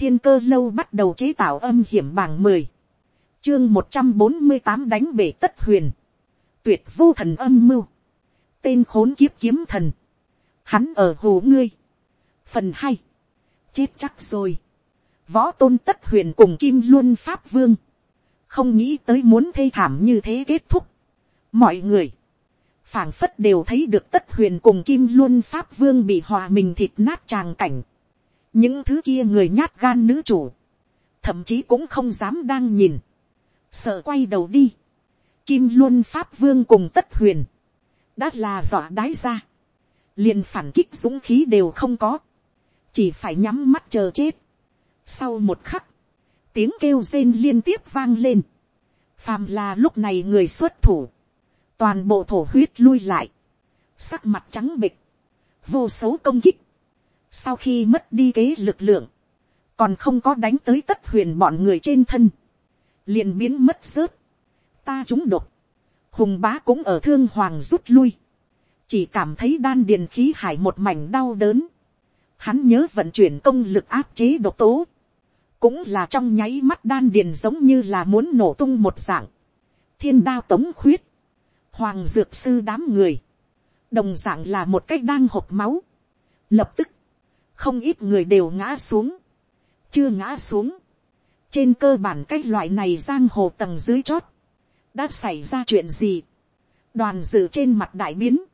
thiên cơ lâu bắt đầu chế tạo âm hiểm bảng mười, chương một trăm bốn mươi tám đánh bể tất huyền, tuyệt vô thần âm mưu, tên khốn kiếp kiếm thần, hắn ở hồ ngươi, phần hai, chết chắc rồi, võ tôn tất huyền cùng kim luân pháp vương, không nghĩ tới muốn thê thảm như thế kết thúc. mọi người, phảng phất đều thấy được tất huyền cùng kim luân pháp vương bị hòa mình thịt nát tràng cảnh những thứ kia người nhát gan nữ chủ, thậm chí cũng không dám đang nhìn, sợ quay đầu đi. kim luân pháp vương cùng tất huyền, đã là dọa đái ra, liền phản kích dũng khí đều không có, chỉ phải nhắm mắt chờ chết. sau một khắc, tiếng kêu rên liên tiếp vang lên, phàm là lúc này người xuất thủ, toàn bộ thổ huyết lui lại, sắc mặt trắng bịch, vô số công kích, sau khi mất đi kế lực lượng, còn không có đánh tới tất huyền bọn người trên thân, liền biến mất rớt, ta chúng độc, hùng bá cũng ở thương hoàng rút lui, chỉ cảm thấy đan điền khí hải một mảnh đau đớn, hắn nhớ vận chuyển công lực áp chế độc tố, cũng là trong nháy mắt đan điền giống như là muốn nổ tung một dạng, thiên đao tống khuyết, hoàng dược sư đám người, đồng dạng là một cách đang hộp máu, lập tức, không ít người đều ngã xuống, chưa ngã xuống, trên cơ bản cái loại này giang hồ tầng dưới chót, đã xảy ra chuyện gì, đoàn dự trên mặt đại biến,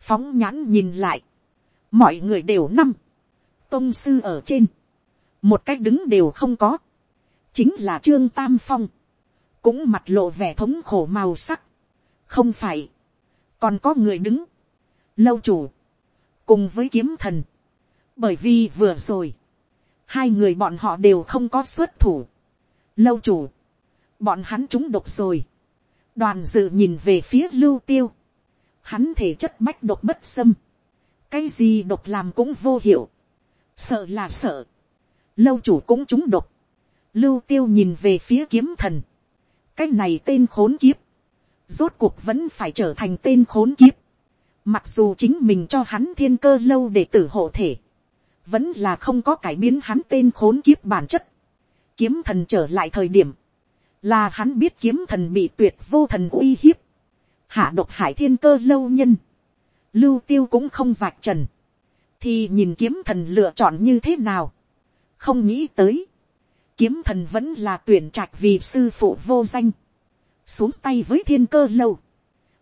phóng nhãn nhìn lại, mọi người đều năm, tôn sư ở trên, một cách đứng đều không có, chính là trương tam phong, cũng mặt lộ vẻ thống khổ màu sắc, không phải, còn có người đứng, lâu chủ, cùng với kiếm thần, bởi vì vừa rồi, hai người bọn họ đều không có xuất thủ, lâu chủ, bọn hắn trúng độc rồi, đoàn dự nhìn về phía lưu tiêu, hắn thể chất bách độc bất xâm, cái gì độc làm cũng vô hiệu, sợ là sợ, lâu chủ cũng trúng độc, lưu tiêu nhìn về phía kiếm thần, cái này tên khốn kiếp, rốt cuộc vẫn phải trở thành tên khốn kiếp, mặc dù chính mình cho hắn thiên cơ lâu để tử hộ thể, vẫn là không có cải biến hắn tên khốn kiếp bản chất, kiếm thần trở lại thời điểm, là hắn biết kiếm thần bị tuyệt vô thần uy hiếp, hạ độc hải thiên cơ lâu nhân, lưu tiêu cũng không vạch trần, thì nhìn kiếm thần lựa chọn như thế nào, không nghĩ tới, kiếm thần vẫn là tuyển trạch vì sư phụ vô danh, xuống tay với thiên cơ lâu,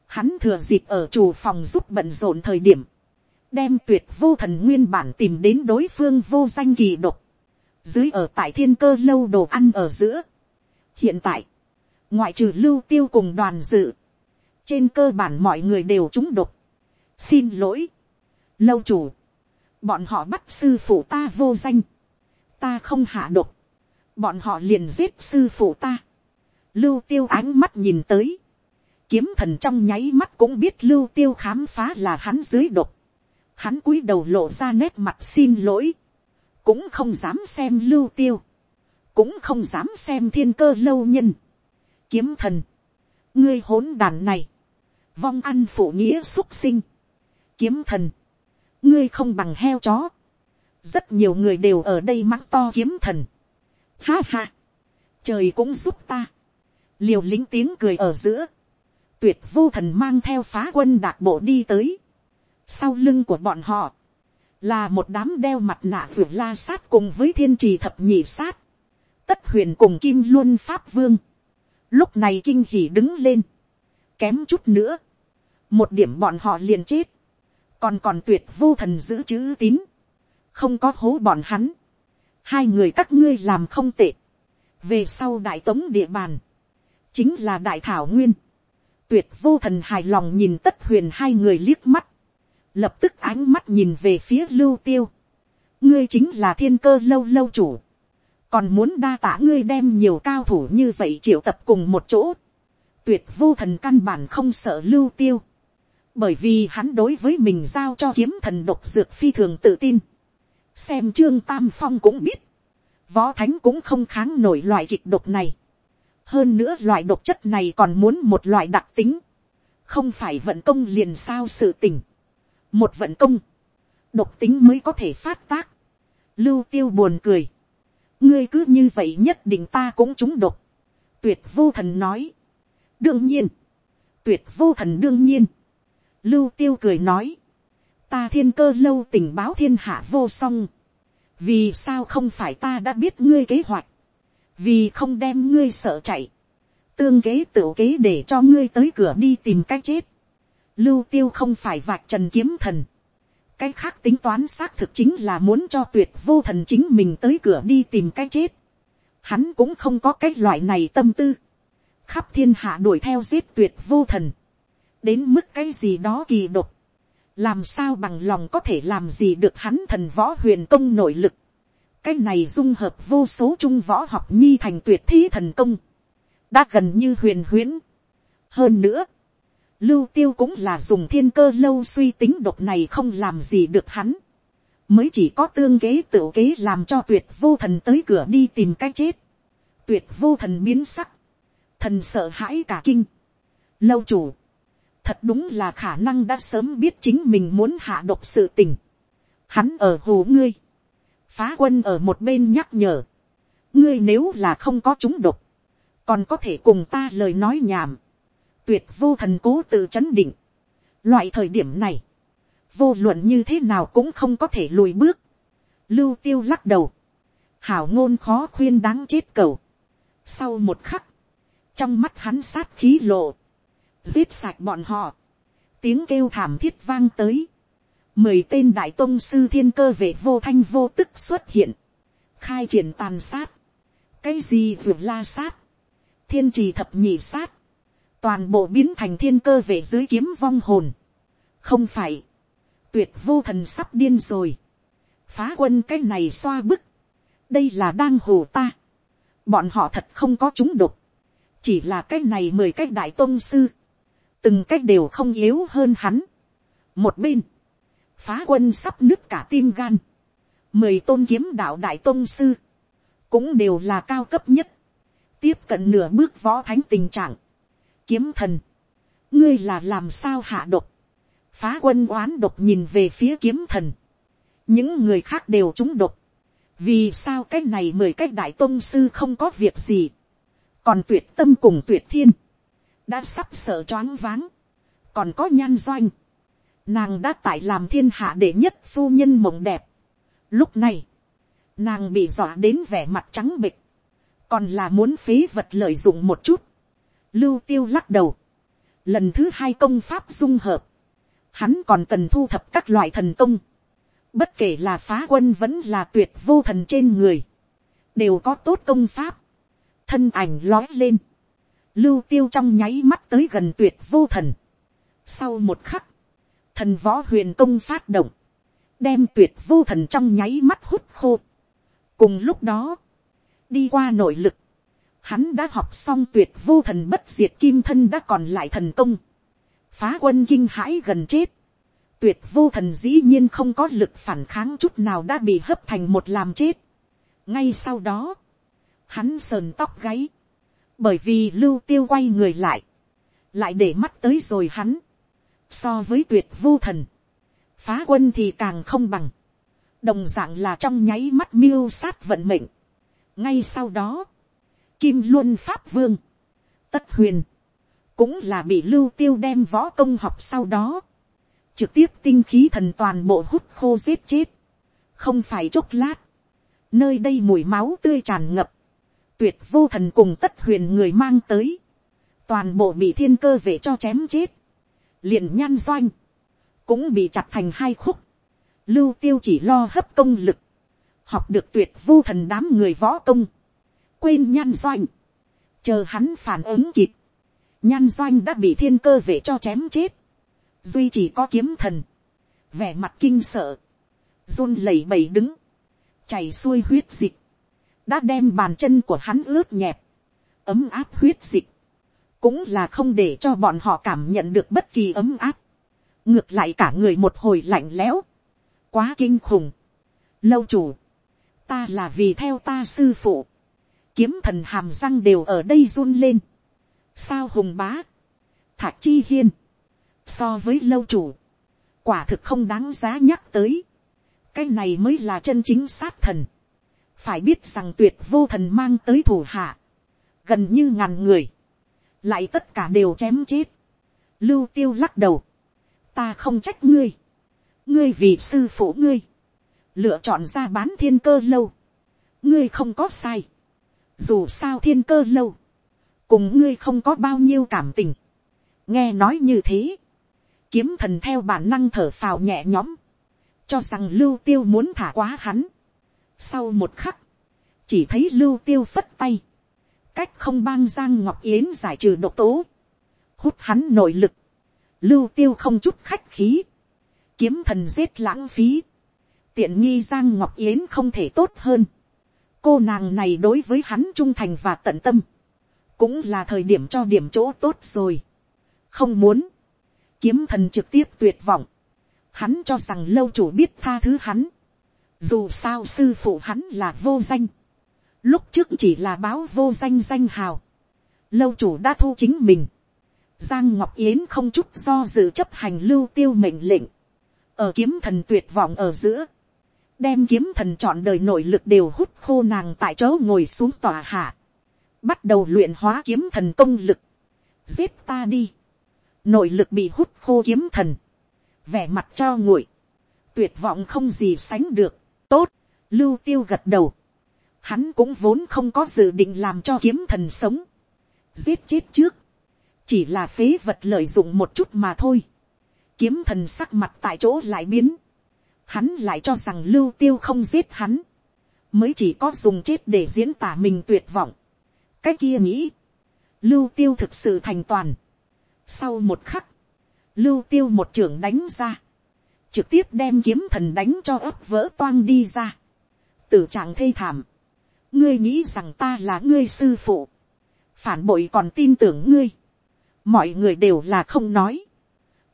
hắn thừa dịp ở chủ phòng giúp bận rộn thời điểm, đem tuyệt vô thần nguyên bản tìm đến đối phương vô danh kỳ độc, dưới ở tại thiên cơ lâu đồ ăn ở giữa. hiện tại, ngoại trừ lưu tiêu cùng đoàn dự, trên cơ bản mọi người đều trúng độc. xin lỗi, lâu chủ, bọn họ bắt sư phụ ta vô danh, ta không hạ độc, bọn họ liền giết sư phụ ta. Lưu tiêu ánh mắt nhìn tới, kiếm thần trong nháy mắt cũng biết lưu tiêu khám phá là hắn dưới độc. Hắn cúi đầu lộ ra nét mặt xin lỗi, cũng không dám xem lưu tiêu, cũng không dám xem thiên cơ lâu nhân. Kiếm thần, ngươi hỗn đàn này, vong ăn phụ nghĩa xúc sinh. Kiếm thần, ngươi không bằng heo chó rất nhiều người đều ở đây mắng to kiếm thần. Ha ha, trời cũng giúp ta. liều lính tiếng cười ở giữa, tuyệt vô thần mang theo phá quân đạc bộ đi tới sau lưng của bọn họ, là một đám đeo mặt nạ vừa la sát cùng với thiên trì thập nhị sát, tất huyền cùng kim luân pháp vương. lúc này kinh hỉ đứng lên, kém chút nữa, một điểm bọn họ liền chết, còn còn tuyệt vô thần giữ chữ tín, không có hố bọn hắn, hai người các ngươi làm không tệ, về sau đại tống địa bàn, chính là đại thảo nguyên, tuyệt vô thần hài lòng nhìn tất huyền hai người liếc mắt, lập tức ánh mắt nhìn về phía lưu tiêu, ngươi chính là thiên cơ lâu lâu chủ, còn muốn đa tả ngươi đem nhiều cao thủ như vậy triệu tập cùng một chỗ, tuyệt vô thần căn bản không sợ lưu tiêu, bởi vì hắn đối với mình giao cho kiếm thần độc dược phi thường tự tin, xem trương tam phong cũng biết, võ thánh cũng không kháng nổi loại kịch độc này. hơn nữa loại độc chất này còn muốn một loại đặc tính, không phải vận công liền sao sự tình một vận công, độc tính mới có thể phát tác. lưu tiêu buồn cười, ngươi cứ như vậy nhất định ta cũng trúng độc. tuyệt vô thần nói. đương nhiên, tuyệt vô thần đương nhiên. lưu tiêu cười nói. ta thiên cơ lâu tình báo thiên hạ vô song. vì sao không phải ta đã biết ngươi kế hoạch. vì không đem ngươi sợ chạy. tương kế tự kế để cho ngươi tới cửa đi tìm cách chết lưu tiêu không phải vạch trần kiếm thần cái khác tính toán xác thực chính là muốn cho tuyệt vô thần chính mình tới cửa đi tìm cái chết. Hắn cũng không có cái loại này tâm tư. Khắp thiên hạ đuổi theo giết tuyệt vô thần. Đến mức cái gì đó kỳ độc. Làm sao bằng lòng có thể làm gì được hắn thần võ huyền công nội lực. Cái này dung hợp vô số trung võ học nhi thành tuyệt thi thần công. Đã gần như huyền huyễn. Hơn nữa Lưu tiêu cũng là dùng thiên cơ lâu suy tính độc này không làm gì được hắn. Mới chỉ có tương kế tự kế làm cho tuyệt vô thần tới cửa đi tìm cái chết. Tuyệt vô thần biến sắc. Thần sợ hãi cả kinh. Lâu chủ. Thật đúng là khả năng đã sớm biết chính mình muốn hạ độc sự tình. Hắn ở hồ ngươi. Phá quân ở một bên nhắc nhở. Ngươi nếu là không có chúng độc. Còn có thể cùng ta lời nói nhảm tuyệt vô thần cố tự chấn định. Loại thời điểm này, vô luận như thế nào cũng không có thể lùi bước. Lưu tiêu lắc đầu. Hảo ngôn khó khuyên đáng chết cầu. Sau một khắc, trong mắt hắn sát khí lộ. Giết sạch bọn họ. Tiếng kêu thảm thiết vang tới. Mười tên đại tông sư thiên cơ về vô thanh vô tức xuất hiện. Khai triển tàn sát. Cái gì vượt la sát. Thiên trì thập nhị sát toàn bộ biến thành thiên cơ về dưới kiếm vong hồn. không phải, tuyệt vô thần sắp điên rồi, phá quân cái này xoa bức, đây là đang hồ ta, bọn họ thật không có chúng đục, chỉ là cái này mười cái đại tôn sư, từng cái đều không yếu hơn hắn. một bên, phá quân sắp nứt cả tim gan, mười tôn kiếm đạo đại tôn sư, cũng đều là cao cấp nhất, tiếp cận nửa bước võ thánh tình trạng, kiếm thần, ngươi là làm sao hạ độc, phá quân oán độc nhìn về phía kiếm thần, những người khác đều trúng độc, vì sao cái này mười cái đại tôn sư không có việc gì, còn tuyệt tâm cùng tuyệt thiên, đã sắp sợ choáng váng, còn có nhan doanh, nàng đã tại làm thiên hạ đệ nhất phu nhân mộng đẹp. Lúc này, nàng bị dọa đến vẻ mặt trắng bịch, còn là muốn phí vật lợi dụng một chút, Lưu tiêu lắc đầu. Lần thứ hai công pháp dung hợp. Hắn còn cần thu thập các loại thần công. Bất kể là phá quân vẫn là tuyệt vô thần trên người. Đều có tốt công pháp. Thân ảnh lói lên. Lưu tiêu trong nháy mắt tới gần tuyệt vô thần. Sau một khắc. Thần võ huyền công phát động. Đem tuyệt vô thần trong nháy mắt hút khô. Cùng lúc đó. Đi qua nội lực hắn đã học xong tuyệt vô thần bất diệt kim thân đã còn lại thần công, phá quân kinh hãi gần chết, tuyệt vô thần dĩ nhiên không có lực phản kháng chút nào đã bị hấp thành một làm chết. ngay sau đó, hắn sờn tóc gáy, bởi vì lưu tiêu quay người lại, lại để mắt tới rồi hắn, so với tuyệt vô thần, phá quân thì càng không bằng, đồng dạng là trong nháy mắt miêu sát vận mệnh. ngay sau đó, kim luân pháp vương, tất huyền, cũng là bị lưu tiêu đem võ công học sau đó, trực tiếp tinh khí thần toàn bộ hút khô giết chết, không phải chốc lát, nơi đây mùi máu tươi tràn ngập, tuyệt vô thần cùng tất huyền người mang tới, toàn bộ bị thiên cơ về cho chém chết, liền nhan doanh, cũng bị chặt thành hai khúc, lưu tiêu chỉ lo hấp công lực, học được tuyệt vô thần đám người võ công, quên nhan doanh. Chờ hắn phản ứng kịp. Nhan doanh đã bị thiên cơ vệ cho chém chết. Duy chỉ có kiếm thần. Vẻ mặt kinh sợ. run lẩy bẩy đứng. Chảy xuôi huyết dịch. Đã đem bàn chân của hắn ướt nhẹp. Ấm áp huyết dịch. Cũng là không để cho bọn họ cảm nhận được bất kỳ ấm áp. Ngược lại cả người một hồi lạnh lẽo. Quá kinh khủng. Lâu chủ. Ta là vì theo ta sư phụ kiếm thần hàm răng đều ở đây run lên. sao hùng bá, thạc chi hiên, so với lâu chủ, quả thực không đáng giá nhắc tới. cái này mới là chân chính sát thần. phải biết rằng tuyệt vô thần mang tới thủ hạ, gần như ngàn người, lại tất cả đều chém chết. Lưu tiêu lắc đầu, ta không trách ngươi, ngươi vì sư phụ ngươi, lựa chọn ra bán thiên cơ lâu, ngươi không có sai, dù sao thiên cơ lâu, cùng ngươi không có bao nhiêu cảm tình, nghe nói như thế, kiếm thần theo bản năng thở phào nhẹ nhõm, cho rằng lưu tiêu muốn thả quá hắn. Sau một khắc, chỉ thấy lưu tiêu phất tay, cách không bang giang ngọc yến giải trừ độc tố, hút hắn nội lực, lưu tiêu không chút khách khí, kiếm thần giết lãng phí, tiện nghi giang ngọc yến không thể tốt hơn, cô nàng này đối với hắn trung thành và tận tâm, cũng là thời điểm cho điểm chỗ tốt rồi, không muốn, kiếm thần trực tiếp tuyệt vọng, hắn cho rằng lâu chủ biết tha thứ hắn, dù sao sư phụ hắn là vô danh, lúc trước chỉ là báo vô danh danh hào, lâu chủ đã thu chính mình, giang ngọc yến không chút do dự chấp hành lưu tiêu mệnh lệnh, ở kiếm thần tuyệt vọng ở giữa, đem kiếm thần chọn đời nội lực đều hút khô nàng tại chỗ ngồi xuống tòa hạ, bắt đầu luyện hóa kiếm thần công lực, giết ta đi, nội lực bị hút khô kiếm thần, vẻ mặt cho nguội, tuyệt vọng không gì sánh được, tốt, lưu tiêu gật đầu, hắn cũng vốn không có dự định làm cho kiếm thần sống, giết chết trước, chỉ là phế vật lợi dụng một chút mà thôi, kiếm thần sắc mặt tại chỗ lại biến, hắn lại cho rằng lưu tiêu không giết hắn, mới chỉ có dùng chết để diễn tả mình tuyệt vọng, cái kia nghĩ, lưu tiêu thực sự thành toàn, sau một khắc, lưu tiêu một trưởng đánh ra, trực tiếp đem kiếm thần đánh cho ấp vỡ toang đi ra. Tử trạng thê thảm, ngươi nghĩ rằng ta là ngươi sư phụ, phản bội còn tin tưởng ngươi, mọi người đều là không nói,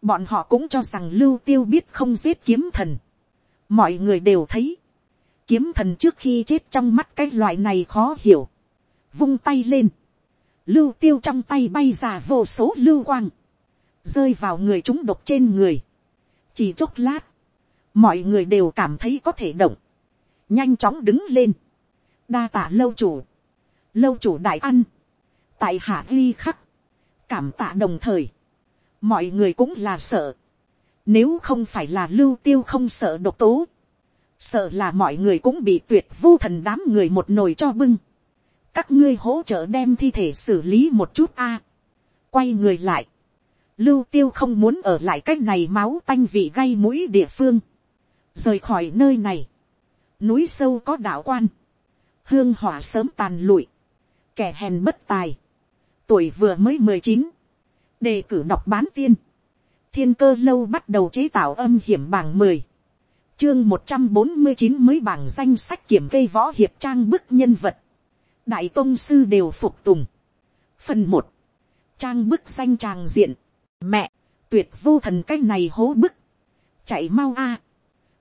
bọn họ cũng cho rằng lưu tiêu biết không giết kiếm thần, mọi người đều thấy, kiếm thần trước khi chết trong mắt cái loại này khó hiểu, vung tay lên, lưu tiêu trong tay bay ra vô số lưu quang, rơi vào người chúng độc trên người. chỉ chốc lát, mọi người đều cảm thấy có thể động, nhanh chóng đứng lên, đa tạ lâu chủ, lâu chủ đại ăn, tại hạ ghi khắc, cảm tạ đồng thời, mọi người cũng là sợ, nếu không phải là lưu tiêu không sợ độc tố, sợ là mọi người cũng bị tuyệt vô thần đám người một nồi cho bưng, các ngươi hỗ trợ đem thi thể xử lý một chút a, quay người lại, lưu tiêu không muốn ở lại cách này máu tanh vị gây mũi địa phương, rời khỏi nơi này, núi sâu có đạo quan, hương hỏa sớm tàn lụi, kẻ hèn bất tài, tuổi vừa mới mười chín, đề cử đọc bán tiên, thiên cơ lâu bắt đầu chế tạo âm hiểm bảng mười, chương một trăm bốn mươi chín mới bảng danh sách kiểm cây võ hiệp trang bức nhân vật, đại tôn sư đều phục tùng. phần một, trang bức danh tràng diện, Mẹ, tuyệt vô thần cái này hố bức. Chạy mau a.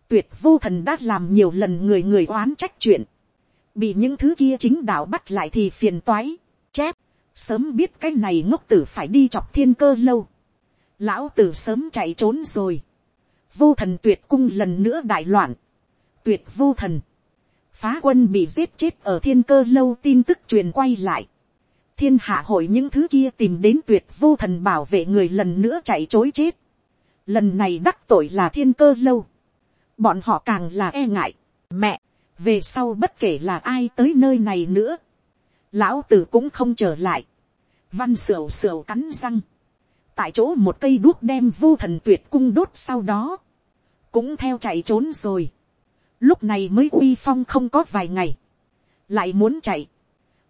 Tuyệt vô thần đã làm nhiều lần người người oán trách chuyện. Bị những thứ kia chính đạo bắt lại thì phiền toái. Chép, sớm biết cái này ngốc tử phải đi chọc thiên cơ lâu. Lão tử sớm chạy trốn rồi. Vô thần tuyệt cung lần nữa đại loạn. Tuyệt vô thần. Phá quân bị giết chết ở thiên cơ lâu tin tức truyền quay lại thiên hạ hội những thứ kia tìm đến tuyệt vô thần bảo vệ người lần nữa chạy chối chết. Lần này đắc tội là thiên cơ lâu. Bọn họ càng là e ngại. Mẹ, về sau bất kể là ai tới nơi này nữa. Lão tử cũng không trở lại. Văn sửu sửu cắn răng. Tại chỗ một cây đuốc đem vô thần tuyệt cung đốt sau đó. Cũng theo chạy trốn rồi. Lúc này mới uy phong không có vài ngày. Lại muốn chạy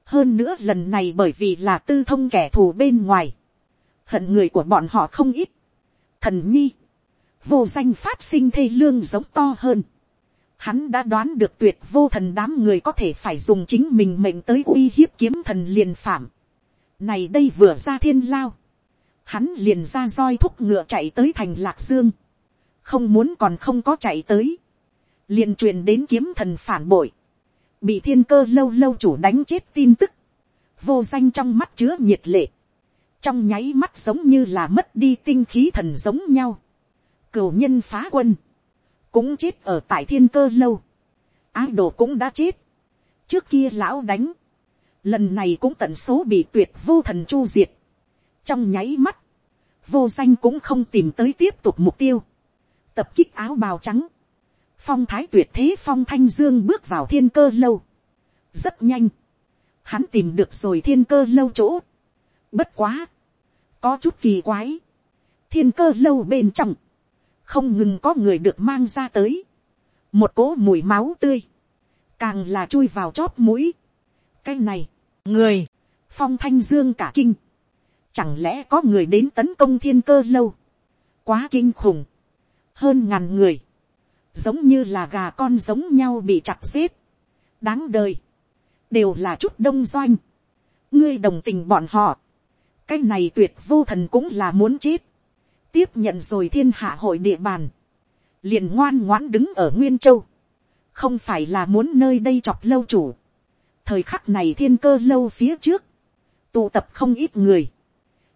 hơn nữa lần này bởi vì là tư thông kẻ thù bên ngoài, hận người của bọn họ không ít. thần nhi, vô danh phát sinh thê lương giống to hơn. Hắn đã đoán được tuyệt vô thần đám người có thể phải dùng chính mình mệnh tới uy hiếp kiếm thần liền phạm. Này đây vừa ra thiên lao. Hắn liền ra roi thúc ngựa chạy tới thành lạc dương. Không muốn còn không có chạy tới. Liền truyền đến kiếm thần phản bội. Bị thiên cơ lâu lâu chủ đánh chết tin tức, vô danh trong mắt chứa nhiệt lệ, trong nháy mắt giống như là mất đi tinh khí thần giống nhau, cửu nhân phá quân, cũng chết ở tại thiên cơ lâu, ái đồ cũng đã chết, trước kia lão đánh, lần này cũng tận số bị tuyệt vô thần chu diệt, trong nháy mắt, vô danh cũng không tìm tới tiếp tục mục tiêu, tập kích áo bào trắng, phong thái tuyệt thế phong thanh dương bước vào thiên cơ lâu, rất nhanh, hắn tìm được rồi thiên cơ lâu chỗ, bất quá, có chút kỳ quái, thiên cơ lâu bên trong, không ngừng có người được mang ra tới, một cỗ mùi máu tươi, càng là chui vào chóp mũi. cái này, người, phong thanh dương cả kinh, chẳng lẽ có người đến tấn công thiên cơ lâu, quá kinh khủng, hơn ngàn người, giống như là gà con giống nhau bị chặt xếp, đáng đời, đều là chút đông doanh, ngươi đồng tình bọn họ, cái này tuyệt vô thần cũng là muốn chết, tiếp nhận rồi thiên hạ hội địa bàn, liền ngoan ngoãn đứng ở nguyên châu, không phải là muốn nơi đây chọc lâu chủ. thời khắc này thiên cơ lâu phía trước, tụ tập không ít người,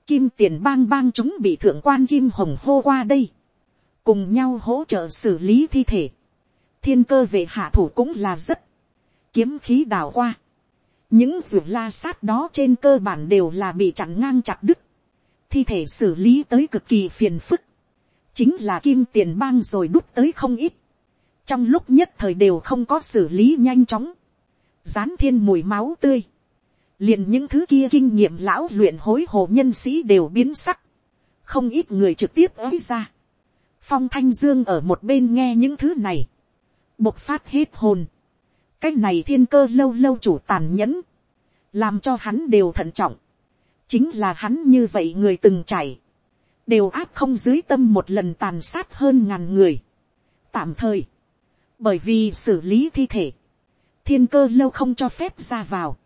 kim tiền bang bang chúng bị thượng quan kim hồng hô qua đây, cùng nhau hỗ trợ xử lý thi thể, thiên cơ về hạ thủ cũng là rất, kiếm khí đào qua, những ruột la sát đó trên cơ bản đều là bị chặn ngang chặt đứt, thi thể xử lý tới cực kỳ phiền phức, chính là kim tiền bang rồi đút tới không ít, trong lúc nhất thời đều không có xử lý nhanh chóng, dán thiên mùi máu tươi, liền những thứ kia kinh nghiệm lão luyện hối hồ nhân sĩ đều biến sắc, không ít người trực tiếp ới ra, phong thanh dương ở một bên nghe những thứ này, bộc phát hết hồn, cái này thiên cơ lâu lâu chủ tàn nhẫn, làm cho hắn đều thận trọng, chính là hắn như vậy người từng chảy, đều áp không dưới tâm một lần tàn sát hơn ngàn người. Tạm thời, bởi vì xử lý thi thể, thiên cơ lâu không cho phép ra vào,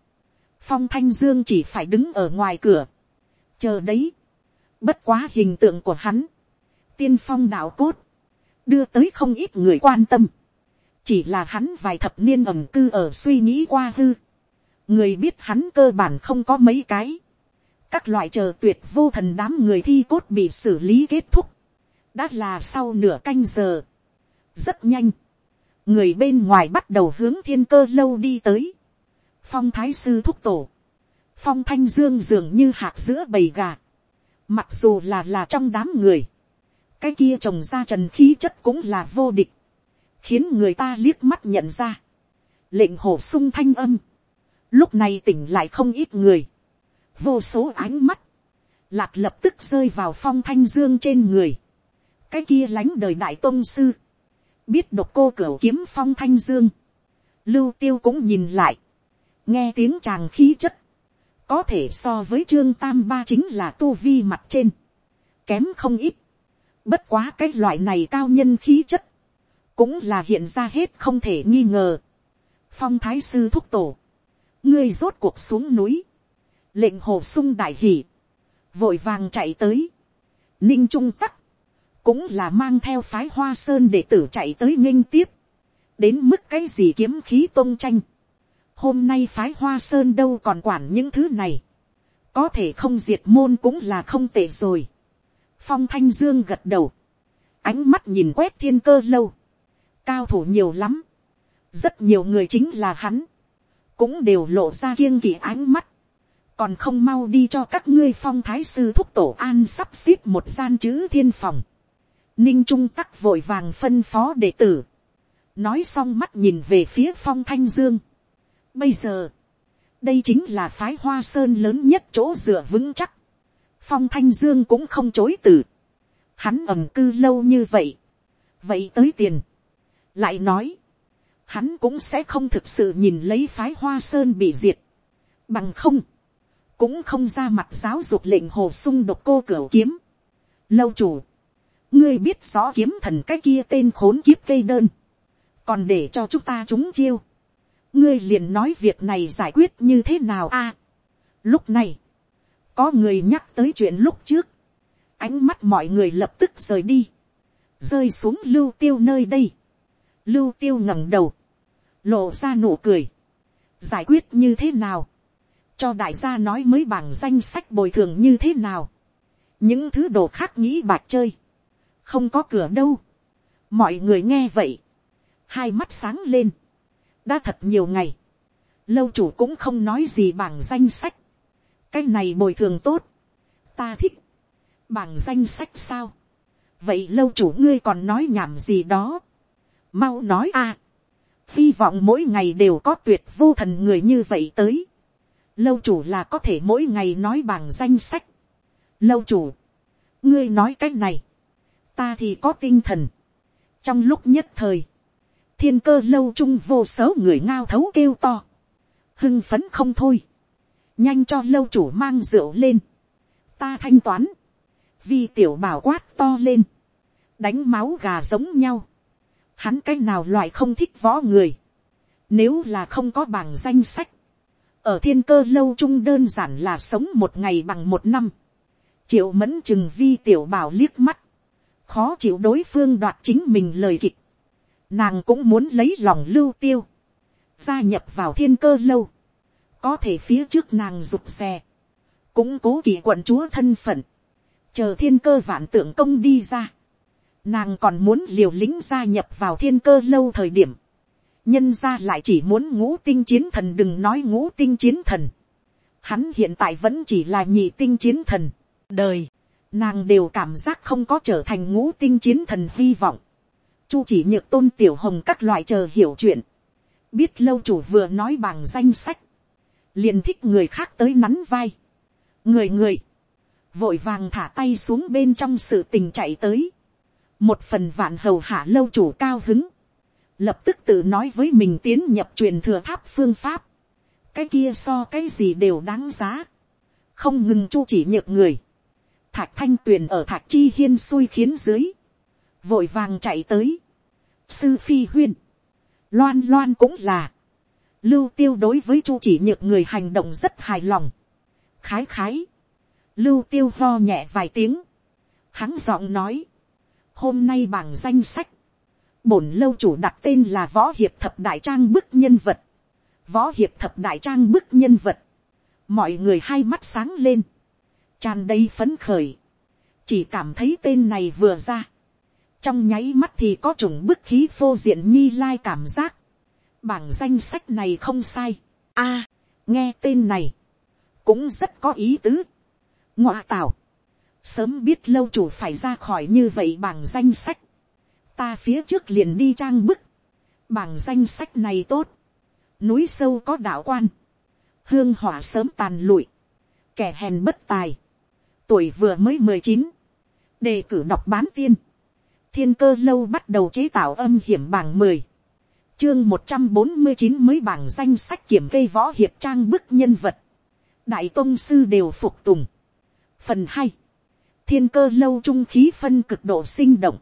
phong thanh dương chỉ phải đứng ở ngoài cửa, chờ đấy, bất quá hình tượng của hắn, tiên phong đạo cốt, đưa tới không ít người quan tâm, chỉ là hắn vài thập niên ẩm cư ở suy nghĩ qua hư, người biết hắn cơ bản không có mấy cái, các loại chờ tuyệt vô thần đám người thi cốt bị xử lý kết thúc, đã là sau nửa canh giờ, rất nhanh, người bên ngoài bắt đầu hướng thiên cơ lâu đi tới, phong thái sư thúc tổ, phong thanh dương dường như hạt giữa bầy gà, mặc dù là là trong đám người, cái kia trồng ra trần khí chất cũng là vô địch, khiến người ta liếc mắt nhận ra, lệnh hổ sung thanh âm, lúc này tỉnh lại không ít người, vô số ánh mắt, lạc lập tức rơi vào phong thanh dương trên người, cái kia lánh đời đại tôn sư, biết độc cô cửa kiếm phong thanh dương, lưu tiêu cũng nhìn lại, nghe tiếng chàng khí chất, có thể so với trương tam ba chính là tu vi mặt trên, kém không ít, bất quá cái loại này cao nhân khí chất, cũng là hiện ra hết không thể nghi ngờ. phong thái sư thúc tổ, ngươi rốt cuộc xuống núi, lệnh hồ sung đại hỉ, vội vàng chạy tới, ninh trung tắc, cũng là mang theo phái hoa sơn để tử chạy tới nghinh tiếp, đến mức cái gì kiếm khí tôn tranh, hôm nay phái hoa sơn đâu còn quản những thứ này, có thể không diệt môn cũng là không tệ rồi. phong thanh dương gật đầu, ánh mắt nhìn quét thiên cơ lâu, cao thủ nhiều lắm, rất nhiều người chính là hắn, cũng đều lộ ra kiêng kỵ ánh mắt, còn không mau đi cho các ngươi phong thái sư thúc tổ an sắp xếp một gian chữ thiên phòng. Ninh trung tắc vội vàng phân phó đệ tử. nói xong mắt nhìn về phía phong thanh dương bây giờ, đây chính là phái hoa sơn lớn nhất chỗ dựa vững chắc. phong thanh dương cũng không chối từ. hắn ẩm cư lâu như vậy. vậy tới tiền. lại nói, hắn cũng sẽ không thực sự nhìn lấy phái hoa sơn bị diệt. bằng không, cũng không ra mặt giáo dục lệnh hồ sung độc cô cửa kiếm. lâu chủ, ngươi biết rõ kiếm thần cái kia tên khốn kiếp cây đơn, còn để cho chúng ta chúng chiêu, ngươi liền nói việc này giải quyết như thế nào a. lúc này, có người nhắc tới chuyện lúc trước, ánh mắt mọi người lập tức rời đi, rơi xuống lưu tiêu nơi đây, lưu tiêu ngẩng đầu, lộ ra nụ cười, giải quyết như thế nào, cho đại gia nói mới bảng danh sách bồi thường như thế nào, những thứ đồ khác nghĩ bạc chơi, không có cửa đâu, mọi người nghe vậy, hai mắt sáng lên, đã thật nhiều ngày, lâu chủ cũng không nói gì bảng danh sách, cái này bồi thường tốt, ta thích, bảng danh sách sao, vậy lâu chủ ngươi còn nói nhảm gì đó, mau nói a, hy vọng mỗi ngày đều có tuyệt vô thần người như vậy tới, lâu chủ là có thể mỗi ngày nói bảng danh sách, lâu chủ, ngươi nói cái này, ta thì có tinh thần, trong lúc nhất thời, thiên cơ lâu chung vô số người ngao thấu kêu to, hưng phấn không thôi, nhanh cho lâu chủ mang rượu lên, ta thanh toán, Vi tiểu bảo quát to lên, đánh máu gà giống nhau, hắn cái nào loại không thích võ người, nếu là không có bảng danh sách, ở thiên cơ lâu chung đơn giản là sống một ngày bằng một năm, triệu mẫn chừng vi tiểu bảo liếc mắt, khó chịu đối phương đoạt chính mình lời kịch, nàng cũng muốn lấy lòng lưu tiêu, gia nhập vào thiên cơ lâu, có thể phía trước nàng rụt xe, cũng cố kỳ quận chúa thân phận, chờ thiên cơ vạn tượng công đi ra, nàng còn muốn liều lĩnh gia nhập vào thiên cơ lâu thời điểm, nhân ra lại chỉ muốn ngũ tinh chiến thần đừng nói ngũ tinh chiến thần, hắn hiện tại vẫn chỉ là nhị tinh chiến thần, đời, nàng đều cảm giác không có trở thành ngũ tinh chiến thần hy vọng, chu chỉ nhược tôn tiểu hồng các loại chờ hiểu chuyện, biết lâu chủ vừa nói bằng danh sách, liền thích người khác tới nắn vai, người người, vội vàng thả tay xuống bên trong sự tình chạy tới, một phần vạn hầu hạ lâu chủ cao hứng, lập tức tự nói với mình tiến nhập truyền thừa tháp phương pháp, cái kia so cái gì đều đáng giá, không ngừng chu chỉ nhược người, thạch thanh tuyền ở thạch chi hiên xui khiến dưới, vội vàng chạy tới, sư phi huyên, loan loan cũng là, lưu tiêu đối với chu chỉ nhược người hành động rất hài lòng, khái khái, lưu tiêu lo nhẹ vài tiếng, hắn giọng nói, hôm nay bảng danh sách, bổn lâu chủ đặt tên là võ hiệp thập đại trang bức nhân vật, võ hiệp thập đại trang bức nhân vật, mọi người hai mắt sáng lên, tràn đầy phấn khởi, chỉ cảm thấy tên này vừa ra, trong nháy mắt thì có chủng bức khí phô diện nhi lai cảm giác, bảng danh sách này không sai, a, à, nghe tên này, cũng rất có ý tứ, ngoạ tào, sớm biết lâu chủ phải ra khỏi như vậy bảng danh sách, ta phía trước liền đi trang bức, bảng danh sách này tốt, núi sâu có đạo quan, hương hỏa sớm tàn lụi, kẻ hèn bất tài, tuổi vừa mới mười chín, đề cử đọc bán tiên, thiên cơ lâu bắt đầu chế tạo âm hiểm bảng mười, chương một trăm bốn mươi chín mới bảng danh sách kiểm cây võ hiệp trang bức nhân vật, đại tôn sư đều phục tùng. phần hai, thiên cơ lâu trung khí phân cực độ sinh động,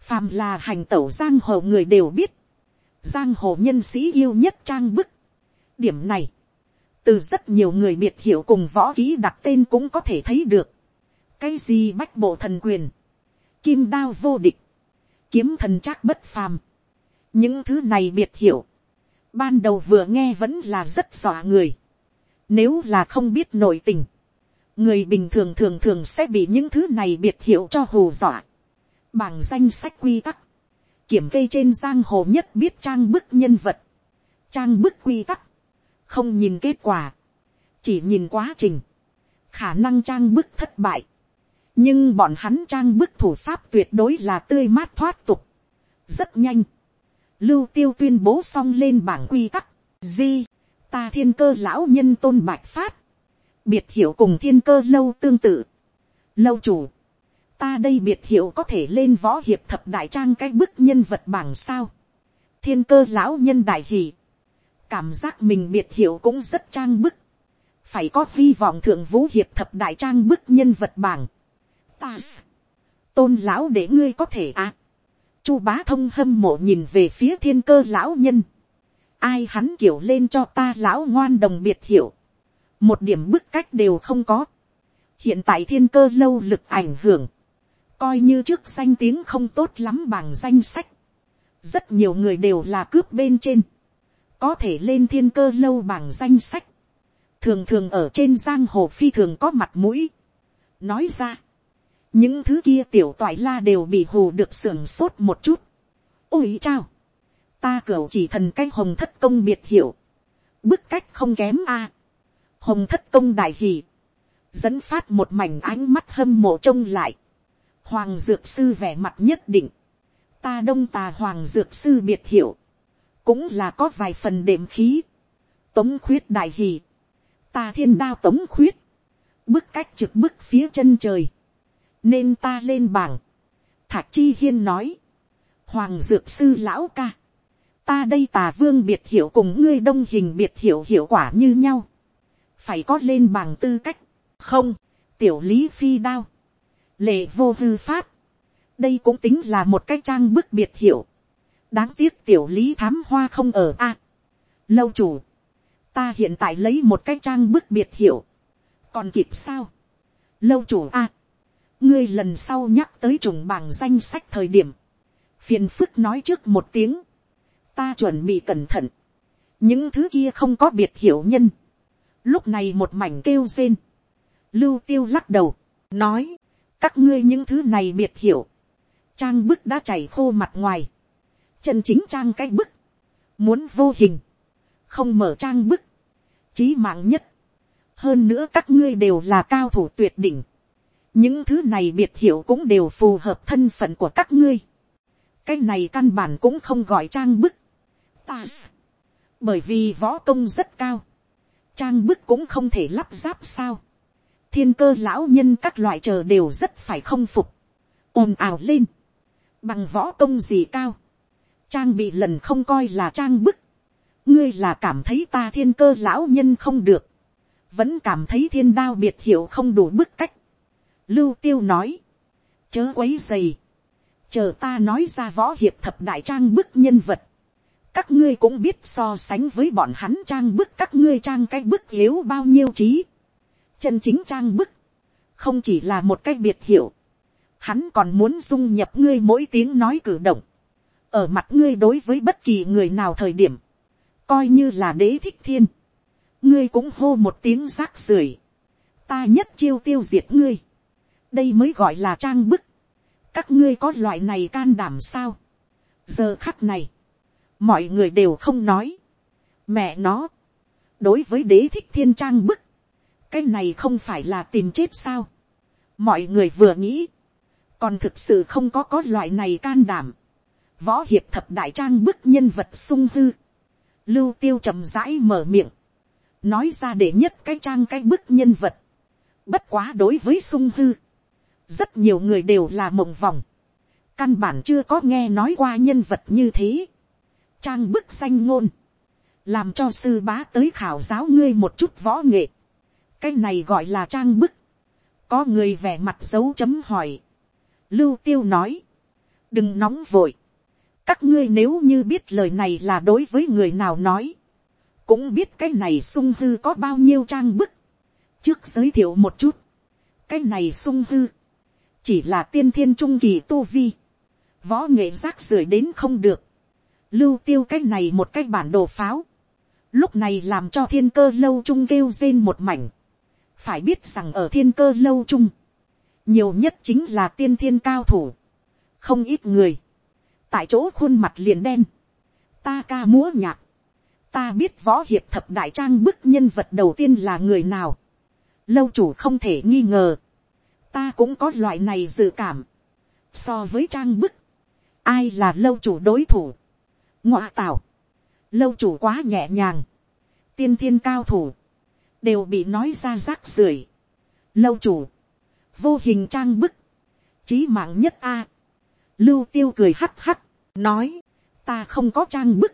phàm là hành tẩu giang hồ người đều biết, giang hồ nhân sĩ yêu nhất trang bức. điểm này, từ rất nhiều người biệt hiểu cùng võ ký đặt tên cũng có thể thấy được. cái gì bách bộ thần quyền, kim đao vô địch, kiếm thần trác bất phàm. những thứ này biệt hiểu, ban đầu vừa nghe vẫn là rất dọa người. nếu là không biết nội tình, người bình thường thường thường sẽ bị những thứ này biệt hiểu cho hù dọa. bảng danh sách quy tắc, kiểm kê trên giang hồ nhất biết trang bức nhân vật, trang bức quy tắc, không nhìn kết quả, chỉ nhìn quá trình, khả năng trang bức thất bại, nhưng bọn hắn trang bức thủ pháp tuyệt đối là tươi mát thoát tục, rất nhanh, lưu tiêu tuyên bố xong lên bảng quy tắc, di, ta thiên cơ lão nhân tôn bạch phát, biệt hiệu cùng thiên cơ lâu tương tự, lâu chủ, ta đây biệt hiệu có thể lên võ hiệp thập đại trang cái bức nhân vật bảng sao, thiên cơ lão nhân đại hỷ, cảm giác mình biệt hiệu cũng rất trang bức, phải có hy vọng thượng vũ hiệp thập đại trang bức nhân vật bảng. Ta, tôn lão để ngươi có thể à. chu bá thông hâm mộ nhìn về phía thiên cơ lão nhân. ai hắn kiểu lên cho ta lão ngoan đồng biệt hiểu một điểm bức cách đều không có. hiện tại thiên cơ lâu lực ảnh hưởng. coi như trước danh tiếng không tốt lắm bằng danh sách. rất nhiều người đều là cướp bên trên có thể lên thiên cơ lâu bằng danh sách, thường thường ở trên giang hồ phi thường có mặt mũi. nói ra, những thứ kia tiểu toại la đều bị hù được sưởng sốt một chút. ôi chao, ta cửa chỉ thần cái hồng thất công biệt hiểu, bức cách không kém a. hồng thất công đại hì, dẫn phát một mảnh ánh mắt hâm mộ trông lại. hoàng dược sư vẻ mặt nhất định, ta đông tà hoàng dược sư biệt hiệu, cũng là có vài phần đệm khí. tống khuyết đại hì, ta thiên đao tống khuyết, bức cách trực bức phía chân trời, nên ta lên bảng. thạc chi hiên nói, hoàng dược sư lão ca, ta đây tà vương biệt hiệu cùng ngươi đông hình biệt hiệu hiệu quả như nhau, phải có lên bằng tư cách, không, tiểu lý phi đao, lệ vô hư phát, đây cũng tính là một cái trang bức biệt hiệu, đáng tiếc tiểu lý thám hoa không ở a, lâu chủ, ta hiện tại lấy một cái trang bức biệt hiệu, còn kịp sao, lâu chủ a, ngươi lần sau nhắc tới trùng bảng danh sách thời điểm, phiền phức nói trước một tiếng, ta chuẩn bị cẩn thận, những thứ kia không có biệt hiểu nhân, lúc này một mảnh kêu rên, lưu tiêu lắc đầu, nói, các ngươi những thứ này biệt hiểu, trang bức đã chảy khô mặt ngoài, chân chính trang cái bức, muốn vô hình, không mở trang bức, trí mạng nhất, hơn nữa các ngươi đều là cao thủ tuyệt đỉnh, những thứ này biệt hiệu cũng đều phù hợp thân phận của các ngươi, cái này căn bản cũng không gọi trang bức, ta bởi vì võ công rất cao, trang bức cũng không thể lắp ráp sao, thiên cơ lão nhân các loại chờ đều rất phải không phục, ồn ào lên, bằng võ công gì cao, trang bị lần không coi là trang bức, ngươi là cảm thấy ta thiên cơ lão nhân không được, vẫn cảm thấy thiên đao biệt hiệu không đủ bức cách. Lưu tiêu nói, chớ quấy dày, chờ ta nói ra võ hiệp thập đại trang bức nhân vật, các ngươi cũng biết so sánh với bọn hắn trang bức các ngươi trang cái bức yếu bao nhiêu trí. chân chính trang bức, không chỉ là một cái biệt hiệu, hắn còn muốn dung nhập ngươi mỗi tiếng nói cử động, ở mặt ngươi đối với bất kỳ người nào thời điểm, coi như là đế thích thiên, ngươi cũng hô một tiếng rác rưởi, ta nhất chiêu tiêu diệt ngươi, đây mới gọi là trang bức, các ngươi có loại này can đảm sao, giờ khắc này, mọi người đều không nói, mẹ nó, đối với đế thích thiên trang bức, cái này không phải là tìm chết sao, mọi người vừa nghĩ, còn thực sự không có có loại này can đảm, võ hiệp thập đại trang bức nhân vật sung hư, lưu tiêu chầm rãi mở miệng, nói ra để nhất cái trang cái bức nhân vật, bất quá đối với sung hư, rất nhiều người đều là mộng vòng, căn bản chưa có nghe nói qua nhân vật như thế, trang bức xanh ngôn, làm cho sư bá tới khảo giáo ngươi một chút võ nghệ, cái này gọi là trang bức, có người vẻ mặt dấu chấm hỏi, lưu tiêu nói, đừng nóng vội, các ngươi nếu như biết lời này là đối với người nào nói, cũng biết cái này sung hư có bao nhiêu trang bức, trước giới thiệu một chút, cái này sung hư, chỉ là tiên thiên trung kỳ tu vi, võ nghệ rác rưởi đến không được, lưu tiêu cái này một cái bản đồ pháo, lúc này làm cho thiên cơ lâu trung kêu rên một mảnh, phải biết rằng ở thiên cơ lâu trung, nhiều nhất chính là tiên thiên cao thủ, không ít người, tại chỗ khuôn mặt liền đen, ta ca múa nhạc, ta biết võ hiệp thập đại trang bức nhân vật đầu tiên là người nào, lâu chủ không thể nghi ngờ, ta cũng có loại này dự cảm, so với trang bức, ai là lâu chủ đối thủ, ngọa tảo, lâu chủ quá nhẹ nhàng, tiên thiên cao thủ, đều bị nói ra rác rưởi, lâu chủ, vô hình trang bức, trí mạng nhất a, lưu tiêu cười hắt hắt, nói, ta không có trang bức,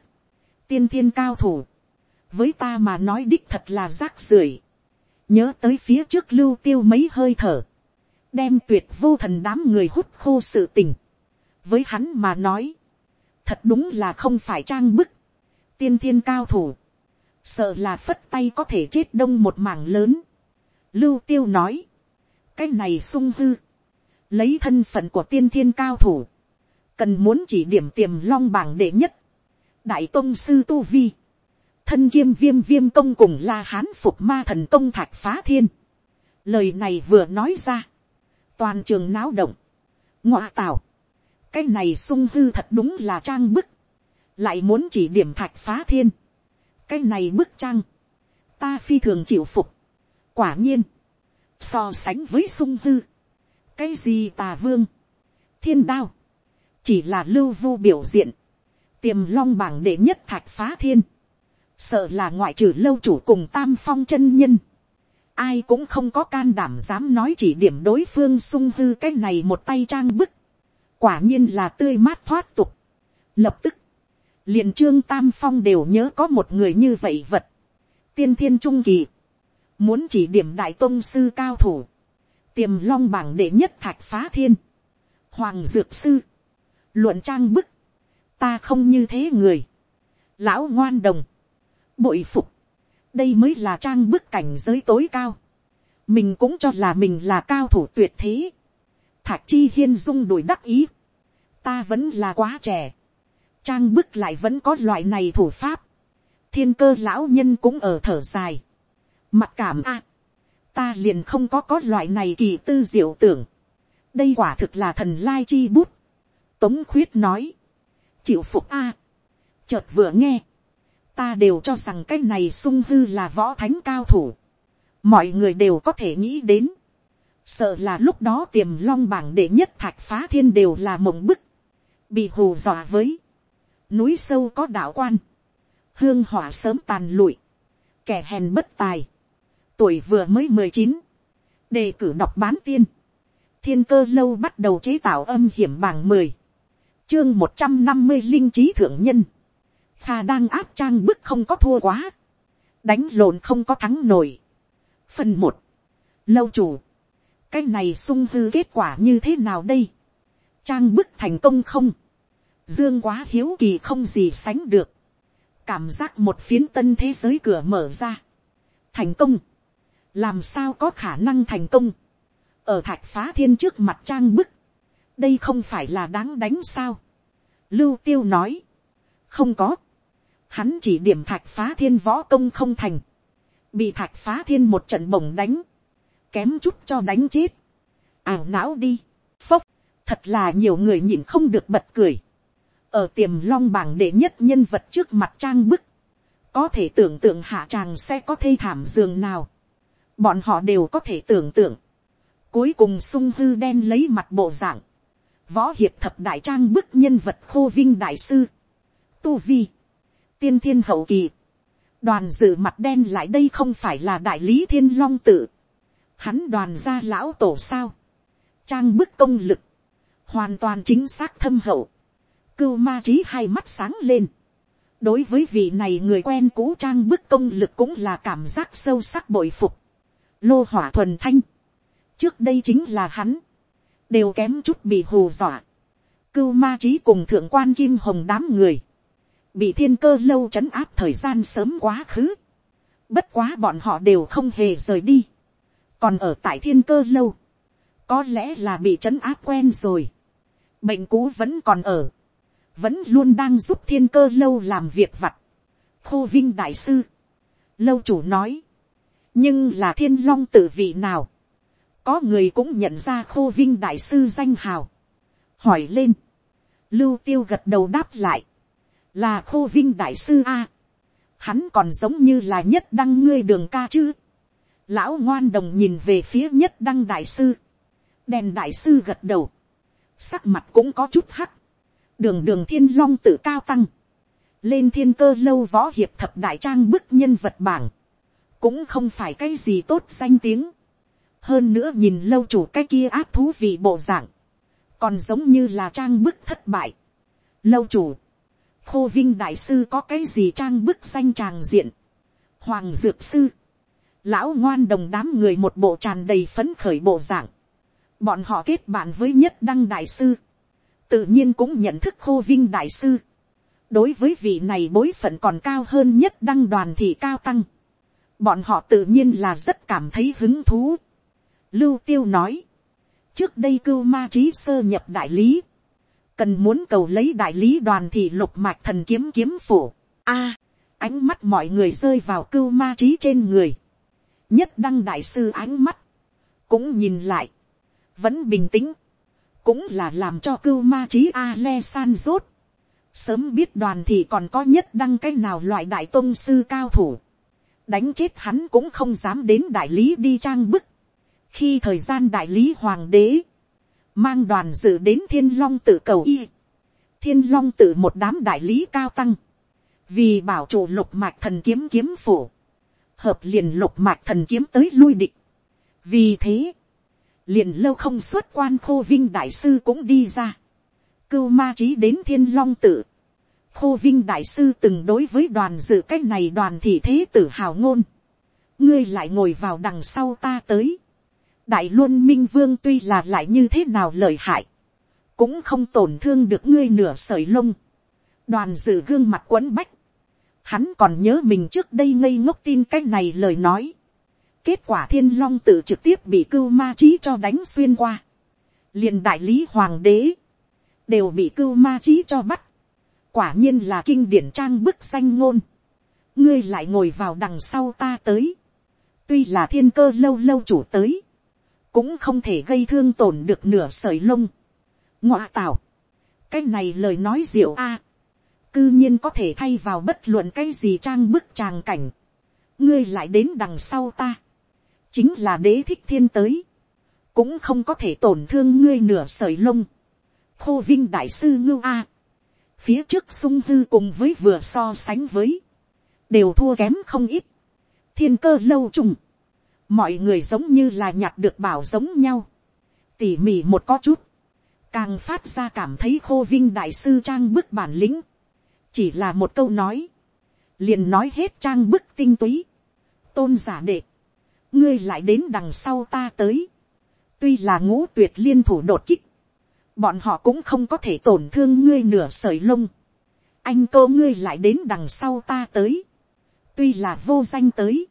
tiên thiên cao thủ, với ta mà nói đích thật là rác rưởi, nhớ tới phía trước lưu tiêu mấy hơi thở, đem tuyệt vô thần đám người hút khô sự tình, với hắn mà nói, thật đúng là không phải trang bức, tiên thiên cao thủ, sợ là phất tay có thể chết đông một mảng lớn. Lưu tiêu nói, cái này sung hư, lấy thân phận của tiên thiên cao thủ, cần muốn chỉ điểm tiềm long bảng đệ nhất, đại tôn sư tu vi, thân kiêm viêm viêm công cùng la hán phục ma thần công thạch phá thiên. Lời này vừa nói ra, toàn trường náo động, ngoa tào, cái này sung hư thật đúng là trang bức, lại muốn chỉ điểm thạch phá thiên, cái này bức trang, ta phi thường chịu phục, quả nhiên, so sánh với sung hư, cái gì tà vương, thiên đao, chỉ là lưu vu biểu diện, tiềm long bảng đệ nhất thạch phá thiên, sợ là ngoại trừ lâu chủ cùng tam phong chân nhân, ai cũng không có can đảm dám nói chỉ điểm đối phương sung hư cái này một tay trang bức, quả nhiên là tươi mát thoát tục. Lập tức, liền trương tam phong đều nhớ có một người như vậy vật, tiên thiên trung kỳ, muốn chỉ điểm đại tôn sư cao thủ, tiềm long bảng đệ nhất thạch phá thiên, hoàng dược sư, luận trang bức, ta không như thế người, lão ngoan đồng, bội phục, đây mới là trang bức cảnh giới tối cao, mình cũng cho là mình là cao thủ tuyệt thế, thạc chi hiên dung đùi đắc ý, ta vẫn là quá trẻ, trang bức lại vẫn có loại này thủ pháp, thiên cơ lão nhân cũng ở thở dài, mặc cảm a, ta liền không có có loại này kỳ tư diệu tưởng, đây quả thực là thần lai chi bút, tống khuyết nói, chịu phục a, chợt vừa nghe, ta đều cho rằng cái này sung hư là võ thánh cao thủ, mọi người đều có thể nghĩ đến, sợ là lúc đó tiềm long bảng đệ nhất thạch phá thiên đều là mộng bức, bị hù dọa với, núi sâu có đạo quan, hương hỏa sớm tàn lụi, kẻ hèn bất tài, tuổi vừa mới mười chín, đề cử đọc bán tiên, thiên cơ lâu bắt đầu chế tạo âm hiểm bảng mười, chương một trăm năm mươi linh trí thượng nhân, kha đang áp trang bức không có thua quá, đánh lộn không có thắng nổi. phần một, lâu chủ, cái này sung hư kết quả như thế nào đây, trang bức thành công không, dương quá hiếu kỳ không gì sánh được, cảm giác một phiến tân thế giới cửa mở ra, thành công, làm sao có khả năng thành công, ở thạch phá thiên trước mặt trang bức, đây không phải là đáng đánh sao, lưu tiêu nói, không có, hắn chỉ điểm thạch phá thiên võ công không thành, bị thạch phá thiên một trận bổng đánh, kém chút cho đánh chết, ảo não đi, phốc, thật là nhiều người nhìn không được bật cười, ở tiềm long bảng đệ nhất nhân vật trước mặt trang bức, có thể tưởng tượng hạ tràng sẽ có thê thảm giường nào, bọn họ đều có thể tưởng tượng, cuối cùng sung hư đen lấy mặt bộ dạng, võ hiệp thập đại trang bức nhân vật khô vinh đại sư, tu vi, tiên thiên hậu kỳ, đoàn dự mặt đen lại đây không phải là đại lý thiên long tự, hắn đoàn ra lão tổ sao, trang bức công lực, hoàn toàn chính xác thâm hậu, cưu ma trí hai mắt sáng lên, đối với vị này người quen cũ trang bức công lực cũng là cảm giác sâu sắc bội phục, lô hỏa thuần thanh, trước đây chính là hắn, đều kém chút bị hù dọa, cưu ma trí cùng thượng quan kim hồng đám người, bị thiên cơ lâu trấn áp thời gian sớm quá khứ, bất quá bọn họ đều không hề rời đi, còn ở tại thiên cơ lâu, có lẽ là bị trấn áp quen rồi, bệnh cũ vẫn còn ở, vẫn luôn đang giúp thiên cơ lâu làm việc vặt, khô vinh đại sư, lâu chủ nói, nhưng là thiên long tự vị nào, có người cũng nhận ra khô vinh đại sư danh hào, hỏi lên, lưu tiêu gật đầu đáp lại, là khô vinh đại sư a, hắn còn giống như là nhất đăng ngươi đường ca chứ, lão ngoan đồng nhìn về phía nhất đăng đại sư, đèn đại sư gật đầu, sắc mặt cũng có chút hắc, đường đường thiên long tự cao tăng, lên thiên cơ lâu võ hiệp thập đại trang bức nhân vật bảng, cũng không phải cái gì tốt danh tiếng, hơn nữa nhìn lâu chủ cái kia áp thú vị bộ dạng, còn giống như là trang bức thất bại. lâu chủ, khô vinh đại sư có cái gì trang bức danh tràng diện, hoàng dược sư, lão ngoan đồng đám người một bộ tràn đầy phấn khởi bộ dạng, bọn họ kết bạn với nhất đăng đại sư, tự nhiên cũng nhận thức khô vinh đại sư, đối với vị này bối phận còn cao hơn nhất đăng đoàn thị cao tăng, bọn họ tự nhiên là rất cảm thấy hứng thú. Lưu tiêu nói, trước đây cưu ma trí sơ nhập đại lý, cần muốn cầu lấy đại lý đoàn thị lục mạch thần kiếm kiếm phủ. A, ánh mắt mọi người rơi vào cưu ma trí trên người. nhất đăng đại sư ánh mắt, cũng nhìn lại, vẫn bình tĩnh, cũng là làm cho cưu ma trí a le san rốt, Sớm biết đoàn thì còn có nhất đăng cái nào loại đại tôn sư cao thủ. Đánh chết hắn cũng không dám đến đại lý đi trang bức. Khi thời gian đại lý hoàng đế. Mang đoàn dự đến thiên long tự cầu y. Thiên long tự một đám đại lý cao tăng. Vì bảo chủ lục mạch thần kiếm kiếm phủ. Hợp liền lục mạch thần kiếm tới lui địch. Vì thế. Liền lâu không xuất quan khô vinh đại sư cũng đi ra cưu ma trí đến thiên long tự. Khô Vinh Đại Sư từng đối với đoàn dự cái này đoàn thị thế tử hào ngôn. Ngươi lại ngồi vào đằng sau ta tới. Đại Luân Minh Vương tuy là lại như thế nào lợi hại. Cũng không tổn thương được ngươi nửa sợi lông. Đoàn dự gương mặt quấn bách. Hắn còn nhớ mình trước đây ngây ngốc tin cái này lời nói. Kết quả thiên long tự trực tiếp bị cưu ma trí cho đánh xuyên qua. liền đại lý hoàng đế đều bị cưu ma trí cho bắt. quả nhiên là kinh điển trang bức xanh ngôn. ngươi lại ngồi vào đằng sau ta tới. tuy là thiên cơ lâu lâu chủ tới, cũng không thể gây thương tổn được nửa sợi lông. ngoạ tảo, cái này lời nói diệu a. cư nhiên có thể thay vào bất luận cái gì trang bức tràng cảnh. ngươi lại đến đằng sau ta. chính là đế thích thiên tới. cũng không có thể tổn thương ngươi nửa sợi lông khô vinh đại sư ngưu a. phía trước sung hư cùng với vừa so sánh với, đều thua kém không ít. thiên cơ lâu trùng, mọi người giống như là nhặt được bảo giống nhau, tỉ mỉ một có chút, càng phát ra cảm thấy khô vinh đại sư trang bức bản lĩnh, chỉ là một câu nói, liền nói hết trang bức tinh túy, tôn giả đệ, ngươi lại đến đằng sau ta tới, tuy là ngũ tuyệt liên thủ đột kích, bọn họ cũng không có thể tổn thương ngươi nửa sợi lông. anh cô ngươi lại đến đằng sau ta tới. tuy là vô danh tới,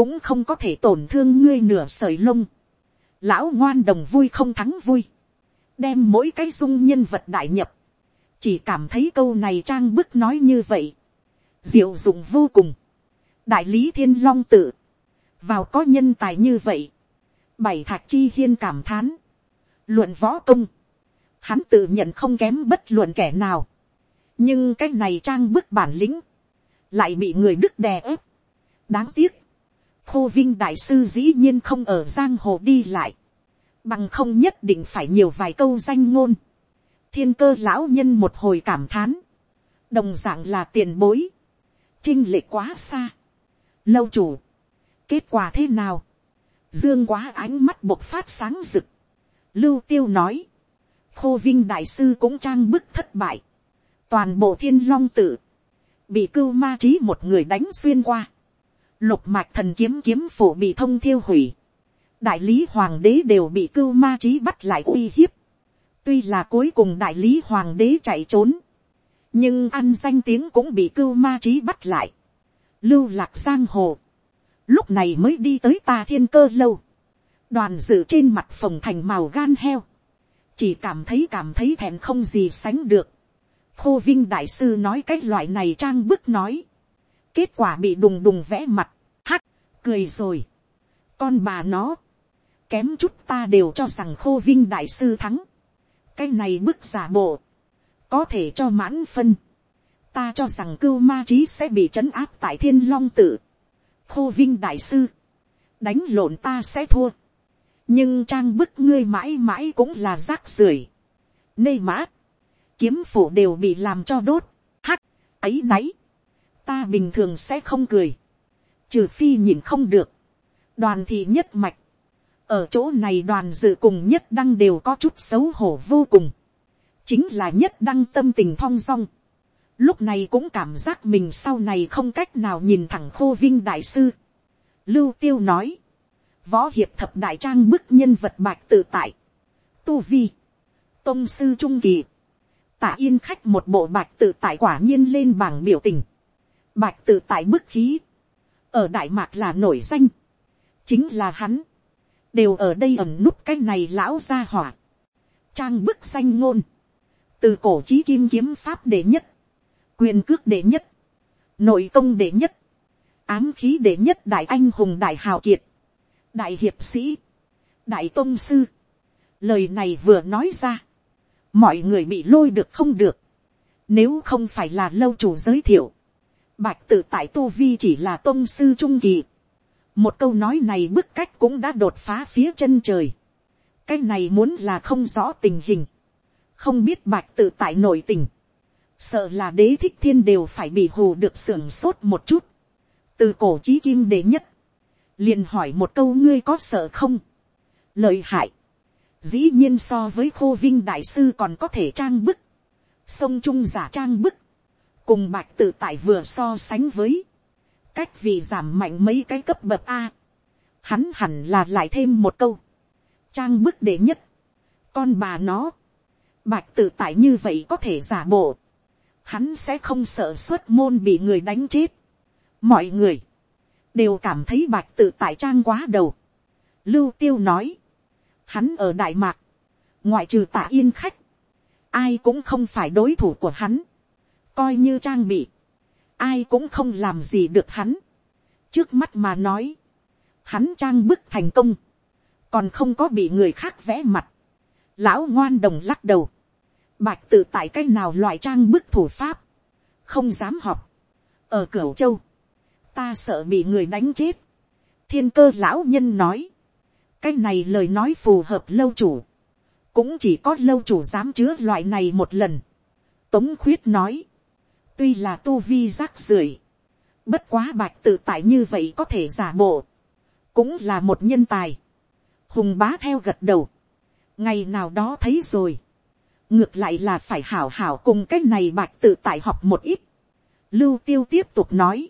cũng không có thể tổn thương ngươi nửa sợi lông. lão ngoan đồng vui không thắng vui. đem mỗi cái dung nhân vật đại nhập. chỉ cảm thấy câu này trang bức nói như vậy. diệu dụng vô cùng. đại lý thiên long tự. vào có nhân tài như vậy. bảy thạc chi hiên cảm thán. luận võ công hắn tự nhận không kém bất luận kẻ nào. nhưng cái này trang bức bản lĩnh, lại bị người đức đè ép. đáng tiếc, khô vinh đại sư dĩ nhiên không ở giang hồ đi lại, bằng không nhất định phải nhiều vài câu danh ngôn. thiên cơ lão nhân một hồi cảm thán, đồng d ạ n g là tiền bối, trinh lệ quá xa, lâu chủ, kết quả thế nào, dương quá ánh mắt bộc phát sáng rực, lưu tiêu nói, khô vinh đại sư cũng trang bức thất bại. toàn bộ thiên long tự, bị cưu ma trí một người đánh xuyên qua lục mạch thần kiếm kiếm phủ bị thông thiêu hủy. đại lý hoàng đế đều bị cưu ma trí bắt lại uy hiếp. tuy là cuối cùng đại lý hoàng đế chạy trốn, nhưng ăn danh tiếng cũng bị cưu ma trí bắt lại. lưu lạc giang hồ, lúc này mới đi tới ta thiên cơ lâu. đoàn dự trên mặt phòng thành màu gan heo chỉ cảm thấy cảm thấy thèm không gì sánh được. khô vinh đại sư nói cái loại này trang bức nói kết quả bị đùng đùng vẽ mặt, hắc, cười rồi. con bà nó, kém chút ta đều cho rằng khô vinh đại sư thắng. cái này bức giả bộ, có thể cho mãn phân. ta cho rằng cưu ma trí sẽ bị trấn áp tại thiên long tự. khô vinh đại sư, đánh lộn ta sẽ thua nhưng trang bức ngươi mãi mãi cũng là rác rưởi. nê mã, kiếm phủ đều bị làm cho đốt, hắc, ấy náy, ta bình thường sẽ không cười, trừ phi nhìn không được, đoàn thị nhất mạch, ở chỗ này đoàn dự cùng nhất đăng đều có chút xấu hổ vô cùng, chính là nhất đăng tâm tình thong dong, lúc này cũng cảm giác mình sau này không cách nào nhìn thẳng khô vinh đại sư. Lưu tiêu nói, võ hiệp thập đại trang bức nhân vật bạch tự tại, tu vi, tôn sư trung kỳ, tả yên khách một bộ bạch tự tại quả nhiên lên bảng biểu tình, bạch tự tại bức khí, ở đại mạc là nổi danh, chính là hắn, đều ở đây ẩn núp cái này lão gia hỏa, trang bức xanh ngôn, từ cổ trí kim kiếm pháp đệ nhất, quyền cước đệ nhất, nội công đệ nhất, ám khí đệ nhất đại anh hùng đại hào kiệt, đại hiệp sĩ, đại tôn sư, lời này vừa nói ra, mọi người bị lôi được không được, Nếu không phải là lâu chủ giới thiệu. Bạch tự tại tu vi chỉ là tôn sư trung kỳ. Một câu nói này bức cách cũng đã đột phá phía chân trời. Cái này muốn là không rõ tình hình. Không biết bạch tự tại nội tình. Sợ là đế thích thiên đều phải bị hù được sưởng sốt một chút. Từ cổ chí kim đế nhất. Liền hỏi một câu ngươi có sợ không? Lợi hại. Dĩ nhiên so với khô vinh đại sư còn có thể trang bức. Sông Trung giả trang bức. Cùng bạch tự tại vừa so sánh với. Cách vì giảm mạnh mấy cái cấp bậc A. Hắn hẳn là lại thêm một câu. Trang bức đệ nhất. Con bà nó. Bạch tự tại như vậy có thể giả bộ. Hắn sẽ không sợ xuất môn bị người đánh chết. Mọi người. Đều cảm thấy bạch tự tại trang quá đầu. Lưu tiêu nói. Hắn ở Đại Mạc. Ngoại trừ tạ yên khách. Ai cũng không phải đối thủ của hắn. Coi như trang bị. Ai cũng không làm gì được hắn. Trước mắt mà nói. Hắn trang bức thành công. Còn không có bị người khác vẽ mặt. Lão ngoan đồng lắc đầu. Bạch tự tại cách nào loại trang bức thủ pháp. Không dám học. Ở cửa Châu. Ta sợ bị người đánh chết. Thiên cơ lão nhân nói cái này lời nói phù hợp lâu chủ, cũng chỉ có lâu chủ dám chứa loại này một lần. Tống khuyết nói, tuy là tu vi rác rưởi, bất quá bạch tự tại như vậy có thể giả bộ, cũng là một nhân tài. Hùng bá theo gật đầu, ngày nào đó thấy rồi, ngược lại là phải hảo hảo cùng cái này bạch tự tại học một ít. Lưu tiêu tiếp tục nói,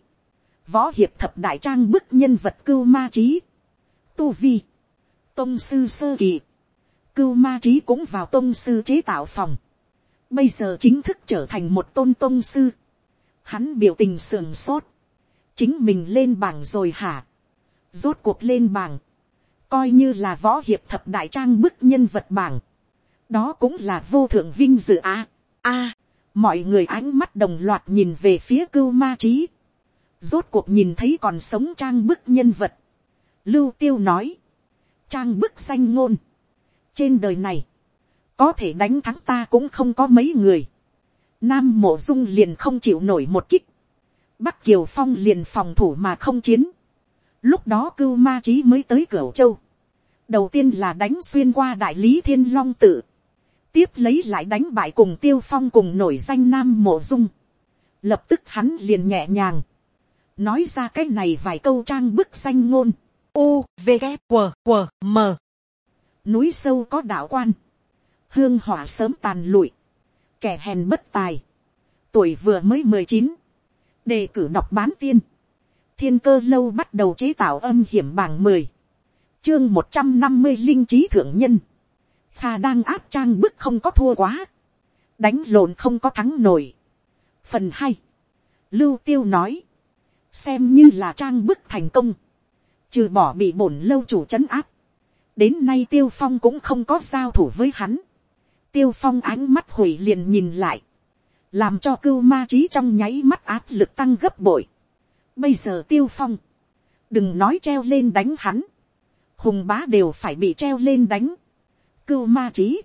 võ hiệp thập đại trang bức nhân vật cưu ma trí, tu vi, tôn sư sơ kỳ, cưu ma trí cũng vào tôn sư chế tạo phòng, bây giờ chính thức trở thành một tôn tôn sư, hắn biểu tình sườn sốt, chính mình lên bảng rồi hả, rốt cuộc lên bảng, coi như là võ hiệp thập đại trang bức nhân vật bảng, đó cũng là vô thượng vinh dự a, a, mọi người ánh mắt đồng loạt nhìn về phía cưu ma trí, rốt cuộc nhìn thấy còn sống trang bức nhân vật, lưu tiêu nói, trang bức danh ngôn. trên đời này, có thể đánh thắng ta cũng không có mấy người nam mộ dung liền không chịu nổi một kích. bắc kiều phong liền phòng thủ mà không chiến. lúc đó cưu ma trí mới tới Cửu châu. đầu tiên là đánh xuyên qua đại lý thiên long tự. tiếp lấy lại đánh bại cùng tiêu phong cùng nổi danh nam mộ dung. lập tức hắn liền nhẹ nhàng. nói ra cái này vài câu trang bức xanh ngôn u, v, g, w w, m núi sâu có đạo quan hương hỏa sớm tàn lụi kẻ hèn bất tài. Tuổi vừa mới mười chín đề cử đọc bán tiên. Thiên cơ lâu bắt đầu chế tạo âm hiểm bảng mười. Chương một trăm năm mươi linh trí thượng nhân. Kha đang áp trang bức không có thua quá. Đánh lộn không có thắng nổi. Phần hai lưu tiêu nói. Xem như là trang bức thành công. Trừ bỏ bị bổn lâu chủ c h ấ n áp, đến nay tiêu phong cũng không có giao thủ với hắn, tiêu phong ánh mắt hủy liền nhìn lại, làm cho cưu ma trí trong nháy mắt áp lực tăng gấp bội. Bây giờ tiêu phong, đừng nói treo lên đánh hắn, hùng bá đều phải bị treo lên đánh. Cưu ma trí,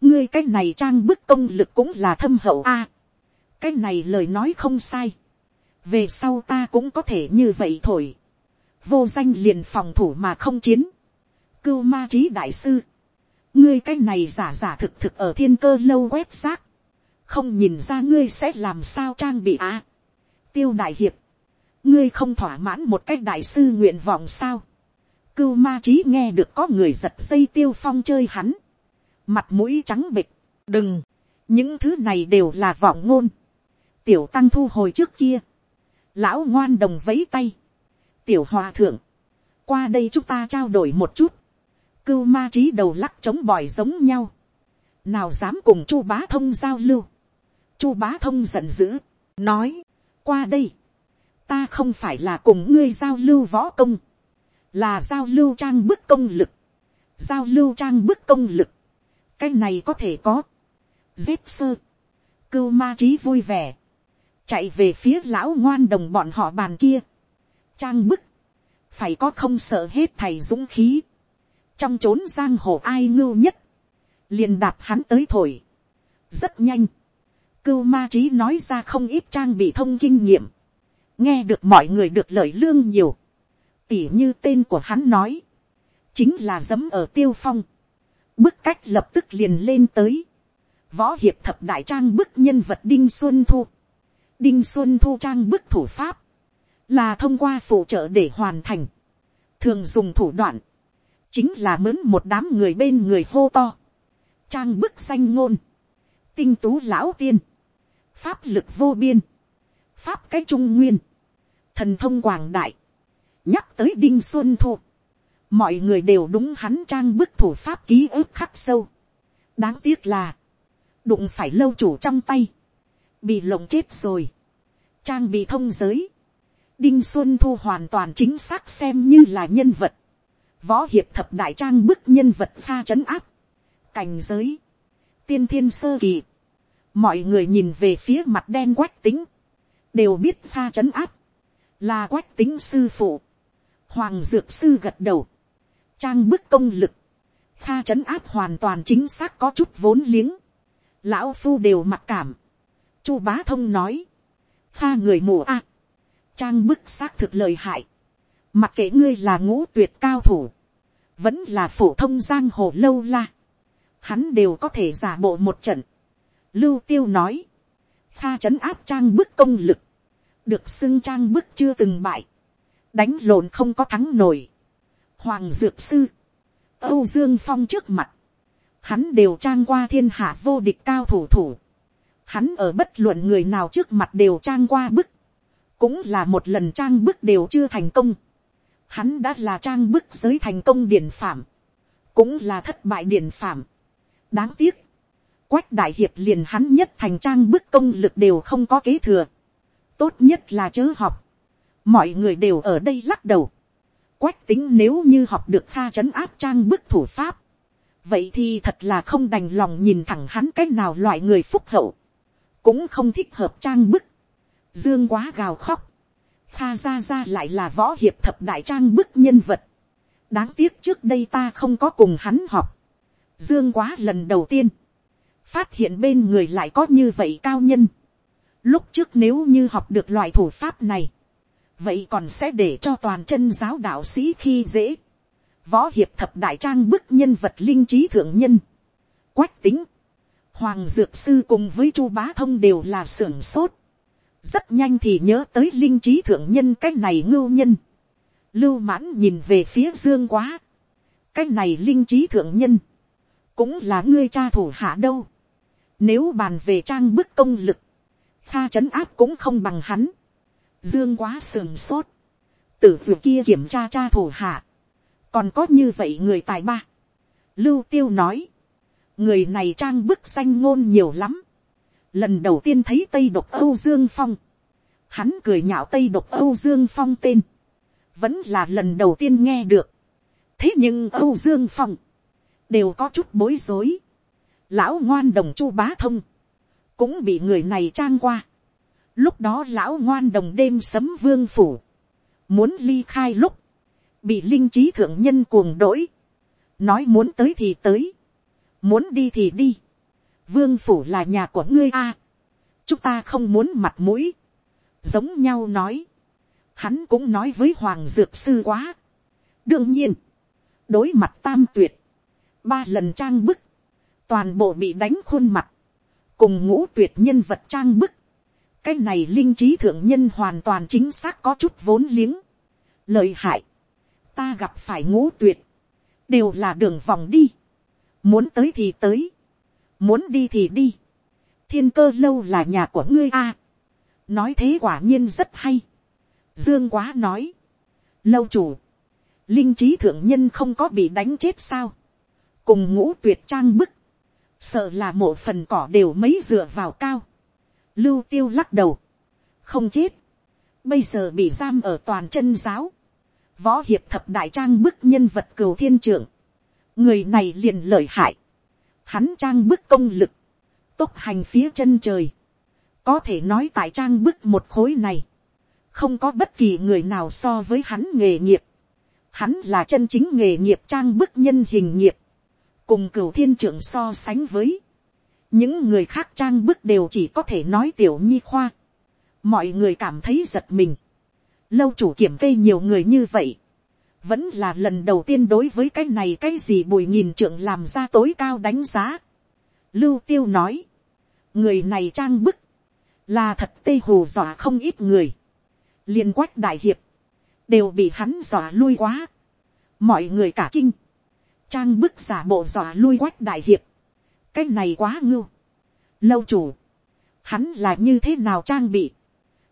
ngươi cái này trang bức công lực cũng là thâm hậu a. cái này lời nói không sai. về sau ta cũng có thể như vậy thổi vô danh liền phòng thủ mà không chiến. Cưu ma trí đại sư. Ngươi cái này giả giả thực thực ở thiên cơ lâu quét xác. Không nhìn ra ngươi sẽ làm sao trang bị á. Tiêu đại hiệp. Ngươi không thỏa mãn một cách đại sư nguyện vọng sao. Cưu ma trí nghe được có người giật dây tiêu phong chơi hắn. Mặt mũi trắng bịch. Đừng. Những thứ này đều là vọng ngôn. Tiểu tăng thu hồi trước kia. Lão ngoan đồng vấy tay tiểu hòa thượng, qua đây chúng ta trao đổi một chút, cưu ma trí đầu lắc chống bòi giống nhau, nào dám cùng chu bá thông giao lưu, chu bá thông giận dữ, nói, qua đây, ta không phải là cùng ngươi giao lưu võ công, là giao lưu trang bức công lực, giao lưu trang bức công lực, cái này có thể có, dép sơ, cưu ma trí vui vẻ, chạy về phía lão ngoan đồng bọn họ bàn kia, trang bức, phải có không sợ hết thầy dũng khí, trong trốn giang hồ ai ngưu nhất, liền đạp hắn tới thổi, rất nhanh, cưu ma trí nói ra không ít trang bị thông kinh nghiệm, nghe được mọi người được lợi lương nhiều, tỉ như tên của hắn nói, chính là dấm ở tiêu phong, bức cách lập tức liền lên tới, võ hiệp thập đại trang bức nhân vật đinh xuân thu, đinh xuân thu trang bức thủ pháp, là thông qua phụ trợ để hoàn thành, thường dùng thủ đoạn, chính là mướn một đám người bên người hô to, trang bức xanh ngôn, tinh tú lão tiên, pháp lực vô biên, pháp cái trung nguyên, thần thông quảng đại, nhắc tới đinh xuân thu, mọi người đều đúng hắn trang bức thủ pháp ký ức khắc sâu. đáng tiếc là, đụng phải lâu chủ trong tay, bị lộng chết rồi, trang bị thông giới, đinh xuân thu hoàn toàn chính xác xem như là nhân vật, võ hiệp thập đại trang bức nhân vật pha c h ấ n áp, cảnh giới, tiên thiên sơ kỳ, mọi người nhìn về phía mặt đen quách tính, đều biết pha c h ấ n áp, là quách tính sư phụ, hoàng dược sư gật đầu, trang bức công lực, pha c h ấ n áp hoàn toàn chính xác có chút vốn liếng, lão phu đều mặc cảm, chu bá thông nói, pha người mù a, trang bức xác thực lời hại, mặc kệ ngươi là ngũ tuyệt cao thủ, vẫn là phổ thông giang hồ lâu la, hắn đều có thể giả bộ một trận. Lưu tiêu nói, kha trấn áp trang bức công lực, được xưng trang bức chưa từng bại, đánh lộn không có thắng nổi. Hoàng dược sư, âu dương phong trước mặt, hắn đều trang qua thiên hạ vô địch cao thủ thủ. Hắn ở bất luận người nào trước mặt đều trang qua bức, cũng là một lần trang bức đều chưa thành công hắn đã là trang bức giới thành công điển phạm, cũng là thất bại điển phạm. đáng tiếc, quách đại hiệp liền hắn nhất thành trang bức công lực đều không có kế thừa, tốt nhất là chớ học, mọi người đều ở đây lắc đầu, quách tính nếu như học được kha c h ấ n áp trang bức thủ pháp, vậy thì thật là không đành lòng nhìn thẳng hắn cái nào loại người phúc hậu, cũng không thích hợp trang bức, dương quá gào khóc, Kha Gia Gia lại là võ hiệp thập đại trang bức nhân vật. Đáng tiếc trước đây ta không có cùng hắn học. Dương quá lần đầu tiên. Phát hiện bên người lại có như vậy cao nhân. Lúc trước nếu như học được loại thủ pháp này. Vậy còn sẽ để cho toàn chân giáo đạo sĩ khi dễ. Võ hiệp thập đại trang bức nhân vật linh trí thượng nhân. Quách tính. Hoàng Dược Sư cùng với Chu Bá Thông đều là sưởng sốt rất nhanh thì nhớ tới linh trí thượng nhân cái này ngưu nhân. lưu mãn nhìn về phía dương quá. cái này linh trí thượng nhân, cũng là ngươi cha thủ hạ đâu. nếu bàn về trang bức công lực, kha trấn áp cũng không bằng hắn. dương quá sườn sốt. tử dù kia kiểm tra cha thủ hạ. còn có như vậy người tài ba. lưu tiêu nói. người này trang bức xanh ngôn nhiều lắm lần đầu tiên thấy tây độc âu dương phong, hắn cười nhạo tây độc âu dương phong tên, vẫn là lần đầu tiên nghe được. thế nhưng âu dương phong, đều có chút bối rối. lão ngoan đồng chu bá thông, cũng bị người này trang qua. lúc đó lão ngoan đồng đêm sấm vương phủ, muốn ly khai lúc, bị linh trí thượng nhân cuồng đỗi, nói muốn tới thì tới, muốn đi thì đi vương phủ là nhà của ngươi a, chúng ta không muốn mặt mũi, giống nhau nói, hắn cũng nói với hoàng dược sư quá. đương nhiên, đối mặt tam tuyệt, ba lần trang bức, toàn bộ bị đánh khuôn mặt, cùng ngũ tuyệt nhân vật trang bức, cái này linh trí thượng nhân hoàn toàn chính xác có chút vốn liếng, lợi hại, ta gặp phải ngũ tuyệt, đều là đường vòng đi, muốn tới thì tới, muốn đi thì đi, thiên cơ lâu là nhà của ngươi a, nói thế quả nhiên rất hay, dương quá nói, lâu chủ, linh trí thượng nhân không có bị đánh chết sao, cùng ngũ tuyệt trang bức, sợ là mộ phần cỏ đều mấy dựa vào cao, lưu tiêu lắc đầu, không chết, bây giờ bị giam ở toàn chân giáo, võ hiệp thập đại trang bức nhân vật cừu thiên trưởng, người này liền lợi hại, hắn trang bức công lực, tốc hành phía chân trời, có thể nói tại trang bức một khối này, không có bất kỳ người nào so với hắn nghề nghiệp, hắn là chân chính nghề nghiệp trang bức nhân hình nghiệp, cùng cửu thiên trưởng so sánh với, những người khác trang bức đều chỉ có thể nói tiểu nhi khoa, mọi người cảm thấy giật mình, lâu chủ kiểm kê nhiều người như vậy, vẫn là lần đầu tiên đối với cái này cái gì bùi nhìn trưởng làm ra tối cao đánh giá. Lưu tiêu nói, người này trang bức, là thật tê hù dọa không ít người, liên quách đại hiệp, đều bị hắn dọa lui quá, mọi người cả kinh, trang bức giả bộ dọa lui quách đại hiệp, cái này quá ngưu, lâu chủ, hắn là như thế nào trang bị,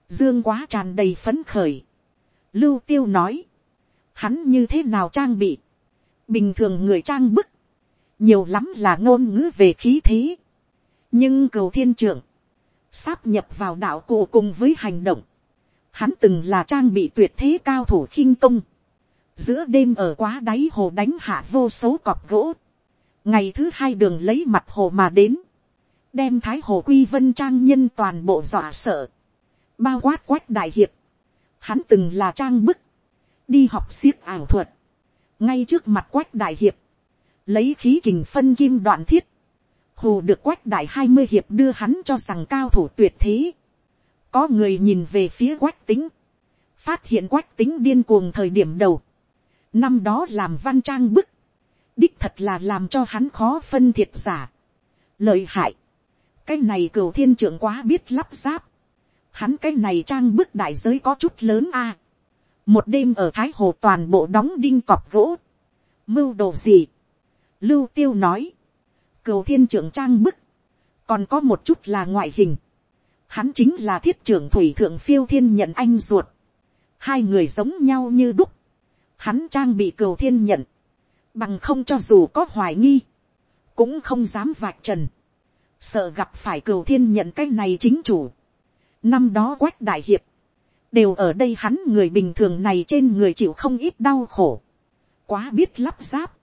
dương quá tràn đầy phấn khởi, lưu tiêu nói, hắn như thế nào trang bị, bình thường người trang bức, nhiều lắm là ngôn ngữ về khí thế, nhưng cầu thiên trưởng, sáp nhập vào đạo cụ cùng với hành động, hắn từng là trang bị tuyệt thế cao thủ khinh công, giữa đêm ở quá đáy hồ đánh hạ vô số cọp gỗ, ngày thứ hai đường lấy mặt hồ mà đến, đem thái hồ quy vân trang nhân toàn bộ dọa sợ, bao quát quách đại hiệp, hắn từng là trang bức, đi học siếc ảo thuật, ngay trước mặt quách đại hiệp, lấy khí kình phân kim đoạn thiết, hù được quách đại hai mươi hiệp đưa hắn cho rằng cao thủ tuyệt thế. có người nhìn về phía quách tính, phát hiện quách tính điên cuồng thời điểm đầu, năm đó làm văn trang bức, đích thật là làm cho hắn khó phân thiệt giả, lợi hại, cái này cửu thiên trưởng quá biết lắp ráp, hắn cái này trang bức đại giới có chút lớn a, một đêm ở thái hồ toàn bộ đóng đinh cọp gỗ, mưu đồ gì, lưu tiêu nói, cầu thiên trưởng trang bức, còn có một chút là ngoại hình, hắn chính là thiết trưởng thủy thượng phiêu thiên nhận anh ruột, hai người giống nhau như đúc, hắn trang bị cầu thiên nhận, bằng không cho dù có hoài nghi, cũng không dám vạch trần, sợ gặp phải cầu thiên nhận cái này chính chủ. năm đó quách đại hiệp, đều ở đây hắn người bình thường này trên người chịu không ít đau khổ, quá biết lắp ráp,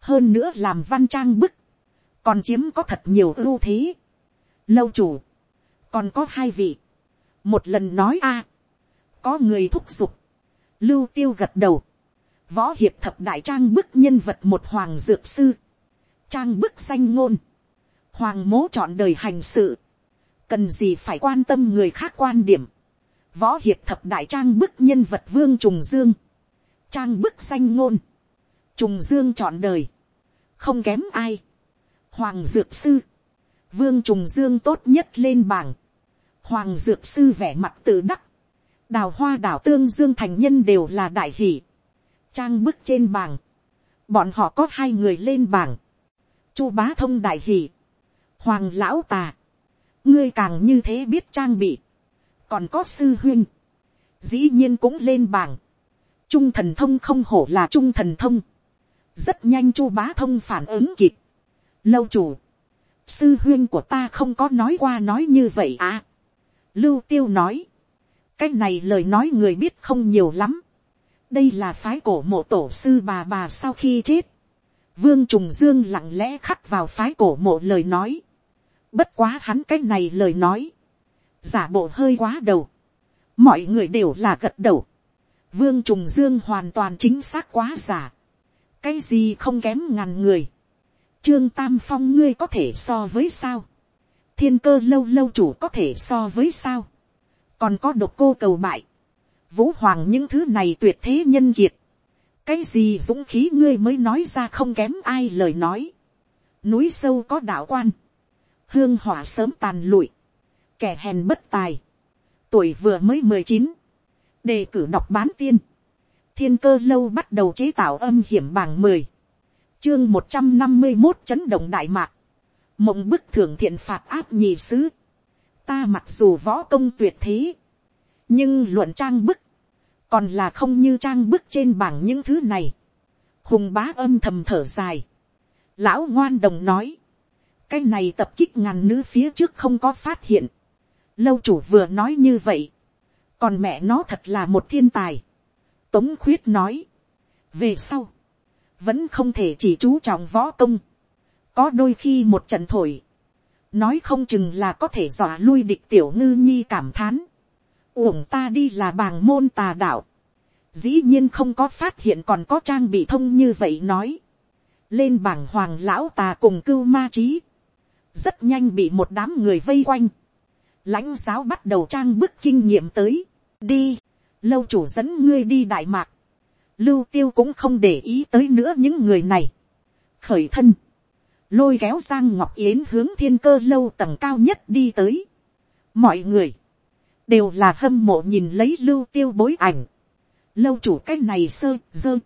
hơn nữa làm văn trang bức, còn chiếm có thật nhiều ưu thế. lâu chủ, còn có hai vị, một lần nói a, có người thúc giục, lưu tiêu gật đầu, võ hiệp thập đại trang bức nhân vật một hoàng dược sư, trang bức danh ngôn, hoàng mố chọn đời hành sự, cần gì phải quan tâm người khác quan điểm, võ hiệp thập đại trang bức nhân vật vương trùng dương, trang bức danh ngôn, trùng dương chọn đời, không kém ai, hoàng dược sư, vương trùng dương tốt nhất lên bảng, hoàng dược sư vẻ mặt tự đắc, đào hoa đảo tương dương thành nhân đều là đại hỷ, trang bức trên bảng, bọn họ có hai người lên bảng, chu bá thông đại hỷ, hoàng lão tà, ngươi càng như thế biết trang bị, còn có sư huyên, dĩ nhiên cũng lên bảng, trung thần thông không hổ là trung thần thông, rất nhanh chu bá thông phản ứng kịp, lâu chủ, sư huyên của ta không có nói qua nói như vậy à. lưu tiêu nói, cái này lời nói người biết không nhiều lắm, đây là phái cổ mộ tổ sư bà bà sau khi chết, vương trùng dương lặng lẽ khắc vào phái cổ mộ lời nói, bất quá hắn cái này lời nói, giả bộ hơi quá đầu, mọi người đều là gật đầu, vương trùng dương hoàn toàn chính xác quá giả, cái gì không kém ngàn người, trương tam phong ngươi có thể so với sao, thiên cơ lâu lâu chủ có thể so với sao, còn có độc cô cầu bại, vũ hoàng những thứ này tuyệt thế nhân kiệt, cái gì dũng khí ngươi mới nói ra không kém ai lời nói, núi sâu có đạo quan, hương hỏa sớm tàn lụi, kẻ hèn bất tài, tuổi vừa mới mười chín, đề cử đọc bán tiên, thiên cơ lâu bắt đầu chế tạo âm hiểm bảng mười, chương một trăm năm mươi một chấn động đại mạc, mộng bức thưởng thiện phạt áp nhì sứ, ta mặc dù võ công tuyệt thế, nhưng luận trang bức, còn là không như trang bức trên bảng những thứ này, hùng bá âm thầm thở dài, lão ngoan đồng nói, cái này tập kích ngàn nữ phía trước không có phát hiện, lâu chủ vừa nói như vậy, còn mẹ nó thật là một thiên tài, tống khuyết nói, về sau, vẫn không thể chỉ chú trọng võ công, có đôi khi một trận thổi, nói không chừng là có thể dọa lui địch tiểu ngư nhi cảm thán, uổng ta đi là bàng môn tà đạo, dĩ nhiên không có phát hiện còn có trang bị thông như vậy nói, lên bảng hoàng lão tà cùng cưu ma trí, rất nhanh bị một đám người vây quanh, lãnh giáo bắt đầu trang bức kinh nghiệm tới, đi, lâu chủ dẫn ngươi đi đại mạc, lưu tiêu cũng không để ý tới nữa những người này, khởi thân, lôi kéo sang ngọc yến hướng thiên cơ lâu tầng cao nhất đi tới, mọi người, đều là hâm mộ nhìn lấy lưu tiêu bối ảnh, lâu chủ cái này sơ dơ,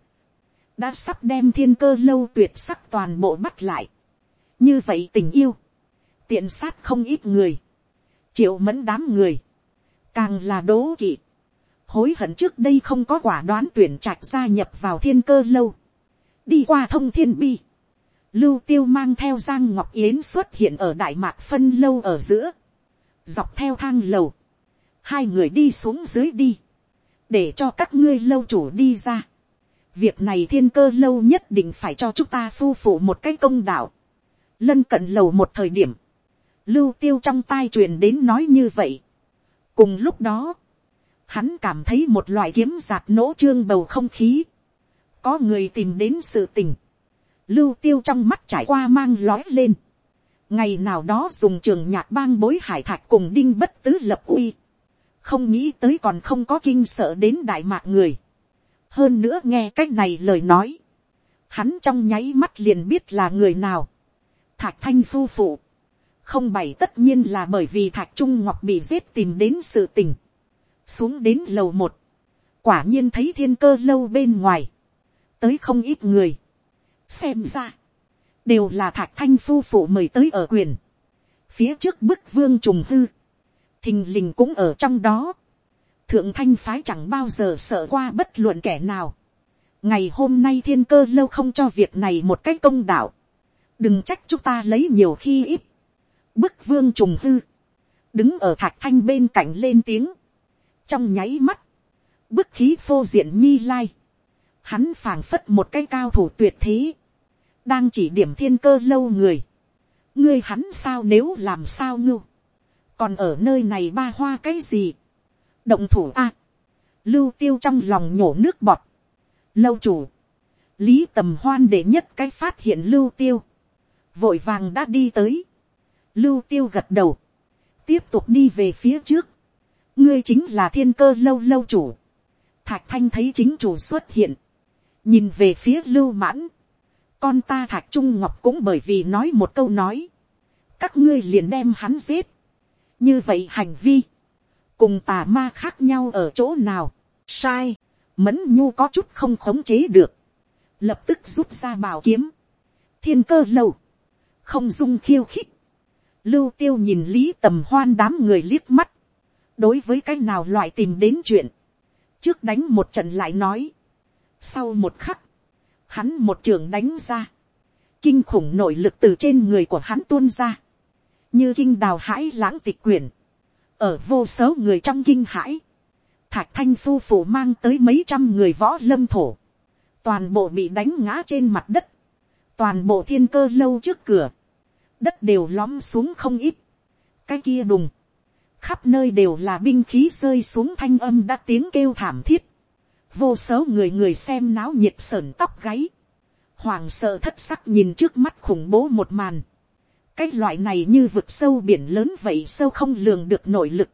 đã sắp đem thiên cơ lâu tuyệt sắc toàn bộ bắt lại, như vậy tình yêu, tiện sát không ít người, triệu mẫn đám người, càng là đố kỵ, hối hận trước đây không có quả đoán tuyển trạch gia nhập vào thiên cơ lâu, đi qua thông thiên bi, lưu tiêu mang theo giang ngọc yến xuất hiện ở đại mạc phân lâu ở giữa, dọc theo thang lầu, hai người đi xuống dưới đi, để cho các ngươi lâu chủ đi ra. việc này thiên cơ lâu nhất định phải cho chúng ta phu phụ một cái công đạo. lân cận lầu một thời điểm, lưu tiêu trong tai truyền đến nói như vậy. cùng lúc đó, hắn cảm thấy một loại kiếm giạt nỗ trương bầu không khí. có người tìm đến sự tình. lưu tiêu trong mắt trải qua mang lói lên. ngày nào đó dùng trường nhạc bang bối hải thạch cùng đinh bất tứ lập uy. không nghĩ tới còn không có kinh sợ đến đại mạc người. hơn nữa nghe cái này lời nói. hắn trong nháy mắt liền biết là người nào. thạch thanh phu phụ không bày tất nhiên là bởi vì thạch trung ngọc bị giết tìm đến sự tình, xuống đến lầu một, quả nhiên thấy thiên cơ lâu bên ngoài, tới không ít người, xem ra, đều là thạch thanh phu phụ mời tới ở quyền, phía trước bức vương trùng hư, thình lình cũng ở trong đó, thượng thanh phái chẳng bao giờ sợ qua bất luận kẻ nào, ngày hôm nay thiên cơ lâu không cho việc này một cách công đạo, đừng trách chúng ta lấy nhiều khi ít, bức vương trùng hư, đứng ở thạch thanh bên cạnh lên tiếng, trong nháy mắt, bức khí phô diện nhi lai, hắn phảng phất một cái cao thủ tuyệt thế, đang chỉ điểm thiên cơ lâu người, ngươi hắn sao nếu làm sao ngưu, còn ở nơi này ba hoa cái gì, động thủ a, lưu tiêu trong lòng nhổ nước bọt, lâu chủ, lý tầm hoan để nhất cái phát hiện lưu tiêu, vội vàng đã đi tới, Lưu tiêu gật đầu. Tiếp tục đi về phía trước. Ngươi chính là thiên cơ lâu lâu chủ. Thạch thanh thấy chính chủ xuất hiện. Nhìn về phía lưu mãn. Con ta thạch trung ngọc cũng bởi vì nói một câu nói. Các ngươi liền đem hắn giết. Như vậy hành vi. Cùng tà ma khác nhau ở chỗ nào. Sai. Mẫn nhu có chút không khống chế được. Lập tức rút ra bảo kiếm. Thiên cơ lâu. Không dung khiêu khích Lưu tiêu nhìn lý tầm hoan đám người liếc mắt. Đối với cái nào loại tìm đến chuyện. Trước đánh một trận lại nói. Sau một khắc. Hắn một trường đánh ra. Kinh khủng nội lực từ trên người của hắn tuôn ra. Như kinh đào hãi lãng tịch quyển. Ở vô số người trong kinh hãi. Thạch thanh phu phụ mang tới mấy trăm người võ lâm thổ. Toàn bộ bị đánh ngã trên mặt đất. Toàn bộ thiên cơ lâu trước cửa đất đều lõm xuống không ít, cái kia đùng, khắp nơi đều là binh khí rơi xuống thanh âm đã tiếng kêu thảm thiết, vô số người người xem náo nhiệt sờn tóc gáy, hoàng sợ thất sắc nhìn trước mắt khủng bố một màn, cái loại này như vực sâu biển lớn vậy sâu không lường được nội lực,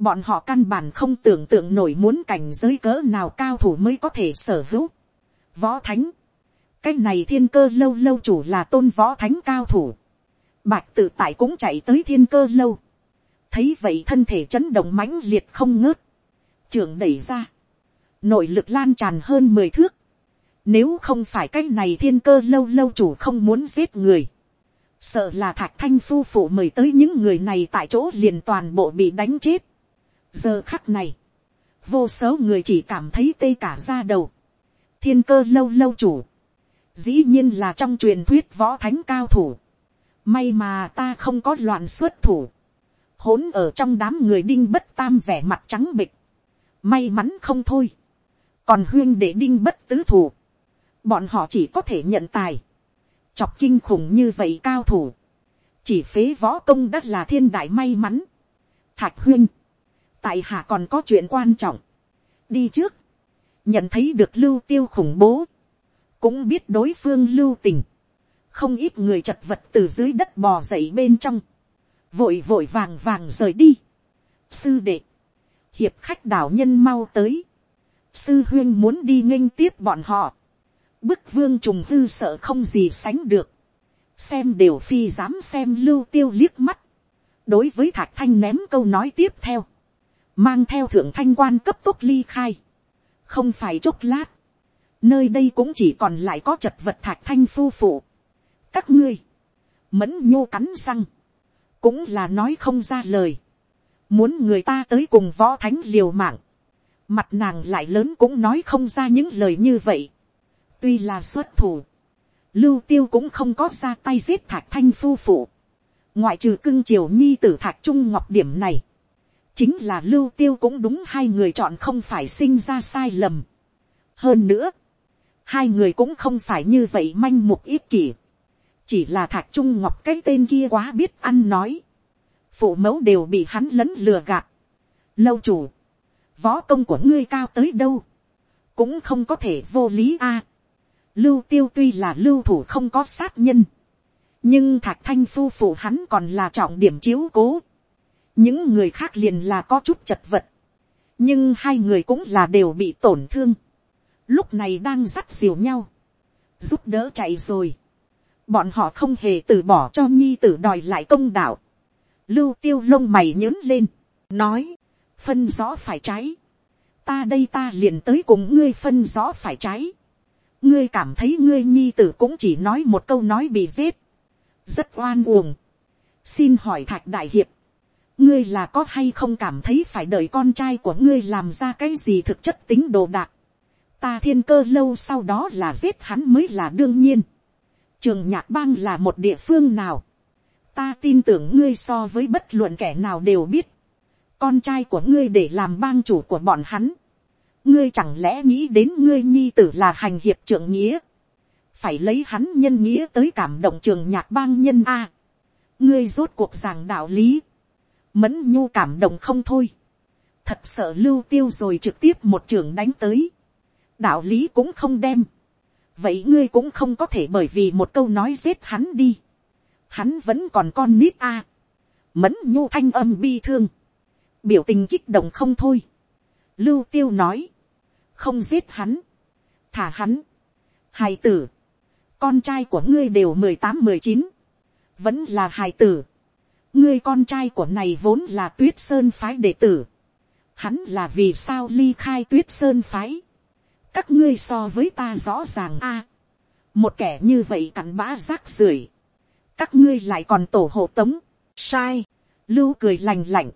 bọn họ căn bản không tưởng tượng nổi muốn cảnh giới cỡ nào cao thủ mới có thể sở hữu. Võ thánh, cái này thiên cơ lâu lâu chủ là tôn võ thánh cao thủ, Bạch tự tại cũng chạy tới thiên cơ lâu. Thấy vậy thân thể chấn động mãnh liệt không ngớt. Trường đẩy ra. Nội lực lan tràn hơn mười thước. Nếu không phải cái này thiên cơ lâu lâu chủ không muốn giết người. Sợ là thạch thanh phu phụ mời tới những người này tại chỗ liền toàn bộ bị đánh chết. Giờ khắc này. Vô số người chỉ cảm thấy tê cả ra đầu. Thiên cơ lâu lâu chủ. Dĩ nhiên là trong truyền thuyết võ thánh cao thủ May mà ta không có loạn xuất thủ. Hỗn ở trong đám người đinh bất tam vẻ mặt trắng bịch. May mắn không thôi. Còn huyên để đinh bất tứ thủ. Bọn họ chỉ có thể nhận tài. Chọc kinh khủng như vậy cao thủ. Chỉ phế võ công đất là thiên đại may mắn. Thạch huyên. Tại hạ còn có chuyện quan trọng. Đi trước. Nhận thấy được lưu tiêu khủng bố. Cũng biết đối phương lưu tình không ít người chật vật từ dưới đất bò dậy bên trong, vội vội vàng vàng rời đi. sư đệ, hiệp khách đảo nhân mau tới, sư huyên muốn đi nghênh tiếp bọn họ, bức vương trùng hư sợ không gì sánh được, xem đều phi dám xem lưu tiêu liếc mắt, đối với thạch thanh ném câu nói tiếp theo, mang theo thượng thanh quan cấp tốc ly khai, không phải chốc lát, nơi đây cũng chỉ còn lại có chật vật thạch thanh phu phụ, các ngươi, mẫn nhô cắn răng, cũng là nói không ra lời, muốn người ta tới cùng võ thánh liều mạng, mặt nàng lại lớn cũng nói không ra những lời như vậy, tuy là xuất thủ, lưu tiêu cũng không có ra tay giết thạch thanh phu phụ, ngoại trừ cưng triều nhi tử thạch trung ngọc điểm này, chính là lưu tiêu cũng đúng hai người chọn không phải sinh ra sai lầm. hơn nữa, hai người cũng không phải như vậy manh mục ít kỷ, chỉ là thạch trung ngọc cái tên kia quá biết ăn nói, phụ mẫu đều bị hắn lấn lừa gạt. lâu chủ, võ công của ngươi cao tới đâu, cũng không có thể vô lý a. lưu tiêu tuy là lưu thủ không có sát nhân, nhưng thạch thanh phu phụ hắn còn là trọng điểm chiếu cố. những người khác liền là có chút chật vật, nhưng hai người cũng là đều bị tổn thương. lúc này đang dắt dìu nhau, giúp đỡ chạy rồi bọn họ không hề từ bỏ cho nhi tử đòi lại công đạo. lưu tiêu lông mày nhớn lên, nói, phân rõ phải trái. ta đây ta liền tới cùng ngươi phân rõ phải trái. ngươi cảm thấy ngươi nhi tử cũng chỉ nói một câu nói bị giết rất oan uổng. xin hỏi thạch đại hiệp, ngươi là có hay không cảm thấy phải đợi con trai của ngươi làm ra cái gì thực chất tính đồ đạc. ta thiên cơ lâu sau đó là giết hắn mới là đương nhiên trường nhạc bang là một địa phương nào. ta tin tưởng ngươi so với bất luận kẻ nào đều biết. con trai của ngươi để làm bang chủ của bọn hắn. ngươi chẳng lẽ nghĩ đến ngươi nhi tử là hành hiệp trưởng nghĩa phải lấy hắn nhân nghĩa tới cảm động trường nhạc bang nhân a. ngươi rốt cuộc giảng đạo lý, mẫn nhu cảm động không thôi, thật sợ lưu tiêu rồi trực tiếp một trường đánh tới, đạo lý cũng không đem, vậy ngươi cũng không có thể bởi vì một câu nói giết hắn đi, hắn vẫn còn con nít a, mẫn nhu thanh âm bi thương, biểu tình kích động không thôi, lưu tiêu nói, không giết hắn, thả hắn, hài tử, con trai của ngươi đều mười tám mười chín, vẫn là hài tử. ngươi con trai của này vốn là tuyết sơn phái đệ tử. hắn là vì sao ly khai tuyết sơn phái các ngươi so với ta rõ ràng a. một kẻ như vậy cặn bã rác rưởi. các ngươi lại còn tổ hộ tống. sai, lưu cười lành lạnh.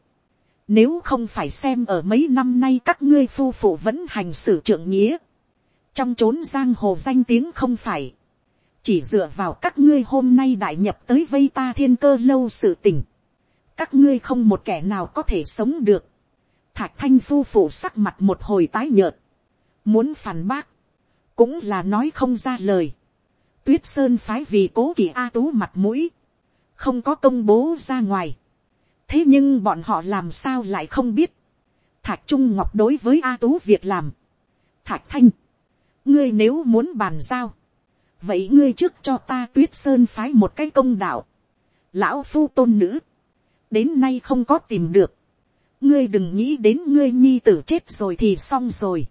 Nếu không phải xem ở mấy năm nay các ngươi phu phụ vẫn hành xử trượng nghĩa. Trong chốn giang hồ danh tiếng không phải chỉ dựa vào các ngươi hôm nay đại nhập tới vây ta thiên cơ lâu sự tình, các ngươi không một kẻ nào có thể sống được. Thạch thanh phu phụ sắc mặt một hồi tái nhợt, muốn phản bác, cũng là nói không ra lời. tuyết sơn phái vì cố kỳ a tú mặt mũi, không có công bố ra ngoài. thế nhưng bọn họ làm sao lại không biết. thạch trung ngọc đối với a tú việc làm. thạch thanh, ngươi nếu muốn bàn giao, vậy ngươi trước cho ta tuyết sơn phái một cái công đạo. lão phu tôn nữ, đến nay không có tìm được. ngươi đừng nghĩ đến ngươi nhi tử chết rồi thì xong rồi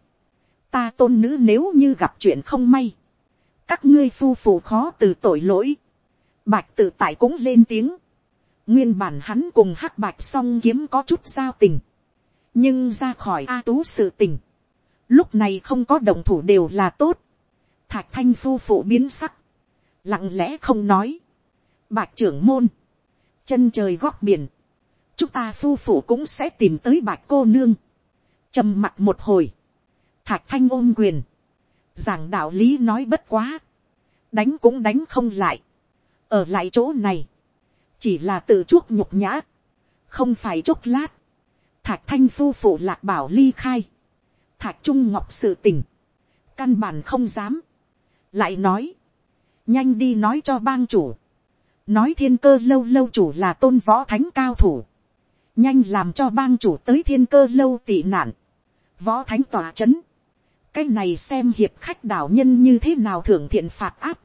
ta tôn nữ nếu như gặp chuyện không may, các ngươi phu phụ khó từ tội lỗi. bạch tự tại cũng lên tiếng. nguyên bản hắn cùng hắc bạch song kiếm có chút giao tình. nhưng ra khỏi a tú sự tình. lúc này không có đồng thủ đều là tốt thạch thanh phu phụ biến sắc, lặng lẽ không nói, bạch trưởng môn, chân trời góc biển, chúng ta phu phụ cũng sẽ tìm tới bạch cô nương, trầm mặt một hồi, thạch thanh ôm quyền, giảng đạo lý nói bất quá, đánh cũng đánh không lại, ở lại chỗ này, chỉ là tự chuốc nhục nhã, không phải chốc lát, thạch thanh phu phụ lạc bảo ly khai, thạch trung ngọc sự tỉnh, căn bản không dám, lại nói, nhanh đi nói cho bang chủ, nói thiên cơ lâu lâu chủ là tôn võ thánh cao thủ, nhanh làm cho bang chủ tới thiên cơ lâu tị nạn, võ thánh tòa c h ấ n cái này xem hiệp khách đạo nhân như thế nào thưởng thiện phạt áp,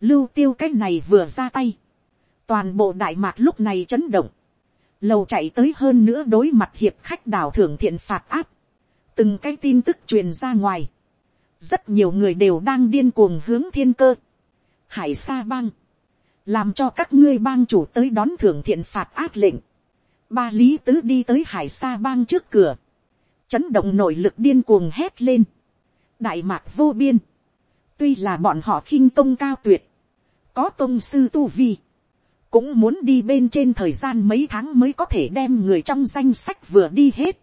lưu tiêu cái này vừa ra tay, toàn bộ đại mạc lúc này chấn động, lầu chạy tới hơn nữa đối mặt hiệp khách đảo thưởng thiện phạt áp, từng cái tin tức truyền ra ngoài, rất nhiều người đều đang điên cuồng hướng thiên cơ, hải sa bang, làm cho các ngươi bang chủ tới đón thưởng thiện phạt áp lệnh, ba lý tứ đi tới hải sa bang trước cửa, chấn động nội lực điên cuồng hét lên, đại mạc vô biên, tuy là bọn họ khinh công cao tuyệt, có tôn sư tu vi, cũng muốn đi bên trên thời gian mấy tháng mới có thể đem người trong danh sách vừa đi hết,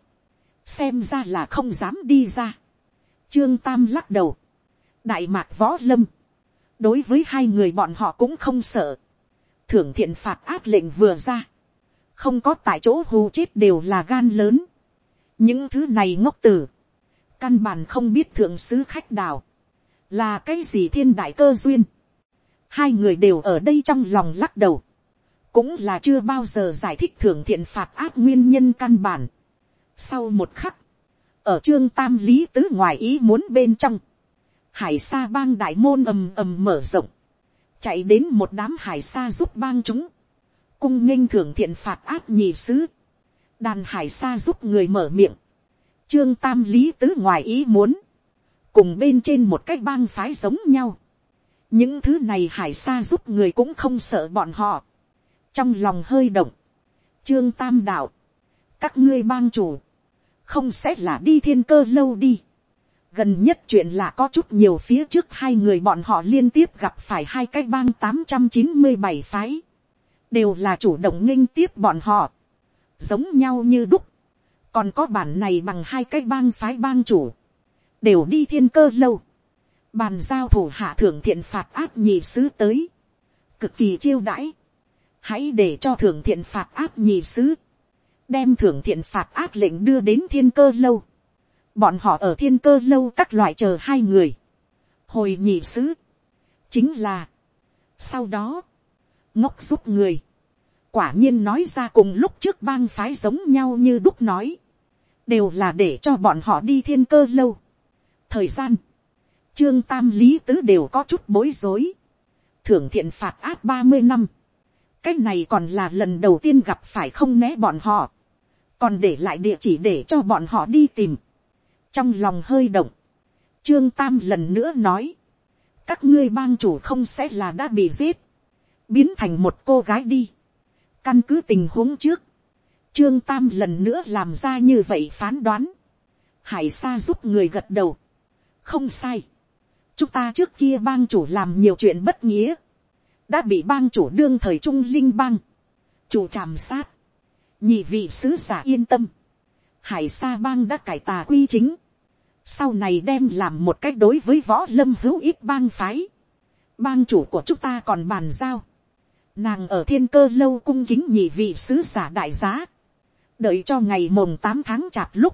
xem ra là không dám đi ra. Trương Tam lắc đầu, đại mạc võ lâm, đối với hai người bọn họ cũng không sợ, thưởng thiện phạt áp lệnh vừa ra, không có tại chỗ hù chết đều là gan lớn, những thứ này ngốc tử, căn bản không biết thượng sứ khách đào, là cái gì thiên đại cơ duyên, hai người đều ở đây trong lòng lắc đầu, cũng là chưa bao giờ giải thích thưởng thiện phạt ác nguyên nhân căn bản. Sau một khắc, ở trương tam lý tứ ngoài ý muốn bên trong, hải sa bang đại môn ầm ầm mở rộng, chạy đến một đám hải sa giúp bang chúng, cung nghênh thưởng thiện phạt ác nhị sứ, đàn hải sa giúp người mở miệng, trương tam lý tứ ngoài ý muốn, cùng bên trên một cái bang phái giống nhau, những thứ này hải xa giúp người cũng không sợ bọn họ, trong lòng hơi động, trương tam đạo, các ngươi bang chủ, không sẽ là đi thiên cơ lâu đi. gần nhất chuyện là có chút nhiều phía trước hai người bọn họ liên tiếp gặp phải hai cái bang tám trăm chín mươi bảy phái, đều là chủ động nghênh tiếp bọn họ, giống nhau như đúc, còn có bản này bằng hai cái bang phái bang chủ, đều đi thiên cơ lâu, bàn giao thủ hạ thưởng thiện phạt áp nhị sứ tới, cực kỳ chiêu đãi, hãy để cho thưởng thiện phạt áp nhị sứ, đem thưởng thiện phạt áp lệnh đưa đến thiên cơ lâu, bọn họ ở thiên cơ lâu các loại chờ hai người, hồi nhị sứ, chính là, sau đó, ngốc giúp người, quả nhiên nói ra cùng lúc trước bang phái giống nhau như đúc nói, đều là để cho bọn họ đi thiên cơ lâu. thời gian, trương tam lý tứ đều có chút bối rối, thưởng thiện phạt áp ba mươi năm, cái này còn là lần đầu tiên gặp phải không né bọn họ, còn để lại địa chỉ để cho bọn họ đi tìm, trong lòng hơi động, trương tam lần nữa nói, các ngươi bang chủ không sẽ là đã bị giết, biến thành một cô gái đi, căn cứ tình huống trước, trương tam lần nữa làm ra như vậy phán đoán, hải sa giúp người gật đầu, không sai, chúng ta trước kia bang chủ làm nhiều chuyện bất nghĩa, đã bị bang chủ đương thời trung linh bang, chủ tràm sát, nhị vị sứ giả yên tâm, hải sa bang đã cải tà quy chính, sau này đem làm một cách đối với võ lâm hữu ích bang phái, bang chủ của chúng ta còn bàn giao, nàng ở thiên cơ lâu cung kính nhị vị sứ giả đại giá, đợi cho ngày mồng tám tháng chạp lúc,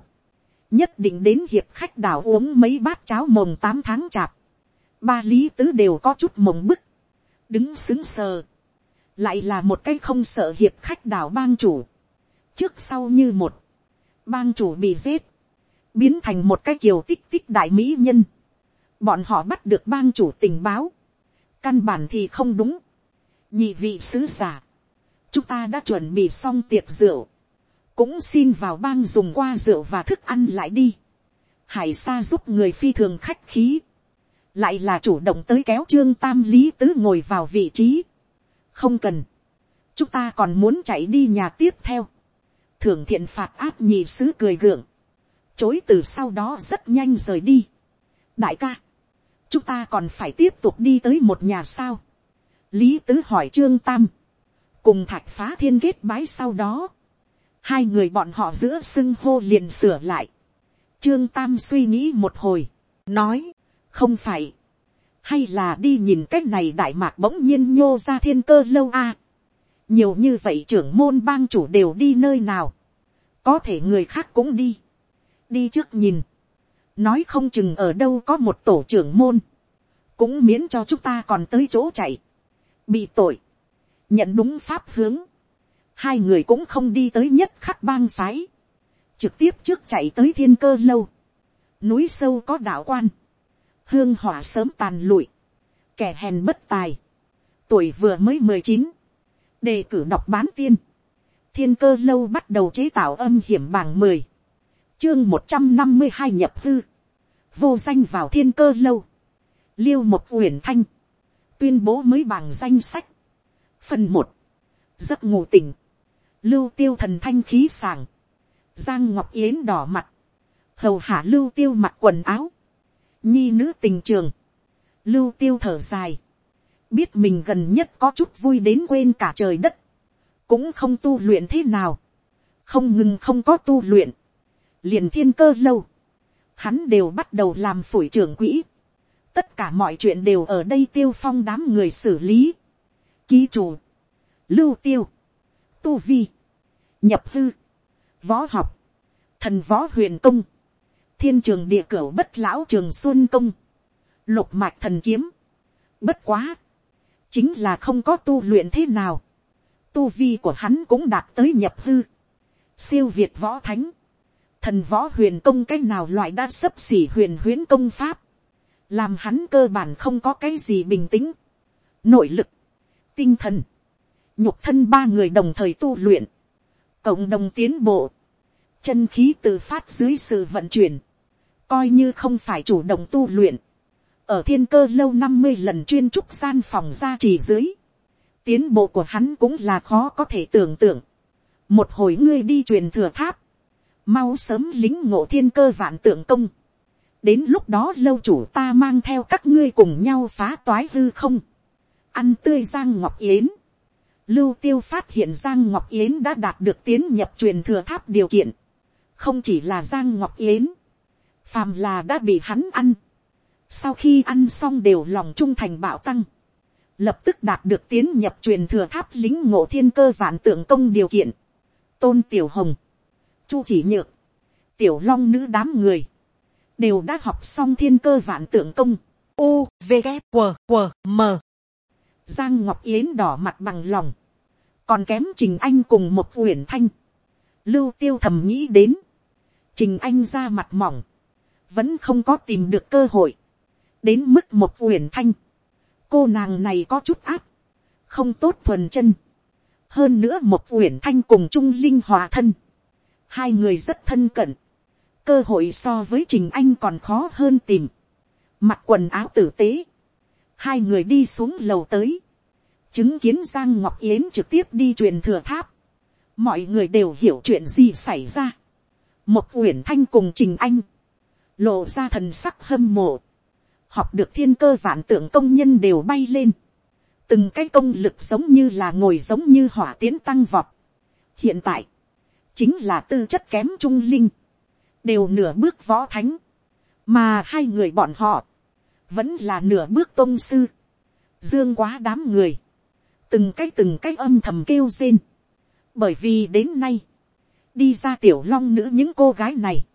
nhất định đến hiệp khách đảo uống mấy bát cháo mồng tám tháng chạp, ba lý tứ đều có chút mồng bức, đứng xứng sờ, lại là một cái không sợ hiệp khách đảo bang chủ, trước sau như một, bang chủ bị giết, biến thành một cái kiều tích tích đại mỹ nhân, bọn họ bắt được bang chủ tình báo, căn bản thì không đúng, nhị vị sứ giả, chúng ta đã chuẩn bị xong tiệc rượu, cũng xin vào bang dùng qua rượu và thức ăn lại đi. Hải sa giúp người phi thường khách khí, lại là chủ động tới kéo trương tam lý tứ ngồi vào vị trí. không cần, chúng ta còn muốn chạy đi nhà tiếp theo. thường thiện phạt áp nhị sứ cười gượng, chối từ sau đó rất nhanh rời đi. đại ca, chúng ta còn phải tiếp tục đi tới một nhà sao. lý tứ hỏi trương tam, cùng thạch phá thiên kết bái sau đó, hai người bọn họ giữa xưng hô liền sửa lại. trương tam suy nghĩ một hồi, nói, không phải, hay là đi nhìn cái này đại mạc bỗng nhiên nhô ra thiên cơ lâu a. nhiều như vậy trưởng môn bang chủ đều đi nơi nào, có thể người khác cũng đi, đi trước nhìn, nói không chừng ở đâu có một tổ trưởng môn, cũng miễn cho chúng ta còn tới chỗ chạy, bị tội, nhận đúng pháp hướng, hai người cũng không đi tới nhất khắc bang phái, trực tiếp trước chạy tới thiên cơ lâu, núi sâu có đạo quan, hương hỏa sớm tàn lụi, kẻ hèn bất tài, tuổi vừa mới mười chín, đề cử đọc bán tiên, thiên cơ lâu bắt đầu chế tạo âm hiểm bảng mười, chương một trăm năm mươi hai nhập hư, vô danh vào thiên cơ lâu, liêu một uyển thanh, tuyên bố mới bảng danh sách, phần một, giấc ngủ tỉnh, lưu tiêu thần thanh khí sàng, giang ngọc yến đỏ mặt, hầu hạ lưu tiêu mặc quần áo, nhi nữ tình trường, lưu tiêu thở dài, biết mình gần nhất có chút vui đến quên cả trời đất, cũng không tu luyện thế nào, không ngừng không có tu luyện, liền thiên cơ lâu, hắn đều bắt đầu làm phủi trưởng quỹ, tất cả mọi chuyện đều ở đây tiêu phong đám người xử lý, ký chủ, lưu tiêu, tu vi, nhập hư, võ học, thần võ huyền công, thiên trường địa cửu bất lão trường xuân công, lục mạch thần kiếm, bất quá, chính là không có tu luyện thế nào, tu vi của hắn cũng đạt tới nhập hư, siêu việt võ thánh, thần võ huyền công cái nào loại đã sấp xỉ huyền huyến công pháp, làm hắn cơ bản không có cái gì bình tĩnh, nội lực, tinh thần, nhục thân ba người đồng thời tu luyện, cộng đồng tiến bộ, chân khí tự phát dưới sự vận chuyển, coi như không phải chủ động tu luyện, ở thiên cơ lâu năm mươi lần chuyên trúc gian phòng ra chỉ dưới, tiến bộ của hắn cũng là khó có thể tưởng tượng. một hồi ngươi đi truyền thừa tháp, mau sớm lính ngộ thiên cơ vạn tượng công. đến lúc đó lâu chủ ta mang theo các ngươi cùng nhau phá toái hư không. ăn tươi giang ngọc yến lưu tiêu phát hiện giang ngọc yến đã đạt được tiến nhập truyền thừa tháp điều kiện. không chỉ là giang ngọc yến, phàm là đã bị hắn ăn. sau khi ăn xong đều lòng trung thành bạo tăng lập tức đạt được tiến nhập truyền thừa tháp lính ngộ thiên cơ vạn tượng công điều kiện. tôn tiểu hồng, chu chỉ nhược, tiểu long nữ đám người, đều đã học xong thiên cơ vạn tượng công. U, V, K, W, W, M. Giang Ngọc Yến đỏ mặt bằng lòng. Còn kém Trình Anh cùng một uyển thanh. Lưu tiêu thầm nghĩ đến. Trình Anh ra mặt mỏng. Vẫn không có tìm được cơ hội. Đến mức một uyển thanh cô nàng này có chút áp, không tốt thuần chân. hơn nữa một uyển thanh cùng trung linh hòa thân, hai người rất thân cận, cơ hội so với trình anh còn khó hơn tìm, mặc quần áo tử tế, hai người đi xuống lầu tới, chứng kiến giang ngọc yến trực tiếp đi truyền thừa tháp, mọi người đều hiểu chuyện gì xảy ra, một uyển thanh cùng trình anh, lộ ra thần sắc hâm mộ, học được thiên cơ vạn tượng công nhân đều bay lên. Từng cái công lực giống như là ngồi giống như hỏa tiến tăng vọt. Hiện tại, chính là tư chất kém trung linh. Đều nửa bước võ thánh. Mà hai người bọn họ, vẫn là nửa bước tôn sư. Dương quá đám người. Từng cái từng cái âm thầm kêu rên. Bởi vì đến nay, đi ra tiểu long nữ những cô gái này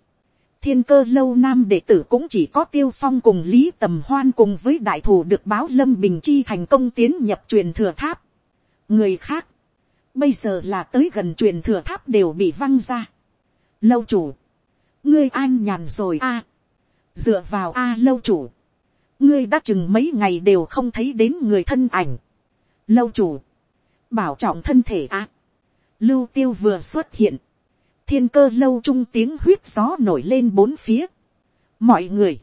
thiên cơ lâu nam đệ tử cũng chỉ có tiêu phong cùng lý tầm hoan cùng với đại thủ được báo lâm bình chi thành công tiến nhập truyền thừa tháp. người khác, bây giờ là tới gần truyền thừa tháp đều bị văng ra. lâu chủ, ngươi an nhàn rồi a, dựa vào a lâu chủ, ngươi đã chừng mấy ngày đều không thấy đến người thân ảnh lâu chủ, bảo trọng thân thể a, lưu tiêu vừa xuất hiện, thiên cơ lâu trung tiếng huyết gió nổi lên bốn phía. mọi người,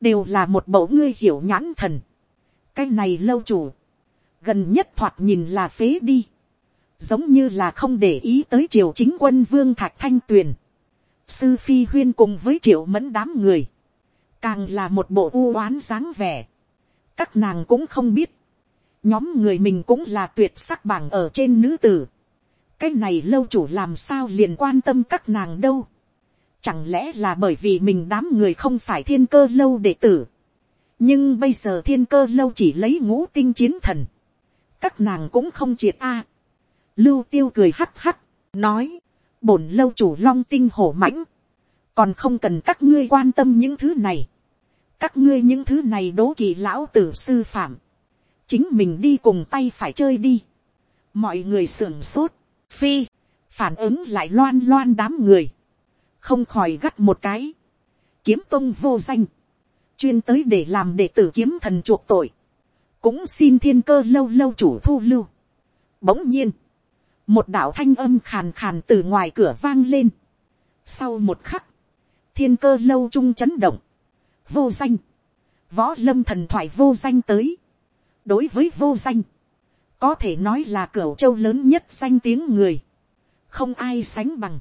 đều là một mẫu ngươi hiểu nhãn thần. cái này lâu chủ, gần nhất thoạt nhìn là phế đi. giống như là không để ý tới triều chính quân vương thạch thanh tuyền. sư phi huyên cùng với triệu mẫn đám người. càng là một bộ u oán dáng vẻ. các nàng cũng không biết nhóm người mình cũng là tuyệt sắc bảng ở trên nữ tử cái này lâu chủ làm sao liền quan tâm các nàng đâu. Chẳng lẽ là bởi vì mình đám người không phải thiên cơ lâu đệ tử. Nhưng bây giờ thiên cơ lâu chỉ lấy ngũ tinh chiến thần. Các nàng cũng không triệt a. Lưu tiêu cười hắt hắt nói, bổn lâu chủ long tinh hổ mãnh. Còn không cần các ngươi quan tâm những thứ này. Các ngươi những thứ này đố kỳ lão tử sư phạm. Chính mình đi cùng tay phải chơi đi. Mọi người sưởng sốt phi, phản ứng lại loan loan đám người, không khỏi gắt một cái, kiếm tông vô danh, chuyên tới để làm đệ tử kiếm thần chuộc tội, cũng xin thiên cơ lâu lâu chủ thu lưu. bỗng nhiên, một đạo thanh âm khàn khàn từ ngoài cửa vang lên. sau một khắc, thiên cơ lâu trung chấn động, vô danh, võ lâm thần thoại vô danh tới đối với vô danh, có thể nói là cửa châu lớn nhất danh tiếng người, không ai sánh bằng.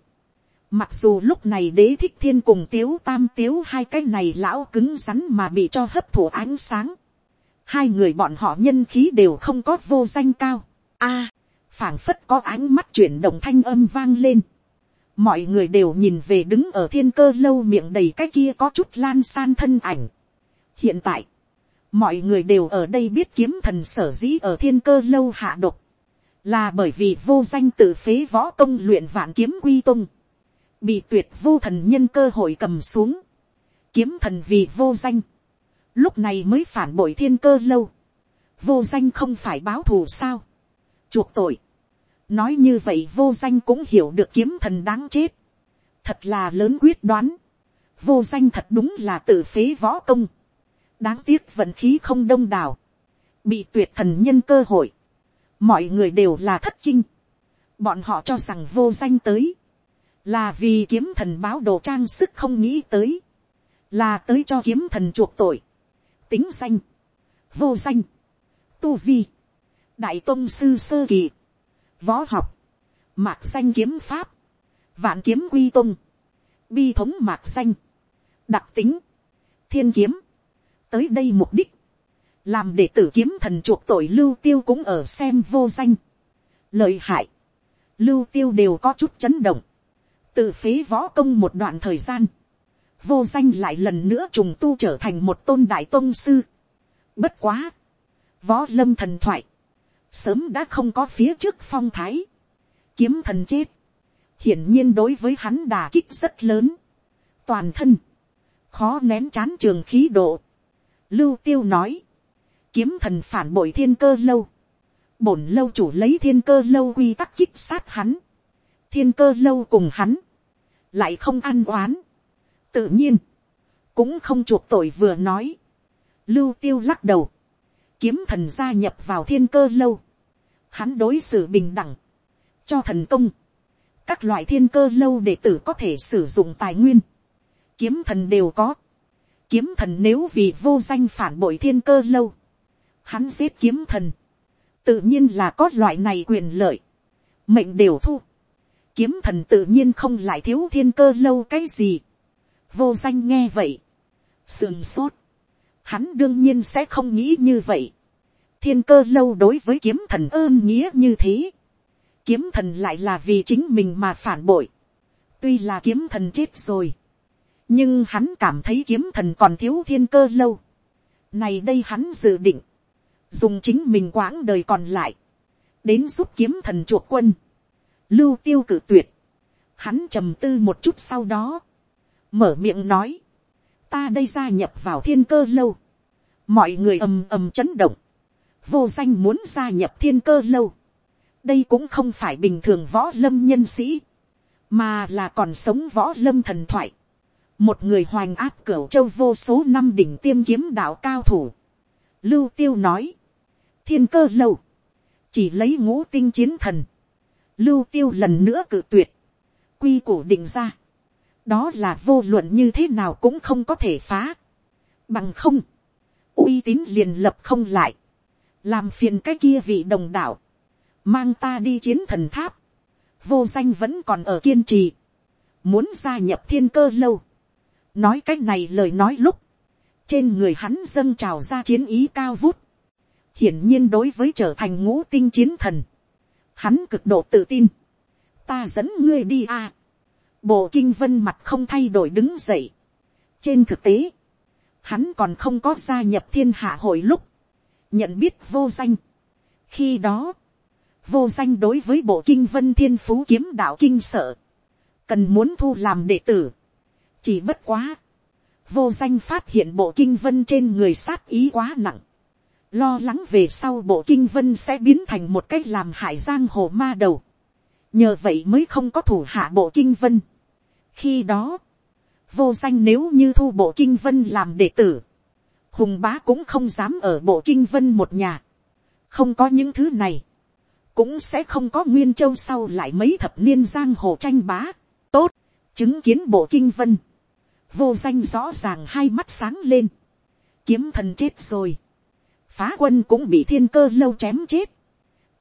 Mặc dù lúc này đế thích thiên cùng tiếu tam tiếu hai cái này lão cứng rắn mà bị cho hấp thụ ánh sáng. Hai người bọn họ nhân khí đều không có vô danh cao. a à, phảng phất có ánh mắt chuyển động thanh âm vang lên. Mọi người đều nhìn về đứng ở thiên cơ lâu miệng đầy cái kia có chút lan san thân ảnh. Hiện tại, mọi người đều ở đây biết kiếm thần sở dĩ ở thiên cơ lâu hạ độc. Là bởi vì vô danh tự phế võ công luyện vạn kiếm quy tung. Bị tuyệt vô thần nhân cơ hội cầm xuống. Kiếm thần vì vô danh. Lúc này mới phản bội thiên cơ lâu. Vô danh không phải báo thù sao chuộc tội. nói như vậy vô danh cũng hiểu được kiếm thần đáng chết. thật là lớn quyết đoán. vô danh thật đúng là tự phế võ công đáng tiếc vận khí không đông đảo. bị tuyệt thần nhân cơ hội. mọi người đều là thất kinh. bọn họ cho rằng vô danh tới. là vì kiếm thần báo đồ trang sức không nghĩ tới. là tới cho kiếm thần chuộc tội. tính danh. vô danh. tu vi đại tôn sư sơ kỳ, võ học, mạc danh kiếm pháp, vạn kiếm quy tôn, bi thống mạc danh, đặc tính, thiên kiếm, tới đây mục đích, làm để tử kiếm thần chuộc tội lưu tiêu cũng ở xem vô danh, lợi hại, lưu tiêu đều có chút chấn động, tự phế võ công một đoạn thời gian, vô danh lại lần nữa trùng tu trở thành một tôn đại tôn sư. Bất quá, võ lâm thần thoại, sớm đã không có phía trước phong thái, kiếm thần chết, hiển nhiên đối với hắn đà kích rất lớn, toàn thân, khó nén chán trường khí độ, lưu tiêu nói, kiếm thần phản bội thiên cơ lâu, bổn lâu chủ lấy thiên cơ lâu quy tắc kích sát hắn, thiên cơ lâu cùng hắn, lại không ăn oán, tự nhiên, cũng không chuộc tội vừa nói, lưu tiêu lắc đầu, kiếm thần gia nhập vào thiên cơ lâu, hắn đối xử bình đẳng, cho thần công, các loại thiên cơ lâu đệ tử có thể sử dụng tài nguyên, kiếm thần đều có, kiếm thần nếu vì vô danh phản bội thiên cơ lâu, hắn giết kiếm thần, tự nhiên là có loại này quyền lợi, mệnh đều thu, kiếm thần tự nhiên không lại thiếu thiên cơ lâu cái gì, vô danh nghe vậy, sườn sốt, hắn đương nhiên sẽ không nghĩ như vậy. Thiên cơ lâu đối với kiếm thần ơn nghĩa như thế. Kiếm thần lại là vì chính mình mà phản bội. Tuy là kiếm thần chết rồi. Nhưng hắn cảm thấy kiếm thần còn thiếu thiên cơ lâu. Này đây hắn dự định. Dùng chính mình quãng đời còn lại. Đến giúp kiếm thần chuộc quân. Lưu tiêu cử tuyệt. Hắn trầm tư một chút sau đó. Mở miệng nói. Ta đây gia nhập vào thiên cơ lâu. Mọi người ầm ầm chấn động vô danh muốn gia nhập thiên cơ lâu. đây cũng không phải bình thường võ lâm nhân sĩ, mà là còn sống võ lâm thần thoại một người hoành áp cửu châu vô số năm đỉnh tiêm kiếm đạo cao thủ. lưu tiêu nói, thiên cơ lâu, chỉ lấy ngũ tinh chiến thần. lưu tiêu lần nữa cự tuyệt, quy củ định ra. đó là vô luận như thế nào cũng không có thể phá. bằng không, uy tín liền lập không lại. Làm phiền cái kia vị đồng đạo, mang ta đi chiến thần tháp, vô danh vẫn còn ở kiên trì, muốn gia nhập thiên cơ lâu, nói cái này lời nói lúc, trên người hắn dâng trào ra chiến ý cao vút, hiển nhiên đối với trở thành ngũ tinh chiến thần, hắn cực độ tự tin, ta dẫn ngươi đi a, bộ kinh vân mặt không thay đổi đứng dậy, trên thực tế, hắn còn không có gia nhập thiên hạ hội lúc, nhận biết vô danh. khi đó, vô danh đối với bộ kinh vân thiên phú kiếm đạo kinh sợ, cần muốn thu làm đệ tử chỉ bất quá, vô danh phát hiện bộ kinh vân trên người sát ý quá nặng, lo lắng về sau bộ kinh vân sẽ biến thành một cách làm hại giang hồ ma đầu, nhờ vậy mới không có thủ hạ bộ kinh vân. khi đó, vô danh nếu như thu bộ kinh vân làm đệ tử, hùng bá cũng không dám ở bộ kinh vân một nhà, không có những thứ này, cũng sẽ không có nguyên châu sau lại mấy thập niên giang hồ tranh bá, tốt, chứng kiến bộ kinh vân, vô danh rõ ràng hai mắt sáng lên, kiếm thần chết rồi, phá quân cũng bị thiên cơ lâu chém chết,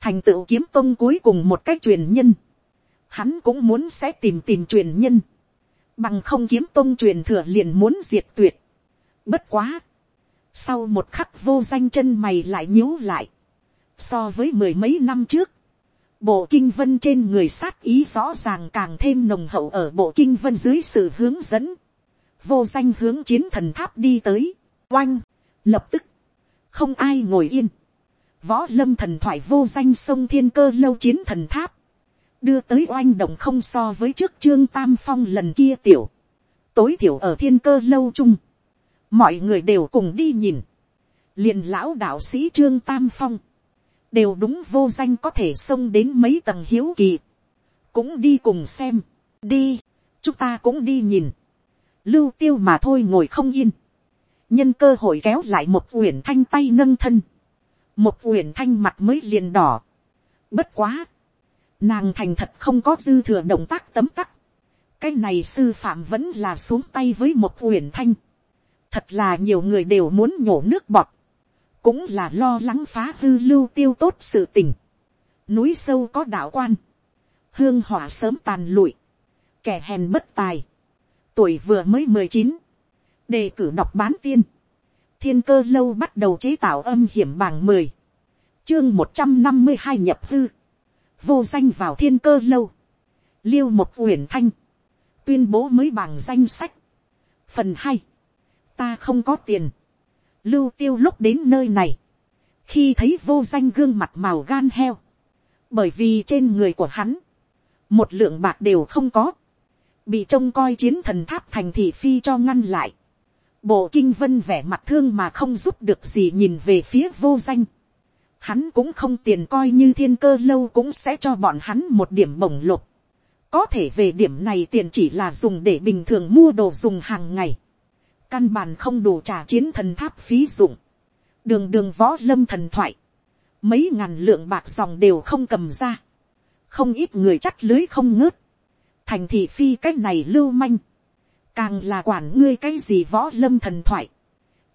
thành tựu kiếm tông cuối cùng một cách truyền nhân, hắn cũng muốn sẽ tìm tìm truyền nhân, bằng không kiếm tông truyền thừa liền muốn diệt tuyệt, bất quá, sau một khắc vô danh chân mày lại nhíu lại, so với mười mấy năm trước, bộ kinh vân trên người sát ý rõ ràng càng thêm nồng hậu ở bộ kinh vân dưới sự hướng dẫn, vô danh hướng chiến thần tháp đi tới, oanh, lập tức, không ai ngồi yên, võ lâm thần thoại vô danh sông thiên cơ lâu chiến thần tháp, đưa tới oanh động không so với trước trương tam phong lần kia tiểu, tối thiểu ở thiên cơ lâu chung, mọi người đều cùng đi nhìn, liền lão đạo sĩ trương tam phong, đều đúng vô danh có thể xông đến mấy tầng hiếu kỳ, cũng đi cùng xem, đi, chúng ta cũng đi nhìn, lưu tiêu mà thôi ngồi không yên, nhân cơ hội kéo lại một uyển thanh tay nâng thân, một uyển thanh mặt mới liền đỏ, bất quá, nàng thành thật không có dư thừa động tác tấm tắc, cái này sư phạm vẫn là xuống tay với một uyển thanh, thật là nhiều người đều muốn nhổ nước bọt, cũng là lo lắng phá hư lưu tiêu tốt sự tình. núi sâu có đạo quan, hương hỏa sớm tàn lụi, kẻ hèn bất tài, tuổi vừa mới mười chín, đề cử đọc bán tiên, thiên cơ lâu bắt đầu chế tạo âm hiểm bảng mười, chương một trăm năm mươi hai nhập hư, vô danh vào thiên cơ lâu, liêu một uyển thanh, tuyên bố mới bảng danh sách, phần hai, ta không có tiền, lưu tiêu lúc đến nơi này, khi thấy vô danh gương mặt màu gan heo, bởi vì trên người của hắn, một lượng bạc đều không có, bị trông coi chiến thần tháp thành thị phi cho ngăn lại, bộ kinh vân vẻ mặt thương mà không giúp được gì nhìn về phía vô danh, hắn cũng không tiền coi như thiên cơ lâu cũng sẽ cho bọn hắn một điểm bổng lục, có thể về điểm này tiền chỉ là dùng để bình thường mua đồ dùng hàng ngày, căn bản không đủ trả chiến thần tháp phí dụng, đường đường võ lâm thần thoại, mấy ngàn lượng bạc dòng đều không cầm ra, không ít người chắt lưới không ngớt, thành thị phi cái này lưu manh, càng là quản ngươi cái gì võ lâm thần thoại,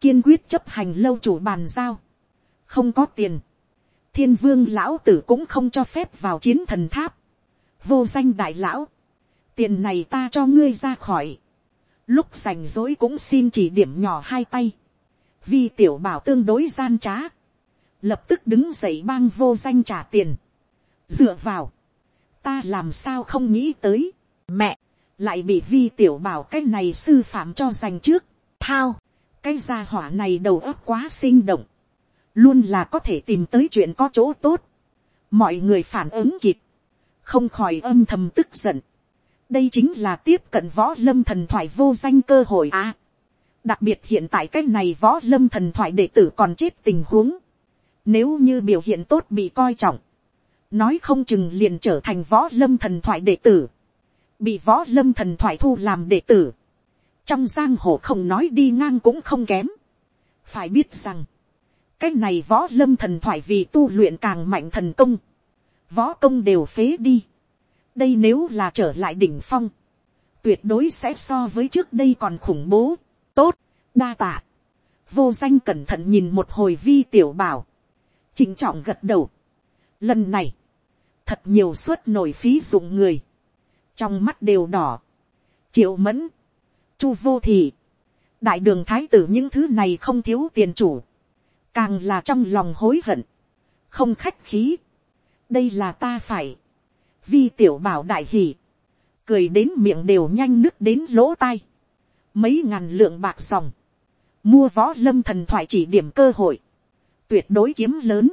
kiên quyết chấp hành lâu chủ bàn giao, không có tiền, thiên vương lão tử cũng không cho phép vào chiến thần tháp, vô danh đại lão, tiền này ta cho ngươi ra khỏi, lúc rảnh rỗi cũng xin chỉ điểm nhỏ hai tay, vì tiểu bảo tương đối gian trá, lập tức đứng dậy bang vô danh trả tiền, dựa vào, ta làm sao không nghĩ tới, mẹ, lại bị vi tiểu bảo cái này sư phạm cho dành trước, thao, cái gia hỏa này đầu óc quá sinh động, luôn là có thể tìm tới chuyện có chỗ tốt, mọi người phản ứng kịp, không khỏi âm thầm tức giận, đây chính là tiếp cận võ lâm thần thoại vô danh cơ hội à. đặc biệt hiện tại cái này võ lâm thần thoại đệ tử còn chết tình huống. nếu như biểu hiện tốt bị coi trọng, nói không chừng liền trở thành võ lâm thần thoại đệ tử, bị võ lâm thần thoại thu làm đệ tử. trong giang hồ không nói đi ngang cũng không kém. phải biết rằng, cái này võ lâm thần thoại vì tu luyện càng mạnh thần công, võ công đều phế đi đây nếu là trở lại đỉnh phong, tuyệt đối sẽ so với trước đây còn khủng bố, tốt, đa tạ, vô danh cẩn thận nhìn một hồi vi tiểu bảo, chính trọng gật đầu. Lần này, thật nhiều suất nổi phí dụng người, trong mắt đều đỏ, triệu mẫn, chu vô thị, đại đường thái tử những thứ này không thiếu tiền chủ, càng là trong lòng hối hận, không khách khí, đây là ta phải, vi tiểu bảo đại hỉ, cười đến miệng đều nhanh nứt đến lỗ tai, mấy ngàn lượng bạc sòng mua võ lâm thần thoại chỉ điểm cơ hội, tuyệt đối kiếm lớn,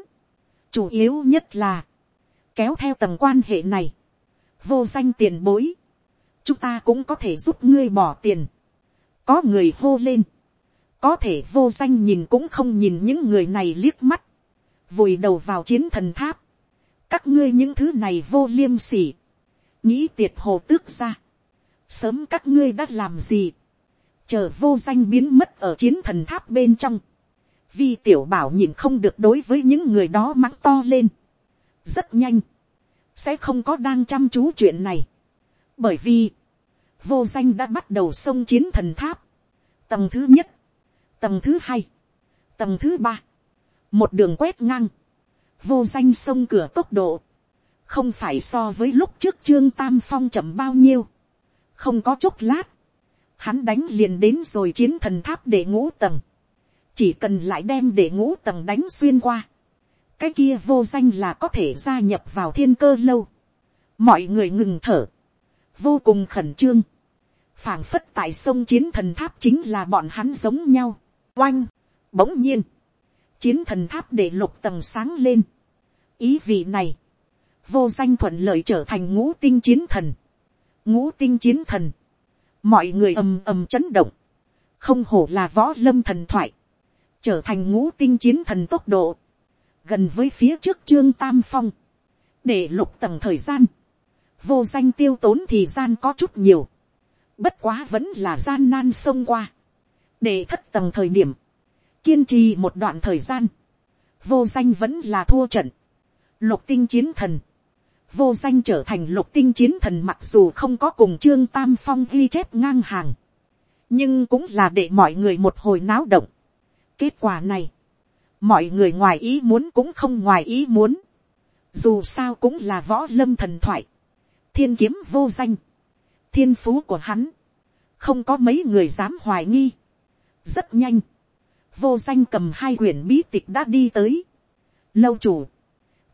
chủ yếu nhất là, kéo theo tầng quan hệ này, vô danh tiền bối, chúng ta cũng có thể giúp ngươi bỏ tiền, có người hô lên, có thể vô danh nhìn cũng không nhìn những người này liếc mắt, vùi đầu vào chiến thần tháp, các ngươi những thứ này vô liêm sỉ, nghĩ tiệt hồ tước ra, sớm các ngươi đã làm gì, chờ vô danh biến mất ở chiến thần tháp bên trong, vi tiểu bảo nhìn không được đối với những người đó mắng to lên. rất nhanh, sẽ không có đang chăm chú chuyện này. bởi vì, vô danh đã bắt đầu xông chiến thần tháp. tầng thứ nhất, tầng thứ hai, tầng thứ ba, một đường quét ngang, vô danh sông cửa tốc độ, không phải so với lúc trước trương tam phong chậm bao nhiêu, không có chốc lát, hắn đánh liền đến rồi chiến thần tháp để ngũ tầng, chỉ cần lại đem để ngũ tầng đánh xuyên qua, cái kia vô danh là có thể gia nhập vào thiên cơ lâu, mọi người ngừng thở, vô cùng khẩn trương, phảng phất tại sông chiến thần tháp chính là bọn hắn giống nhau, oanh, bỗng nhiên, chiến thần tháp để lục tầng sáng lên, ý vị này, vô danh thuận lợi trở thành ngũ tinh chiến thần, ngũ tinh chiến thần, mọi người ầm ầm chấn động, không hổ là võ lâm thần thoại, trở thành ngũ tinh chiến thần tốc độ, gần với phía trước trương tam phong, để lục tầng thời gian, vô danh tiêu tốn thì gian có chút nhiều, bất quá vẫn là gian nan xông qua, để thất tầng thời điểm, kiên trì một đoạn thời gian, vô danh vẫn là thua trận, lục tinh chiến thần, vô danh trở thành lục tinh chiến thần mặc dù không có cùng trương tam phong ghi chép ngang hàng, nhưng cũng là để mọi người một hồi náo động. kết quả này, mọi người ngoài ý muốn cũng không ngoài ý muốn, dù sao cũng là võ lâm thần thoại, thiên kiếm vô danh, thiên phú của hắn, không có mấy người dám hoài nghi. rất nhanh, vô danh cầm hai quyển bí tịch đã đi tới. lâu chủ,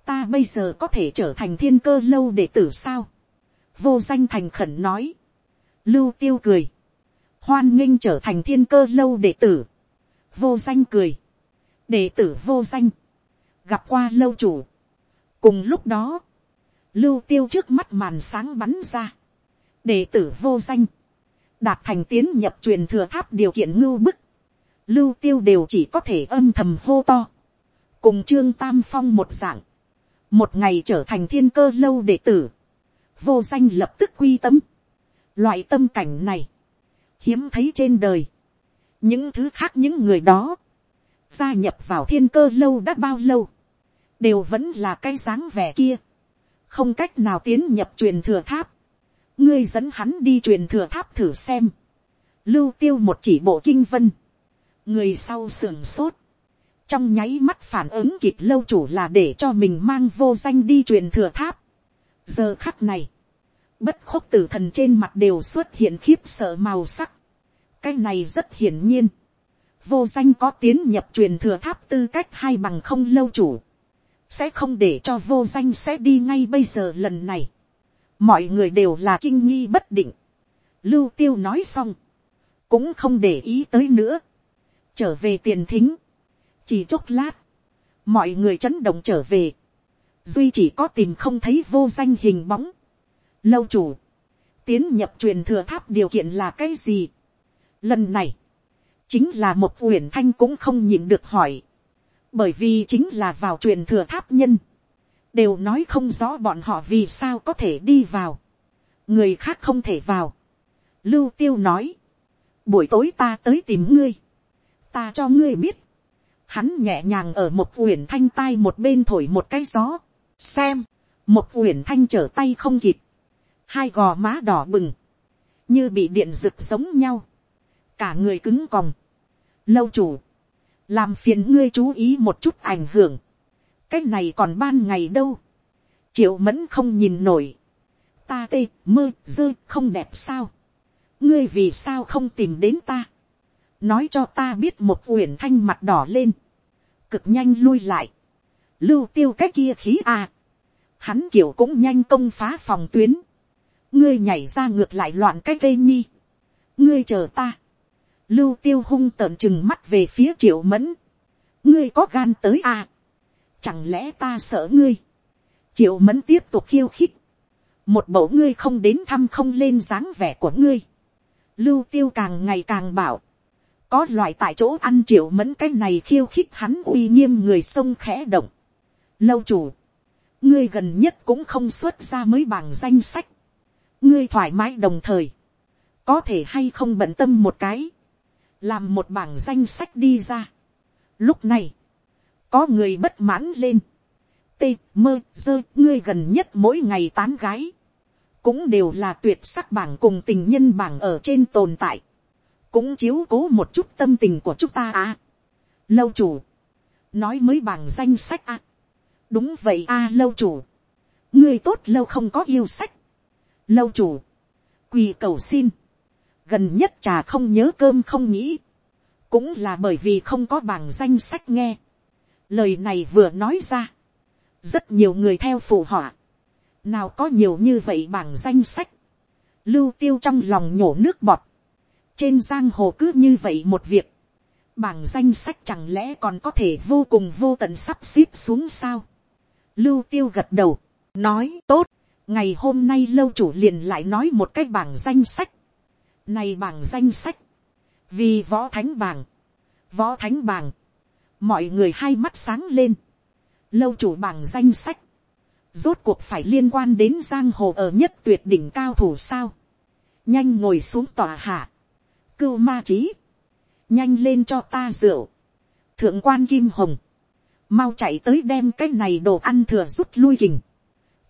ta bây giờ có thể trở thành thiên cơ lâu để tử sao. vô danh thành khẩn nói. lưu tiêu cười. hoan nghênh trở thành thiên cơ lâu đệ tử. vô danh cười đệ tử vô danh. gặp qua lâu chủ. cùng lúc đó, lưu tiêu trước mắt màn sáng bắn ra. đệ tử vô danh. đạt thành tiến nhập truyền thừa tháp điều kiện ngưu bức. lưu tiêu đều chỉ có thể âm thầm hô to. cùng trương tam phong một dạng một ngày trở thành thiên cơ lâu đệ tử, vô danh lập tức quy tâm. Loại tâm cảnh này, hiếm thấy trên đời. những thứ khác những người đó, gia nhập vào thiên cơ lâu đã bao lâu, đều vẫn là cái dáng vẻ kia, không cách nào tiến nhập truyền thừa tháp, ngươi dẫn hắn đi truyền thừa tháp thử xem, lưu tiêu một chỉ bộ kinh vân, người sau sưởng sốt, trong nháy mắt phản ứng kịp lâu chủ là để cho mình mang vô danh đi truyền thừa tháp. giờ khắc này, bất khúc tử thần trên mặt đều xuất hiện khiếp sợ màu sắc. cái này rất hiển nhiên vô danh có tiến nhập truyền thừa tháp tư cách hai bằng không lâu chủ. sẽ không để cho vô danh sẽ đi ngay bây giờ lần này. mọi người đều là kinh nghi bất định. lưu tiêu nói xong, cũng không để ý tới nữa. trở về tiền thính chỉ chốc lát, mọi người chấn động trở về, duy chỉ có tìm không thấy vô danh hình bóng. lâu chủ, tiến nhập truyền thừa tháp điều kiện là cái gì. lần này, chính là một uyển thanh cũng không nhịn được hỏi, bởi vì chính là vào truyền thừa tháp nhân, đều nói không rõ bọn họ vì sao có thể đi vào, người khác không thể vào. lưu tiêu nói, buổi tối ta tới tìm ngươi, ta cho ngươi biết, hắn nhẹ nhàng ở một uyển thanh tai một bên thổi một cái gió, xem, một uyển thanh trở tay không kịp, hai gò má đỏ bừng, như bị điện rực giống nhau, cả người cứng còng, lâu chủ, làm phiền ngươi chú ý một chút ảnh hưởng, cái này còn ban ngày đâu, triệu mẫn không nhìn nổi, ta tê mơ dơ không đẹp sao, ngươi vì sao không tìm đến ta, nói cho ta biết một uyển thanh mặt đỏ lên, cực nhanh lui lại, lưu tiêu cái kia khí à, hắn kiểu cũng nhanh công phá phòng tuyến, ngươi nhảy ra ngược lại loạn cái cây nhi, ngươi chờ ta, lưu tiêu hung tợn chừng mắt về phía triệu mẫn, ngươi có gan tới à, chẳng lẽ ta sợ ngươi, triệu mẫn tiếp tục khiêu khích, một mẫu ngươi không đến thăm không lên dáng vẻ của ngươi, lưu tiêu càng ngày càng bảo, có loại tại chỗ ăn triệu mẫn cái này khiêu khích hắn uy nghiêm người sông khẽ động. lâu chủ, ngươi gần nhất cũng không xuất ra mới bảng danh sách, ngươi thoải mái đồng thời, có thể hay không bận tâm một cái, làm một bảng danh sách đi ra, Lúc này, có người bất mãn lên. Tê, mơ, dơ, ngươi gần nhất mỗi ngày tán gái. Cũng đều là tuyệt sắc bảng cùng tình nhân bảng ở trên tồn tại. Cũng chiếu cố một chút tâm tình của chúng ta à. Lâu chủ. Nói mới bảng danh sách à. Đúng vậy à lâu chủ. Ngươi tốt lâu không có yêu sách. Lâu chủ. Quỳ cầu xin. Gần nhất trà không nhớ cơm không nghĩ. Cũng là bởi vì không có bảng danh sách nghe. Lời này vừa nói ra, rất nhiều người theo phụ họa, nào có nhiều như vậy bảng danh sách, lưu tiêu trong lòng nhổ nước bọt, trên giang hồ cứ như vậy một việc, bảng danh sách chẳng lẽ còn có thể vô cùng vô tận sắp xếp xuống sao, lưu tiêu gật đầu, nói tốt, ngày hôm nay lâu chủ liền lại nói một cái bảng danh sách, này bảng danh sách, vì võ thánh bảng, võ thánh bảng, mọi người hai mắt sáng lên, lâu chủ bảng danh sách, rốt cuộc phải liên quan đến giang hồ ở nhất tuyệt đỉnh cao thủ sao, nhanh ngồi xuống tòa hạ, cưu ma trí, nhanh lên cho ta rượu, thượng quan kim hồng, mau chạy tới đem cái này đồ ăn thừa rút lui hình,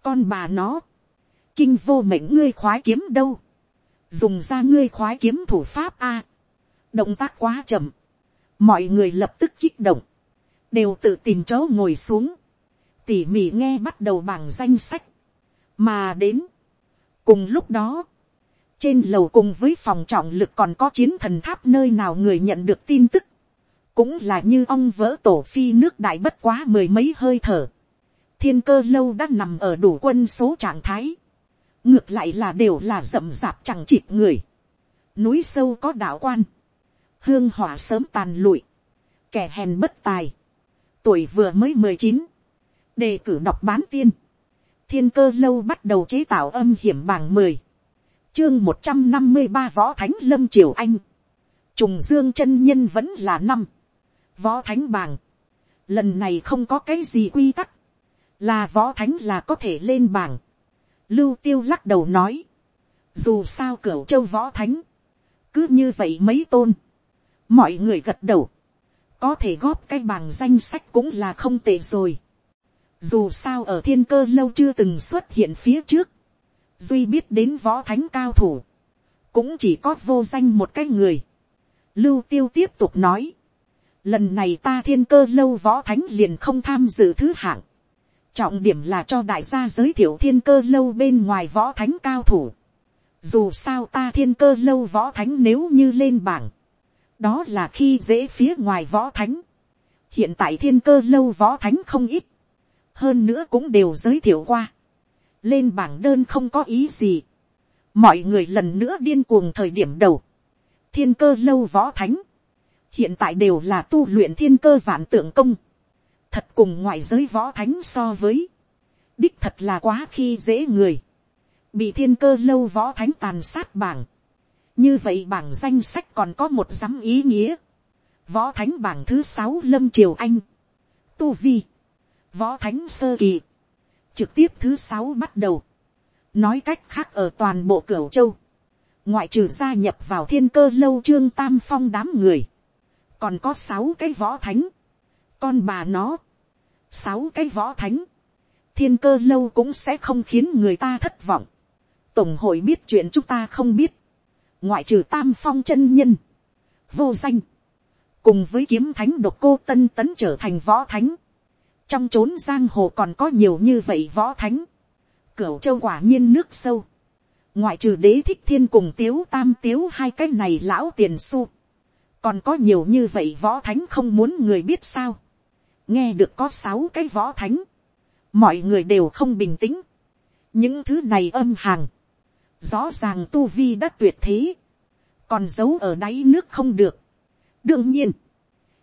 con bà nó, kinh vô mệnh ngươi khoái kiếm đâu, dùng ra ngươi khoái kiếm thủ pháp a, động tác quá chậm, mọi người lập tức kích động, đều tự tìm chỗ ngồi xuống, tỉ mỉ nghe bắt đầu bảng danh sách, mà đến. cùng lúc đó, trên lầu cùng với phòng trọng lực còn có chiến thần tháp nơi nào người nhận được tin tức, cũng là như ong vỡ tổ phi nước đại bất quá mười mấy hơi thở, thiên cơ lâu đã nằm ở đủ quân số trạng thái, ngược lại là đều là rậm rạp chẳng chịt người, núi sâu có đạo quan, hương hỏa sớm tàn lụi, kẻ hèn bất tài, tuổi vừa mới mười chín, đề cử đọc bán tiên, thiên cơ lâu bắt đầu chế tạo âm hiểm bảng mười, chương một trăm năm mươi ba võ thánh lâm triều anh, trùng dương chân nhân vẫn là năm, võ thánh bảng, lần này không có cái gì quy tắc, là võ thánh là có thể lên bảng, lưu tiêu lắc đầu nói, dù sao cửa châu võ thánh, cứ như vậy mấy tôn, mọi người gật đầu, có thể góp cái bảng danh sách cũng là không tệ rồi. Dù sao ở thiên cơ lâu chưa từng xuất hiện phía trước, duy biết đến võ thánh cao thủ, cũng chỉ có vô danh một cái người. Lưu tiêu tiếp tục nói, lần này ta thiên cơ lâu võ thánh liền không tham dự thứ hạng. Trọng điểm là cho đại gia giới thiệu thiên cơ lâu bên ngoài võ thánh cao thủ. Dù sao ta thiên cơ lâu võ thánh nếu như lên bảng, đó là khi dễ phía ngoài võ thánh. hiện tại thiên cơ lâu võ thánh không ít, hơn nữa cũng đều giới thiệu qua. lên bảng đơn không có ý gì. mọi người lần nữa điên cuồng thời điểm đầu. thiên cơ lâu võ thánh, hiện tại đều là tu luyện thiên cơ vạn tượng công thật cùng ngoại giới võ thánh so với, đích thật là quá khi dễ người. bị thiên cơ lâu võ thánh tàn sát bảng như vậy bảng danh sách còn có một dám ý nghĩa. võ thánh bảng thứ sáu lâm triều anh. tu vi. võ thánh sơ kỳ. trực tiếp thứ sáu bắt đầu. nói cách khác ở toàn bộ cửu châu. ngoại trừ gia nhập vào thiên cơ lâu trương tam phong đám người. còn có sáu cái võ thánh con bà nó. sáu cái võ thánh. thiên cơ lâu cũng sẽ không khiến người ta thất vọng. tổng hội biết chuyện chúng ta không biết. Ngoại trừ tam phong chân nhân, vô danh, cùng với kiếm thánh độc cô tân tấn trở thành võ thánh, trong chốn giang hồ còn có nhiều như vậy võ thánh, cửu châu quả nhiên nước sâu, ngoại trừ đế thích thiên cùng tiếu tam tiếu hai cái này lão tiền su, còn có nhiều như vậy võ thánh không muốn người biết sao, nghe được có sáu cái võ thánh, mọi người đều không bình tĩnh, những thứ này âm hàng, Rõ ràng tu vi đã tuyệt thế. Còn giấu ở đáy nước không được. Đương nhiên.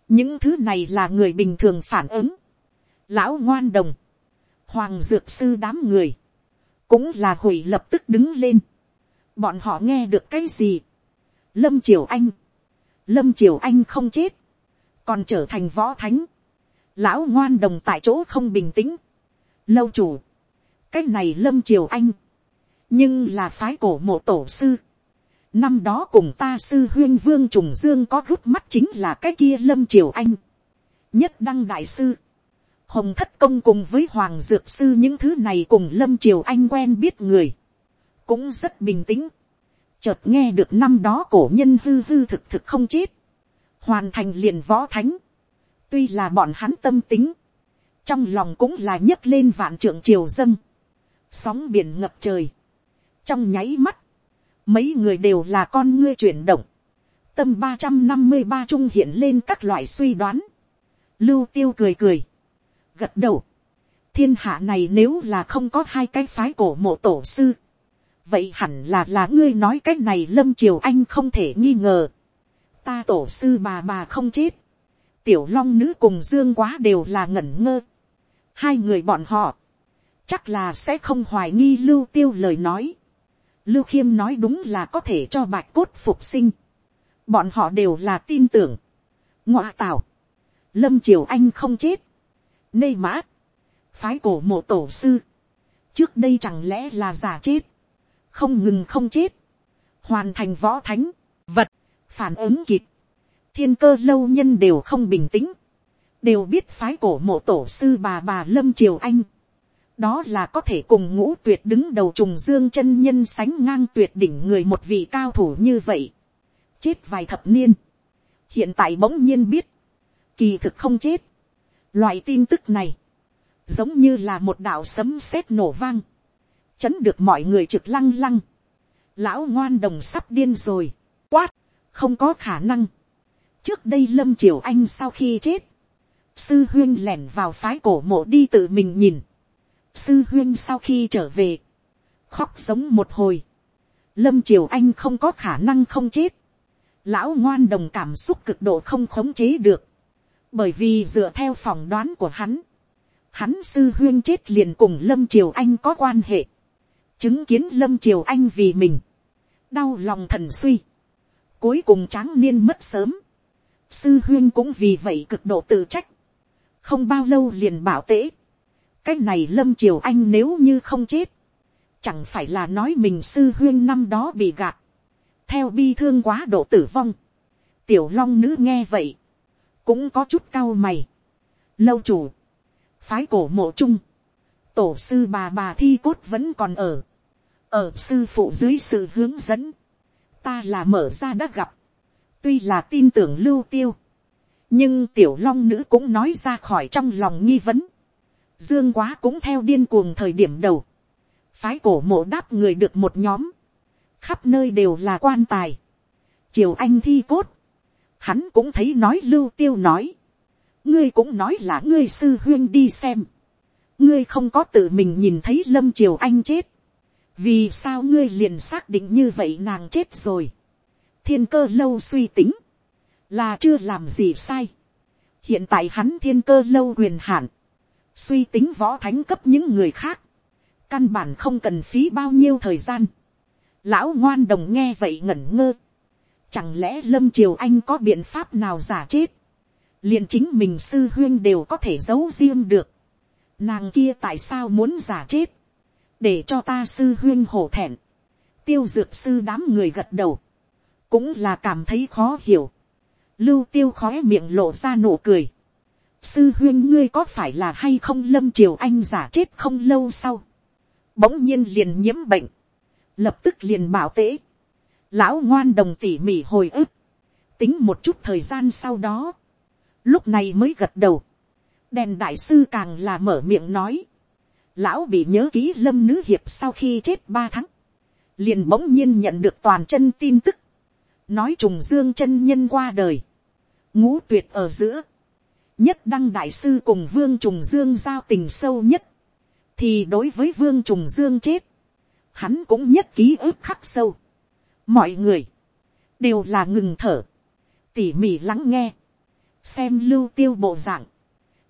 Những thứ này là người bình thường phản ứng. Lão ngoan đồng. Hoàng dược sư đám người. Cũng là hủy lập tức đứng lên. Bọn họ nghe được cái gì? Lâm Triều Anh. Lâm Triều Anh không chết. Còn trở thành võ thánh. Lão ngoan đồng tại chỗ không bình tĩnh. Lâu chủ. Cái này Lâm Triều Anh nhưng là phái cổ mộ tổ sư. năm đó cùng ta sư huyên vương trùng dương có gút mắt chính là cái kia lâm triều anh. nhất đăng đại sư, hồng thất công cùng với hoàng dược sư những thứ này cùng lâm triều anh quen biết người, cũng rất bình tĩnh, chợt nghe được năm đó cổ nhân hư hư thực thực không chết, hoàn thành liền võ thánh, tuy là bọn hắn tâm tính, trong lòng cũng là nhấc lên vạn trượng triều dâng, sóng biển ngập trời, trong nháy mắt, mấy người đều là con ngươi chuyển động, tâm ba trăm năm mươi ba trung hiện lên các loại suy đoán, lưu tiêu cười cười, gật đầu, thiên hạ này nếu là không có hai cái phái cổ mộ tổ sư, vậy hẳn là là ngươi nói cái này lâm triều anh không thể nghi ngờ, ta tổ sư bà bà không chết, tiểu long nữ cùng dương quá đều là ngẩn ngơ, hai người bọn họ, chắc là sẽ không hoài nghi lưu tiêu lời nói, lưu khiêm nói đúng là có thể cho bạch cốt phục sinh, bọn họ đều là tin tưởng, ngoạ tào, lâm triều anh không chết, nê mã, phái cổ mộ tổ sư, trước đây chẳng lẽ là giả chết, không ngừng không chết, hoàn thành võ thánh, vật, phản ứng kịp, thiên cơ lâu nhân đều không bình tĩnh, đều biết phái cổ mộ tổ sư bà bà lâm triều anh, đó là có thể cùng ngũ tuyệt đứng đầu trùng dương chân nhân sánh ngang tuyệt đỉnh người một vị cao thủ như vậy, chết vài thập niên, hiện tại bỗng nhiên biết, kỳ thực không chết, loại tin tức này, giống như là một đạo sấm sét nổ vang, chấn được mọi người trực lăng lăng, lão ngoan đồng sắp điên rồi, quát, không có khả năng, trước đây lâm triều anh sau khi chết, sư huyên lẻn vào phái cổ mộ đi tự mình nhìn, sư huyên sau khi trở về, khóc sống một hồi, lâm triều anh không có khả năng không chết, lão ngoan đồng cảm xúc cực độ không khống chế được, bởi vì dựa theo phỏng đoán của hắn, hắn sư huyên chết liền cùng lâm triều anh có quan hệ, chứng kiến lâm triều anh vì mình, đau lòng thần suy, cuối cùng tráng niên mất sớm, sư huyên cũng vì vậy cực độ tự trách, không bao lâu liền bảo tễ, cái này lâm triều anh nếu như không chết, chẳng phải là nói mình sư huyên năm đó bị gạt, theo bi thương quá độ tử vong, tiểu long nữ nghe vậy, cũng có chút cao mày, lâu chủ, phái cổ mộ chung, tổ sư bà bà thi cốt vẫn còn ở, ở sư phụ dưới sự hướng dẫn, ta là mở ra đã gặp, tuy là tin tưởng lưu tiêu, nhưng tiểu long nữ cũng nói ra khỏi trong lòng nghi vấn, dương quá cũng theo điên cuồng thời điểm đầu, phái cổ mộ đáp người được một nhóm, khắp nơi đều là quan tài, triều anh thi cốt, hắn cũng thấy nói lưu tiêu nói, ngươi cũng nói là ngươi sư huyên đi xem, ngươi không có tự mình nhìn thấy lâm triều anh chết, vì sao ngươi liền xác định như vậy nàng chết rồi, thiên cơ lâu suy tính, là chưa làm gì sai, hiện tại hắn thiên cơ lâu quyền hạn, suy tính võ thánh cấp những người khác, căn bản không cần phí bao nhiêu thời gian, lão ngoan đồng nghe vậy ngẩn ngơ, chẳng lẽ lâm triều anh có biện pháp nào giả chết, liền chính mình sư huyên đều có thể giấu riêng được, nàng kia tại sao muốn giả chết, để cho ta sư huyên hổ thẹn, tiêu dược sư đám người gật đầu, cũng là cảm thấy khó hiểu, lưu tiêu khói miệng lộ ra nụ cười, sư huyên ngươi có phải là hay không lâm triều anh giả chết không lâu sau, bỗng nhiên liền nhiễm bệnh, lập tức liền bảo tễ, lão ngoan đồng tỉ mỉ hồi ức, tính một chút thời gian sau đó, lúc này mới gật đầu, đèn đại sư càng là mở miệng nói, lão bị nhớ ký lâm nữ hiệp sau khi chết ba tháng, liền bỗng nhiên nhận được toàn chân tin tức, nói trùng dương chân nhân qua đời, ngũ tuyệt ở giữa, nhất đăng đại sư cùng vương trùng dương giao tình sâu nhất, thì đối với vương trùng dương chết, hắn cũng nhất ký ức khắc sâu. mọi người, đều là ngừng thở, tỉ mỉ lắng nghe, xem lưu tiêu bộ dạng,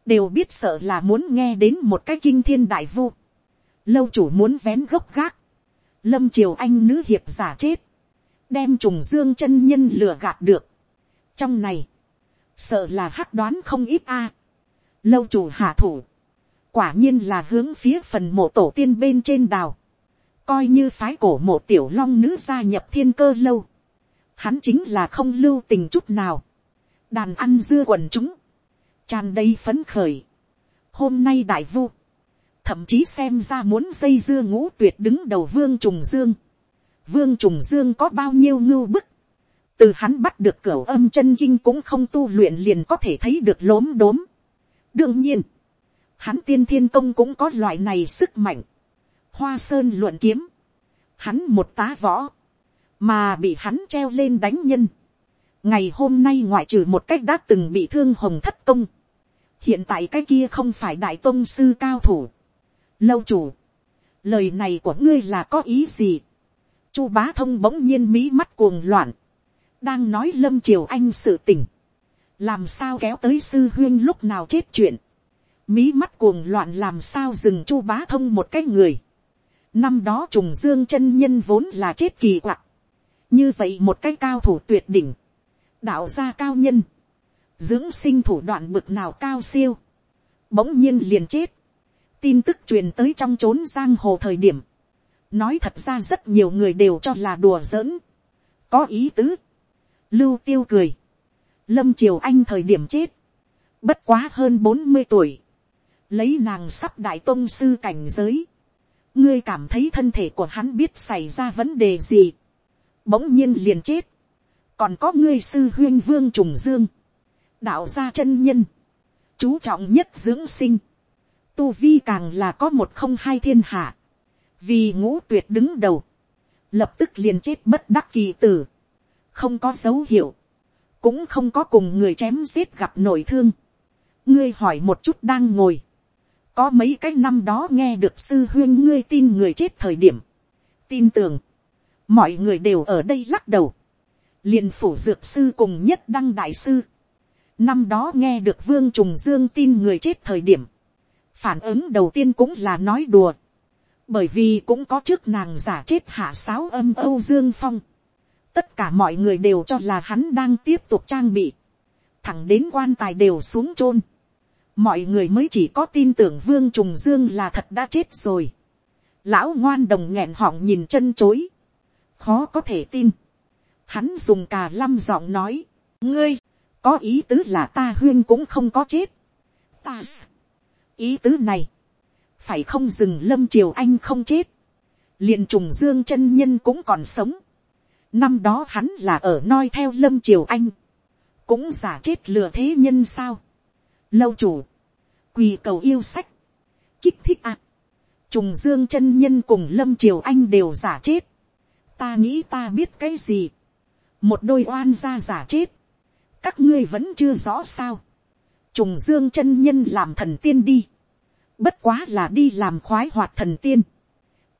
đều biết sợ là muốn nghe đến một cái kinh thiên đại vu, lâu chủ muốn vén gốc gác, lâm triều anh nữ hiệp giả chết, đem trùng dương chân nhân lừa gạt được. trong này, sợ là hắc đoán không ít a. lâu chủ hạ thủ, quả nhiên là hướng phía phần mộ tổ tiên bên trên đào, coi như phái cổ mộ tiểu long nữ gia nhập thiên cơ lâu, hắn chính là không lưu tình chút nào, đàn ăn dưa quần chúng, tràn đầy phấn khởi. hôm nay đại vu, thậm chí xem ra muốn xây dưa ngũ tuyệt đứng đầu vương trùng dương vương trùng dương có bao nhiêu ngưu bức. từ hắn bắt được cửa âm chân kinh cũng không tu luyện liền có thể thấy được lốm đốm. đương nhiên, hắn tiên thiên công cũng có loại này sức mạnh. hoa sơn luận kiếm, hắn một tá võ, mà bị hắn treo lên đánh nhân. ngày hôm nay ngoại trừ một cách đã từng bị thương hồng thất công, hiện tại cái kia không phải đại tôn sư cao thủ. lâu chủ, lời này của ngươi là có ý gì chu bá thông bỗng nhiên mí mắt cuồng loạn, đang nói lâm triều anh sự tình, làm sao kéo tới sư huyên lúc nào chết chuyện, mí mắt cuồng loạn làm sao dừng chu bá thông một cái người. năm đó trùng dương chân nhân vốn là chết kỳ quặc, như vậy một cái cao thủ tuyệt đỉnh, đạo gia cao nhân, dưỡng sinh thủ đoạn bực nào cao siêu, bỗng nhiên liền chết, tin tức truyền tới trong trốn giang hồ thời điểm, nói thật ra rất nhiều người đều cho là đùa giỡn, có ý tứ, lưu tiêu cười, lâm triều anh thời điểm chết, bất quá hơn bốn mươi tuổi, lấy nàng sắp đại tôn sư cảnh giới, ngươi cảm thấy thân thể của hắn biết xảy ra vấn đề gì, bỗng nhiên liền chết, còn có ngươi sư huyên vương trùng dương, đạo gia chân nhân, chú trọng nhất dưỡng sinh, tu vi càng là có một không hai thiên hạ, vì ngũ tuyệt đứng đầu, lập tức liền chết bất đắc kỳ tử, không có dấu hiệu, cũng không có cùng người chém giết gặp nội thương. ngươi hỏi một chút đang ngồi, có mấy cái năm đó nghe được sư huyên ngươi tin người chết thời điểm, tin tưởng, mọi người đều ở đây lắc đầu, liền phủ dược sư cùng nhất đăng đại sư, năm đó nghe được vương trùng dương tin người chết thời điểm, phản ứng đầu tiên cũng là nói đùa, bởi vì cũng có trước nàng giả chết hạ sáo âm âu dương phong, tất cả mọi người đều cho là hắn đang tiếp tục trang bị, thẳng đến quan tài đều xuống chôn, mọi người mới chỉ có tin tưởng vương trùng dương là thật đã chết rồi. lão ngoan đồng nghẹn họng nhìn chân chối, khó có thể tin. hắn dùng cà lăm giọng nói, ngươi, có ý tứ là ta huyên cũng không có chết. ta, ý tứ này, phải không dừng lâm triều anh không chết, liền trùng dương chân nhân cũng còn sống. năm đó hắn là ở noi theo lâm triều anh, cũng giả chết lừa thế nhân sao lâu chủ, quỳ cầu yêu sách, kích thích ạ. trùng dương chân nhân cùng lâm triều anh đều giả chết. ta nghĩ ta biết cái gì. một đôi oan gia giả chết. các ngươi vẫn chưa rõ sao. trùng dương chân nhân làm thần tiên đi bất quá là đi làm khoái hoạt thần tiên.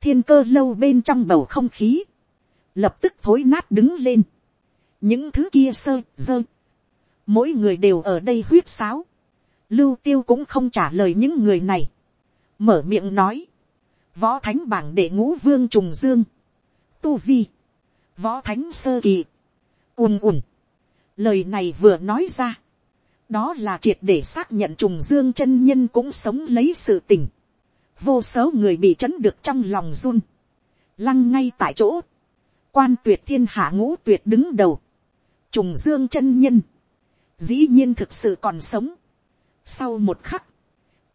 thiên cơ lâu bên trong bầu không khí. lập tức thối nát đứng lên. những thứ kia sơ dơ. mỗi người đều ở đây huyết sáo lưu tiêu cũng không trả lời những người này, mở miệng nói, võ thánh bảng đệ ngũ vương trùng dương, tu vi, võ thánh sơ kỳ, ùm ùm, lời này vừa nói ra, đó là triệt để xác nhận trùng dương chân nhân cũng sống lấy sự tình, vô số người bị chấn được trong lòng run, lăng ngay tại chỗ, quan tuyệt thiên hạ ngũ tuyệt đứng đầu, trùng dương chân nhân, dĩ nhiên thực sự còn sống, sau một khắc,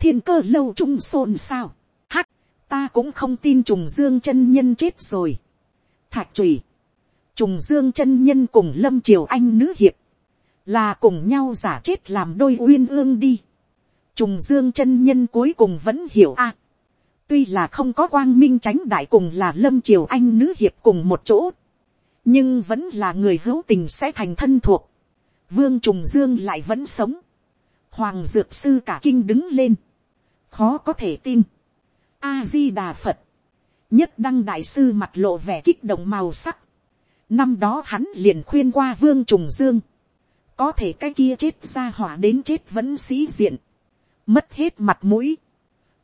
thiên cơ lâu trung xôn xao. Hắc, ta cũng không tin trùng dương chân nhân chết rồi. Thạch trùy. Trùng dương chân nhân cùng lâm triều anh nữ hiệp. Là cùng nhau giả chết làm đôi uyên ương đi. Trùng dương chân nhân cuối cùng vẫn hiểu a. tuy là không có quang minh tránh đại cùng là lâm triều anh nữ hiệp cùng một chỗ. Nhưng vẫn là người hữu tình sẽ thành thân thuộc. Vương trùng dương lại vẫn sống Hoàng dược sư cả kinh đứng lên. Khó có thể tin. A-di-đà Phật. Nhất đăng đại sư mặt lộ vẻ kích động màu sắc. Năm đó hắn liền khuyên qua vương trùng dương. Có thể cái kia chết ra hỏa đến chết vẫn sĩ diện. Mất hết mặt mũi.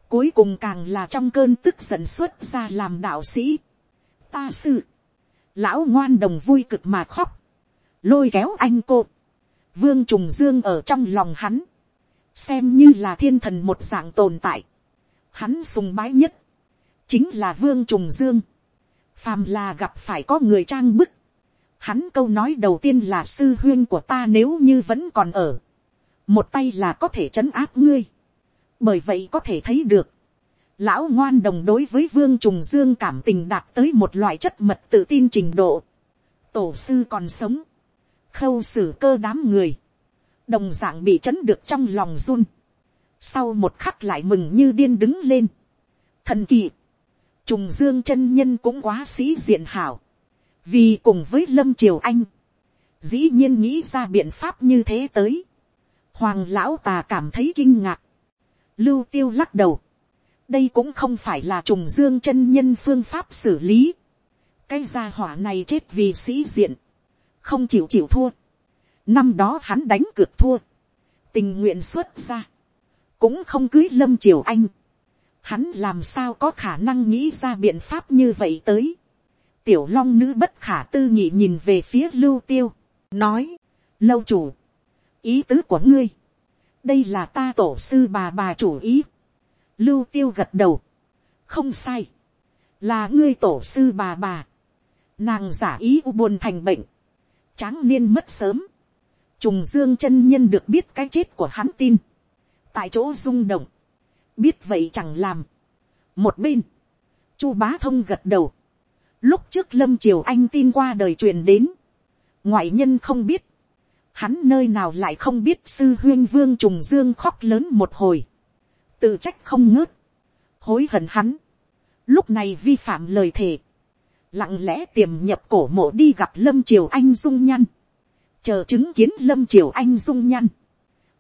Cuối cùng càng là trong cơn tức giận xuất ra làm đạo sĩ. Ta sư. Lão ngoan đồng vui cực mà khóc. Lôi kéo anh cô. Vương trùng dương ở trong lòng hắn xem như là thiên thần một dạng tồn tại. Hắn sùng bái nhất, chính là vương trùng dương. phàm là gặp phải có người trang bức. Hắn câu nói đầu tiên là sư huyên của ta nếu như vẫn còn ở. một tay là có thể trấn áp ngươi, bởi vậy có thể thấy được, lão ngoan đồng đối với vương trùng dương cảm tình đạt tới một loại chất mật tự tin trình độ, tổ sư còn sống, khâu xử cơ đám người, đồng dạng bị chấn được trong lòng run, sau một khắc lại mừng như điên đứng lên, thần kỳ, trùng dương chân nhân cũng quá sĩ diện hảo, vì cùng với lâm triều anh, dĩ nhiên nghĩ ra biện pháp như thế tới, hoàng lão tà cảm thấy kinh ngạc, lưu tiêu lắc đầu, đây cũng không phải là trùng dương chân nhân phương pháp xử lý, cái gia hỏa này chết vì sĩ diện, không chịu chịu thua, Năm đó hắn đánh cược thua. Tình nguyện xuất ra. Cũng không cưới lâm triều anh. Hắn làm sao có khả năng nghĩ ra biện pháp như vậy tới. Tiểu long nữ bất khả tư nghị nhìn về phía lưu tiêu. Nói. Lâu chủ. Ý tứ của ngươi. Đây là ta tổ sư bà bà chủ ý. Lưu tiêu gật đầu. Không sai. Là ngươi tổ sư bà bà. Nàng giả ý u buồn thành bệnh. Tráng niên mất sớm, Trùng dương chân nhân được biết cái chết của hắn tin. Tại chỗ rung động. Biết vậy chẳng làm. Một bên. Chu bá thông gật đầu. Lúc trước lâm triều anh tin qua đời truyền đến. Ngoại nhân không biết. Hắn nơi nào lại không biết sư huyên vương trùng dương khóc lớn một hồi. Tự trách không ngớt. Hối hận hắn. Lúc này vi phạm lời thề. Lặng lẽ tiềm nhập cổ mộ đi gặp lâm triều anh dung nhăn chờ chứng kiến lâm triều anh dung nhăn,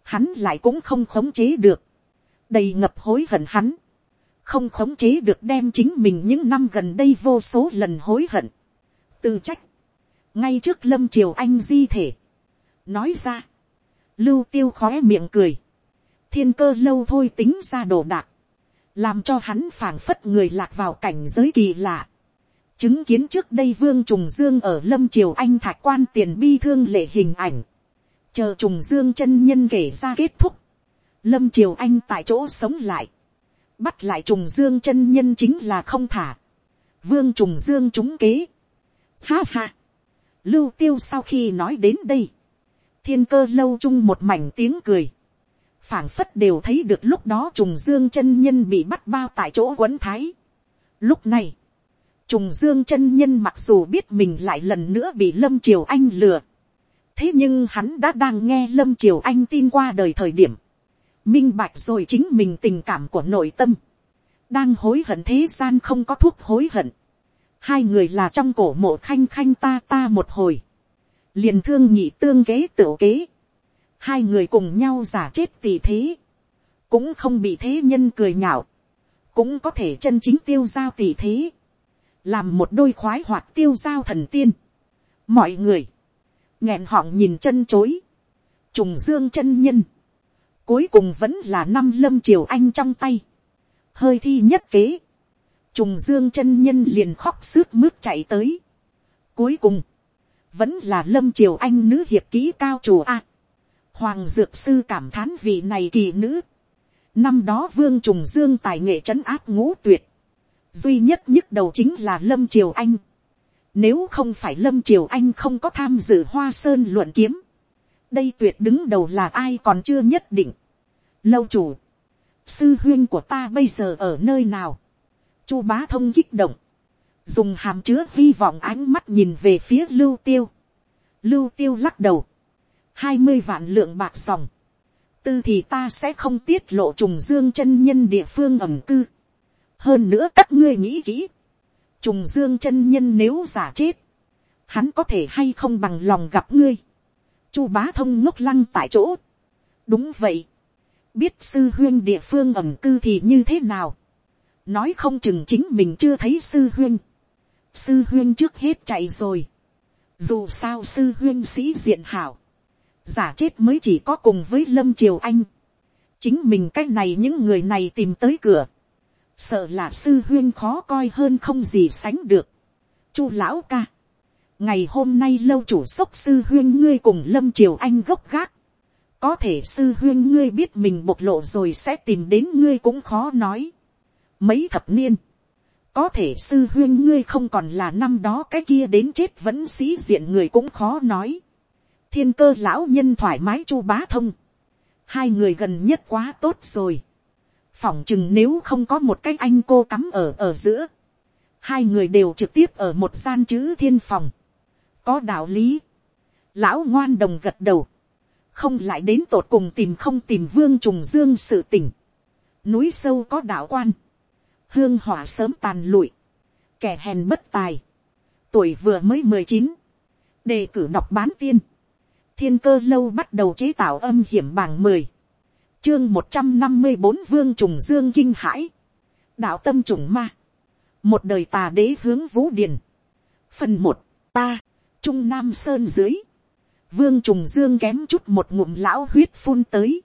hắn lại cũng không khống chế được, đầy ngập hối hận hắn, không khống chế được đem chính mình những năm gần đây vô số lần hối hận, tư trách, ngay trước lâm triều anh di thể, nói ra, lưu tiêu khói miệng cười, thiên cơ lâu thôi tính ra đồ đạc, làm cho hắn phảng phất người lạc vào cảnh giới kỳ lạ, chứng kiến trước đây vương trùng dương ở lâm triều anh thạch quan tiền bi thương lệ hình ảnh, chờ trùng dương chân nhân kể ra kết thúc, lâm triều anh tại chỗ sống lại, bắt lại trùng dương chân nhân chính là không thả, vương trùng dương trúng kế, ha ha, lưu tiêu sau khi nói đến đây, thiên cơ lâu chung một mảnh tiếng cười, phảng phất đều thấy được lúc đó trùng dương chân nhân bị bắt bao tại chỗ quấn thái. Lúc này, Trùng Dương chân nhân mặc dù biết mình lại lần nữa bị Lâm Triều Anh lừa. Thế nhưng hắn đã đang nghe Lâm Triều Anh tin qua đời thời điểm. Minh bạch rồi chính mình tình cảm của nội tâm. Đang hối hận thế gian không có thuốc hối hận. Hai người là trong cổ mộ khanh khanh ta ta một hồi. Liền thương nhị tương kế tự kế. Hai người cùng nhau giả chết tỷ thế. Cũng không bị thế nhân cười nhạo. Cũng có thể chân chính tiêu giao tỷ thế làm một đôi khoái hoạt tiêu giao thần tiên. mọi người, nghẹn họng nhìn chân chối, trùng dương chân nhân, cuối cùng vẫn là năm lâm triều anh trong tay, hơi thi nhất kế, trùng dương chân nhân liền khóc sướt mướt chạy tới, cuối cùng, vẫn là lâm triều anh nữ hiệp ký cao chùa a, hoàng dược sư cảm thán vị này kỳ nữ, năm đó vương trùng dương tài nghệ trấn áp ngũ tuyệt, duy nhất nhức đầu chính là lâm triều anh. Nếu không phải lâm triều anh không có tham dự hoa sơn luận kiếm, đây tuyệt đứng đầu là ai còn chưa nhất định. Lâu chủ, sư huyên của ta bây giờ ở nơi nào. chu bá thông kích động, dùng hàm chứa hy vọng ánh mắt nhìn về phía lưu tiêu. lưu tiêu lắc đầu, hai mươi vạn lượng bạc sòng. tư thì ta sẽ không tiết lộ trùng dương chân nhân địa phương ẩm cư hơn nữa các ngươi nghĩ kỹ, trùng dương chân nhân nếu giả chết, hắn có thể hay không bằng lòng gặp ngươi, chu bá thông ngốc lăng tại chỗ, đúng vậy, biết sư huyên địa phương ẩm cư thì như thế nào, nói không chừng chính mình chưa thấy sư huyên, sư huyên trước hết chạy rồi, dù sao sư huyên sĩ diện hảo, giả chết mới chỉ có cùng với lâm triều anh, chính mình cái này những người này tìm tới cửa, sợ là sư huyên khó coi hơn không gì sánh được. chu lão ca, ngày hôm nay lâu chủ sốc sư huyên ngươi cùng lâm triều anh gốc gác, có thể sư huyên ngươi biết mình bộc lộ rồi sẽ tìm đến ngươi cũng khó nói. mấy thập niên, có thể sư huyên ngươi không còn là năm đó cái kia đến chết vẫn sĩ diện người cũng khó nói. thiên cơ lão nhân thoải mái chu bá thông, hai người gần nhất quá tốt rồi, phỏng chừng nếu không có một cái anh cô cắm ở ở giữa, hai người đều trực tiếp ở một gian chữ thiên phòng, có đạo lý, lão ngoan đồng gật đầu, không lại đến tột cùng tìm không tìm vương trùng dương sự tỉnh, núi sâu có đạo quan, hương hỏa sớm tàn lụi, kẻ hèn bất tài, tuổi vừa mới mười chín, đề cử đọc bán tiên, thiên cơ lâu bắt đầu chế tạo âm hiểm bảng mười, chương một trăm năm mươi bốn vương trùng dương kinh hãi, đạo tâm trùng ma, một đời tà đế hướng vũ điền, phần một, ta, trung nam sơn dưới, vương trùng dương kém chút một ngụm lão huyết phun tới,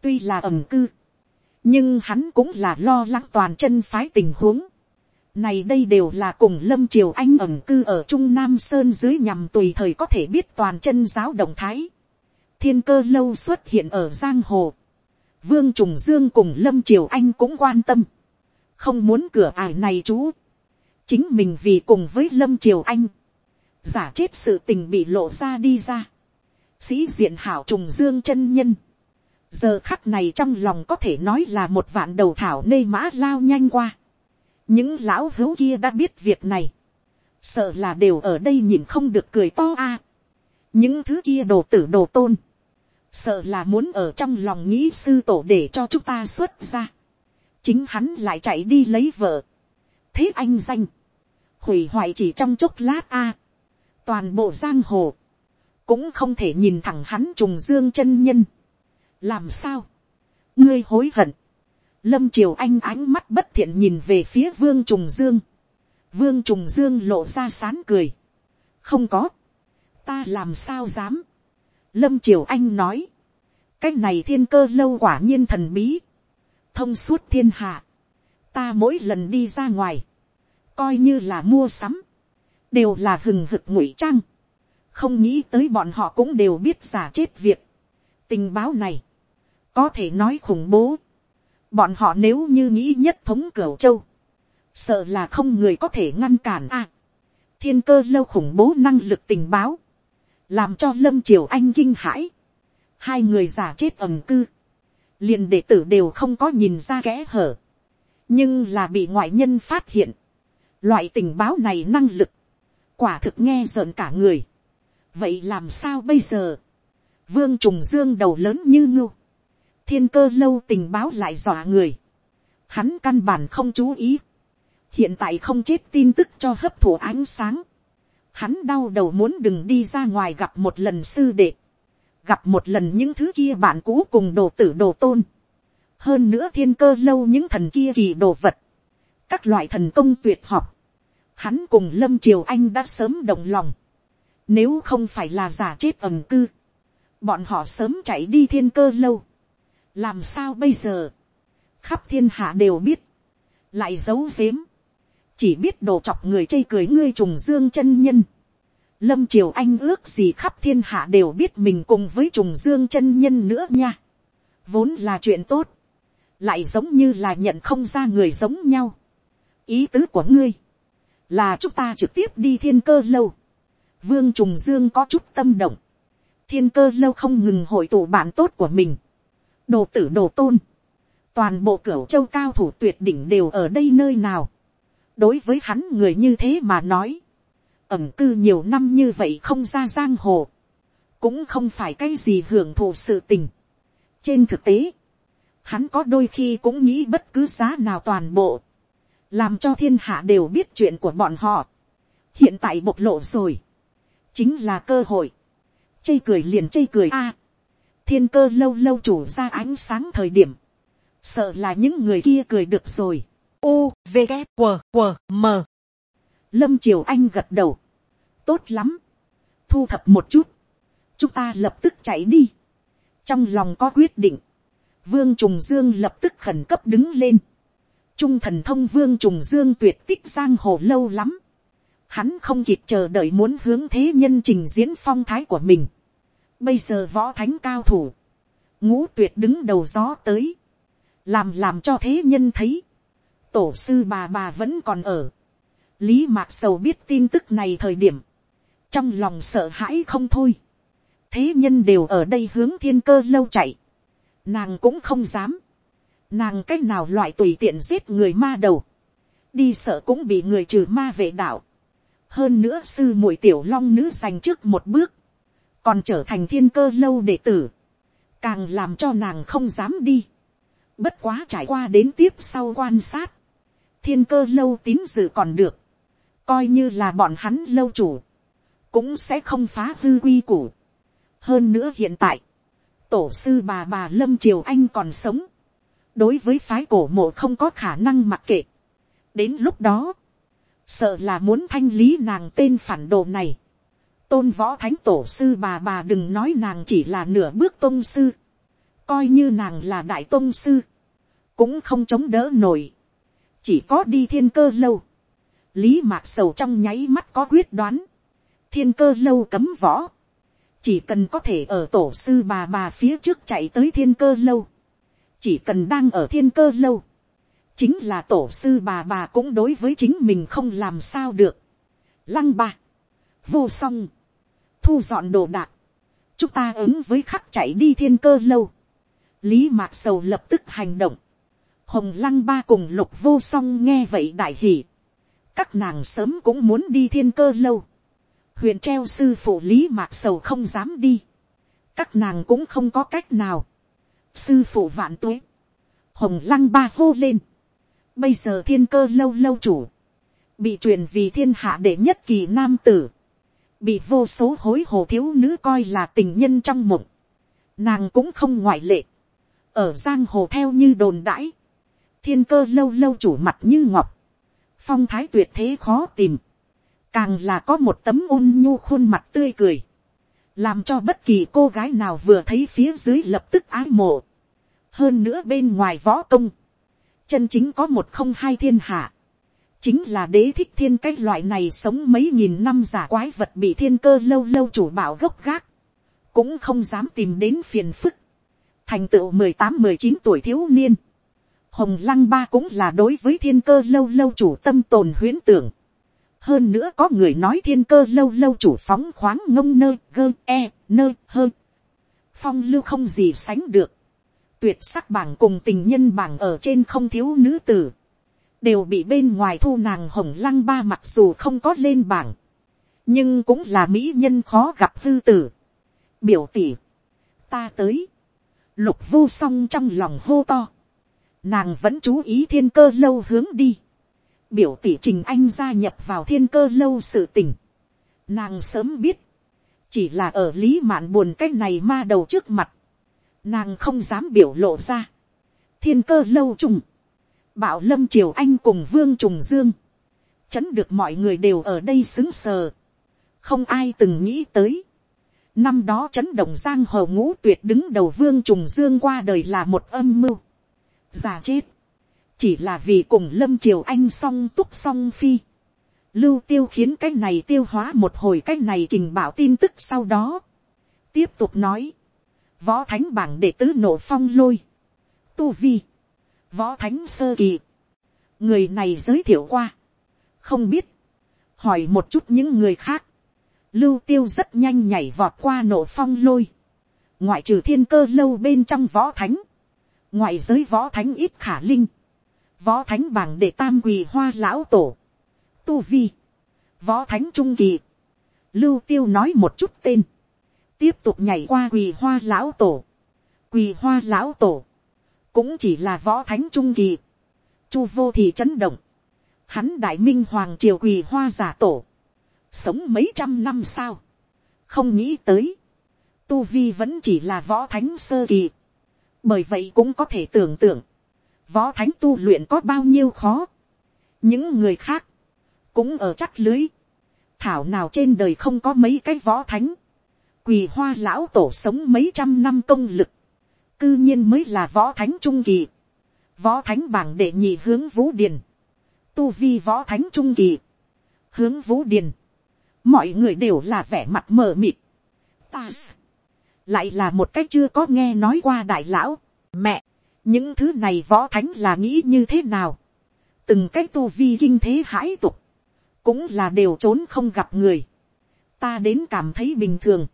tuy là ẩm cư, nhưng hắn cũng là lo lắng toàn chân phái tình huống, này đây đều là cùng lâm triều anh ẩm cư ở trung nam sơn dưới nhằm tùy thời có thể biết toàn chân giáo động thái, thiên cơ lâu xuất hiện ở giang hồ, vương trùng dương cùng lâm triều anh cũng quan tâm, không muốn cửa ải này chú, chính mình vì cùng với lâm triều anh, giả chết sự tình bị lộ ra đi ra, sĩ diện hảo trùng dương chân nhân, giờ khắc này trong lòng có thể nói là một vạn đầu thảo nê mã lao nhanh qua, những lão hữu kia đã biết việc này, sợ là đều ở đây nhìn không được cười to a, những thứ kia đồ tử đồ tôn, sợ là muốn ở trong lòng nghĩ sư tổ để cho chúng ta xuất ra, chính hắn lại chạy đi lấy vợ, thế anh danh, hủy hoại chỉ trong chốc lát a, toàn bộ giang hồ, cũng không thể nhìn thẳng hắn trùng dương chân nhân, làm sao, ngươi hối hận, lâm triều anh ánh mắt bất thiện nhìn về phía vương trùng dương, vương trùng dương lộ ra sán cười, không có, ta làm sao dám, lâm triều anh nói, cái này thiên cơ lâu quả nhiên thần bí, thông suốt thiên hạ, ta mỗi lần đi ra ngoài, coi như là mua sắm, đều là hừng hực ngụy trang, không nghĩ tới bọn họ cũng đều biết giả chết việc. tình báo này, có thể nói khủng bố, bọn họ nếu như nghĩ nhất thống cửu châu, sợ là không người có thể ngăn cản a. thiên cơ lâu khủng bố năng lực tình báo, làm cho lâm triều anh kinh hãi, hai người giả chết ẩm cư, liền đệ tử đều không có nhìn ra kẽ hở, nhưng là bị ngoại nhân phát hiện, loại tình báo này năng lực, quả thực nghe rợn cả người, vậy làm sao bây giờ, vương trùng dương đầu lớn như ngưu, thiên cơ lâu tình báo lại dọa người, hắn căn bản không chú ý, hiện tại không chết tin tức cho hấp thụ ánh sáng, hắn đau đầu muốn đừng đi ra ngoài gặp một lần sư đệ, gặp một lần những thứ kia bạn cũ cùng đồ tử đồ tôn, hơn nữa thiên cơ lâu những thần kia kỳ đồ vật, các loại thần công tuyệt học, hắn cùng lâm triều anh đã sớm đồng lòng, nếu không phải là giả chết ẩm cư, bọn họ sớm chạy đi thiên cơ lâu, làm sao bây giờ, khắp thiên hạ đều biết, lại giấu giếm, chỉ biết đồ chọc người chây cười ngươi trùng dương chân nhân, lâm triều anh ước gì khắp thiên hạ đều biết mình cùng với trùng dương chân nhân nữa nha, vốn là chuyện tốt, lại giống như là nhận không ra người giống nhau. ý tứ của ngươi, là chúng ta trực tiếp đi thiên cơ lâu. vương trùng dương có chút tâm động, thiên cơ lâu không ngừng hội tụ bạn tốt của mình, đồ tử đồ tôn, toàn bộ cửu châu cao thủ tuyệt đỉnh đều ở đây nơi nào. đối với hắn người như thế mà nói, ẩm cư nhiều năm như vậy không ra giang hồ, cũng không phải cái gì hưởng thụ sự tình. trên thực tế, hắn có đôi khi cũng nghĩ bất cứ giá nào toàn bộ, làm cho thiên hạ đều biết chuyện của bọn họ. hiện tại bộc lộ rồi, chính là cơ hội, chây cười liền chây cười a, thiên cơ lâu lâu chủ ra ánh sáng thời điểm, sợ là những người kia cười được rồi. U, V, K, W, W, M. Lâm Triều Anh gật đầu. Tốt lắm. Thu thập một chút. Chúng ta lập tức chạy đi. Trong lòng có quyết định. Vương Trùng Dương lập tức khẩn cấp đứng lên. Trung thần thông Vương Trùng Dương tuyệt tích giang hồ lâu lắm. Hắn không kịp chờ đợi muốn hướng thế nhân trình diễn phong thái của mình. Bây giờ võ thánh cao thủ. Ngũ tuyệt đứng đầu gió tới. Làm làm cho thế nhân thấy. Tổ sư bà bà vẫn còn ở. Lý Mạc Sầu biết tin tức này thời điểm. Trong lòng sợ hãi không thôi. Thế nhân đều ở đây hướng thiên cơ lâu chạy nàng cũng không dám, nàng c á c h nào loại tùy tiện giết người ma đầu, đi sợ cũng bị người trừ ma vệ đạo, hơn nữa sư muội tiểu long nữ dành trước một bước, còn trở thành thiên cơ lâu đệ tử, càng làm cho nàng không dám đi, bất quá trải qua đến tiếp sau quan sát, thiên cơ lâu tín dự còn được, coi như là bọn hắn lâu chủ, cũng sẽ không phá hư quy củ. hơn nữa hiện tại, tổ sư bà bà lâm triều anh còn sống, đối với phái cổ mộ không có khả năng mặc kệ. đến lúc đó, sợ là muốn thanh lý nàng tên phản đồ này. tôn võ thánh tổ sư bà bà đừng nói nàng chỉ là nửa bước tôn sư, coi như nàng là đại tôn sư, cũng không chống đỡ nổi, chỉ có đi thiên cơ lâu, lý mạc sầu trong nháy mắt có quyết đoán, thiên cơ lâu cấm võ, chỉ cần có thể ở tổ sư bà bà phía trước chạy tới thiên cơ lâu, chỉ cần đang ở thiên cơ lâu, chính là tổ sư bà bà cũng đối với chính mình không làm sao được. Lăng ba, vô song, thu dọn đồ đạc, chúng ta ứng với khắc chạy đi thiên cơ lâu. lý mạc sầu lập tức hành động, hồng lăng ba cùng lục vô song nghe vậy đại hỉ, các nàng sớm cũng muốn đi thiên cơ lâu. Huyền treo sư phụ lý mạc sầu không dám đi, các nàng cũng không có cách nào, sư phụ vạn tuế, hồng lăng ba hô lên, bây giờ thiên cơ lâu lâu chủ, bị truyền vì thiên hạ đệ nhất kỳ nam tử, bị vô số hối hồ thiếu nữ coi là tình nhân trong mộng, nàng cũng không ngoại lệ, ở giang hồ theo như đồn đãi, thiên cơ lâu lâu chủ mặt như ngọc, phong thái tuyệt thế khó tìm, càng là có một tấm ôn nhu khuôn mặt tươi cười, làm cho bất kỳ cô gái nào vừa thấy phía dưới lập tức ái mộ. hơn nữa bên ngoài võ công, chân chính có một không hai thiên hạ, chính là đế thích thiên cái loại này sống mấy nghìn năm giả quái vật bị thiên cơ lâu lâu chủ bảo gốc gác, cũng không dám tìm đến phiền phức, thành tựu mười tám mười chín tuổi thiếu niên, hồng lăng ba cũng là đối với thiên cơ lâu lâu chủ tâm tồn huyến tưởng, hơn nữa có người nói thiên cơ lâu lâu chủ phóng khoáng ngông nơ, gơ e nơ, hơ. Phong lưu không gì sánh được. Tuyệt sắc bảng cùng tình nhân bảng ở trên không thiếu nữ tử. Đều bị bên ngoài thu nàng hồng lăng ba mặc dù không có lên bảng. Nhưng cũng là mỹ nhân khó gặp hư tử. Biểu tỷ, ta tới. Lục vô song trong lòng hô to. Nàng vẫn chú ý thiên cơ lâu hướng đi biểu tỷ trình anh gia nhập vào thiên cơ lâu sự tình. Nàng sớm biết, chỉ là ở lý mạn buồn cái này ma đầu trước mặt, nàng không dám biểu lộ ra. thiên cơ lâu trùng, bảo lâm triều anh cùng vương trùng dương, chấn được mọi người đều ở đây xứng sờ, không ai từng nghĩ tới. năm đó chấn động giang hồ ngũ tuyệt đứng đầu vương trùng dương qua đời là một âm mưu, giả chết, chỉ là vì cùng lâm triều anh song túc song phi, lưu tiêu khiến cái này tiêu hóa một hồi cái này kình bảo tin tức sau đó, tiếp tục nói, võ thánh bảng đệ tứ nổ phong lôi, tu vi, võ thánh sơ kỳ, người này giới thiệu qua, không biết, hỏi một chút những người khác, lưu tiêu rất nhanh nhảy vọt qua nổ phong lôi, ngoại trừ thiên cơ lâu bên trong võ thánh, ngoại giới võ thánh ít khả linh, võ thánh bảng để tam quỳ hoa lão tổ, tu vi, võ thánh trung kỳ, lưu tiêu nói một chút tên, tiếp tục nhảy qua quỳ hoa lão tổ, quỳ hoa lão tổ, cũng chỉ là võ thánh trung kỳ, chu vô thì chấn động, hắn đại minh hoàng triều quỳ hoa giả tổ, sống mấy trăm năm sao, không nghĩ tới, tu vi vẫn chỉ là võ thánh sơ kỳ, bởi vậy cũng có thể tưởng tượng, võ thánh tu luyện có bao nhiêu khó. những người khác, cũng ở chắc lưới. thảo nào trên đời không có mấy cái võ thánh. quỳ hoa lão tổ sống mấy trăm năm công lực. cư nhiên mới là võ thánh trung kỳ. võ thánh bảng đệ nhị hướng vũ điền. tu vi võ thánh trung kỳ. hướng vũ điền. mọi người đều là vẻ mặt mờ mịt. ta lại là một cách chưa có nghe nói qua đại lão. mẹ, những thứ này võ thánh là nghĩ như thế nào, từng cái tu vi kinh thế hãi tục, cũng là đều trốn không gặp người, ta đến cảm thấy bình thường,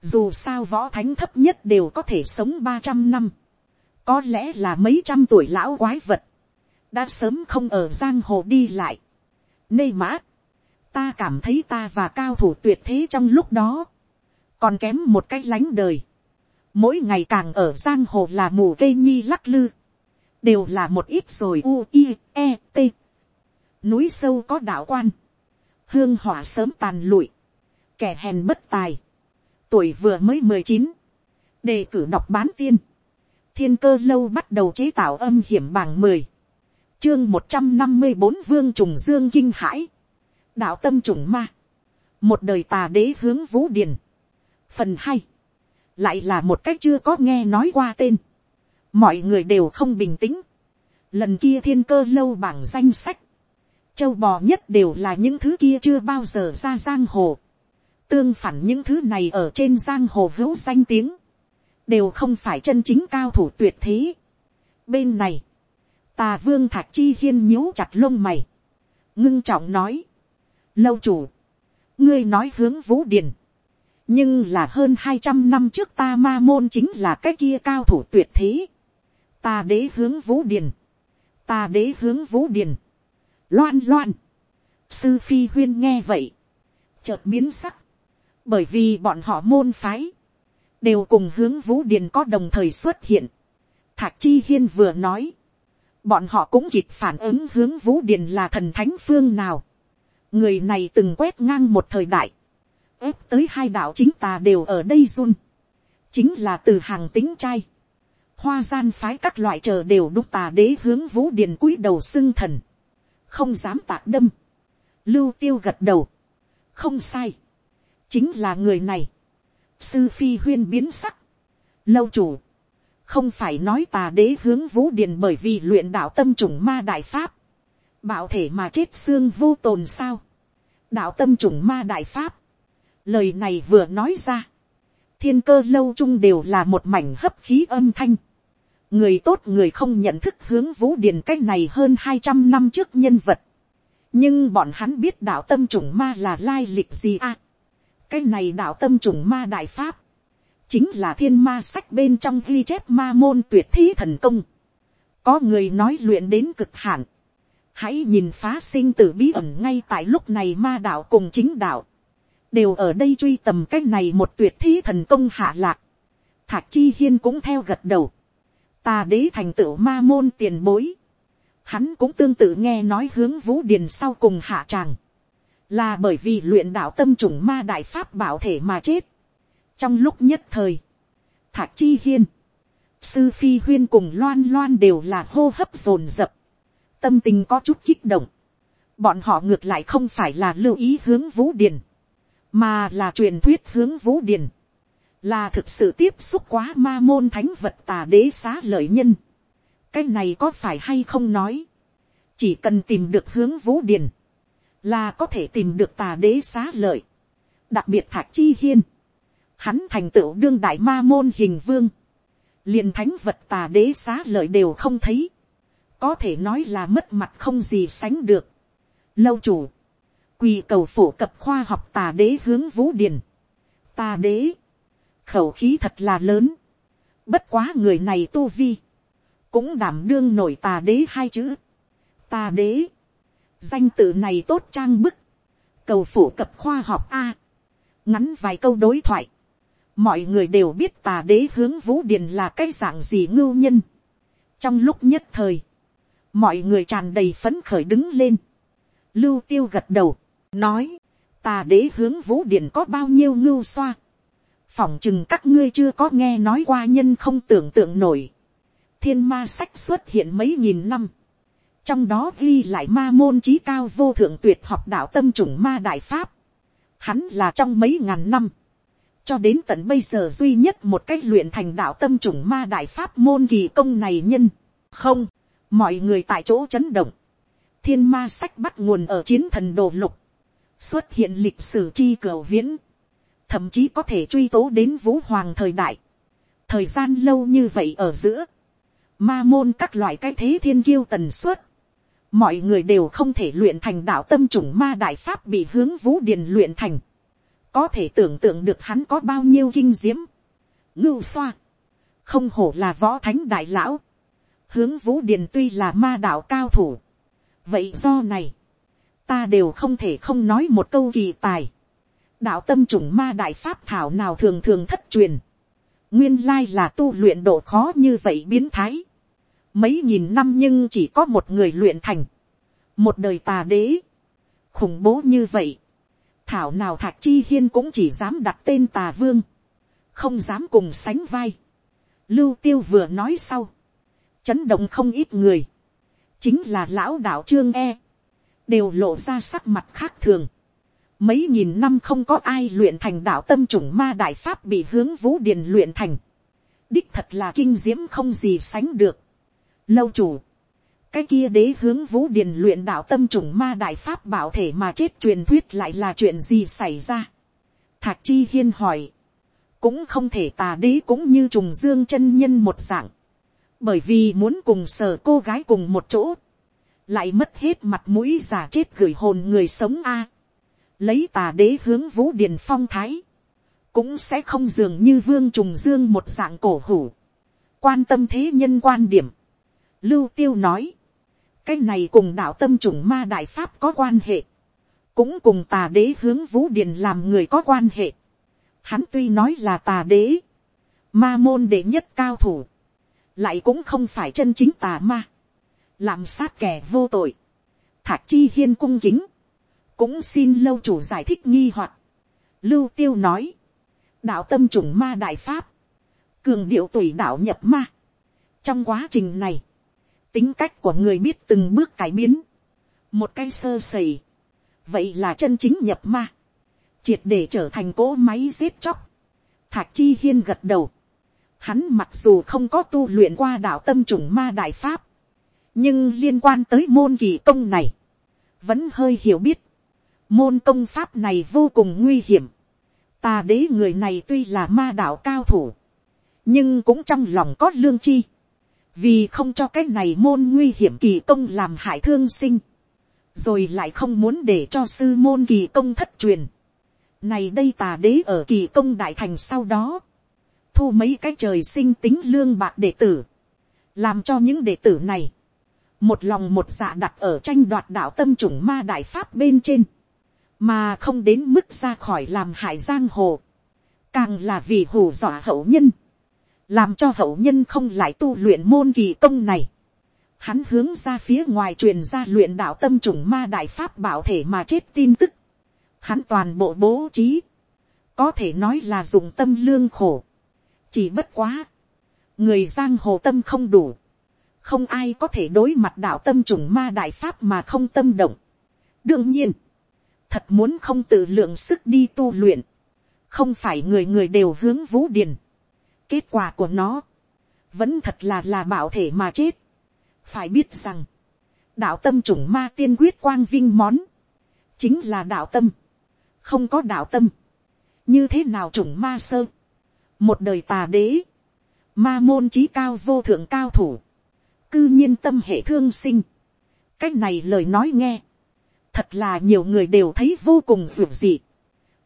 dù sao võ thánh thấp nhất đều có thể sống ba trăm năm, có lẽ là mấy trăm tuổi lão quái vật, đã sớm không ở giang hồ đi lại. Nê mã, ta cảm thấy ta và cao thủ tuyệt thế trong lúc đó, còn kém một cách lánh đời. Mỗi ngày càng ở giang hồ là mù cây nhi lắc lư, đều là một ít rồi u i e t. Núi sâu có đạo quan, hương hỏa sớm tàn lụi, kẻ hèn bất tài, tuổi vừa mới mười chín, đề cử đọc bán tiên, thiên cơ lâu bắt đầu chế tạo âm hiểm bảng mười, chương một trăm năm mươi bốn vương trùng dương kinh hãi, đạo tâm trùng ma, một đời tà đế hướng vũ điền, phần hai, lại là một cách chưa có nghe nói qua tên, mọi người đều không bình tĩnh, lần kia thiên cơ lâu bảng danh sách, châu bò nhất đều là những thứ kia chưa bao giờ ra giang hồ, tương phản những thứ này ở trên giang hồ hữu danh tiếng, đều không phải chân chính cao thủ tuyệt thế. Bên này, tà vương thạch chi hiên nhíu chặt lông mày, ngưng trọng nói, lâu chủ, ngươi nói hướng vũ điền, nhưng là hơn hai trăm năm trước ta ma môn chính là cái kia cao thủ tuyệt thế, ta đế hướng vũ điền, ta đế hướng vũ điền, loan loan, sư phi huyên nghe vậy, chợt biến sắc, bởi vì bọn họ môn phái, đều cùng hướng vũ điền có đồng thời xuất hiện. Thạc chi hiên vừa nói, bọn họ cũng kịp phản ứng hướng vũ điền là thần thánh phương nào. người này từng quét ngang một thời đại, ép tới hai đạo chính tà đều ở đây run, chính là từ hàng tính trai, hoa gian phái các loại chờ đều đúc tà đế hướng vũ điền cúi đầu xưng thần, không dám tạc đâm, lưu tiêu gật đầu, không sai, chính là người này, sư phi huyên biến sắc, lâu chủ, không phải nói tà đế hướng vũ điền bởi vì luyện đạo tâm trùng ma đại pháp, bảo thể mà chết xương vô tồn sao, đạo tâm trùng ma đại pháp, lời này vừa nói ra, thiên cơ lâu chung đều là một mảnh hấp khí âm thanh, người tốt người không nhận thức hướng vũ điền cái này hơn hai trăm năm trước nhân vật, nhưng bọn hắn biết đạo tâm trùng ma là lai lịch gì à? Cái này đạo tâm trùng ma đại pháp, chính là thiên ma sách bên trong ghi chép ma môn tuyệt thí thần công. có người nói luyện đến cực hạn, hãy nhìn phá sinh tử bí ẩn ngay tại lúc này ma đạo cùng chính đạo, đều ở đây truy tầm cái này một tuyệt thí thần công hạ lạc. thạc chi hiên cũng theo gật đầu, ta đế thành tựu ma môn tiền bối, hắn cũng tương tự nghe nói hướng vũ điền sau cùng hạ tràng. Là bởi vì luyện đạo tâm trùng ma đại pháp bảo thể mà chết. trong lúc nhất thời, thạc chi hiên, sư phi huyên cùng loan loan đều là hô hấp dồn dập, tâm tình có chút kích động, bọn họ ngược lại không phải là lưu ý hướng vũ điền, mà là truyền thuyết hướng vũ điền, là thực sự tiếp xúc quá ma môn thánh vật tà đế xá lợi nhân. cái này có phải hay không nói, chỉ cần tìm được hướng vũ điền, là có thể tìm được tà đế xá lợi, đặc biệt thạc chi hiên, hắn thành tựu đương đại ma môn hình vương, liền thánh vật tà đế xá lợi đều không thấy, có thể nói là mất mặt không gì sánh được. Lâu chủ, quỳ cầu phổ cập khoa học tà đế hướng vũ điền, tà đế, khẩu khí thật là lớn, bất quá người này tu vi, cũng đảm đương nổi tà đế hai chữ, tà đế, danh tự này tốt trang bức, cầu phổ cập khoa học a, ngắn vài câu đối thoại, mọi người đều biết tà đế hướng vũ điền là cái dạng gì ngưu nhân. trong lúc nhất thời, mọi người tràn đầy phấn khởi đứng lên, lưu tiêu gật đầu, nói, tà đế hướng vũ điện có bao nhiêu ngưu xoa, phỏng chừng các ngươi chưa có nghe nói qua nhân không tưởng tượng nổi, thiên ma sách xuất hiện mấy nghìn năm, trong đó ghi lại ma môn trí cao vô thượng tuyệt học đạo tâm chủng ma đại pháp. Hắn là trong mấy ngàn năm, cho đến tận bây giờ duy nhất một cách luyện thành đạo tâm chủng ma đại pháp môn kỳ công này nhân. Không, mọi người tại chỗ chấn động. Thiên ma sách bắt nguồn ở chiến thần đồ lục. Xuất hiện lịch sử chi cửu viễn. Thậm chí có thể truy tố đến vũ hoàng thời đại. Thời gian lâu như vậy ở giữa. Ma môn các loại cái thế thiên kiêu tần suất mọi người đều không thể luyện thành đạo tâm chủng ma đại pháp bị hướng vũ điền luyện thành, có thể tưởng tượng được hắn có bao nhiêu kinh diễm, ngưu xoa, không hổ là võ thánh đại lão, hướng vũ điền tuy là ma đạo cao thủ, vậy do này, ta đều không thể không nói một câu kỳ tài, đạo tâm chủng ma đại pháp thảo nào thường thường thất truyền, nguyên lai là tu luyện độ khó như vậy biến thái, mấy nghìn năm nhưng chỉ có một người luyện thành, một đời tà đế, khủng bố như vậy, thảo nào thạc chi hiên cũng chỉ dám đặt tên tà vương, không dám cùng sánh vai. Lưu tiêu vừa nói sau, chấn động không ít người, chính là lão đạo trương e, đều lộ ra sắc mặt khác thường. Mấy nghìn năm không có ai luyện thành đạo tâm chủng ma đại pháp bị hướng vũ điền luyện thành. Đích thật là kinh diễm không gì sánh được. Lâu chủ. Cái kia đế hướng vũ điền luyện đạo tâm chủng ma đại pháp bảo thể mà chết truyền thuyết lại là chuyện gì xảy ra. Thạc chi hiên hỏi. Cũng không thể tà đế cũng như trùng dương chân nhân một dạng. Bởi vì muốn cùng sở cô gái cùng một chỗ. Lại mất hết mặt mũi giả chết gửi hồn người sống a. Lấy tà đế hướng vũ điền phong thái, cũng sẽ không dường như vương trùng dương một dạng cổ hủ, quan tâm thế nhân quan điểm. Lưu tiêu nói, cái này cùng đạo tâm chủng ma đại pháp có quan hệ, cũng cùng tà đế hướng vũ điền làm người có quan hệ. Hắn tuy nói là tà đế, ma môn đệ nhất cao thủ, lại cũng không phải chân chính tà ma, làm sát kẻ vô tội. Thạc chi hiên cung kính, cũng xin lâu chủ giải thích nghi hoặc. Lưu tiêu nói, đạo tâm chủng ma đại pháp, cường điệu tùy đạo nhập ma. Trong quá trình này, tính cách của người biết từng bước cải biến, một cái sơ sẩy, vậy là chân chính nhập ma, triệt để trở thành cỗ máy giết chóc. Thạc chi hiên gật đầu, hắn mặc dù không có tu luyện qua đạo tâm chủng ma đại pháp, nhưng liên quan tới môn kỳ công này, vẫn hơi hiểu biết. Môn công pháp này vô cùng nguy hiểm. Tà đế người này tuy là ma đạo cao thủ. Nhưng cũng trong lòng có lương chi. Vì không cho cái này môn nguy hiểm kỳ công làm hại thương sinh. Rồi lại không muốn để cho sư môn kỳ công thất truyền. Này đây tà đế ở kỳ công đại thành sau đó. Thu mấy cái trời sinh tính lương bạc đệ tử. Làm cho những đệ tử này. Một lòng một dạ đặt ở tranh đoạt đạo tâm chủng ma đại pháp bên trên. Mà không đến mức ra khỏi làm hại giang hồ, càng là vì hù dọa hậu nhân, làm cho hậu nhân không lại tu luyện môn kỳ công này. Hắn hướng ra phía ngoài truyền ra luyện đạo tâm chủng ma đại pháp bảo thể mà chết tin tức. Hắn toàn bộ bố trí, có thể nói là dùng tâm lương khổ, chỉ bất quá, người giang hồ tâm không đủ, không ai có thể đối mặt đạo tâm trùng ma đại pháp mà không tâm động. đương nhiên, thật muốn không tự lượng sức đi tu luyện, không phải người người đều hướng vũ điền. kết quả của nó, vẫn thật là là bảo thể mà chết. phải biết rằng, đạo tâm trùng ma tiên quyết quang vinh món, chính là đạo tâm, không có đạo tâm, như thế nào trùng ma sơ, một đời tà đế, ma môn trí cao vô thượng cao thủ, cư nhiên tâm hệ thương sinh, cách này lời nói nghe, thật là nhiều người đều thấy vô cùng ruột dị.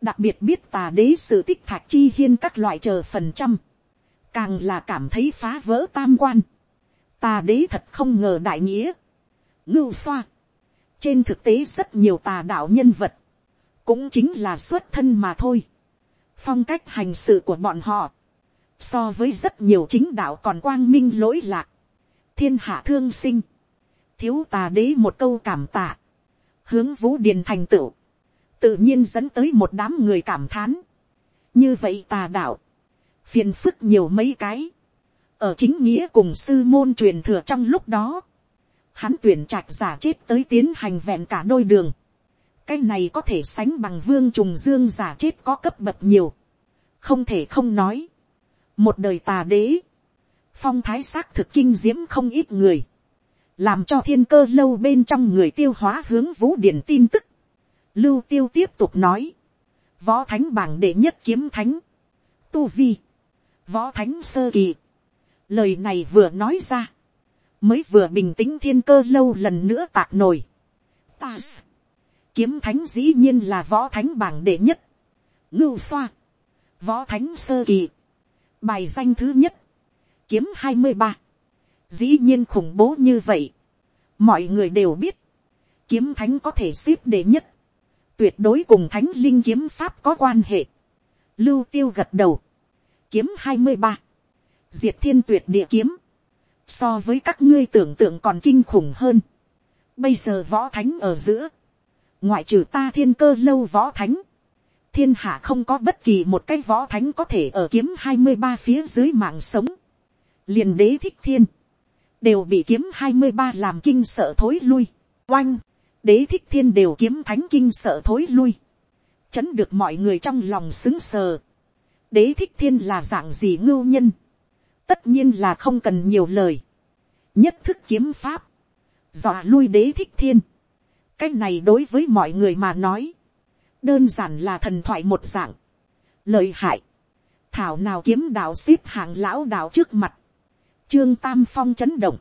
đặc biệt biết tà đế sự tích thạch chi hiên các loại chờ phần trăm, càng là cảm thấy phá vỡ tam quan. tà đế thật không ngờ đại nghĩa, ngưu xoa. trên thực tế rất nhiều tà đạo nhân vật, cũng chính là xuất thân mà thôi. phong cách hành sự của bọn họ, so với rất nhiều chính đạo còn quang minh lỗi lạc, thiên hạ thương sinh, thiếu tà đế một câu cảm tạ, hướng vũ điền thành tựu, tự nhiên dẫn tới một đám người cảm thán. như vậy tà đạo, phiền phức nhiều mấy cái, ở chính nghĩa cùng sư môn truyền thừa trong lúc đó, hắn tuyển trạch giả chết tới tiến hành vẹn cả đôi đường, cái này có thể sánh bằng vương trùng dương giả chết có cấp bậc nhiều, không thể không nói, một đời tà đế, phong thái xác thực kinh diễm không ít người, làm cho thiên cơ lâu bên trong người tiêu hóa hướng vũ điển tin tức. Lưu tiêu tiếp tục nói, võ thánh bảng đệ nhất kiếm thánh, tu vi, võ thánh sơ kỳ. Lời này vừa nói ra, mới vừa bình tĩnh thiên cơ lâu lần nữa tạc nổi. Ta kiếm thánh dĩ nhiên là võ thánh bảng đệ nhất, ngưu xoa, võ thánh sơ kỳ, bài danh thứ nhất, kiếm hai mươi ba, dĩ nhiên khủng bố như vậy, mọi người đều biết, kiếm thánh có thể xếp đệ nhất, tuyệt đối cùng thánh linh kiếm pháp có quan hệ, lưu tiêu gật đầu, kiếm hai mươi ba, diệt thiên tuyệt địa kiếm, so với các ngươi tưởng tượng còn kinh khủng hơn, bây giờ võ thánh ở giữa, ngoại trừ ta thiên cơ lâu võ thánh, thiên hạ không có bất kỳ một cái võ thánh có thể ở kiếm hai mươi ba phía dưới mạng sống, liền đế thích thiên, đều bị kiếm hai mươi ba làm kinh sợ thối lui, oanh, đế thích thiên đều kiếm thánh kinh sợ thối lui, chấn được mọi người trong lòng xứng sờ, đế thích thiên là dạng gì ngưu nhân, tất nhiên là không cần nhiều lời, nhất thức kiếm pháp, dọa lui đế thích thiên, cái này đối với mọi người mà nói, đơn giản là thần thoại một dạng, lợi hại, thảo nào kiếm đạo xếp hạng lão đạo trước mặt, trương tam phong chấn động,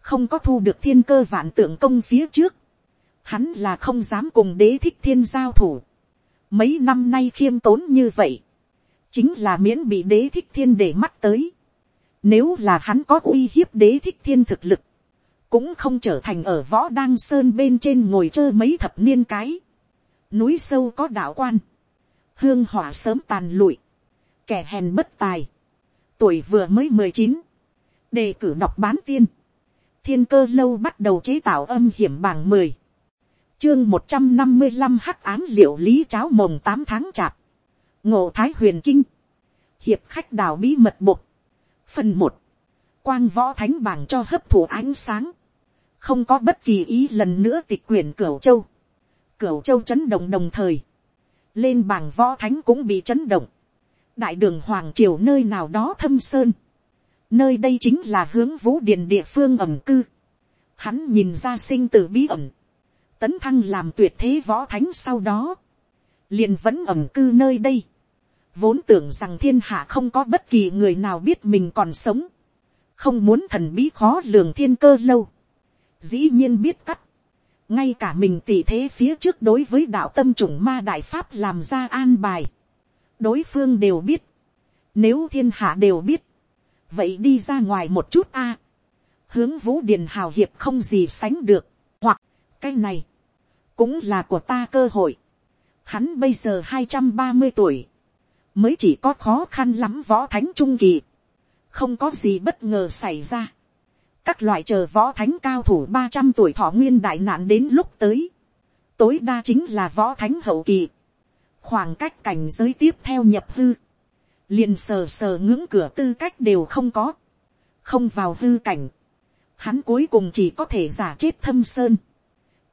không có thu được thiên cơ vạn tượng công phía trước, hắn là không dám cùng đế thích thiên giao thủ, mấy năm nay khiêm tốn như vậy, chính là miễn bị đế thích thiên để mắt tới, nếu là hắn có uy hiếp đế thích thiên thực lực, cũng không trở thành ở võ đăng sơn bên trên ngồi chơi mấy thập niên cái. Núi sâu có đạo quan, hương hỏa sớm tàn lụi, kẻ hèn bất tài, tuổi vừa mới mười chín, đề cử đọc bán tiên, thiên cơ lâu bắt đầu chế tạo âm hiểm bảng mười, chương một trăm năm mươi năm hắc án liệu lý cháo mồng tám tháng chạp, ngộ thái huyền kinh, hiệp khách đào bí mật một. Phần một, quang võ thánh bảng cho hấp thụ ánh sáng, không có bất kỳ ý lần nữa tịch quyển cửu châu, cửu châu chấn động đồng thời, lên bảng võ thánh cũng bị chấn động, đại đường hoàng triều nơi nào đó thâm sơn, nơi đây chính là hướng vũ điền địa phương ẩm cư, hắn nhìn ra sinh tử bí ẩn, tấn thăng làm tuyệt thế võ thánh sau đó, liền vẫn ẩm cư nơi đây, vốn tưởng rằng thiên hạ không có bất kỳ người nào biết mình còn sống, không muốn thần bí khó lường thiên cơ lâu, dĩ nhiên biết cắt, ngay cả mình tỷ thế phía trước đối với đạo tâm chủng ma đại pháp làm ra an bài, đối phương đều biết, nếu thiên hạ đều biết, vậy đi ra ngoài một chút a, hướng vũ điền hào hiệp không gì sánh được, hoặc cái này, cũng là của ta cơ hội, hắn bây giờ hai trăm ba mươi tuổi, mới chỉ có khó khăn lắm võ thánh trung kỳ, không có gì bất ngờ xảy ra. các loại chờ võ thánh cao thủ ba trăm tuổi thọ nguyên đại nạn đến lúc tới, tối đa chính là võ thánh hậu kỳ, khoảng cách cảnh giới tiếp theo nhập hư, liền sờ sờ ngưỡng cửa tư cách đều không có, không vào hư cảnh, hắn cuối cùng chỉ có thể giả chết thâm sơn,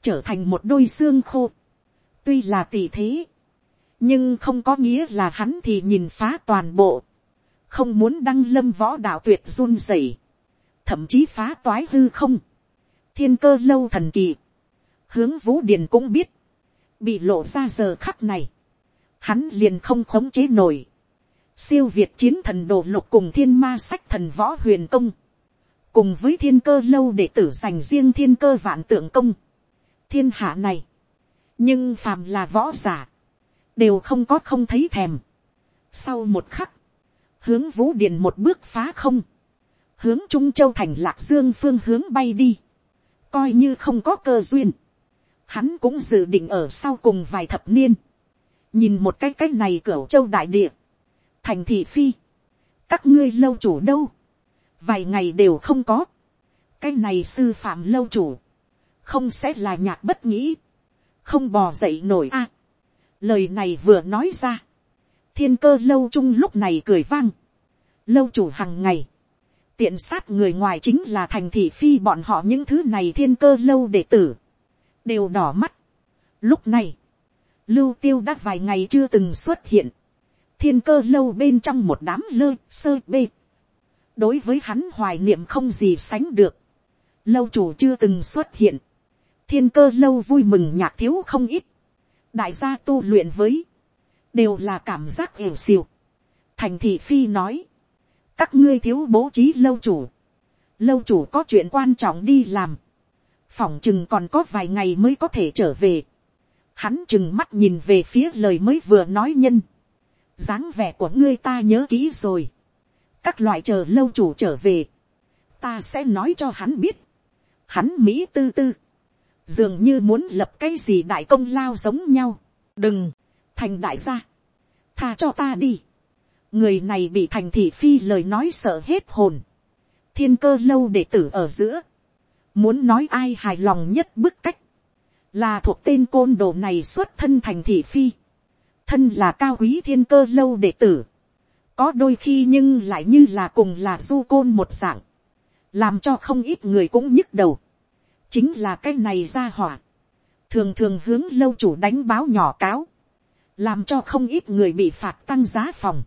trở thành một đôi xương khô, tuy là tỷ thế, nhưng không có nghĩa là hắn thì nhìn phá toàn bộ, không muốn đăng lâm võ đạo tuyệt run rẩy, thậm chí phá toái hư không, thiên cơ lâu thần kỳ, hướng vũ điền cũng biết, bị lộ ra giờ khắc này, hắn liền không khống chế nổi, siêu việt chiến thần đồ lục cùng thiên ma sách thần võ huyền công, cùng với thiên cơ lâu để tử dành riêng thiên cơ vạn tượng công, thiên hạ này, nhưng phàm là võ giả, đều không có không thấy thèm. Sau một khắc, hướng vũ điền một bước phá không, hướng trung châu thành lạc dương phương hướng bay đi, coi như không có cơ duyên, hắn cũng dự định ở sau cùng vài thập niên, nhìn một cái cái này cửa châu đại địa, thành thị phi, các ngươi lâu chủ đâu, vài ngày đều không có, cái này sư phạm lâu chủ, không sẽ là nhạc bất nghĩ, không bò dậy nổi a, lời này vừa nói ra, thiên cơ lâu chung lúc này cười vang, lâu chủ hằng ngày, tiện sát người ngoài chính là thành thị phi bọn họ những thứ này thiên cơ lâu đệ tử, đều đỏ mắt. Lúc này, lưu tiêu đã vài ngày chưa từng xuất hiện, thiên cơ lâu bên trong một đám lơ sơ bê. đối với hắn hoài niệm không gì sánh được, lâu chủ chưa từng xuất hiện, thiên cơ lâu vui mừng nhạc thiếu không ít, đại gia tu luyện với, đều là cảm giác ỉu xìu. thành thị phi nói, các ngươi thiếu bố trí lâu chủ, lâu chủ có chuyện quan trọng đi làm, phỏng chừng còn có vài ngày mới có thể trở về, hắn chừng mắt nhìn về phía lời mới vừa nói nhân, dáng vẻ của ngươi ta nhớ kỹ rồi, các loại chờ lâu chủ trở về, ta sẽ nói cho hắn biết, hắn mỹ tư tư, dường như muốn lập cái gì đại công lao giống nhau, đừng, thành đại gia, tha cho ta đi, người này bị thành thị phi lời nói sợ hết hồn, thiên cơ lâu đệ tử ở giữa, muốn nói ai hài lòng nhất bức cách, là thuộc tên côn đồ này xuất thân thành thị phi, thân là cao quý thiên cơ lâu đệ tử, có đôi khi nhưng lại như là cùng là du côn một dạng, làm cho không ít người cũng nhức đầu, chính là cái này ra hỏa, thường thường hướng lâu chủ đánh báo nhỏ cáo, làm cho không ít người bị phạt tăng giá phòng,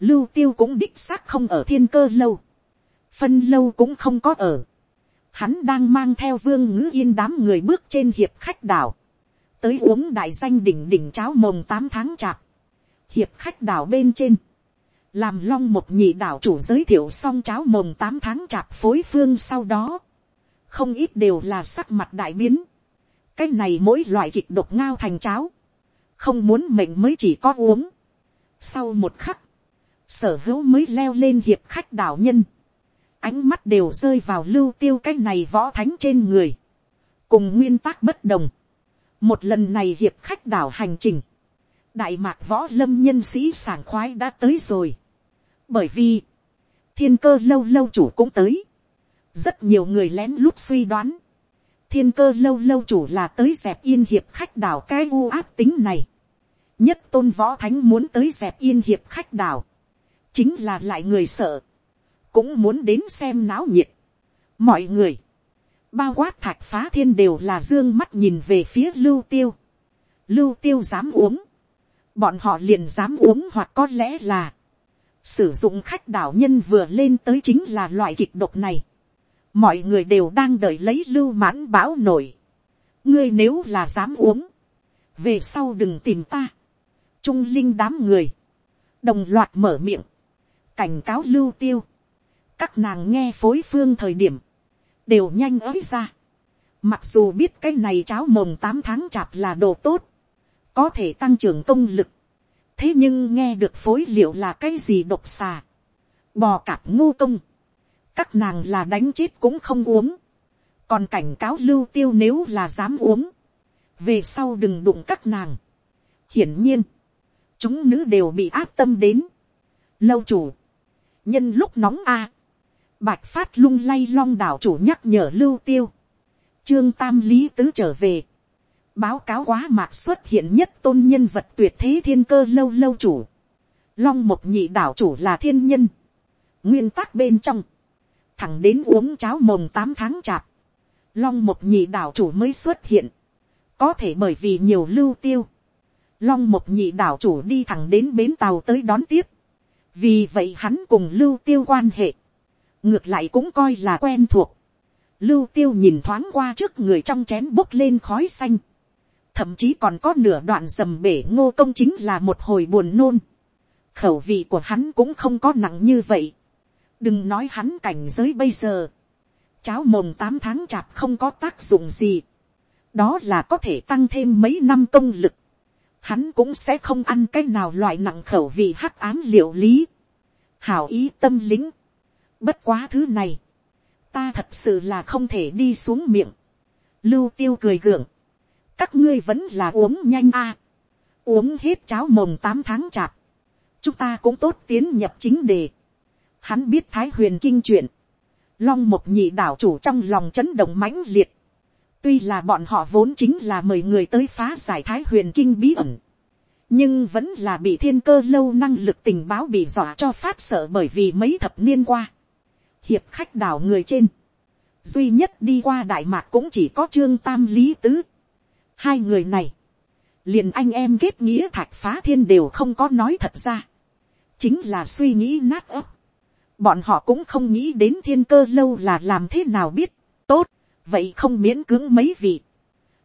lưu tiêu cũng đích xác không ở thiên cơ lâu, phân lâu cũng không có ở, hắn đang mang theo vương ngữ yên đám người bước trên hiệp khách đảo, tới uống đại danh đỉnh đỉnh cháo mồng tám tháng chạp, hiệp khách đảo bên trên, làm long một nhị đảo chủ giới thiệu xong cháo mồng tám tháng chạp phối phương sau đó, không ít đều là sắc mặt đại biến, cái này mỗi loại kịch độc ngao thành cháo, không muốn mệnh mới chỉ có uống. Sau một khắc, sở hữu mới leo lên hiệp khách đảo nhân, ánh mắt đều rơi vào lưu tiêu cái này võ thánh trên người, cùng nguyên tắc bất đồng một lần này hiệp khách đảo hành trình, đại mạc võ lâm nhân sĩ sảng khoái đã tới rồi. bởi vì, thiên cơ lâu lâu chủ cũng tới. rất nhiều người lén lút suy đoán. thiên cơ lâu lâu chủ là tới dẹp yên hiệp khách đảo cái u áp tính này. nhất tôn võ thánh muốn tới dẹp yên hiệp khách đảo. chính là lại người sợ. cũng muốn đến xem náo nhiệt. mọi người, bao quát thạch phá thiên đều là dương mắt nhìn về phía lưu tiêu. lưu tiêu dám uống bọn họ liền dám uống hoặc có lẽ là, sử dụng khách đảo nhân vừa lên tới chính là loại kịch độc này. mọi người đều đang đợi lấy lưu mãn bão nổi. ngươi nếu là dám uống, về sau đừng tìm ta. trung linh đám người, đồng loạt mở miệng, cảnh cáo lưu tiêu. các nàng nghe phối phương thời điểm, đều nhanh ới ra. mặc dù biết cái này cháo mồng tám tháng chạp là đồ tốt, có thể tăng trưởng công lực. thế nhưng nghe được phối liệu là cái gì độc xà, bò cạp ngu công, các nàng là đánh chết cũng không uống, còn cảnh cáo lưu tiêu nếu là dám uống, về sau đừng đụng các nàng. hiển nhiên, chúng nữ đều bị áp tâm đến. lâu chủ, nhân lúc nóng a, bạch phát lung lay long đảo chủ nhắc nhở lưu tiêu, trương tam lý tứ trở về, báo cáo quá mạc xuất hiện nhất tôn nhân vật tuyệt thế thiên cơ lâu lâu chủ. Long một nhị đảo chủ là thiên nhân. Nguyên tắc bên trong. Thẳng đến uống cháo mồng tám tháng chạp. Long một nhị đảo chủ mới xuất hiện. Có thể bởi vì nhiều lưu tiêu. Long một nhị đảo chủ đi thẳng đến bến tàu tới đón tiếp. Vì vậy hắn cùng lưu tiêu quan hệ. Ngược lại cũng coi là quen thuộc. Lưu tiêu nhìn thoáng qua trước người trong chén bốc lên khói xanh thậm chí còn có nửa đoạn dầm bể ngô công chính là một hồi buồn nôn. khẩu vị của hắn cũng không có nặng như vậy. đừng nói hắn cảnh giới bây giờ. cháo mồng tám tháng chạp không có tác dụng gì. đó là có thể tăng thêm mấy năm công lực. hắn cũng sẽ không ăn cái nào loại nặng khẩu vị hắc ám liệu lý. hảo ý tâm lính bất quá thứ này. ta thật sự là không thể đi xuống miệng. lưu tiêu cười gượng các ngươi vẫn là uống nhanh a, uống hết cháo mồng tám tháng chạp, chúng ta cũng tốt tiến nhập chính đề. Hắn biết thái huyền kinh chuyện, long một nhị đảo chủ trong lòng chấn động mãnh liệt, tuy là bọn họ vốn chính là mời người tới phá giải thái huyền kinh bí ẩn, nhưng vẫn là bị thiên cơ lâu năng lực tình báo bị dọa cho phát sợ bởi vì mấy thập niên qua hiệp khách đảo người trên, duy nhất đi qua đại mạc cũng chỉ có trương tam lý tứ, Hai người này, liền anh em kết nghĩa thạch phá thiên đều không có nói thật ra. Chính là suy nghĩ nát ấp. Bọn họ cũng không nghĩ đến thiên cơ lâu là làm thế nào biết. Tốt, vậy không miễn cưỡng mấy vị.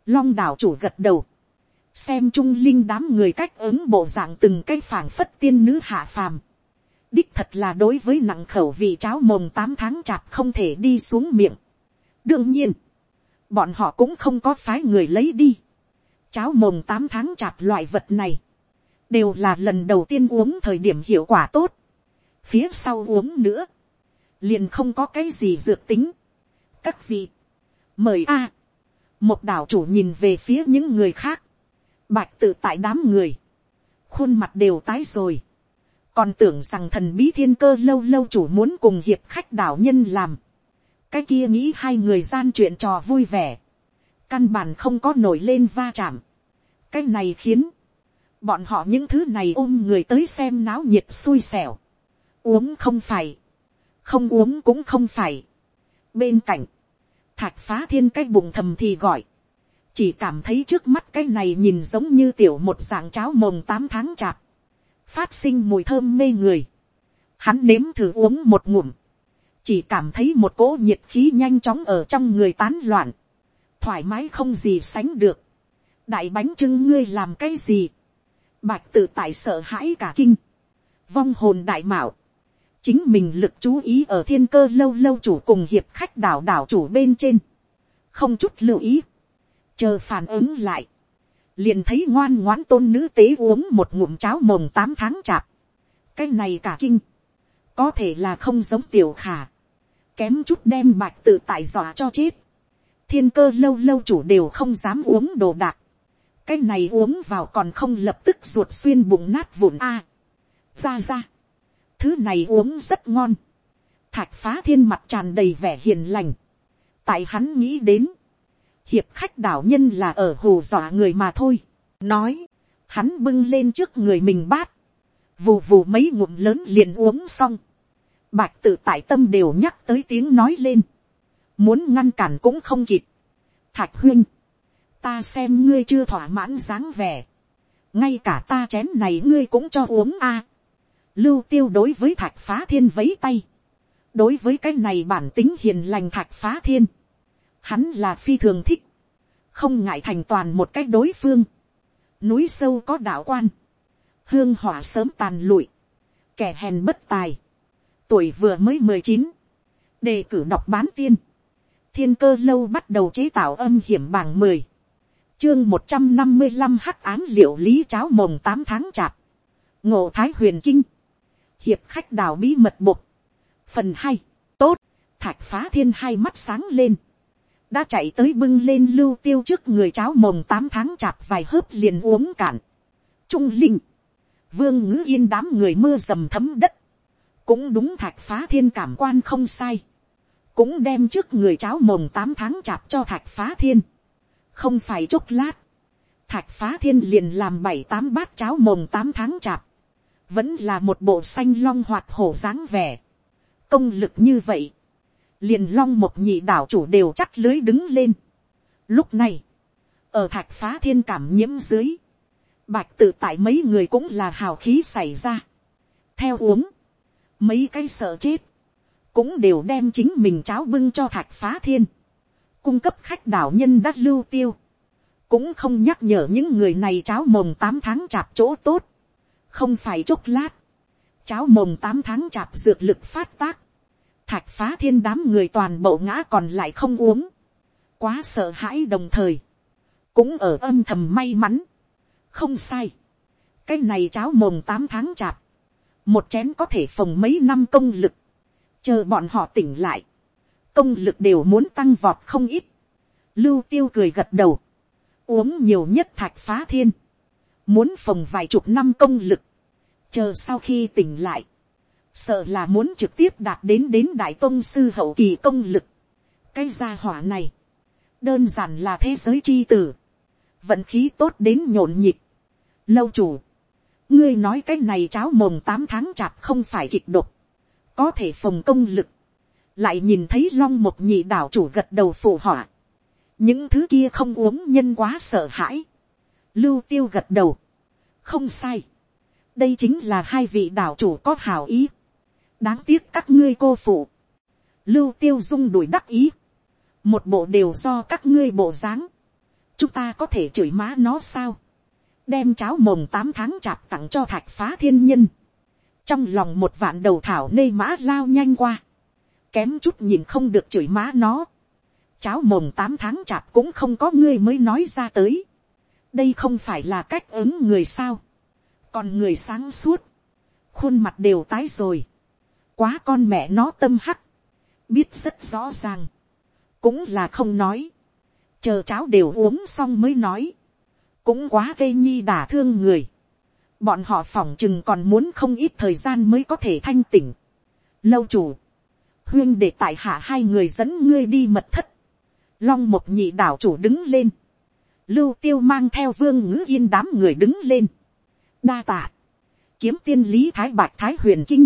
Long đảo chủ gật đầu. Xem trung linh đám người cách ứng bộ dạng từng cái phảng phất tiên nữ hạ phàm. Đích thật là đối với nặng khẩu vị cháo mồng tám tháng chạp không thể đi xuống miệng. Đương nhiên, bọn họ cũng không có phái người lấy đi cháo mồng tám tháng chạp loại vật này, đều là lần đầu tiên uống thời điểm hiệu quả tốt. phía sau uống nữa, liền không có cái gì dược tính. các vị, mời a, một đạo chủ nhìn về phía những người khác, bạch tự tại đám người, khuôn mặt đều tái rồi, còn tưởng rằng thần bí thiên cơ lâu lâu chủ muốn cùng hiệp khách đạo nhân làm, cái kia nghĩ hai người gian chuyện trò vui vẻ, căn bản không có nổi lên va chạm, cái này khiến, bọn họ những thứ này ôm người tới xem náo nhiệt xui xẻo, uống không phải, không uống cũng không phải. bên cạnh, thạch phá thiên cái bụng thầm thì gọi, chỉ cảm thấy trước mắt cái này nhìn giống như tiểu một dạng cháo mồng tám tháng chạp, phát sinh mùi thơm mê người. Hắn nếm thử uống một ngụm, chỉ cảm thấy một cỗ nhiệt khí nhanh chóng ở trong người tán loạn, thoải mái không gì sánh được. đại bánh trưng ngươi làm cái gì, bạch tự tại sợ hãi cả kinh, vong hồn đại mạo, chính mình lực chú ý ở thiên cơ lâu lâu chủ cùng hiệp khách đảo đảo chủ bên trên, không chút lưu ý, chờ phản ứng lại, liền thấy ngoan ngoãn tôn nữ tế uống một ngụm cháo mồng tám tháng chạp, cái này cả kinh, có thể là không giống tiểu khả, kém chút đem bạch tự tại dọa cho chết, thiên cơ lâu lâu chủ đều không dám uống đồ đạc, cái này uống vào còn không lập tức ruột xuyên bụng nát vụn a, ra ra, thứ này uống rất ngon. Thạch phá thiên mặt tràn đầy vẻ hiền lành. Tại hắn nghĩ đến. Hiệp khách đảo nhân là ở hồ dọa người mà thôi. Nói. Hắn bưng lên trước người mình bát. Vù vù mấy ngụm lớn liền uống xong. Bạch tự tại tâm đều nhắc tới tiếng nói lên. Muốn ngăn cản cũng không kịp. Thạch huyên Ta xem ngươi chưa thỏa mãn dáng vẻ. Ngay cả ta chén này ngươi cũng cho uống a lưu tiêu đối với thạch phá thiên vấy tay, đối với cái này bản tính hiền lành thạch phá thiên, hắn là phi thường thích, không ngại thành toàn một cách đối phương, núi sâu có đạo quan, hương hỏa sớm tàn lụi, kẻ hèn bất tài, tuổi vừa mới mười chín, đề cử đọc bán tiên, thiên cơ lâu bắt đầu chế tạo âm hiểm bảng mười, chương một trăm năm mươi năm hắc án liệu lý cháo mồng tám tháng chạp, ngộ thái huyền kinh, hiệp khách đào bí mật bục. phần hai, tốt, thạch phá thiên hai mắt sáng lên, đã chạy tới bưng lên lưu tiêu trước người cháo mồng tám tháng chạp vài hớp liền uống cạn. trung linh, vương ngữ yên đám người mưa dầm thấm đất, cũng đúng thạch phá thiên cảm quan không sai, cũng đem trước người cháo mồng tám tháng chạp cho thạch phá thiên, không phải chốc lát, thạch phá thiên liền làm bảy tám bát cháo mồng tám tháng chạp, vẫn là một bộ xanh long hoạt hổ dáng vẻ, công lực như vậy, liền long một nhị đảo chủ đều chắc lưới đứng lên. Lúc này, ở thạch phá thiên cảm nhiễm dưới, bạch tự tại mấy người cũng là hào khí xảy ra. theo uống, mấy cái sợ chết, cũng đều đem chính mình cháo bưng cho thạch phá thiên, cung cấp khách đảo nhân đắt lưu tiêu, cũng không nhắc nhở những người này cháo mồng tám tháng chạp chỗ tốt, không phải chốc lát, cháo mồng tám tháng chạp dược lực phát tác, thạch phá thiên đám người toàn bộ ngã còn lại không uống, quá sợ hãi đồng thời, cũng ở âm thầm may mắn, không sai, cái này cháo mồng tám tháng chạp, một chén có thể phòng mấy năm công lực, chờ bọn họ tỉnh lại, công lực đều muốn tăng vọt không ít, lưu tiêu cười gật đầu, uống nhiều nhất thạch phá thiên, muốn phòng vài chục năm công lực, chờ sau khi tỉnh lại, sợ là muốn trực tiếp đạt đến đến đại tôn sư hậu kỳ công lực. cái gia hỏa này, đơn giản là thế giới chi tử, vận khí tốt đến nhộn nhịp. lâu chủ, ngươi nói cái này cháo mồng tám tháng chạp không phải kịch độc, có thể phòng công lực, lại nhìn thấy long một nhị đảo chủ gật đầu phụ họa, những thứ kia không uống nhân quá sợ hãi, lưu tiêu gật đầu, không sai, đây chính là hai vị đảo chủ có hảo ý, đáng tiếc các ngươi cô phụ, lưu tiêu dung đuổi đắc ý, một bộ đều do các ngươi bộ dáng, chúng ta có thể chửi má nó sao, đem cháo mồng tám tháng chạp tặng cho thạch phá thiên nhân, trong lòng một vạn đầu thảo nê mã lao nhanh qua, kém chút nhìn không được chửi má nó, cháo mồng tám tháng chạp cũng không có ngươi mới nói ra tới, đây không phải là cách ứng người sao, còn người sáng suốt, khuôn mặt đều tái rồi, quá con mẹ nó tâm hắc, biết rất rõ ràng, cũng là không nói, chờ cháo đều uống xong mới nói, cũng quá gây nhi đả thương người, bọn họ phỏng chừng còn muốn không ít thời gian mới có thể thanh tỉnh. lâu chủ, huyên để tại hạ hai người dẫn ngươi đi mật thất, long một nhị đảo chủ đứng lên, lưu tiêu mang theo vương ngữ yên đám người đứng lên, đa tạ, kiếm tiên lý thái bạch thái huyền kinh,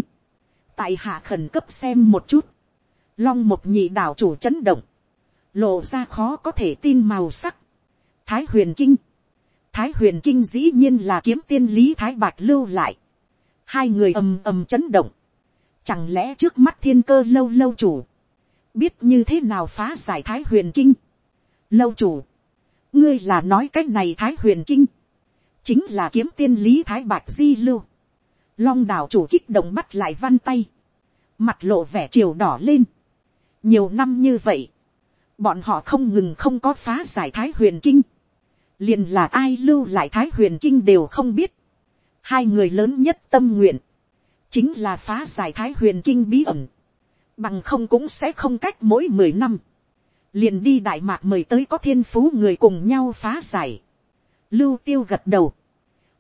tại hạ khẩn cấp xem một chút, long một nhị đảo chủ chấn động, lộ ra khó có thể tin màu sắc, thái huyền kinh, thái huyền kinh dĩ nhiên là kiếm tiên lý thái bạch lưu lại, hai người ầm ầm chấn động, chẳng lẽ trước mắt thiên cơ lâu lâu chủ, biết như thế nào phá giải thái huyền kinh, lâu chủ, ngươi là nói cái này thái huyền kinh, chính là kiếm tiên lý thái bạch di lưu, long đảo chủ kích động bắt lại văn tay, mặt lộ vẻ chiều đỏ lên, nhiều năm như vậy, bọn họ không ngừng không có phá giải thái huyền kinh, liền là ai lưu lại thái huyền kinh đều không biết, hai người lớn nhất tâm nguyện, chính là phá giải thái huyền kinh bí ẩn, bằng không cũng sẽ không cách mỗi mười năm, liền đi đại mạc mời tới có thiên phú người cùng nhau phá giải, lưu tiêu gật đầu,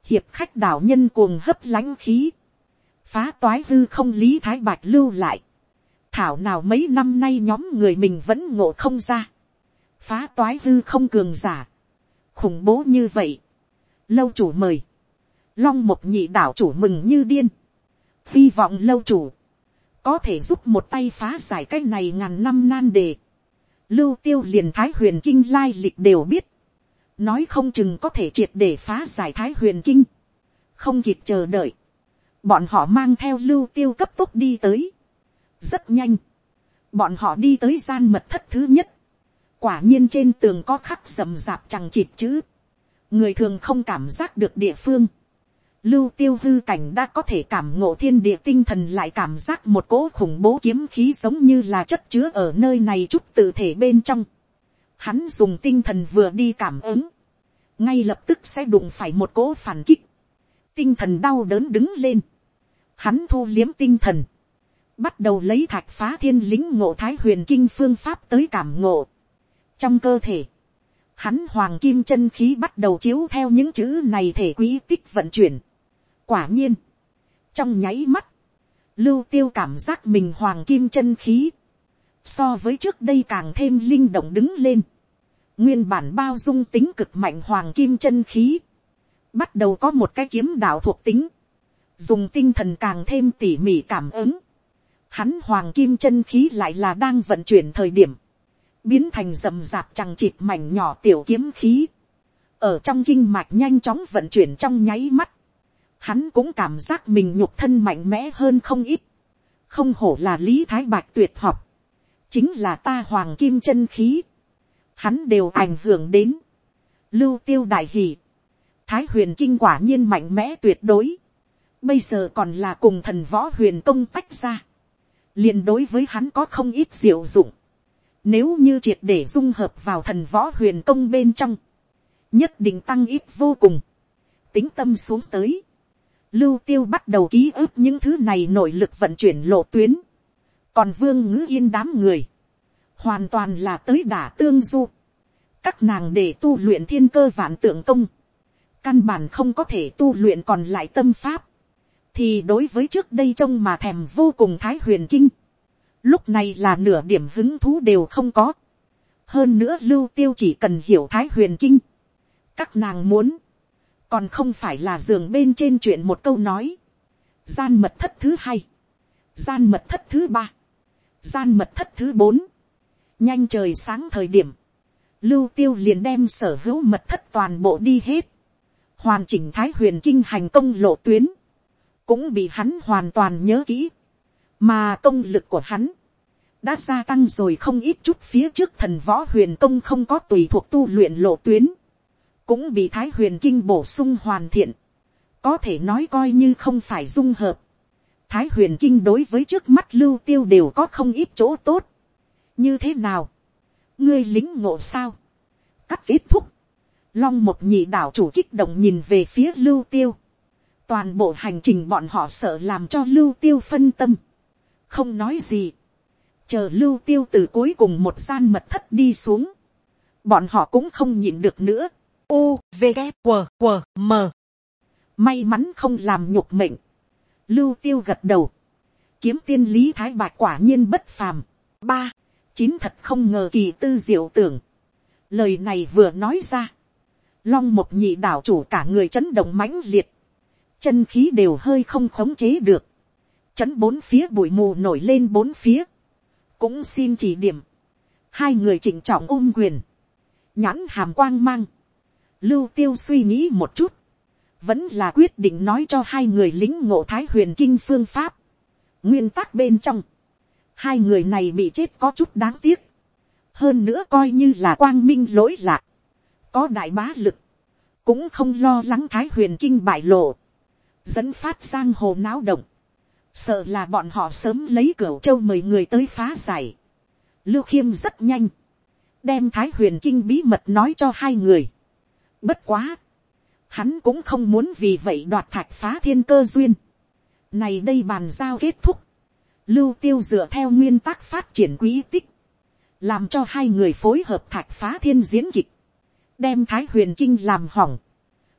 hiệp khách đạo nhân cuồng hấp lãnh khí, phá toái hư không lý thái bạch lưu lại, thảo nào mấy năm nay nhóm người mình vẫn ngộ không ra, phá toái hư không cường giả, khủng bố như vậy, lâu chủ mời, long một nhị đảo chủ mừng như điên, hy vọng lâu chủ, có thể giúp một tay phá giải cái này ngàn năm nan đề, lưu tiêu liền thái huyền kinh lai lịch đều biết, nói không chừng có thể triệt để phá giải thái huyền kinh, không kịp chờ đợi, bọn họ mang theo lưu tiêu cấp tốc đi tới, rất nhanh, bọn họ đi tới gian mật thất thứ nhất, quả nhiên trên tường có khắc rầm rạp chẳng chịt chữ, người thường không cảm giác được địa phương, lưu tiêu hư cảnh đã có thể cảm ngộ thiên địa tinh thần lại cảm giác một cỗ khủng bố kiếm khí giống như là chất chứa ở nơi này chút tự thể bên trong. Hắn dùng tinh thần vừa đi cảm ứng, ngay lập tức sẽ đụng phải một cỗ phản kích. Tinh thần đau đớn đứng lên. Hắn thu liếm tinh thần. Bắt đầu lấy thạch phá thiên lính ngộ thái huyền kinh phương pháp tới cảm ngộ. Trong cơ thể, hắn hoàng kim chân khí bắt đầu chiếu theo những chữ này thể quý tích vận chuyển quả nhiên, trong nháy mắt, lưu tiêu cảm giác mình hoàng kim chân khí, so với trước đây càng thêm linh động đứng lên, nguyên bản bao dung tính cực mạnh hoàng kim chân khí, bắt đầu có một cái kiếm đạo thuộc tính, dùng tinh thần càng thêm tỉ mỉ cảm ứng, hắn hoàng kim chân khí lại là đang vận chuyển thời điểm, biến thành rầm rạp chẳng chịt mảnh nhỏ tiểu kiếm khí, ở trong kinh mạch nhanh chóng vận chuyển trong nháy mắt, hắn cũng cảm giác mình nhục thân mạnh mẽ hơn không ít, không hổ là lý thái bạch tuyệt học, chính là ta hoàng kim chân khí, hắn đều ảnh hưởng đến, lưu tiêu đại hỷ, thái huyền kinh quả nhiên mạnh mẽ tuyệt đối, bây giờ còn là cùng thần võ huyền công tách ra, liền đối với hắn có không ít diệu dụng, nếu như triệt để dung hợp vào thần võ huyền công bên trong, nhất định tăng ít vô cùng, tính tâm xuống tới, lưu tiêu bắt đầu ký ức những thứ này nội lực vận chuyển lộ tuyến còn vương ngữ yên đám người, hoàn toàn là tới đả tương du. các nàng để tu luyện thiên cơ vạn tượng công, căn bản không có thể tu luyện còn lại tâm pháp, thì đối với trước đây trông mà thèm vô cùng thái huyền kinh, lúc này là nửa điểm hứng thú đều không có. hơn nữa lưu tiêu chỉ cần hiểu thái huyền kinh, các nàng muốn, còn không phải là giường bên trên chuyện một câu nói, gian mật thất thứ hai, gian mật thất thứ ba, gian mật thất thứ bốn, nhanh trời sáng thời điểm, lưu tiêu liền đem sở hữu mật thất toàn bộ đi hết, hoàn chỉnh thái huyền kinh hành công lộ tuyến, cũng bị hắn hoàn toàn nhớ kỹ, mà công lực của hắn, đã gia tăng rồi không ít chút phía trước thần võ huyền công không có tùy thuộc tu luyện lộ tuyến, cũng bị thái huyền kinh bổ sung hoàn thiện, có thể nói coi như không phải dung hợp thái huyền kinh đối với trước mắt lưu tiêu đều có không ít chỗ tốt. như thế nào, ngươi lính ngộ sao, cắt kết thúc, long một nhị đảo chủ kích động nhìn về phía lưu tiêu, toàn bộ hành trình bọn họ sợ làm cho lưu tiêu phân tâm, không nói gì, chờ lưu tiêu từ cuối cùng một gian mật thất đi xuống, bọn họ cũng không nhịn được nữa, u v g q q m. May mắn không làm nhục mệnh, lưu tiêu gật đầu, kiếm tiên lý thái bạch quả nhiên bất phàm, ba, chín thật không ngờ kỳ tư diệu tưởng, lời này vừa nói ra, long một nhị đảo chủ cả người chấn động mãnh liệt, chân khí đều hơi không khống chế được, chấn bốn phía bụi mù nổi lên bốn phía, cũng xin chỉ điểm, hai người chỉnh trọng ôm quyền, nhãn hàm quang mang, lưu tiêu suy nghĩ một chút, vẫn là quyết định nói cho hai người lính ngộ thái huyền kinh phương pháp, nguyên tắc bên trong, hai người này bị chết có chút đáng tiếc, hơn nữa coi như là quang minh lỗi lạc, có đại bá lực, cũng không lo lắng thái huyền kinh bại lộ, dẫn phát sang hồ náo động, sợ là bọn họ sớm lấy cửa châu mời người tới phá giải. Lưu khiêm rất nhanh, đem thái huyền kinh bí mật nói cho hai người. Bất quá, hắn cũng không muốn vì vậy đoạt thạch phá thiên cơ duyên. Này đây bàn giao kết thúc, lưu tiêu dựa theo nguyên tắc phát triển quý tích, làm cho hai người phối hợp thạch phá thiên diễn kịch, đem thái huyền kinh làm hỏng,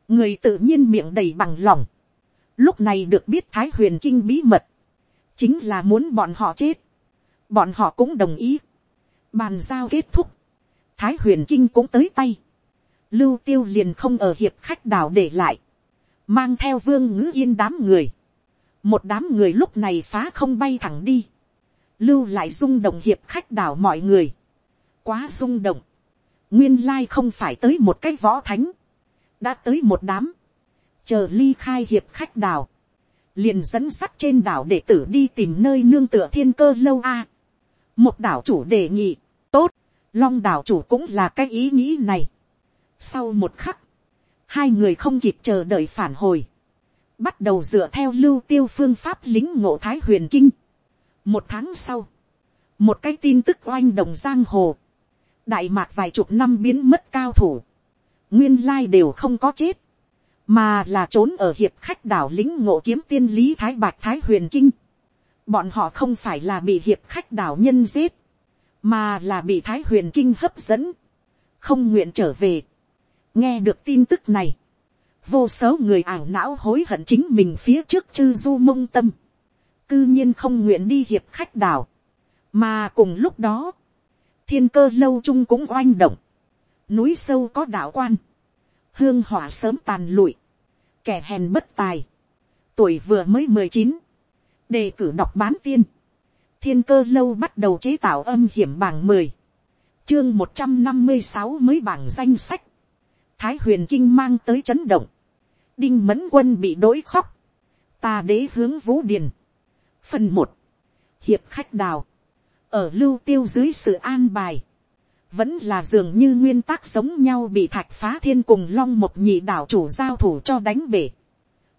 người tự nhiên miệng đầy bằng lòng, lúc này được biết thái huyền kinh bí mật, chính là muốn bọn họ chết, bọn họ cũng đồng ý, bàn giao kết thúc, thái huyền kinh cũng tới tay, lưu tiêu liền không ở hiệp khách đảo để lại, mang theo vương ngữ yên đám người, một đám người lúc này phá không bay thẳng đi, lưu lại rung động hiệp khách đảo mọi người, quá rung động, nguyên lai không phải tới một cái võ thánh, đã tới một đám, chờ ly khai hiệp khách đảo, liền dẫn sắt trên đảo để tử đi tìm nơi nương tựa thiên cơ lâu a. một đảo chủ đề nghị, tốt, long đảo chủ cũng là cái ý nghĩ này sau một khắc, hai người không kịp chờ đợi phản hồi, bắt đầu dựa theo lưu tiêu phương pháp lính ngộ thái huyền kinh. một tháng sau, một cái tin tức oanh đồng giang hồ, đại mạc vài chục năm biến mất cao thủ, nguyên lai đều không có chết, mà là trốn ở hiệp khách đảo lính ngộ kiếm tiên lý thái bạch thái huyền kinh. bọn họ không phải là bị hiệp khách đảo nhân giết, mà là bị thái huyền kinh hấp dẫn, không nguyện trở về nghe được tin tức này, vô số người ảo não hối hận chính mình phía trước chư du mông tâm, cư nhiên không nguyện đi hiệp khách đảo, mà cùng lúc đó, thiên cơ lâu chung cũng oanh động, núi sâu có đạo quan, hương hỏa sớm tàn lụi, kẻ hèn bất tài, tuổi vừa mới mười chín, đề cử đọc bán tiên, thiên cơ lâu bắt đầu chế tạo âm hiểm bảng mười, chương một trăm năm mươi sáu mới bảng danh sách, thái huyền kinh mang tới chấn động, đinh mẫn quân bị đỗi khóc, ta đế hướng vũ điền, phần một, hiệp khách đào, ở lưu tiêu dưới sự an bài, vẫn là dường như nguyên tắc giống nhau bị thạch phá thiên cùng long một nhị đảo chủ giao thủ cho đánh bể.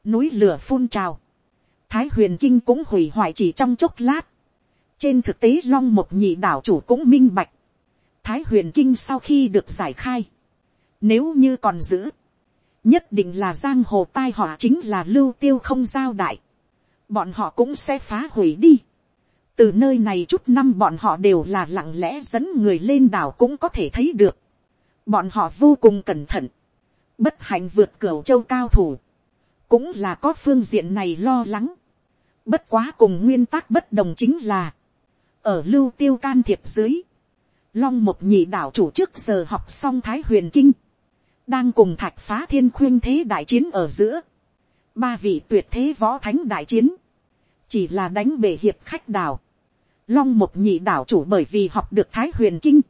núi lửa phun trào. thái huyền kinh cũng hủy hoại chỉ trong chốc lát. trên thực tế long một nhị đảo chủ cũng minh bạch. thái huyền kinh sau khi được giải khai nếu như còn giữ, nhất định là giang hồ tai họa chính là lưu tiêu không giao đại. bọn họ cũng sẽ phá hủy đi từ nơi này chút năm bọn họ đều là lặng lẽ dẫn người lên đảo cũng có thể thấy được. bọn họ vô cùng cẩn thận. bất hạnh vượt cửa châu cao thủ. cũng là có phương diện này lo lắng. bất quá cùng nguyên tắc bất đồng chính là, ở lưu tiêu can thiệp dưới, long một nhị đảo chủ trước giờ học xong thái huyền kinh, đang cùng thạch phá thiên khuyên thế đại chiến ở giữa, ba vị tuyệt thế võ thánh đại chiến, chỉ là đánh bể hiệp khách đảo, Long một nhị đảo chủ bởi vì học được Thái huyền kinh.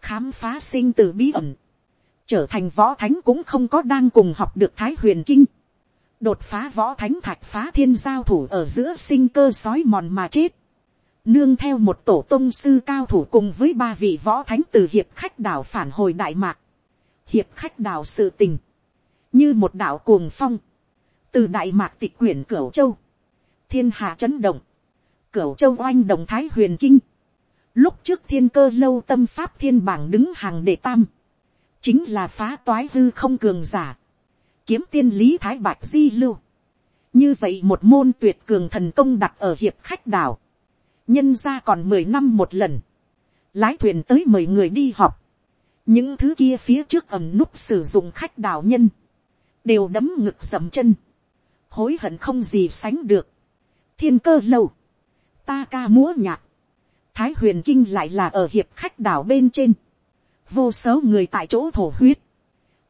Khám phá sinh từ bí ẩn. Trở thành võ thánh cũng không có đang cùng học được Thái huyền kinh. Đột phá võ thánh thạch phá thiên giao thủ ở giữa sinh cơ sói mòn mà chết. Nương theo một tổ tông sư cao thủ cùng với ba vị võ thánh từ hiệp khách đảo phản hồi Đại Mạc. Hiệp khách đảo sự tình. Như một đảo cuồng phong. Từ Đại Mạc tịch quyển Cửu Châu. Thiên hạ chấn động cửu châu oanh đồng thái huyền kinh. Lúc trước thiên cơ lâu tâm pháp thiên bảng đứng hàng đệ tam. Chính là phá toái hư không cường giả. Kiếm tiên lý thái bạch di lưu. Như vậy một môn tuyệt cường thần công đặt ở hiệp khách đảo. nhân ra còn mười năm một lần, lái thuyền tới mời người đi học, những thứ kia phía trước ẩm núp sử dụng khách đảo nhân, đều đấm ngực dầm chân, hối hận không gì sánh được, thiên cơ lâu, ta ca múa nhạc, thái huyền kinh lại là ở hiệp khách đảo bên trên, vô số người tại chỗ thổ huyết,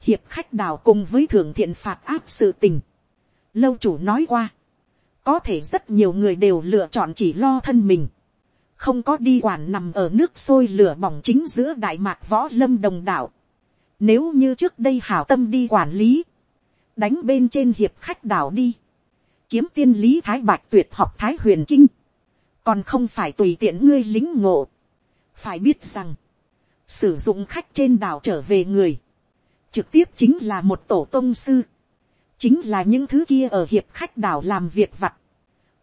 hiệp khách đảo cùng với thượng thiện phạt áp sự tình, lâu chủ nói qua, có thể rất nhiều người đều lựa chọn chỉ lo thân mình, không có đi quản nằm ở nước sôi lửa bỏng chính giữa đại mạc võ lâm đồng đảo. Nếu như trước đây hảo tâm đi quản lý, đánh bên trên hiệp khách đảo đi, kiếm tiên lý thái bạch tuyệt học thái huyền kinh, còn không phải tùy tiện ngươi lính ngộ. phải biết rằng, sử dụng khách trên đảo trở về người, trực tiếp chính là một tổ tôn sư, chính là những thứ kia ở hiệp khách đảo làm việc vặt,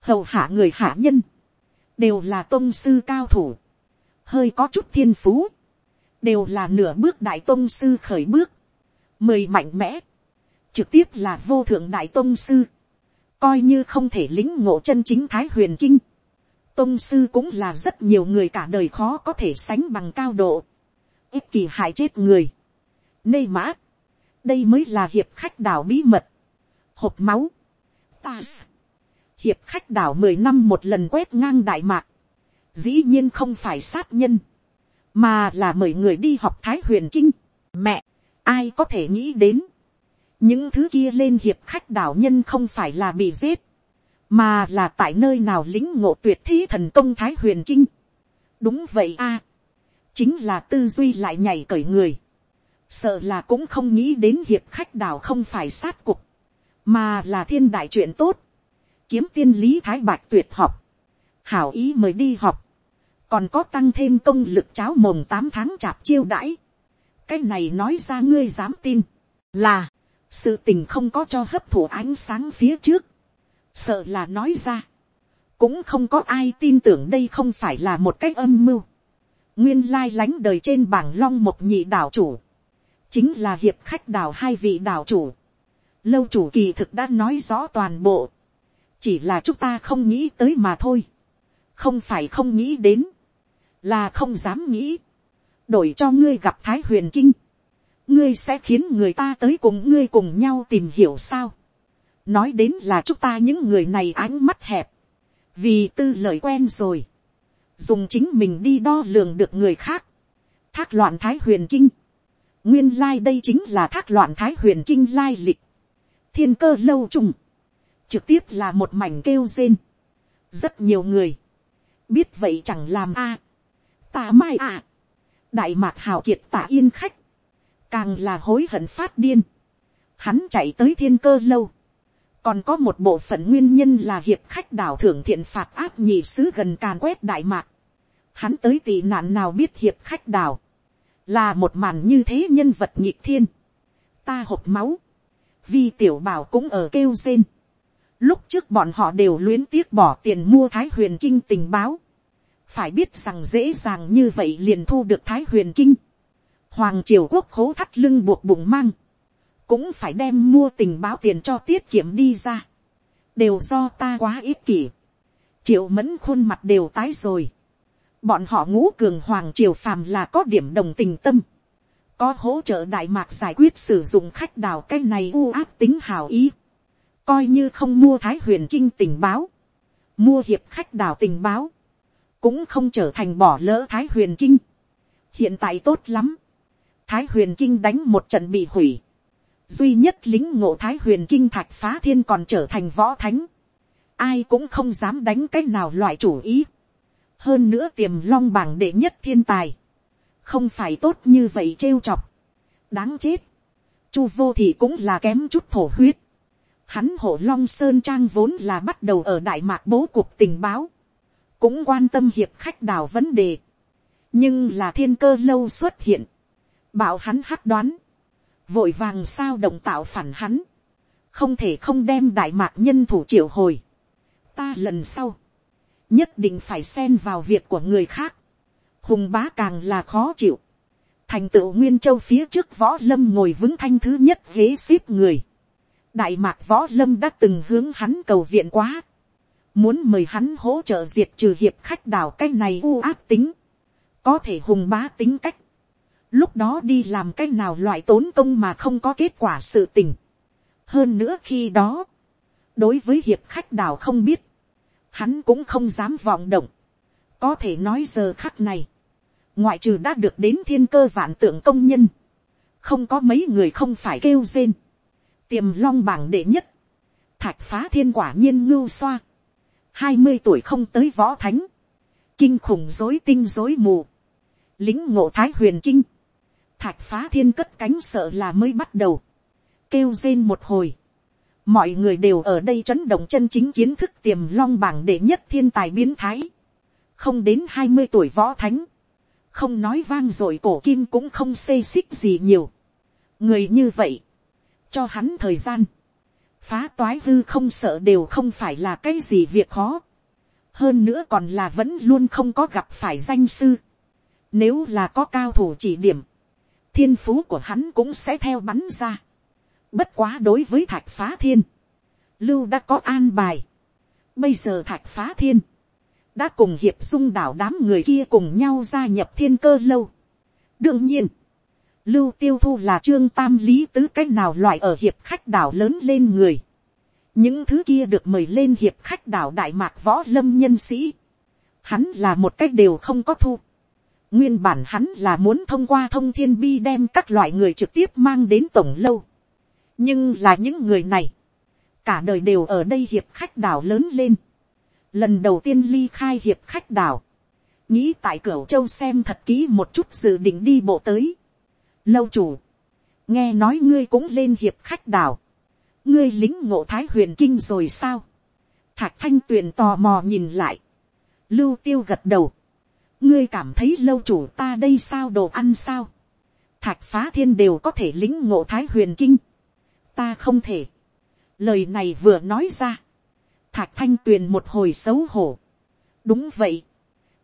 hầu hạ người hạ nhân, đều là tôn sư cao thủ, hơi có chút thiên phú, đều là nửa bước đại tôn sư khởi bước, mười mạnh mẽ, trực tiếp là vô thượng đại tôn sư, coi như không thể lính ngộ chân chính thái huyền kinh, tôn sư cũng là rất nhiều người cả đời khó có thể sánh bằng cao độ, ít kỳ hại chết người, nê mã, đây mới là hiệp khách đảo bí mật, hộp máu, ta, hiệp khách đảo mười năm một lần quét ngang đại mạc, dĩ nhiên không phải sát nhân, mà là mời người đi học thái huyền kinh. Mẹ, ai có thể nghĩ đến, những thứ kia lên hiệp khách đảo nhân không phải là bị giết, mà là tại nơi nào lính ngộ tuyệt thi thần công thái huyền kinh. đúng vậy a, chính là tư duy lại nhảy cởi người, sợ là cũng không nghĩ đến hiệp khách đảo không phải sát cục, mà là thiên đại chuyện tốt, kiếm tiên lý thái bạch tuyệt học, hảo ý mời đi học, còn có tăng thêm công lực cháo mồm tám tháng chạp chiêu đãi, cái này nói ra ngươi dám tin, là, sự tình không có cho hấp thụ ánh sáng phía trước, sợ là nói ra, cũng không có ai tin tưởng đây không phải là một cách âm mưu, nguyên lai lánh đời trên bảng long một nhị đảo chủ, chính là hiệp khách đảo hai vị đảo chủ, lâu chủ kỳ thực đã nói rõ toàn bộ, chỉ là chúng ta không nghĩ tới mà thôi, không phải không nghĩ đến, là không dám nghĩ, đổi cho ngươi gặp thái huyền kinh, ngươi sẽ khiến người ta tới cùng ngươi cùng nhau tìm hiểu sao. nói đến là chúng ta những người này ánh mắt hẹp, vì tư lời quen rồi, dùng chính mình đi đo lường được người khác, thác loạn thái huyền kinh, nguyên lai、like、đây chính là thác loạn thái huyền kinh lai lịch, thiên cơ lâu trùng, trực tiếp là một mảnh kêu rên, rất nhiều người, biết vậy chẳng làm a, tà mai à, đại mạc hào kiệt tả yên khách, càng là hối hận phát điên, hắn chạy tới thiên cơ lâu, còn có một bộ phận nguyên nhân là hiệp khách đảo thưởng thiện phạt áp nhị sứ gần càn quét đại mạc, hắn tới tị nạn nào biết hiệp khách đảo, là một màn như thế nhân vật nhịp thiên, ta hộp máu, vi tiểu bảo cũng ở kêu rên, lúc trước bọn họ đều luyến tiếc bỏ tiền mua thái huyền kinh tình báo, phải biết rằng dễ dàng như vậy liền thu được thái huyền kinh, hoàng triều quốc khố thắt lưng buộc bụng mang, cũng phải đem mua tình báo tiền cho tiết kiệm đi ra, đều do ta quá ít kỷ, triệu mẫn khuôn mặt đều tái rồi, bọn họ ngũ cường hoàng triều phàm là có điểm đồng tình tâm, có hỗ trợ đại mạc giải quyết sử dụng khách đào cái này u áp tính hào ý, coi như không mua thái huyền kinh tình báo, mua hiệp khách đào tình báo, cũng không trở thành bỏ lỡ thái huyền kinh. hiện tại tốt lắm, thái huyền kinh đánh một trận bị hủy, duy nhất lính ngộ thái huyền kinh thạch phá thiên còn trở thành võ thánh, ai cũng không dám đánh cái nào loại chủ ý, hơn nữa tiềm long bảng đệ nhất thiên tài, không phải tốt như vậy trêu chọc, đáng chết, chu vô thì cũng là kém chút thổ huyết, hắn hộ long sơn trang vốn là bắt đầu ở đại mạc bố cục tình báo, cũng quan tâm hiệp khách đào vấn đề, nhưng là thiên cơ lâu xuất hiện, bảo hắn hắc đoán, vội vàng sao động tạo phản hắn, không thể không đem đại mạc nhân thủ triệu hồi. ta lần sau, nhất định phải xen vào việc của người khác, hùng bá càng là khó chịu, thành tựu nguyên châu phía trước võ lâm ngồi vững thanh thứ nhất ghế xếp người, đại mạc võ lâm đã từng hướng hắn cầu viện quá, muốn mời hắn hỗ trợ diệt trừ hiệp khách đảo cái này u áp tính, có thể hùng bá tính cách, lúc đó đi làm cái nào loại tốn công mà không có kết quả sự tình. hơn nữa khi đó, đối với hiệp khách đảo không biết, hắn cũng không dám vọng động, có thể nói giờ khắc này, ngoại trừ đã được đến thiên cơ vạn tượng công nhân, không có mấy người không phải kêu rên, tiềm long bảng đệ nhất, thạch phá thiên quả nhiên ngưu xoa, hai mươi tuổi không tới võ thánh, kinh khủng dối tinh dối mù, lính ngộ thái huyền kinh, thạch phá thiên cất cánh sợ là mới bắt đầu, kêu rên một hồi, mọi người đều ở đây chấn động chân chính kiến thức tiềm long bảng đệ nhất thiên tài biến thái, không đến hai mươi tuổi võ thánh, không nói vang rồi cổ kim cũng không xê xích gì nhiều, người như vậy, cho hắn thời gian, phá toái hư không sợ đều không phải là cái gì việc khó, hơn nữa còn là vẫn luôn không có gặp phải danh sư, nếu là có cao thủ chỉ điểm, thiên phú của hắn cũng sẽ theo bắn ra. Bất quá đối với thạch phá thiên, lưu đã có an bài. Bây giờ thạch phá thiên, đã cùng hiệp dung đảo đám người kia cùng nhau gia nhập thiên cơ lâu. đương nhiên, lưu tiêu thu là trương tam lý tứ cách nào loại ở hiệp khách đảo lớn lên người. những thứ kia được mời lên hiệp khách đảo đại mạc võ lâm nhân sĩ. hắn là một cách đều không có thu. nguyên bản hắn là muốn thông qua thông thiên bi đem các loại người trực tiếp mang đến tổng lâu. nhưng là những người này, cả đời đều ở đây hiệp khách đảo lớn lên. lần đầu tiên ly khai hiệp khách đảo, nghĩ tại cửa châu xem thật kỹ một chút dự định đi bộ tới lâu chủ, nghe nói ngươi cũng lên hiệp khách đảo, ngươi lính ngộ thái huyền kinh rồi sao, thạch thanh tuyền tò mò nhìn lại, lưu tiêu gật đầu, ngươi cảm thấy lâu chủ ta đây sao đồ ăn sao, thạch phá thiên đều có thể lính ngộ thái huyền kinh, ta không thể, lời này vừa nói ra, thạch thanh tuyền một hồi xấu hổ, đúng vậy,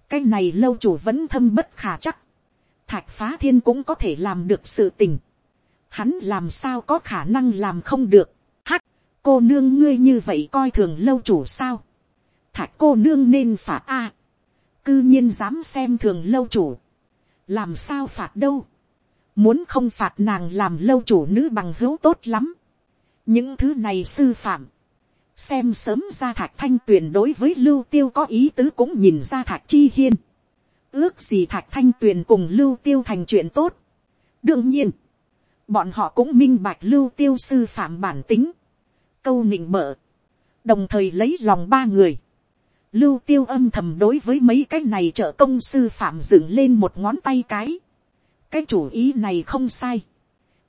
cái này lâu chủ vẫn thâm bất khả chắc, thạch phá thiên cũng có thể làm được sự tình. Hắn làm sao có khả năng làm không được. Hắc, cô nương ngươi như vậy coi thường lâu chủ sao. Thạch cô nương nên phạt a. Cư nhiên dám xem thường lâu chủ. Làm sao phạt đâu. Muốn không phạt nàng làm lâu chủ nữ bằng hữu tốt lắm. Những thứ này sư phạm. Xem sớm ra thạch thanh tuyển đối với lưu tiêu có ý tứ cũng nhìn ra thạch chi hiên ước gì thạch thanh tuyền cùng lưu tiêu thành chuyện tốt. đương nhiên, bọn họ cũng minh bạch lưu tiêu sư phạm bản tính, câu nịnh mở, đồng thời lấy lòng ba người. lưu tiêu âm thầm đối với mấy cái này trợ công sư phạm dựng lên một ngón tay cái. cái chủ ý này không sai.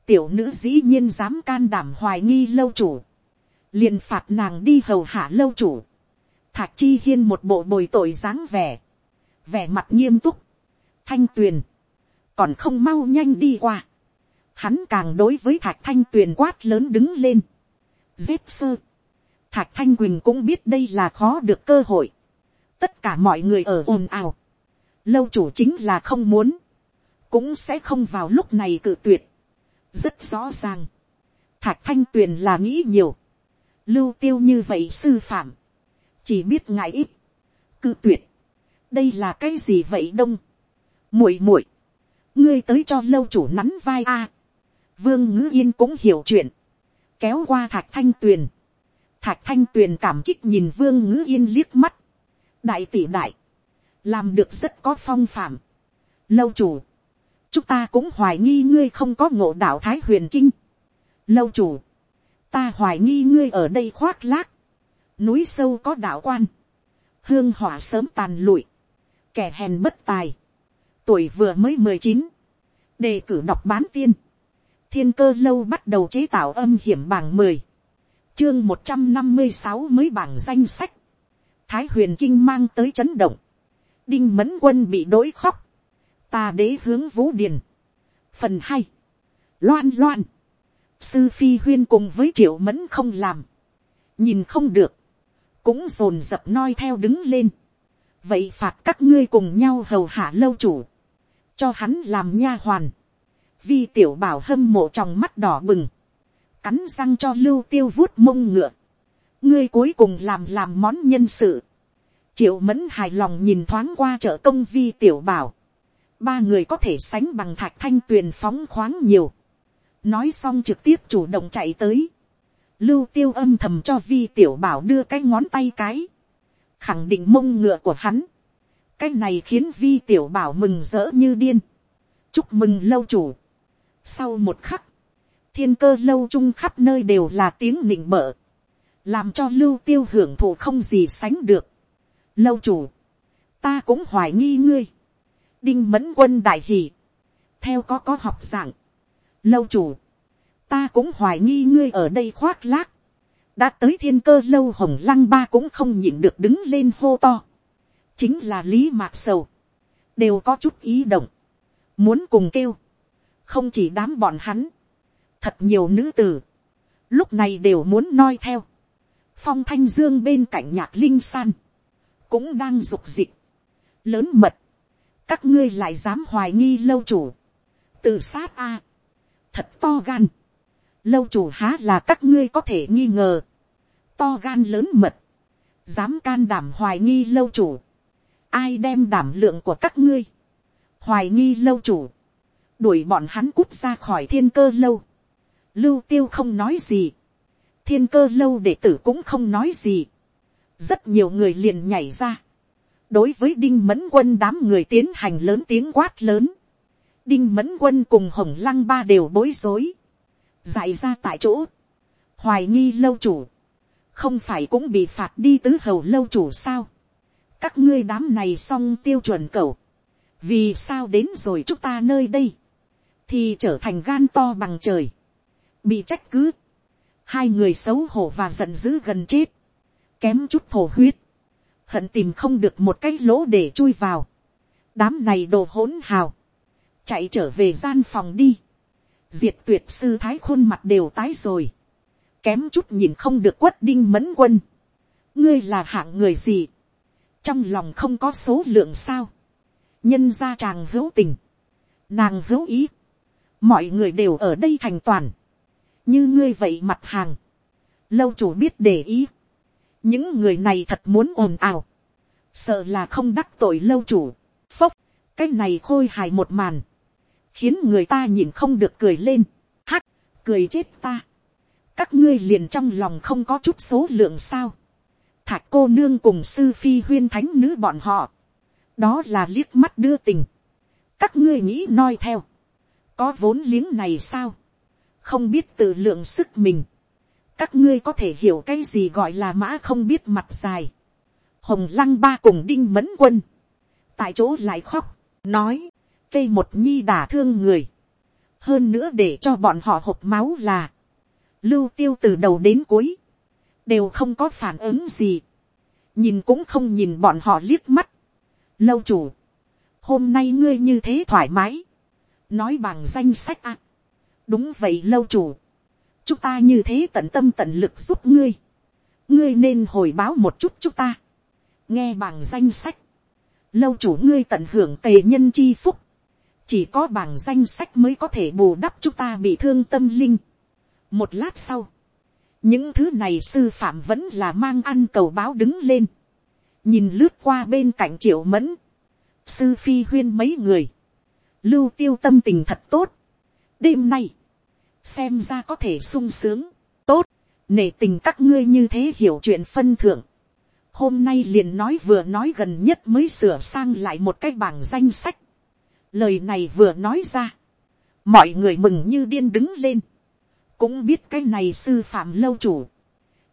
tiểu nữ dĩ nhiên dám can đảm hoài nghi lâu chủ. liền phạt nàng đi hầu hạ lâu chủ. thạch chi hiên một bộ bồi tội dáng vẻ vẻ mặt nghiêm túc, thanh tuyền, còn không mau nhanh đi qua, hắn càng đối với thạch thanh tuyền quát lớn đứng lên, Dếp sơ, thạch thanh quỳnh cũng biết đây là khó được cơ hội, tất cả mọi người ở ồn ào, lâu chủ chính là không muốn, cũng sẽ không vào lúc này cự tuyệt, rất rõ ràng, thạch thanh tuyền là nghĩ nhiều, lưu tiêu như vậy sư phạm, chỉ biết ngại ít, cự tuyệt, đây là cái gì vậy đông, muội muội, ngươi tới cho lâu chủ nắn vai a, vương ngữ yên cũng hiểu chuyện, kéo qua thạch thanh tuyền, thạch thanh tuyền cảm kích nhìn vương ngữ yên liếc mắt, đại tỷ đại, làm được rất có phong phạm, lâu chủ, chúng ta cũng hoài nghi ngươi không có ngộ đạo thái huyền kinh, lâu chủ, ta hoài nghi ngươi ở đây khoác lác, núi sâu có đạo quan, hương hỏa sớm tàn lụi, kẻ hèn bất tài, tuổi vừa mới mười chín, đề cử đọc bán tiên, thiên cơ lâu bắt đầu chế tạo âm hiểm bảng mười, chương một trăm năm mươi sáu mới bảng danh sách, thái huyền kinh mang tới chấn động, đinh mẫn quân bị đối khóc, ta đế hướng vũ điền, phần hay. loan loan, sư phi huyên cùng với triệu mẫn không làm, nhìn không được, cũng dồn dập noi theo đứng lên, vậy phạt các ngươi cùng nhau hầu hạ lâu chủ, cho hắn làm nha hoàn, vi tiểu bảo hâm mộ trong mắt đỏ bừng, cắn răng cho lưu tiêu vuốt mông ngựa, ngươi cuối cùng làm làm món nhân sự, triệu mẫn hài lòng nhìn thoáng qua chợ công vi tiểu bảo, ba người có thể sánh bằng thạch thanh tuyền phóng khoáng nhiều, nói xong trực tiếp chủ động chạy tới, lưu tiêu âm thầm cho vi tiểu bảo đưa cái ngón tay cái, khẳng định mông ngựa của hắn, cái này khiến vi tiểu bảo mừng rỡ như điên, chúc mừng lâu chủ. sau một khắc, thiên cơ lâu chung khắp nơi đều là tiếng nịnh bợ, làm cho lưu tiêu hưởng thụ không gì sánh được. lâu chủ, ta cũng hoài nghi ngươi, đinh mẫn quân đại hỷ, theo có có học giảng, lâu chủ, ta cũng hoài nghi ngươi ở đây khoác lác, đã tới thiên cơ lâu hồng lăng ba cũng không nhịn được đứng lên hô to, chính là lý mạc sầu, đều có chút ý động, muốn cùng kêu, không chỉ đám bọn hắn, thật nhiều nữ tử, lúc này đều muốn noi theo, phong thanh dương bên cạnh nhạc linh san, cũng đang dục dịch, lớn mật, các ngươi lại dám hoài nghi lâu chủ, tự sát a, thật to gan, lâu chủ há là các ngươi có thể nghi ngờ, to gan lớn mật, dám can đảm hoài nghi lâu chủ, ai đem đảm lượng của các ngươi, hoài nghi lâu chủ, đuổi bọn hắn cút ra khỏi thiên cơ lâu, lưu tiêu không nói gì, thiên cơ lâu đệ tử cũng không nói gì, rất nhiều người liền nhảy ra, đối với đinh mẫn quân đám người tiến hành lớn tiếng quát lớn, đinh mẫn quân cùng hồng lăng ba đều bối rối, dại ra tại chỗ, hoài nghi lâu chủ, không phải cũng bị phạt đi tứ hầu lâu chủ sao, các ngươi đám này xong tiêu chuẩn cầu, vì sao đến rồi chúng ta nơi đây, thì trở thành gan to bằng trời, bị trách cứ, hai người xấu hổ và giận dữ gần chết, kém chút thổ huyết, hận tìm không được một cái lỗ để chui vào, đám này đồ hỗn hào, chạy trở về gian phòng đi, diệt tuyệt sư thái khuôn mặt đều tái rồi, kém chút nhìn không được quất đinh mẫn quân, ngươi là hạng người gì, trong lòng không có số lượng sao, nhân ra chàng hữu tình, nàng hữu ý, mọi người đều ở đây thành toàn, như ngươi vậy mặt hàng, lâu chủ biết để ý, những người này thật muốn ồn ào, sợ là không đắc tội lâu chủ, phốc, cái này khôi hài một màn, khiến người ta nhìn không được cười lên, hắc, cười chết ta, các ngươi liền trong lòng không có chút số lượng sao, thạch cô nương cùng sư phi huyên thánh nữ bọn họ, đó là liếc mắt đưa tình, các ngươi nghĩ noi theo, có vốn liếng này sao, không biết tự lượng sức mình, các ngươi có thể hiểu cái gì gọi là mã không biết mặt dài, hồng lăng ba cùng đinh mẫn quân, tại chỗ lại khóc, nói, cây một nhi đả thương người, hơn nữa để cho bọn họ hộp máu là, lưu tiêu từ đầu đến cuối, đều không có phản ứng gì, nhìn cũng không nhìn bọn họ liếc mắt. Lâu chủ, hôm nay ngươi như thế thoải mái, nói bằng danh sách ạ. đúng vậy lâu chủ, chúng ta như thế tận tâm tận lực giúp ngươi, ngươi nên hồi báo một chút chúng ta, nghe bằng danh sách, lâu chủ ngươi tận hưởng tề nhân chi phúc, chỉ có bằng danh sách mới có thể bù đắp chúng ta bị thương tâm linh một lát sau, những thứ này sư phạm vẫn là mang ăn cầu báo đứng lên, nhìn lướt qua bên cạnh triệu mẫn, sư phi huyên mấy người, lưu tiêu tâm tình thật tốt, đêm nay, xem ra có thể sung sướng, tốt, nể tình các ngươi như thế hiểu chuyện phân thượng, hôm nay liền nói vừa nói gần nhất mới sửa sang lại một cái bảng danh sách, lời này vừa nói ra, mọi người mừng như điên đứng lên, cũng biết cái này sư phạm lâu chủ,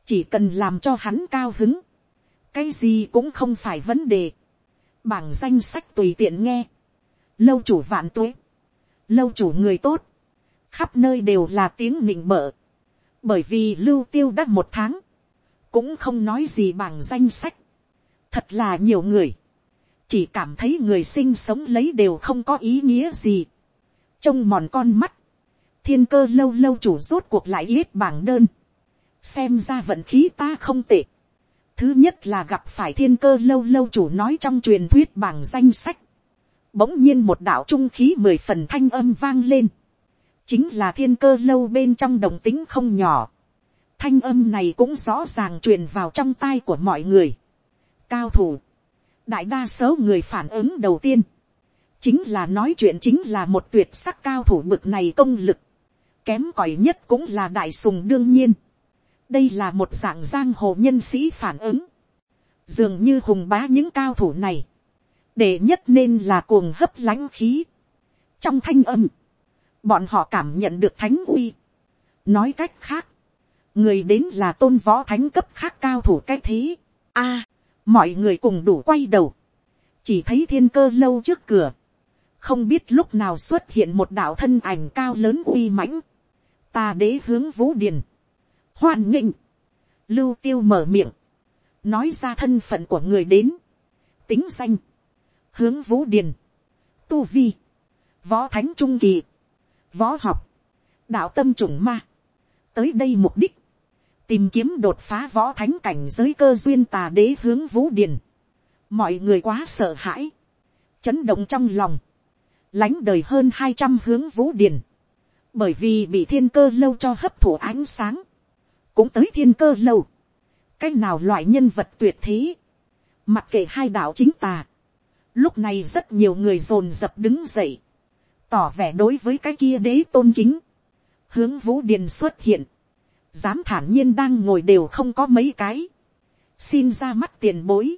chỉ cần làm cho hắn cao hứng, cái gì cũng không phải vấn đề, bảng danh sách tùy tiện nghe, lâu chủ vạn tuế, lâu chủ người tốt, khắp nơi đều là tiếng nịnh bợ, bởi vì lưu tiêu đã một tháng, cũng không nói gì bảng danh sách, thật là nhiều người, chỉ cảm thấy người sinh sống lấy đều không có ý nghĩa gì, trông mòn con mắt, thiên cơ lâu lâu chủ rốt cuộc lại yết bảng đơn, xem ra vận khí ta không tệ, thứ nhất là gặp phải thiên cơ lâu lâu chủ nói trong truyền thuyết bảng danh sách, bỗng nhiên một đạo trung khí mười phần thanh âm vang lên, chính là thiên cơ lâu bên trong đồng tính không nhỏ, thanh âm này cũng rõ ràng truyền vào trong tai của mọi người. cao thủ, đại đa số người phản ứng đầu tiên, chính là nói chuyện chính là một tuyệt sắc cao thủ bực này công lực, kém cỏi nhất cũng là đại sùng đương nhiên, đây là một dạng giang hồ nhân sĩ phản ứng, dường như hùng bá những cao thủ này, để nhất nên là cuồng hấp lãnh khí. trong thanh âm, bọn họ cảm nhận được thánh uy. nói cách khác, người đến là tôn võ thánh cấp khác cao thủ cái thế. a, mọi người cùng đủ quay đầu, chỉ thấy thiên cơ lâu trước cửa, không biết lúc nào xuất hiện một đạo thân ảnh cao lớn uy mãnh, ta đế hướng vũ điền, hoan nghịnh, lưu tiêu mở miệng, nói ra thân phận của người đến, tính danh, hướng vũ điền, tu vi, võ thánh trung kỳ, võ học, đạo tâm chủng ma, tới đây mục đích, tìm kiếm đột phá võ thánh cảnh giới cơ duyên tà đế hướng vũ điền, mọi người quá sợ hãi, chấn động trong lòng, lánh đời hơn hai trăm hướng vũ điền, bởi vì bị thiên cơ lâu cho hấp thụ ánh sáng, cũng tới thiên cơ lâu, cái nào loại nhân vật tuyệt thế, mặc kệ hai đạo chính tà, lúc này rất nhiều người dồn dập đứng dậy, tỏ vẻ đối với cái kia đế tôn kính, hướng vũ điền xuất hiện, dám thản nhiên đang ngồi đều không có mấy cái, xin ra mắt tiền bối,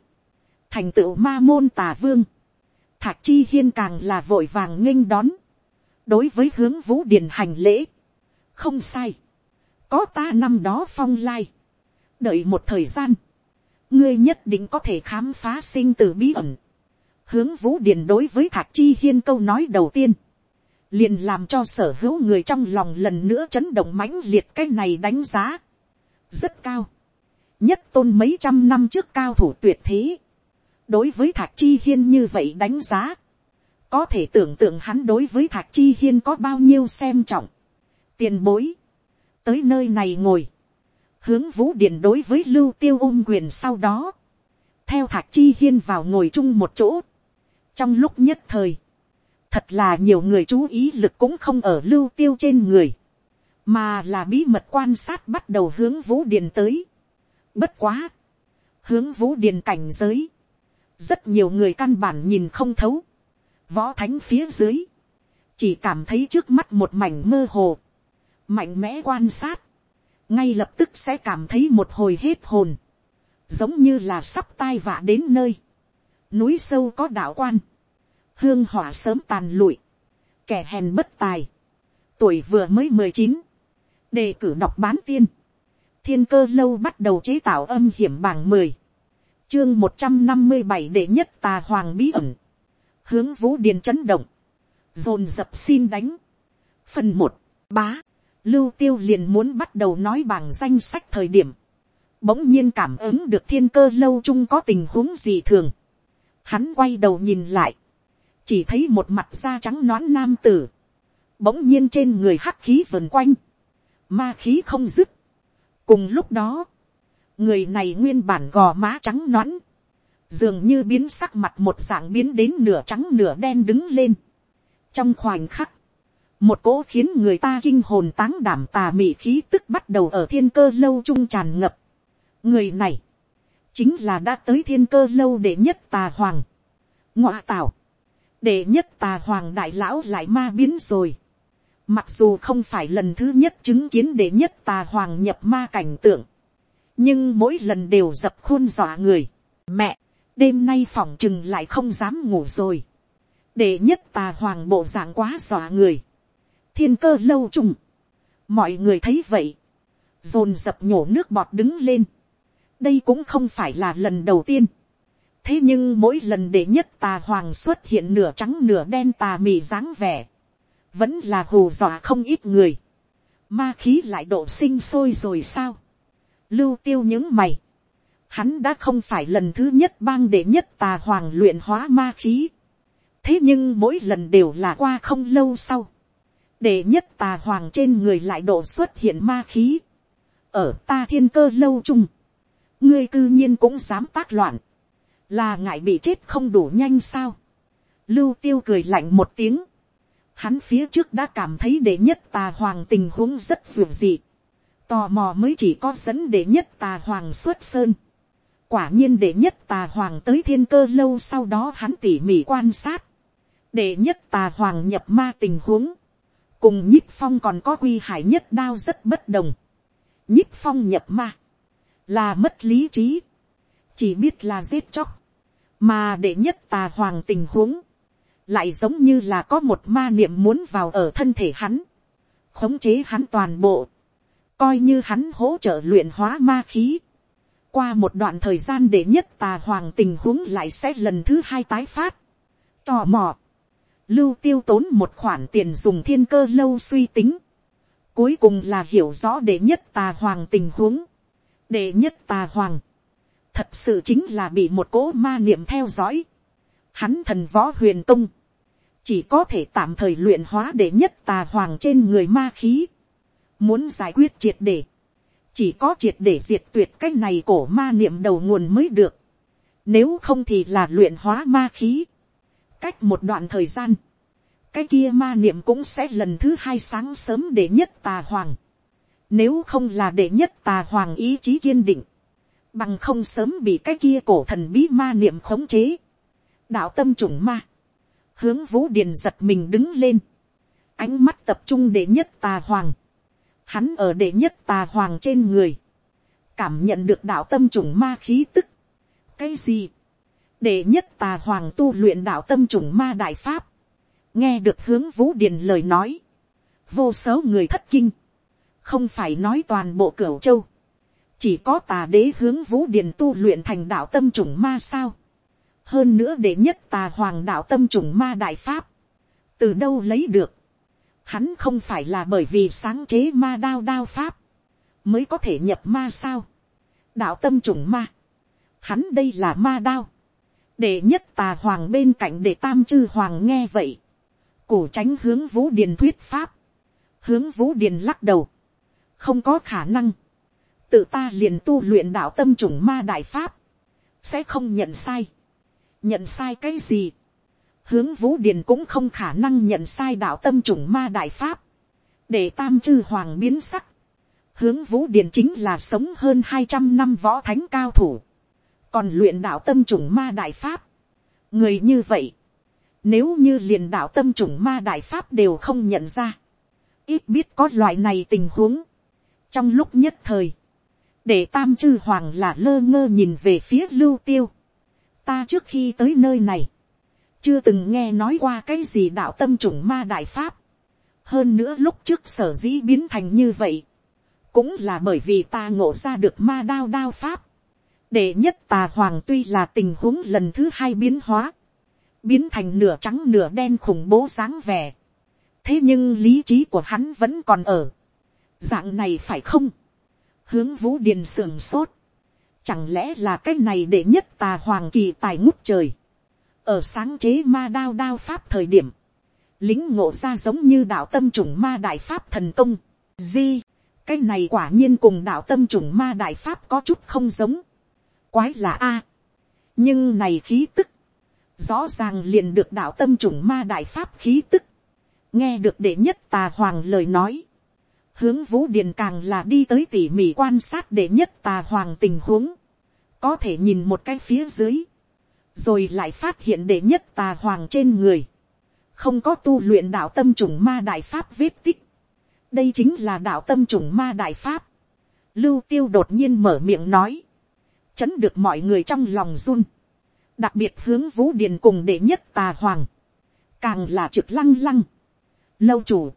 thành tựu ma môn tà vương, thạc chi hiên càng là vội vàng nghênh đón, đối với hướng vũ điền hành lễ, không sai, có ta năm đó phong lai, đợi một thời gian, ngươi nhất định có thể khám phá sinh từ bí ẩn, hướng vũ điền đối với thạc chi hiên câu nói đầu tiên, liền làm cho sở hữu người trong lòng lần nữa chấn động mãnh liệt cái này đánh giá, rất cao, nhất tôn mấy trăm năm trước cao thủ tuyệt thế, đối với thạc chi hiên như vậy đánh giá, có thể tưởng tượng hắn đối với thạc chi hiên có bao nhiêu xem trọng, tiền bối, tới nơi này ngồi, hướng vũ điện đối với lưu tiêu ôm quyền sau đó, theo thạc chi hiên vào ngồi chung một chỗ, trong lúc nhất thời, thật là nhiều người chú ý lực cũng không ở lưu tiêu trên người, mà là bí mật quan sát bắt đầu hướng vũ điền tới. Bất quá, hướng vũ điền cảnh giới, rất nhiều người căn bản nhìn không thấu, võ thánh phía dưới, chỉ cảm thấy trước mắt một mảnh mơ hồ, mạnh mẽ quan sát, ngay lập tức sẽ cảm thấy một hồi hết hồn, giống như là sắp tai vạ đến nơi, núi sâu có đạo quan, hương hỏa sớm tàn lụi, kẻ hèn bất tài, tuổi vừa mới mười chín, đề cử đọc bán tiên, thiên cơ lâu bắt đầu chế tạo âm hiểm bảng mười, chương một trăm năm mươi bảy đệ nhất tà hoàng bí ẩn, hướng vũ điền chấn động, dồn dập xin đánh, phần một, bá, lưu tiêu liền muốn bắt đầu nói bảng danh sách thời điểm, bỗng nhiên cảm ứng được thiên cơ lâu chung có tình huống gì thường, hắn quay đầu nhìn lại, chỉ thấy một mặt da trắng nõn nam tử, bỗng nhiên trên người hắc khí vần quanh, ma khí không dứt. cùng lúc đó, người này nguyên bản gò má trắng nõn, dường như biến sắc mặt một dạng biến đến nửa trắng nửa đen đứng lên. trong khoảnh khắc, một cỗ khiến người ta kinh hồn táng đảm tà mị khí tức bắt đầu ở thiên cơ lâu trung tràn ngập. người này, chính là đã tới thiên cơ lâu để nhất tà hoàng. ngoạ tảo, để nhất tà hoàng đại lão lại ma biến rồi. Mặc dù không phải lần thứ nhất chứng kiến đệ nhất tà hoàng nhập ma cảnh tượng. Nhưng mỗi lần đều dập khuôn dọa người. Mẹ, đêm nay phòng chừng lại không dám ngủ rồi. Đệ nhất tà hoàng bộ dạng quá dọa người. Thiên cơ lâu trùng. Mọi người thấy vậy. Dồn dập nhổ nước bọt đứng lên. Đây cũng không phải là lần đầu tiên thế nhưng mỗi lần đệ nhất tà hoàng xuất hiện nửa trắng nửa đen tà mị dáng vẻ, vẫn là hù dọa không ít người, ma khí lại độ sinh sôi rồi sao, lưu tiêu những mày, hắn đã không phải lần thứ nhất bang đệ nhất tà hoàng luyện hóa ma khí, thế nhưng mỗi lần đều là qua không lâu sau, đệ nhất tà hoàng trên người lại độ xuất hiện ma khí, ở ta thiên cơ lâu chung, ngươi cư nhiên cũng dám tác loạn, là ngại bị chết không đủ nhanh sao. lưu tiêu cười lạnh một tiếng. hắn phía trước đã cảm thấy đệ nhất tà hoàng tình huống rất dường dị. tò mò mới chỉ có dẫn đệ nhất tà hoàng xuất sơn quả nhiên đệ nhất tà hoàng tới thiên cơ lâu sau đó hắn tỉ mỉ quan sát. đệ nhất tà hoàng nhập ma tình huống. cùng nhích phong còn có quy hải nhất đao rất bất đồng. nhích phong nhập ma. là mất lý trí. chỉ biết là giết chóc. mà đệ nhất tà hoàng tình huống. lại giống như là có một ma niệm muốn vào ở thân thể hắn. khống chế hắn toàn bộ coi như hắn hỗ trợ luyện hóa ma khí qua một đoạn thời gian để nhất tà hoàng tình huống lại sẽ lần thứ hai tái phát. tò mò. lưu tiêu tốn một khoản tiền dùng thiên cơ lâu suy tính. cuối cùng là hiểu rõ để nhất tà hoàng tình huống. để nhất tà hoàng. thật sự chính là bị một cỗ ma niệm theo dõi. hắn thần võ huyền tung. chỉ có thể tạm thời luyện hóa để nhất tà hoàng trên người ma khí Muốn giải quyết triệt để. Chỉ có triệt để diệt tuyệt cái này cổ ma niệm đầu nguồn mới được. Nếu không thì là luyện hóa ma khí. Cách một đoạn thời gian. Cái kia ma niệm cũng sẽ lần thứ hai sáng sớm để nhất tà hoàng. Nếu không là để nhất tà hoàng ý chí kiên định. Bằng không sớm bị cái kia cổ thần bí ma niệm khống chế. Đạo tâm trùng ma. Hướng vũ điền giật mình đứng lên. Ánh mắt tập trung để nhất tà hoàng hắn ở đệ nhất tà hoàng trên người, cảm nhận được đạo tâm trùng ma khí tức. cái gì, đệ nhất tà hoàng tu luyện đạo tâm trùng ma đại pháp, nghe được hướng vũ điền lời nói, vô số người thất kinh, không phải nói toàn bộ cửu châu, chỉ có tà đế hướng vũ điền tu luyện thành đạo tâm trùng ma sao, hơn nữa đệ nhất tà hoàng đạo tâm trùng ma đại pháp, từ đâu lấy được, hắn không phải là bởi vì sáng chế ma đao đao pháp, mới có thể nhập ma sao. đạo tâm trùng ma, hắn đây là ma đao, để nhất tà hoàng bên cạnh để tam chư hoàng nghe vậy, cổ tránh hướng vũ điền thuyết pháp, hướng vũ điền lắc đầu, không có khả năng, tự ta liền tu luyện đạo tâm trùng ma đại pháp, sẽ không nhận sai, nhận sai cái gì, hướng vũ điền cũng không khả năng nhận sai đạo tâm trùng ma đại pháp, để tam chư hoàng biến sắc. hướng vũ điền chính là sống hơn hai trăm năm võ thánh cao thủ, còn luyện đạo tâm trùng ma đại pháp. người như vậy, nếu như liền đạo tâm trùng ma đại pháp đều không nhận ra, ít biết có loại này tình huống. trong lúc nhất thời, để tam chư hoàng là lơ ngơ nhìn về phía lưu tiêu. ta trước khi tới nơi này, chưa từng nghe nói qua cái gì đạo tâm trùng ma đại pháp. hơn nữa lúc trước sở dĩ biến thành như vậy, cũng là bởi vì ta ngộ ra được ma đao đao pháp. để nhất tà hoàng tuy là tình huống lần thứ hai biến hóa, biến thành nửa trắng nửa đen khủng bố sáng vẻ. thế nhưng lý trí của hắn vẫn còn ở. dạng này phải không, hướng vũ điền sườn sốt, chẳng lẽ là cái này để nhất tà hoàng kỳ tài ngút trời ở sáng chế ma đao đao pháp thời điểm, lính ngộ ra giống như đạo tâm trùng ma đại pháp thần công. Di, cái này quả nhiên cùng đạo tâm trùng ma đại pháp có chút không giống. Quái là A. nhưng này khí tức, rõ ràng liền được đạo tâm trùng ma đại pháp khí tức. nghe được đệ nhất tà hoàng lời nói. hướng vũ điền càng là đi tới tỉ mỉ quan sát đệ nhất tà hoàng tình huống. có thể nhìn một cái phía dưới rồi lại phát hiện đệ nhất tà hoàng trên người, không có tu luyện đạo tâm trùng ma đại pháp vết tích, đây chính là đạo tâm trùng ma đại pháp, lưu tiêu đột nhiên mở miệng nói, chấn được mọi người trong lòng run, đặc biệt hướng vũ điền cùng đệ nhất tà hoàng, càng là trực lăng lăng, lâu chủ,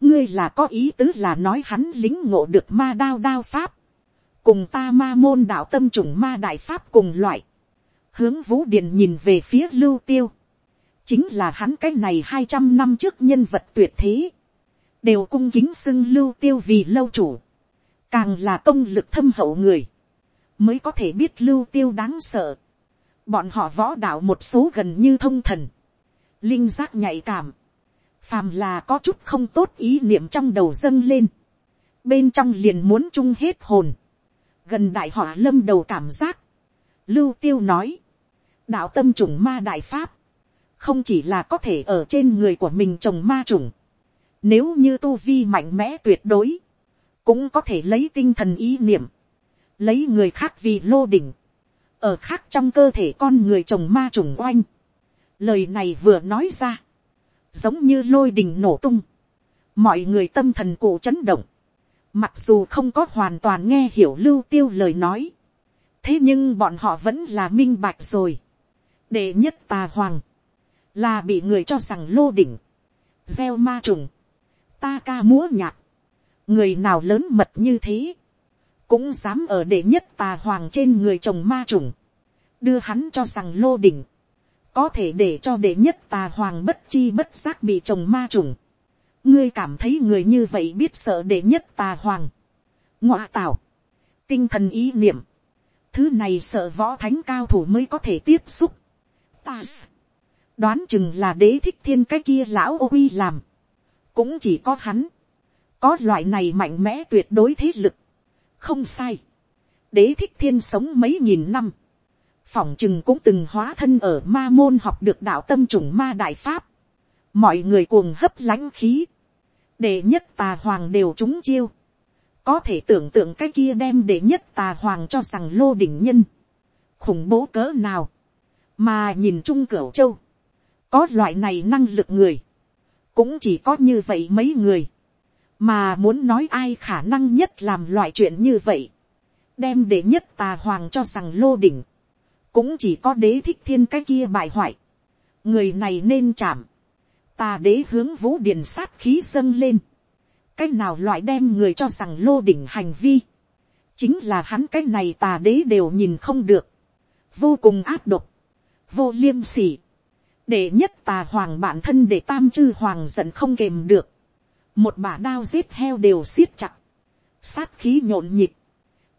ngươi là có ý tứ là nói hắn lính ngộ được ma đao đao pháp, cùng ta ma môn đạo tâm trùng ma đại pháp cùng loại, hướng vũ điền nhìn về phía lưu tiêu, chính là hắn cái này hai trăm năm trước nhân vật tuyệt thế, đều cung kính xưng lưu tiêu vì lâu chủ, càng là công lực thâm hậu người, mới có thể biết lưu tiêu đáng sợ. bọn họ võ đạo một số gần như thông thần, linh giác nhạy cảm, phàm là có chút không tốt ý niệm trong đầu dâng lên, bên trong liền muốn chung hết hồn, gần đại họa lâm đầu cảm giác, lưu tiêu nói, đạo tâm trùng ma đại pháp, không chỉ là có thể ở trên người của mình trồng ma trùng, nếu như tu vi mạnh mẽ tuyệt đối, cũng có thể lấy tinh thần ý niệm, lấy người khác vì lô đỉnh, ở khác trong cơ thể con người trồng ma trùng oanh. Lời này vừa nói ra, giống như lôi đình nổ tung, mọi người tâm thần cụ chấn động, mặc dù không có hoàn toàn nghe hiểu lưu tiêu lời nói, thế nhưng bọn họ vẫn là minh bạch rồi đệ nhất tà hoàng, là bị người cho rằng lô đỉnh, gieo ma trùng, ta ca múa nhạc, người nào lớn mật như thế, cũng dám ở đệ nhất tà hoàng trên người chồng ma trùng, đưa hắn cho rằng lô đỉnh, có thể để cho đệ nhất tà hoàng bất chi bất giác bị chồng ma trùng. ngươi cảm thấy người như vậy biết sợ đệ nhất tà hoàng. ngoạ tạo, tinh thần ý niệm, thứ này sợ võ thánh cao thủ mới có thể tiếp xúc ta. Đoán chừng là đế thích thiên cái kia lão ô uy làm, cũng chỉ có hắn, có loại này mạnh mẽ tuyệt đối thế lực, không sai, đế thích thiên sống mấy nghìn năm, phỏng chừng cũng từng hóa thân ở ma môn học được đạo tâm trùng ma đại pháp, mọi người cuồng hấp lãnh khí, để nhất tà hoàng đều trúng chiêu, có thể tưởng tượng cái kia đem để nhất tà hoàng cho rằng lô đỉnh nhân, khủng bố cỡ nào, mà nhìn chung cửu châu, có loại này năng lực người, cũng chỉ có như vậy mấy người, mà muốn nói ai khả năng nhất làm loại chuyện như vậy, đem để nhất tà hoàng cho rằng lô đỉnh, cũng chỉ có đế thích thiên cái kia bại hoại, người này nên chạm, tà đế hướng vũ điền sát khí dâng lên, cái nào loại đem người cho rằng lô đỉnh hành vi, chính là hắn cái này tà đế đều nhìn không được, vô cùng áp độc, vô liêm sỉ, để nhất tà hoàng bản thân để tam chư hoàng giận không kềm được, một bả đao giết heo đều siết chặt, sát khí nhộn nhịp,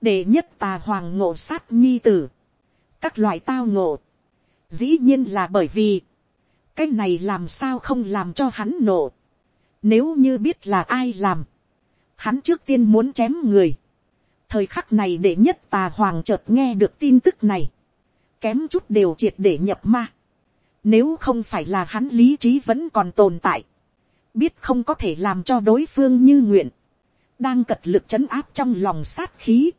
để nhất tà hoàng ngộ sát nhi tử, các loại tao ngộ, dĩ nhiên là bởi vì, cái này làm sao không làm cho hắn nộ, nếu như biết là ai làm, hắn trước tiên muốn chém người, thời khắc này để nhất tà hoàng chợt nghe được tin tức này, kém chút đều triệt để nhập ma, nếu không phải là hắn lý trí vẫn còn tồn tại, biết không có thể làm cho đối phương như nguyện, đang cật lực chấn áp trong lòng sát khí,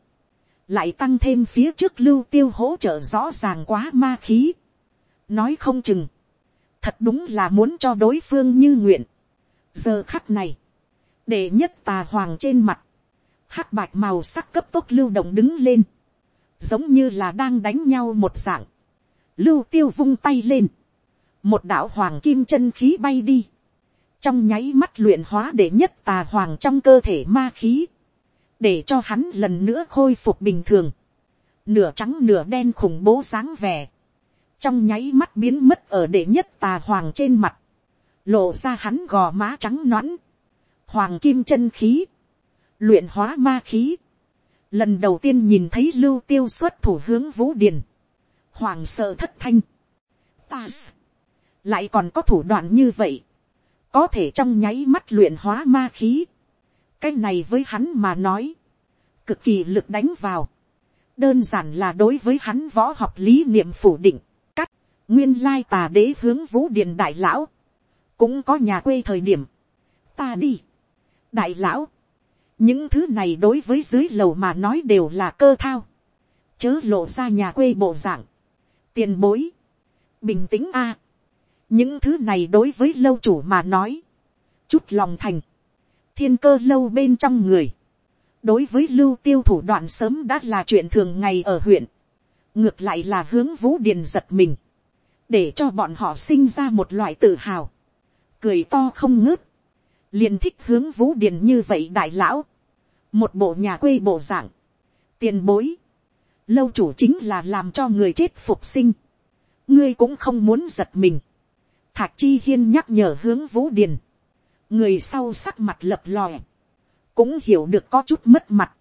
lại tăng thêm phía trước lưu tiêu hỗ trợ rõ ràng quá ma khí. nói không chừng, thật đúng là muốn cho đối phương như nguyện. giờ khắc này, để nhất tà hoàng trên mặt, hắc bạch màu sắc cấp tốc lưu động đứng lên, giống như là đang đánh nhau một dạng, lưu tiêu vung tay lên, một đạo hoàng kim chân khí bay đi, trong nháy mắt luyện hóa để nhất tà hoàng trong cơ thể ma khí, để cho hắn lần nữa khôi phục bình thường, nửa trắng nửa đen khủng bố sáng vẻ, trong nháy mắt biến mất ở đệ nhất tà hoàng trên mặt, lộ ra hắn gò má trắng nõn, hoàng kim chân khí, luyện hóa ma khí, lần đầu tiên nhìn thấy lưu tiêu xuất thủ hướng vũ điền, hoàng sợ thất thanh, ta lại còn có thủ đoạn như vậy, có thể trong nháy mắt luyện hóa ma khí, cái này với hắn mà nói, cực kỳ lực đánh vào, đơn giản là đối với hắn võ học lý niệm phủ định, cắt, nguyên lai tà đế hướng vũ điền đại lão, cũng có nhà quê thời điểm, ta đi, đại lão, những thứ này đối với dưới lầu mà nói đều là cơ thao, chớ lộ ra nhà quê bộ dạng, tiền bối, bình tĩnh a, những thứ này đối với lâu chủ mà nói, chút lòng thành, thiên cơ lâu bên trong người, đối với lưu tiêu thủ đoạn sớm đã là chuyện thường ngày ở huyện, ngược lại là hướng vũ điền giật mình, để cho bọn họ sinh ra một loại tự hào, cười to không ngớt, liền thích hướng vũ điền như vậy đại lão, một bộ nhà quê bộ dạng, tiền bối, lâu chủ chính là làm cho người chết phục sinh, ngươi cũng không muốn giật mình, thạc chi hiên nhắc nhở hướng vũ điền, người sau sắc mặt lập lòe, cũng hiểu được có chút mất mặt,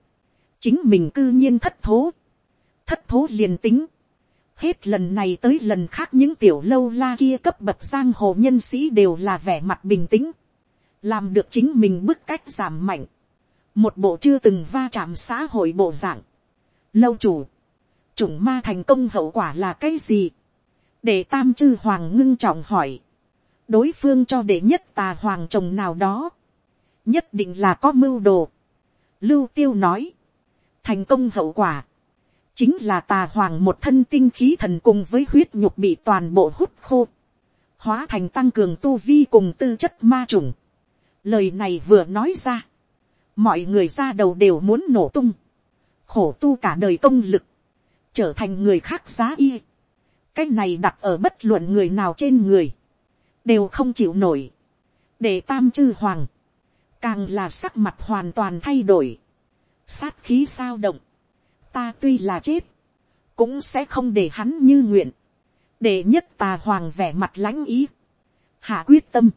chính mình cư nhiên thất thố, thất thố liền tính, hết lần này tới lần khác những tiểu lâu la kia cấp bậc giang hồ nhân sĩ đều là vẻ mặt bình tĩnh, làm được chính mình bức cách giảm mạnh, một bộ chưa từng va chạm xã hội bộ dạng, lâu chủ, chủng ma thành công hậu quả là cái gì, để tam chư hoàng ngưng trọng hỏi, đối phương cho đệ nhất tà hoàng chồng nào đó, nhất định là có mưu đồ. Lưu tiêu nói. Thành công hậu quả. Chính là tà hoàng một thân tinh khí thần cùng với huyết nhục bị toàn bộ hút khô. Hóa thành tăng cường tu vi cùng tư chất ma trùng. Lời này vừa nói ra. Mọi người ra đầu đều muốn nổ tung. Khổ tu cả đời công lực. Trở thành người khác giá y. Cái này đặt ở bất luận người nào trên người. Đều không chịu nổi. Để tam chư hoàng càng là sắc mặt hoàn toàn thay đổi, sát khí sao động, ta tuy là chết, cũng sẽ không để hắn như nguyện, để nhất tà hoàng vẻ mặt lãnh ý, hạ quyết tâm,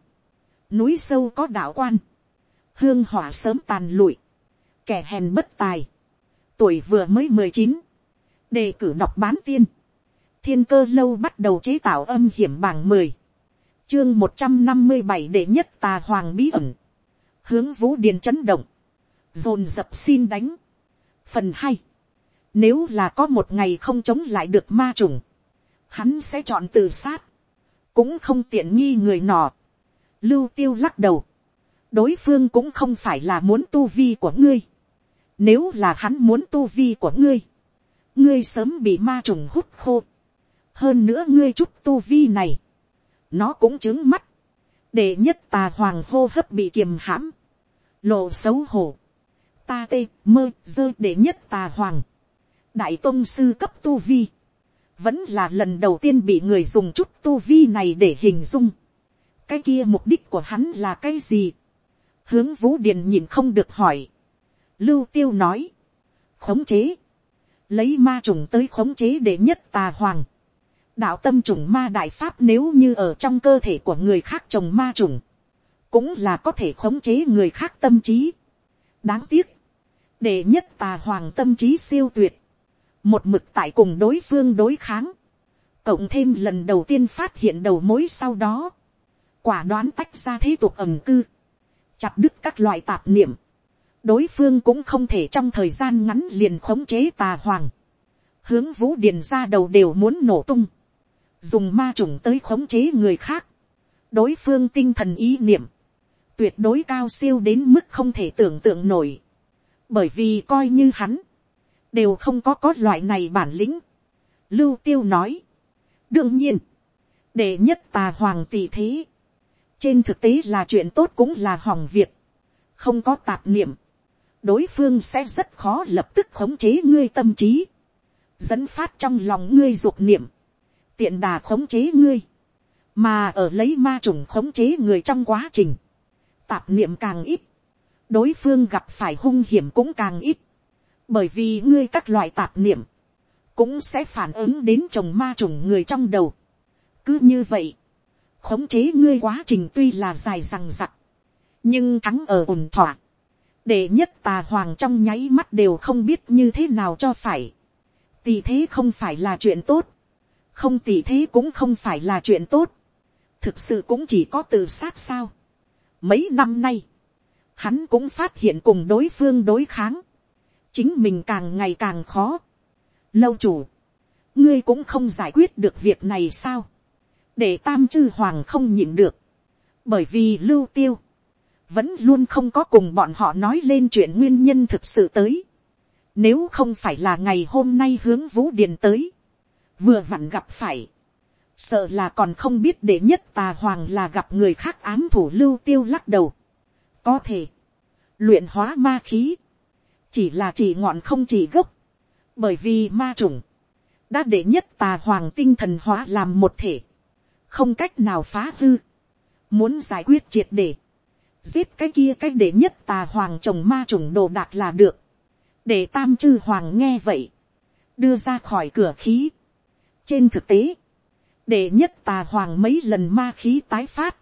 núi sâu có đạo quan, hương hỏa sớm tàn lụi, kẻ hèn bất tài, tuổi vừa mới mười chín, đề cử đọc bán tiên, thiên cơ lâu bắt đầu chế tạo âm hiểm bảng mười, chương một trăm năm mươi bảy đệ nhất tà hoàng bí ẩn, hướng vũ điền chấn động, dồn dập xin đánh. phần hai, nếu là có một ngày không chống lại được ma trùng, hắn sẽ chọn tự sát, cũng không tiện nghi người nọ lưu tiêu lắc đầu, đối phương cũng không phải là muốn tu vi của ngươi, nếu là hắn muốn tu vi của ngươi, ngươi sớm bị ma trùng hút khô, hơn nữa ngươi chút tu vi này, nó cũng chứng mắt, để nhất tà hoàng hô hấp bị kiềm hãm, lộ xấu hổ, ta tê mơ dơ để nhất tà hoàng, đại tôn sư cấp tu vi, vẫn là lần đầu tiên bị người dùng chút tu vi này để hình dung, cái kia mục đích của hắn là cái gì, hướng vũ điền nhìn không được hỏi, lưu tiêu nói, khống chế, lấy ma trùng tới khống chế để nhất tà hoàng, đạo tâm trùng ma đại pháp nếu như ở trong cơ thể của người khác trồng ma trùng, cũng là có thể khống chế người khác tâm trí. đáng tiếc, để nhất tà hoàng tâm trí siêu tuyệt, một mực tại cùng đối phương đối kháng, cộng thêm lần đầu tiên phát hiện đầu mối sau đó, quả đoán tách ra thế tục ẩm cư, chặt đứt các loại tạp niệm, đối phương cũng không thể trong thời gian ngắn liền khống chế tà hoàng, hướng vũ điền ra đầu đều muốn nổ tung, dùng ma trùng tới khống chế người khác, đối phương tinh thần ý niệm, tuyệt đối cao siêu đến mức không thể tưởng tượng nổi, bởi vì coi như hắn, đều không có có loại này bản lĩnh. Lưu tiêu nói, đương nhiên, để nhất tà hoàng tỷ thế, trên thực tế là chuyện tốt cũng là hỏng việc, không có tạp niệm, đối phương sẽ rất khó lập tức khống chế ngươi tâm trí, dẫn phát trong lòng ngươi dục niệm, tiện đà khống chế ngươi, mà ở lấy ma trùng khống chế người trong quá trình, tạp niệm càng ít, đối phương gặp phải hung hiểm cũng càng ít, bởi vì ngươi các loại tạp niệm, cũng sẽ phản ứng đến chồng ma trùng người trong đầu. cứ như vậy, khống chế ngươi quá trình tuy là dài rằng rặc, nhưng thắng ở ổn thỏa, để nhất tà hoàng trong nháy mắt đều không biết như thế nào cho phải. Tỷ thế không phải là chuyện tốt, không tỷ thế cũng không phải là chuyện tốt, thực sự cũng chỉ có tự sát sao. Mấy năm nay, hắn cũng phát hiện cùng đối phương đối kháng, chính mình càng ngày càng khó. Lâu chủ, ngươi cũng không giải quyết được việc này sao, để tam chư hoàng không nhịn được, bởi vì lưu tiêu, vẫn luôn không có cùng bọn họ nói lên chuyện nguyên nhân thực sự tới. Nếu không phải là ngày hôm nay hướng vũ điền tới, vừa vặn gặp phải, sợ là còn không biết để nhất tà hoàng là gặp người khác ám thủ lưu tiêu lắc đầu. có thể, luyện hóa ma khí, chỉ là chỉ ngọn không chỉ gốc, bởi vì ma trùng, đã để nhất tà hoàng tinh thần hóa làm một thể, không cách nào phá hư, muốn giải quyết triệt để, giết cái kia cái để nhất tà hoàng trồng ma trùng đồ đạc là được, để tam chư hoàng nghe vậy, đưa ra khỏi cửa khí. trên thực tế, để nhất tà hoàng mấy lần ma khí tái phát,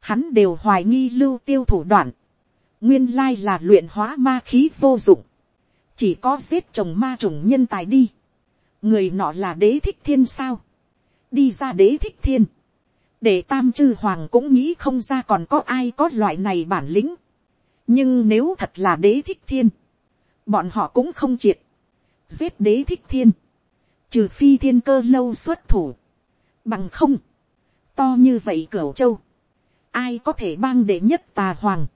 hắn đều hoài nghi lưu tiêu thủ đoạn, nguyên lai là luyện hóa ma khí vô dụng, chỉ có giết chồng ma trùng nhân tài đi, người nọ là đế thích thiên sao, đi ra đế thích thiên, để tam chư hoàng cũng nghĩ không ra còn có ai có loại này bản lĩnh, nhưng nếu thật là đế thích thiên, bọn họ cũng không triệt, giết đế thích thiên, trừ phi thiên cơ lâu xuất thủ, Bằng không. To như vậy cửu châu. Ai có thể bang đệ nhất tà hoàng.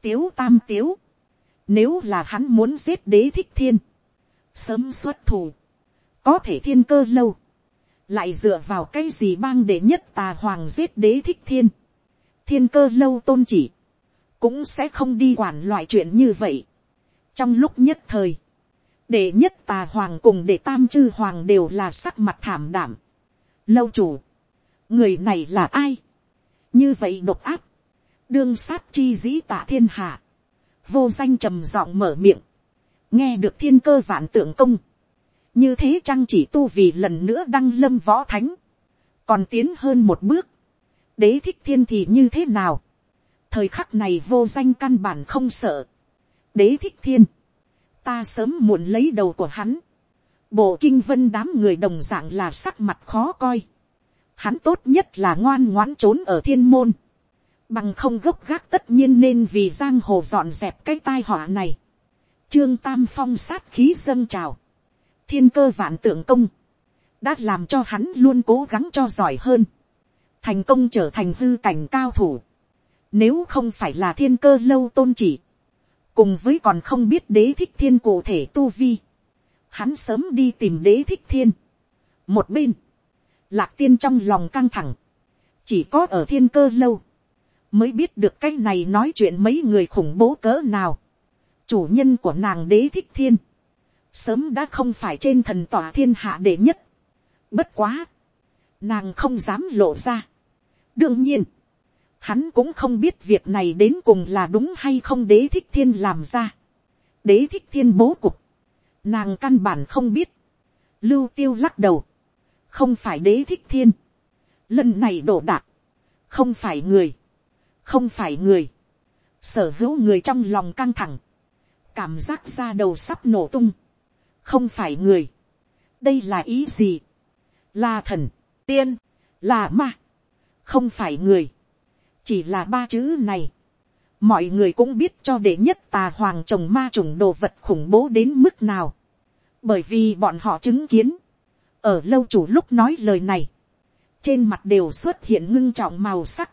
Tiếu tam tiếu. Nếu là hắn muốn giết đế thích thiên. Sớm xuất thủ. Có thể thiên cơ lâu. Lại dựa vào cái gì bang để nhất tà hoàng giết đế thích thiên. Thiên cơ lâu tôn chỉ. Cũng sẽ không đi quản loại chuyện như vậy. Trong lúc nhất thời. Đệ nhất tà hoàng cùng đệ tam chư hoàng đều là sắc mặt thảm đảm. Lâu chủ. Người này là ai? Như vậy độc áp. Đương sát chi dĩ tạ thiên hạ vô danh trầm giọng mở miệng, nghe được thiên cơ vạn tượng công, như thế chăng chỉ tu vì lần nữa đăng lâm võ thánh, còn tiến hơn một bước, đế thích thiên thì như thế nào, thời khắc này vô danh căn bản không sợ, đế thích thiên, ta sớm muộn lấy đầu của hắn, bộ kinh vân đám người đồng d ạ n g là sắc mặt khó coi, hắn tốt nhất là ngoan ngoãn trốn ở thiên môn, bằng không gốc gác tất nhiên nên vì giang hồ dọn dẹp cái tai họa này. Trương Tam Phong sát khí dâng trào. Thiên cơ vạn tượng công. Đã làm cho hắn luôn cố gắng cho giỏi hơn. Thành công trở thành hư cảnh cao thủ. Nếu không phải là thiên cơ lâu tôn chỉ. Cùng với còn không biết đế thích thiên cụ thể tu vi. Hắn sớm đi tìm đế thích thiên. Một bên. Lạc tiên trong lòng căng thẳng. Chỉ có ở thiên cơ lâu mới biết được cái này nói chuyện mấy người khủng bố cỡ nào. chủ nhân của nàng đế thích thiên, sớm đã không phải trên thần tòa thiên hạ đệ nhất. bất quá, nàng không dám lộ ra. đương nhiên, hắn cũng không biết việc này đến cùng là đúng hay không đế thích thiên làm ra. đế thích thiên bố cục, nàng căn bản không biết. lưu tiêu lắc đầu, không phải đế thích thiên. lần này đổ đạc, không phải người không phải người, sở hữu người trong lòng căng thẳng, cảm giác ra đầu sắp nổ tung, không phải người, đây là ý gì, là thần, tiên, là ma, không phải người, chỉ là ba chữ này, mọi người cũng biết cho đệ nhất tà hoàng chồng ma trùng đồ vật khủng bố đến mức nào, bởi vì bọn họ chứng kiến, ở lâu chủ lúc nói lời này, trên mặt đều xuất hiện ngưng trọng màu sắc,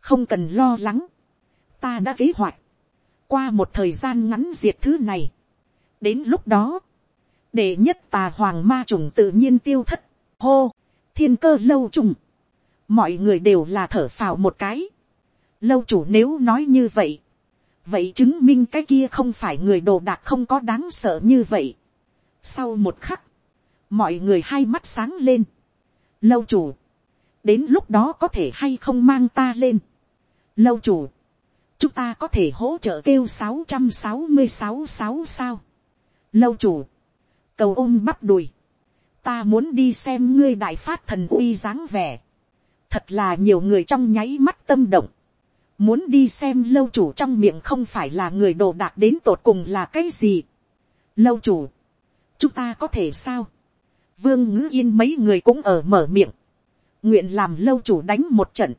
không cần lo lắng, ta đã kế hoạch, qua một thời gian ngắn diệt thứ này. đến lúc đó, để nhất tà hoàng ma trùng tự nhiên tiêu thất, hô, thiên cơ lâu trùng, mọi người đều là thở phào một cái. lâu chủ nếu nói như vậy, vậy chứng minh cái kia không phải người đồ đạc không có đáng sợ như vậy. sau một khắc, mọi người hai mắt sáng lên. lâu chủ, đến lúc đó có thể hay không mang ta lên lâu chủ, chúng ta có thể hỗ trợ kêu sáu trăm sáu mươi sáu sáu sao. lâu chủ, cầu ôm bắp đùi, ta muốn đi xem ngươi đại phát thần uy dáng vẻ. thật là nhiều người trong nháy mắt tâm động, muốn đi xem lâu chủ trong miệng không phải là người đồ đạc đến tột cùng là cái gì. lâu chủ, chúng ta có thể sao. vương ngữ yên mấy người cũng ở mở miệng, nguyện làm lâu chủ đánh một trận,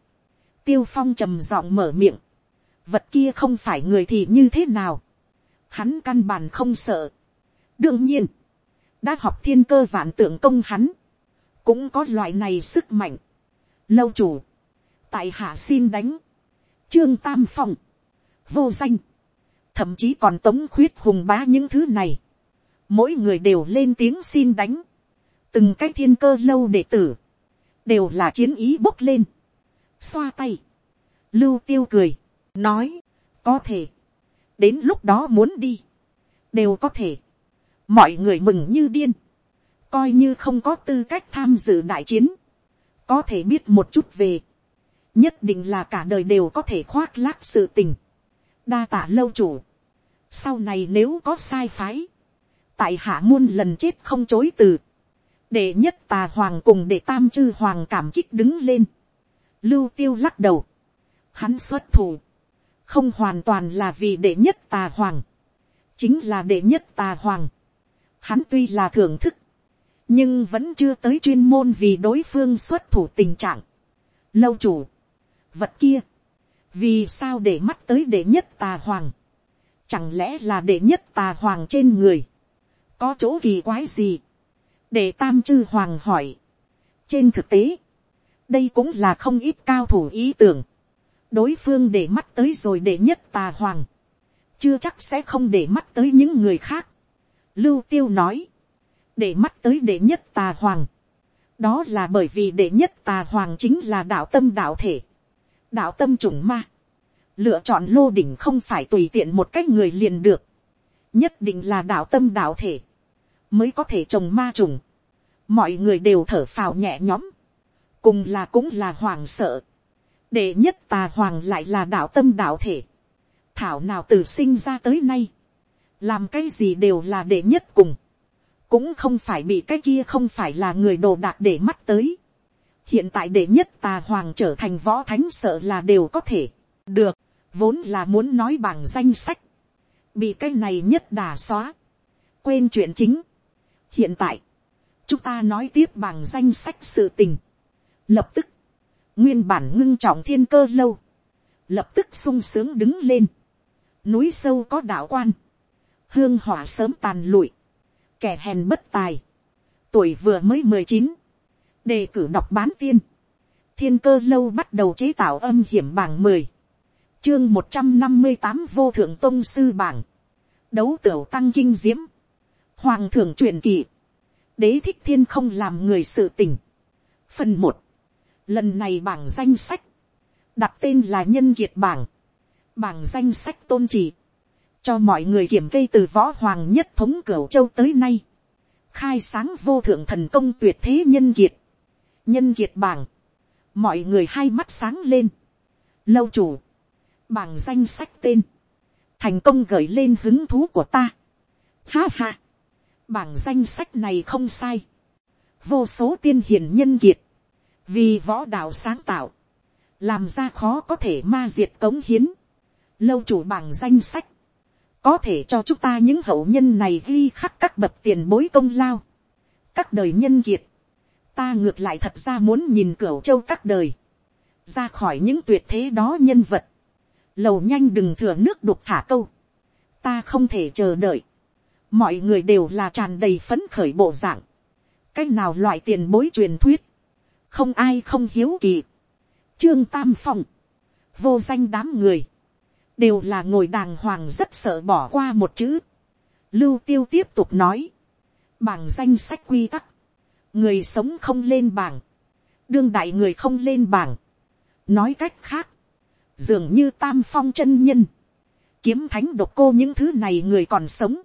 tiêu phong trầm giọng mở miệng, vật kia không phải người thì như thế nào, hắn căn bản không sợ. đương nhiên, đã học thiên cơ vạn tượng công hắn, cũng có loại này sức mạnh. lâu chủ, tại hạ xin đánh, trương tam phong, vô danh, thậm chí còn tống khuyết hùng bá những thứ này, mỗi người đều lên tiếng xin đánh, từng cái thiên cơ lâu đệ tử, đều là chiến ý bốc lên, xoa tay, lưu tiêu cười, nói, có thể, đến lúc đó muốn đi, đều có thể, mọi người mừng như điên, coi như không có tư cách tham dự đại chiến, có thể biết một chút về, nhất định là cả đời đều có thể khoác lác sự tình, đa tả lâu chủ, sau này nếu có sai phái, tại hạ muôn lần chết không chối từ, để nhất tà hoàng cùng để tam chư hoàng cảm kích đứng lên, lưu tiêu lắc đầu, hắn xuất thủ, không hoàn toàn là vì đệ nhất tà hoàng, chính là đệ nhất tà hoàng. Hắn tuy là thưởng thức, nhưng vẫn chưa tới chuyên môn vì đối phương xuất thủ tình trạng. Lâu chủ, vật kia, vì sao để mắt tới đệ nhất tà hoàng, chẳng lẽ là đệ nhất tà hoàng trên người, có chỗ kỳ quái gì, để tam chư hoàng hỏi. trên thực tế, đây cũng là không ít cao thủ ý tưởng, đối phương để mắt tới rồi để nhất tà hoàng, chưa chắc sẽ không để mắt tới những người khác. Lưu tiêu nói, để mắt tới đệ nhất tà hoàng. đó là bởi vì đệ nhất tà hoàng chính là đạo tâm đạo thể, đạo tâm chủng ma. lựa chọn lô đỉnh không phải tùy tiện một cách người liền được, nhất định là đạo tâm đạo thể, mới có thể trồng ma trùng. mọi người đều thở phào nhẹ nhõm, cùng là cũng là hoàng sợ. đệ nhất tà hoàng lại là đạo tâm đạo thể, thảo nào từ sinh ra tới nay, làm cái gì đều là đệ nhất cùng, cũng không phải bị cái kia không phải là người đồ đạc để mắt tới. hiện tại đệ nhất tà hoàng trở thành võ thánh sợ là đều có thể, được, vốn là muốn nói bằng danh sách, bị cái này nhất đà xóa, quên chuyện chính. hiện tại, chúng ta nói tiếp bằng danh sách sự tình. lập tức, nguyên bản ngưng trọng thiên cơ lâu, lập tức sung sướng đứng lên, núi sâu có đạo quan, hương hỏa sớm tàn lụi, kẻ hèn bất tài, tuổi vừa mới mười chín, đề cử đọc bán tiên, thiên cơ lâu bắt đầu chế tạo âm hiểm bảng mười, chương một trăm năm mươi tám vô thượng tôn sư bảng, đấu tửu tăng kinh diễm, hoàng thượng truyền kỳ, đế thích thiên không làm người sự tình. phần một, lần này bảng danh sách, đặt tên là nhân kiệt bảng, bảng danh sách tôn chỉ cho mọi người kiểm kê từ võ hoàng nhất thống cửu châu tới nay, khai sáng vô thượng thần công tuyệt thế nhân kiệt, nhân kiệt bảng, mọi người hai mắt sáng lên, lâu chủ, bảng danh sách tên, thành công gợi lên hứng thú của ta. Ha ha, bảng danh sách này không sai, vô số tiên hiền nhân kiệt, vì võ đạo sáng tạo, làm ra khó có thể ma diệt cống hiến, lâu chủ bảng danh sách, có thể cho chúng ta những hậu nhân này ghi khắc các bậc tiền bối công lao, các đời nhân kiệt, ta ngược lại thật ra muốn nhìn cửa châu các đời, ra khỏi những tuyệt thế đó nhân vật, lầu nhanh đừng thừa nước đục thả câu, ta không thể chờ đợi, mọi người đều là tràn đầy phấn khởi bộ dạng, cái nào loại tiền bối truyền thuyết, không ai không hiếu kỳ, trương tam phong, vô danh đám người, đều là ngồi đàng hoàng rất sợ bỏ qua một chữ. Lưu tiêu tiếp tục nói, bảng danh sách quy tắc, người sống không lên bảng, đương đại người không lên bảng. nói cách khác, dường như tam phong chân nhân, kiếm thánh độc cô những thứ này người còn sống,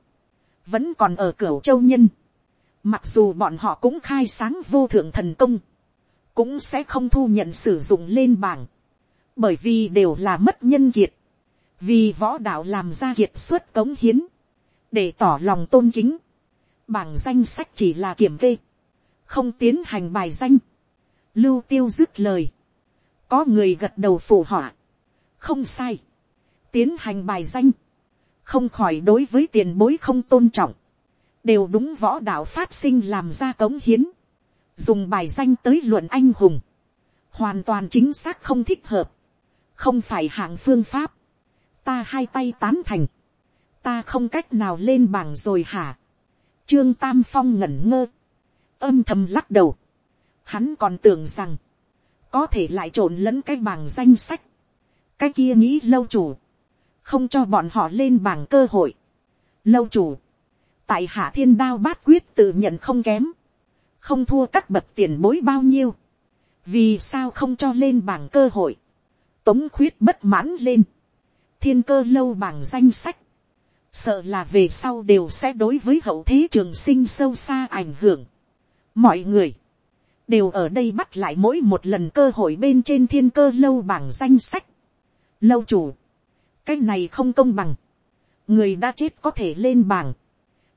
vẫn còn ở cửa châu nhân. Mặc dù bọn họ cũng khai sáng vô thượng thần công, cũng sẽ không thu nhận sử dụng lên bảng, bởi vì đều là mất nhân kiệt vì võ đạo làm ra kiệt xuất cống hiến, để tỏ lòng tôn kính, bảng danh sách chỉ là kiểm kê, không tiến hành bài danh, lưu tiêu dứt lời, có người gật đầu phù họa, không sai, tiến hành bài danh, không khỏi đối với tiền bối không tôn trọng, đều đúng võ đạo phát sinh làm ra cống hiến, dùng bài danh tới luận anh hùng, hoàn toàn chính xác không thích hợp, không phải hạng phương pháp, ta hai tay tán thành, ta không cách nào lên bảng rồi hả. Trương Tam Phong ngẩn ngơ, âm thầm lắc đầu. Hắn còn tưởng rằng, có thể lại trộn lẫn cái bảng danh sách. Cái kia nghĩ lâu chủ, không cho bọn họ lên bảng cơ hội. Lâu chủ, tại hạ thiên đao bát quyết tự nhận không kém, không thua các bậc tiền bối bao nhiêu. Vì sao không cho lên bảng cơ hội? Tống khuyết bất mãn lên thiên cơ lâu bảng danh sách, sợ là về sau đều sẽ đối với hậu thế trường sinh sâu xa ảnh hưởng. mọi người, đều ở đây bắt lại mỗi một lần cơ hội bên trên thiên cơ lâu bảng danh sách. lâu chủ, cái này không công bằng, người đã chết có thể lên bảng,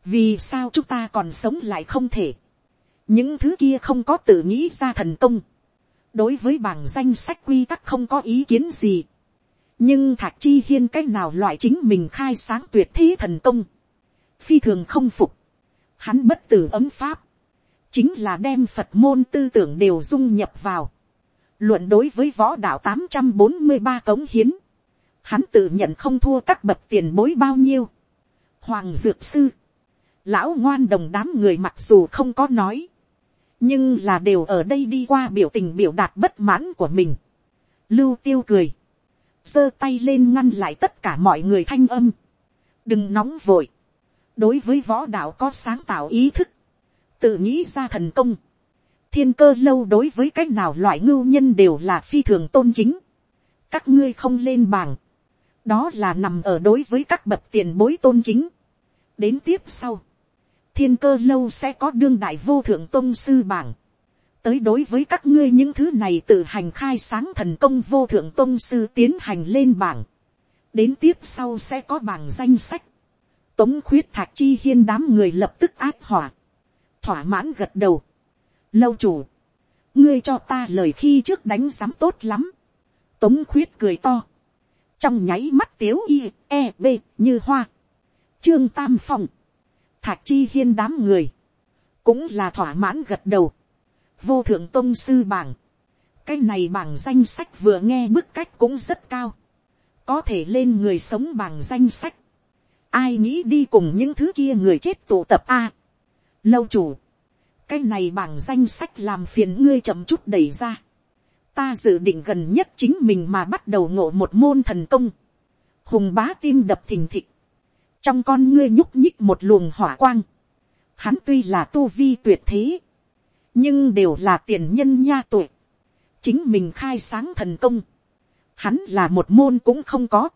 vì sao chúng ta còn sống lại không thể, những thứ kia không có tự nghĩ ra thần công, đối với bảng danh sách quy tắc không có ý kiến gì, nhưng thạc chi hiên c á c h nào loại chính mình khai sáng tuyệt thế thần công, phi thường không phục, hắn bất tử ấm pháp, chính là đem phật môn tư tưởng đều dung nhập vào, luận đối với võ đạo tám trăm bốn mươi ba cống hiến, hắn tự nhận không thua các bậc tiền bối bao nhiêu, hoàng dược sư, lão ngoan đồng đám người mặc dù không có nói, nhưng là đều ở đây đi qua biểu tình biểu đạt bất mãn của mình. Lưu tiêu cười, giơ tay lên ngăn lại tất cả mọi người thanh âm, đừng nóng vội, đối với võ đạo có sáng tạo ý thức, tự nghĩ ra thần công, thiên cơ lâu đối với c á c h nào loại ngưu nhân đều là phi thường tôn kính, các ngươi không lên bảng, đó là nằm ở đối với các bậc tiền bối tôn kính. đến tiếp sau, thiên cơ lâu sẽ có đương đại vô thượng tôn sư bảng, tới đối với các ngươi những thứ này tự hành khai sáng thần công vô thượng tôn sư tiến hành lên bảng, đến tiếp sau sẽ có bảng danh sách, tống khuyết thạc chi hiên đám người lập tức áp hỏa, thỏa mãn gật đầu. lâu chủ, ngươi cho ta lời khi trước đánh sắm tốt lắm. tống khuyết cười to. trong nháy mắt tiếu y e b như hoa. trương tam phong, thạc chi hiên đám người, cũng là thỏa mãn gật đầu vô thượng tôn sư bảng, cái này bảng danh sách vừa nghe bức cách cũng rất cao. có thể lên người sống bảng danh sách. ai nghĩ đi cùng những thứ kia người chết tụ tập a lâu chủ, cái này bảng danh sách làm phiền ngươi chậm chút đẩy ra. ta dự định gần nhất chính mình mà bắt đầu ngộ một môn thần công. hùng bá tim đập thình thịch. trong con ngươi nhúc nhích một luồng hỏa quang. hắn tuy là tu vi tuyệt thế, nhưng đều là tiền nhân nha tuổi. chính mình khai sáng thần công. hắn là một môn cũng không có.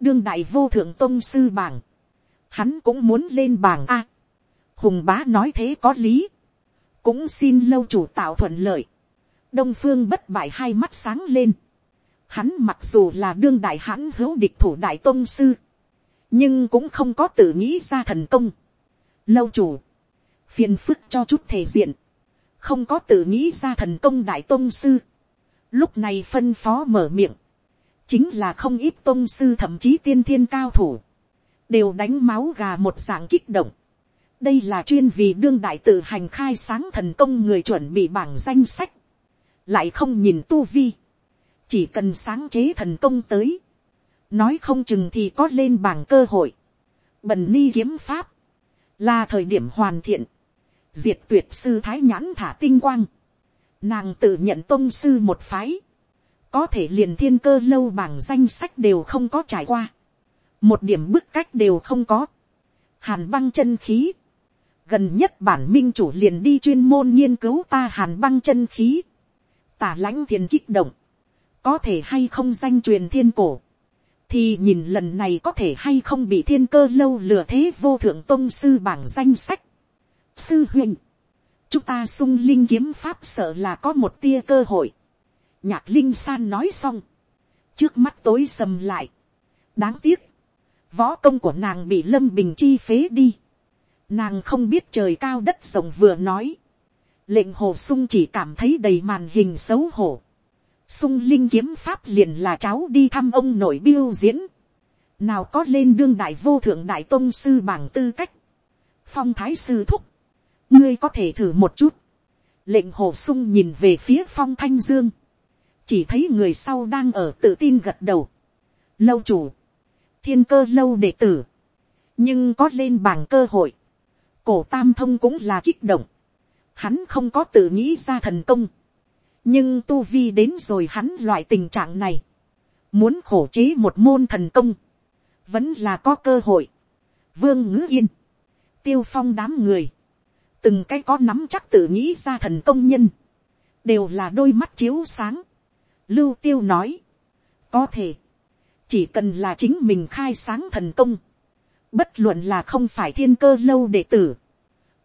đương đại vô thượng tôn sư bảng. hắn cũng muốn lên bảng a hùng bá nói thế có lý, cũng xin lâu chủ tạo thuận lợi, đông phương bất bại hai mắt sáng lên, hắn mặc dù là đương đại hãn hữu địch thủ đại tôn sư, nhưng cũng không có tự nghĩ ra thần công. Lâu chủ, phiền phức cho chút thể diện, không có tự nghĩ ra thần công đại tôn sư. Lúc này phân phó mở miệng, chính là không ít tôn sư thậm chí tiên thiên cao thủ, đều đánh máu gà một dạng kích động. Đây là chuyên vì đương đại tự hành khai sáng thần công người chuẩn bị bảng danh sách, lại không nhìn tu vi, chỉ cần sáng chế thần công tới, nói không chừng thì có lên bảng cơ hội, bần ni kiếm pháp, là thời điểm hoàn thiện, diệt tuyệt sư thái nhãn thả tinh quang, nàng tự nhận tôn sư một phái, có thể liền thiên cơ lâu bảng danh sách đều không có trải qua, một điểm bức cách đều không có, hàn băng chân khí, gần nhất bản minh chủ liền đi chuyên môn nghiên cứu ta hàn băng chân khí, tả lãnh thiền kích động, có thể hay không danh truyền thiên cổ, thì nhìn lần này có thể hay không bị thiên cơ lâu lừa thế vô thượng tôn sư bảng danh sách. Sư huynh, chúng ta sung linh kiếm pháp sợ là có một tia cơ hội. nhạc linh san nói xong, trước mắt tối sầm lại. đáng tiếc, võ công của nàng bị lâm bình chi phế đi. Nàng không biết trời cao đất rộng vừa nói. Lệnh hồ sung chỉ cảm thấy đầy màn hình xấu hổ. Sung linh kiếm pháp liền là cháu đi thăm ông nội biêu diễn. Nào có lên đương đại vô thượng đại tôn sư bảng tư cách. Phong thái sư thúc. Ngươi có thể thử một chút. Lệnh hồ sung nhìn về phía phong thanh dương. Chỉ thấy người sau đang ở tự tin gật đầu. Lâu chủ. Thiên cơ lâu đệ tử. Nhưng có lên bảng cơ hội cổ tam thông cũng là kích động. Hắn không có tự nghĩ ra thần công. Nhưng tu vi đến rồi hắn loại tình trạng này. Muốn khổ chế một môn thần công. Vẫn là có cơ hội. Vương ngữ yên. Tiêu phong đám người. Từng cái có nắm chắc tự nghĩ ra thần công nhân. Đều là đôi mắt chiếu sáng. Lưu tiêu nói. Có thể. Chỉ cần là chính mình khai sáng thần công Bất luận là không phải thiên cơ lâu đệ tử.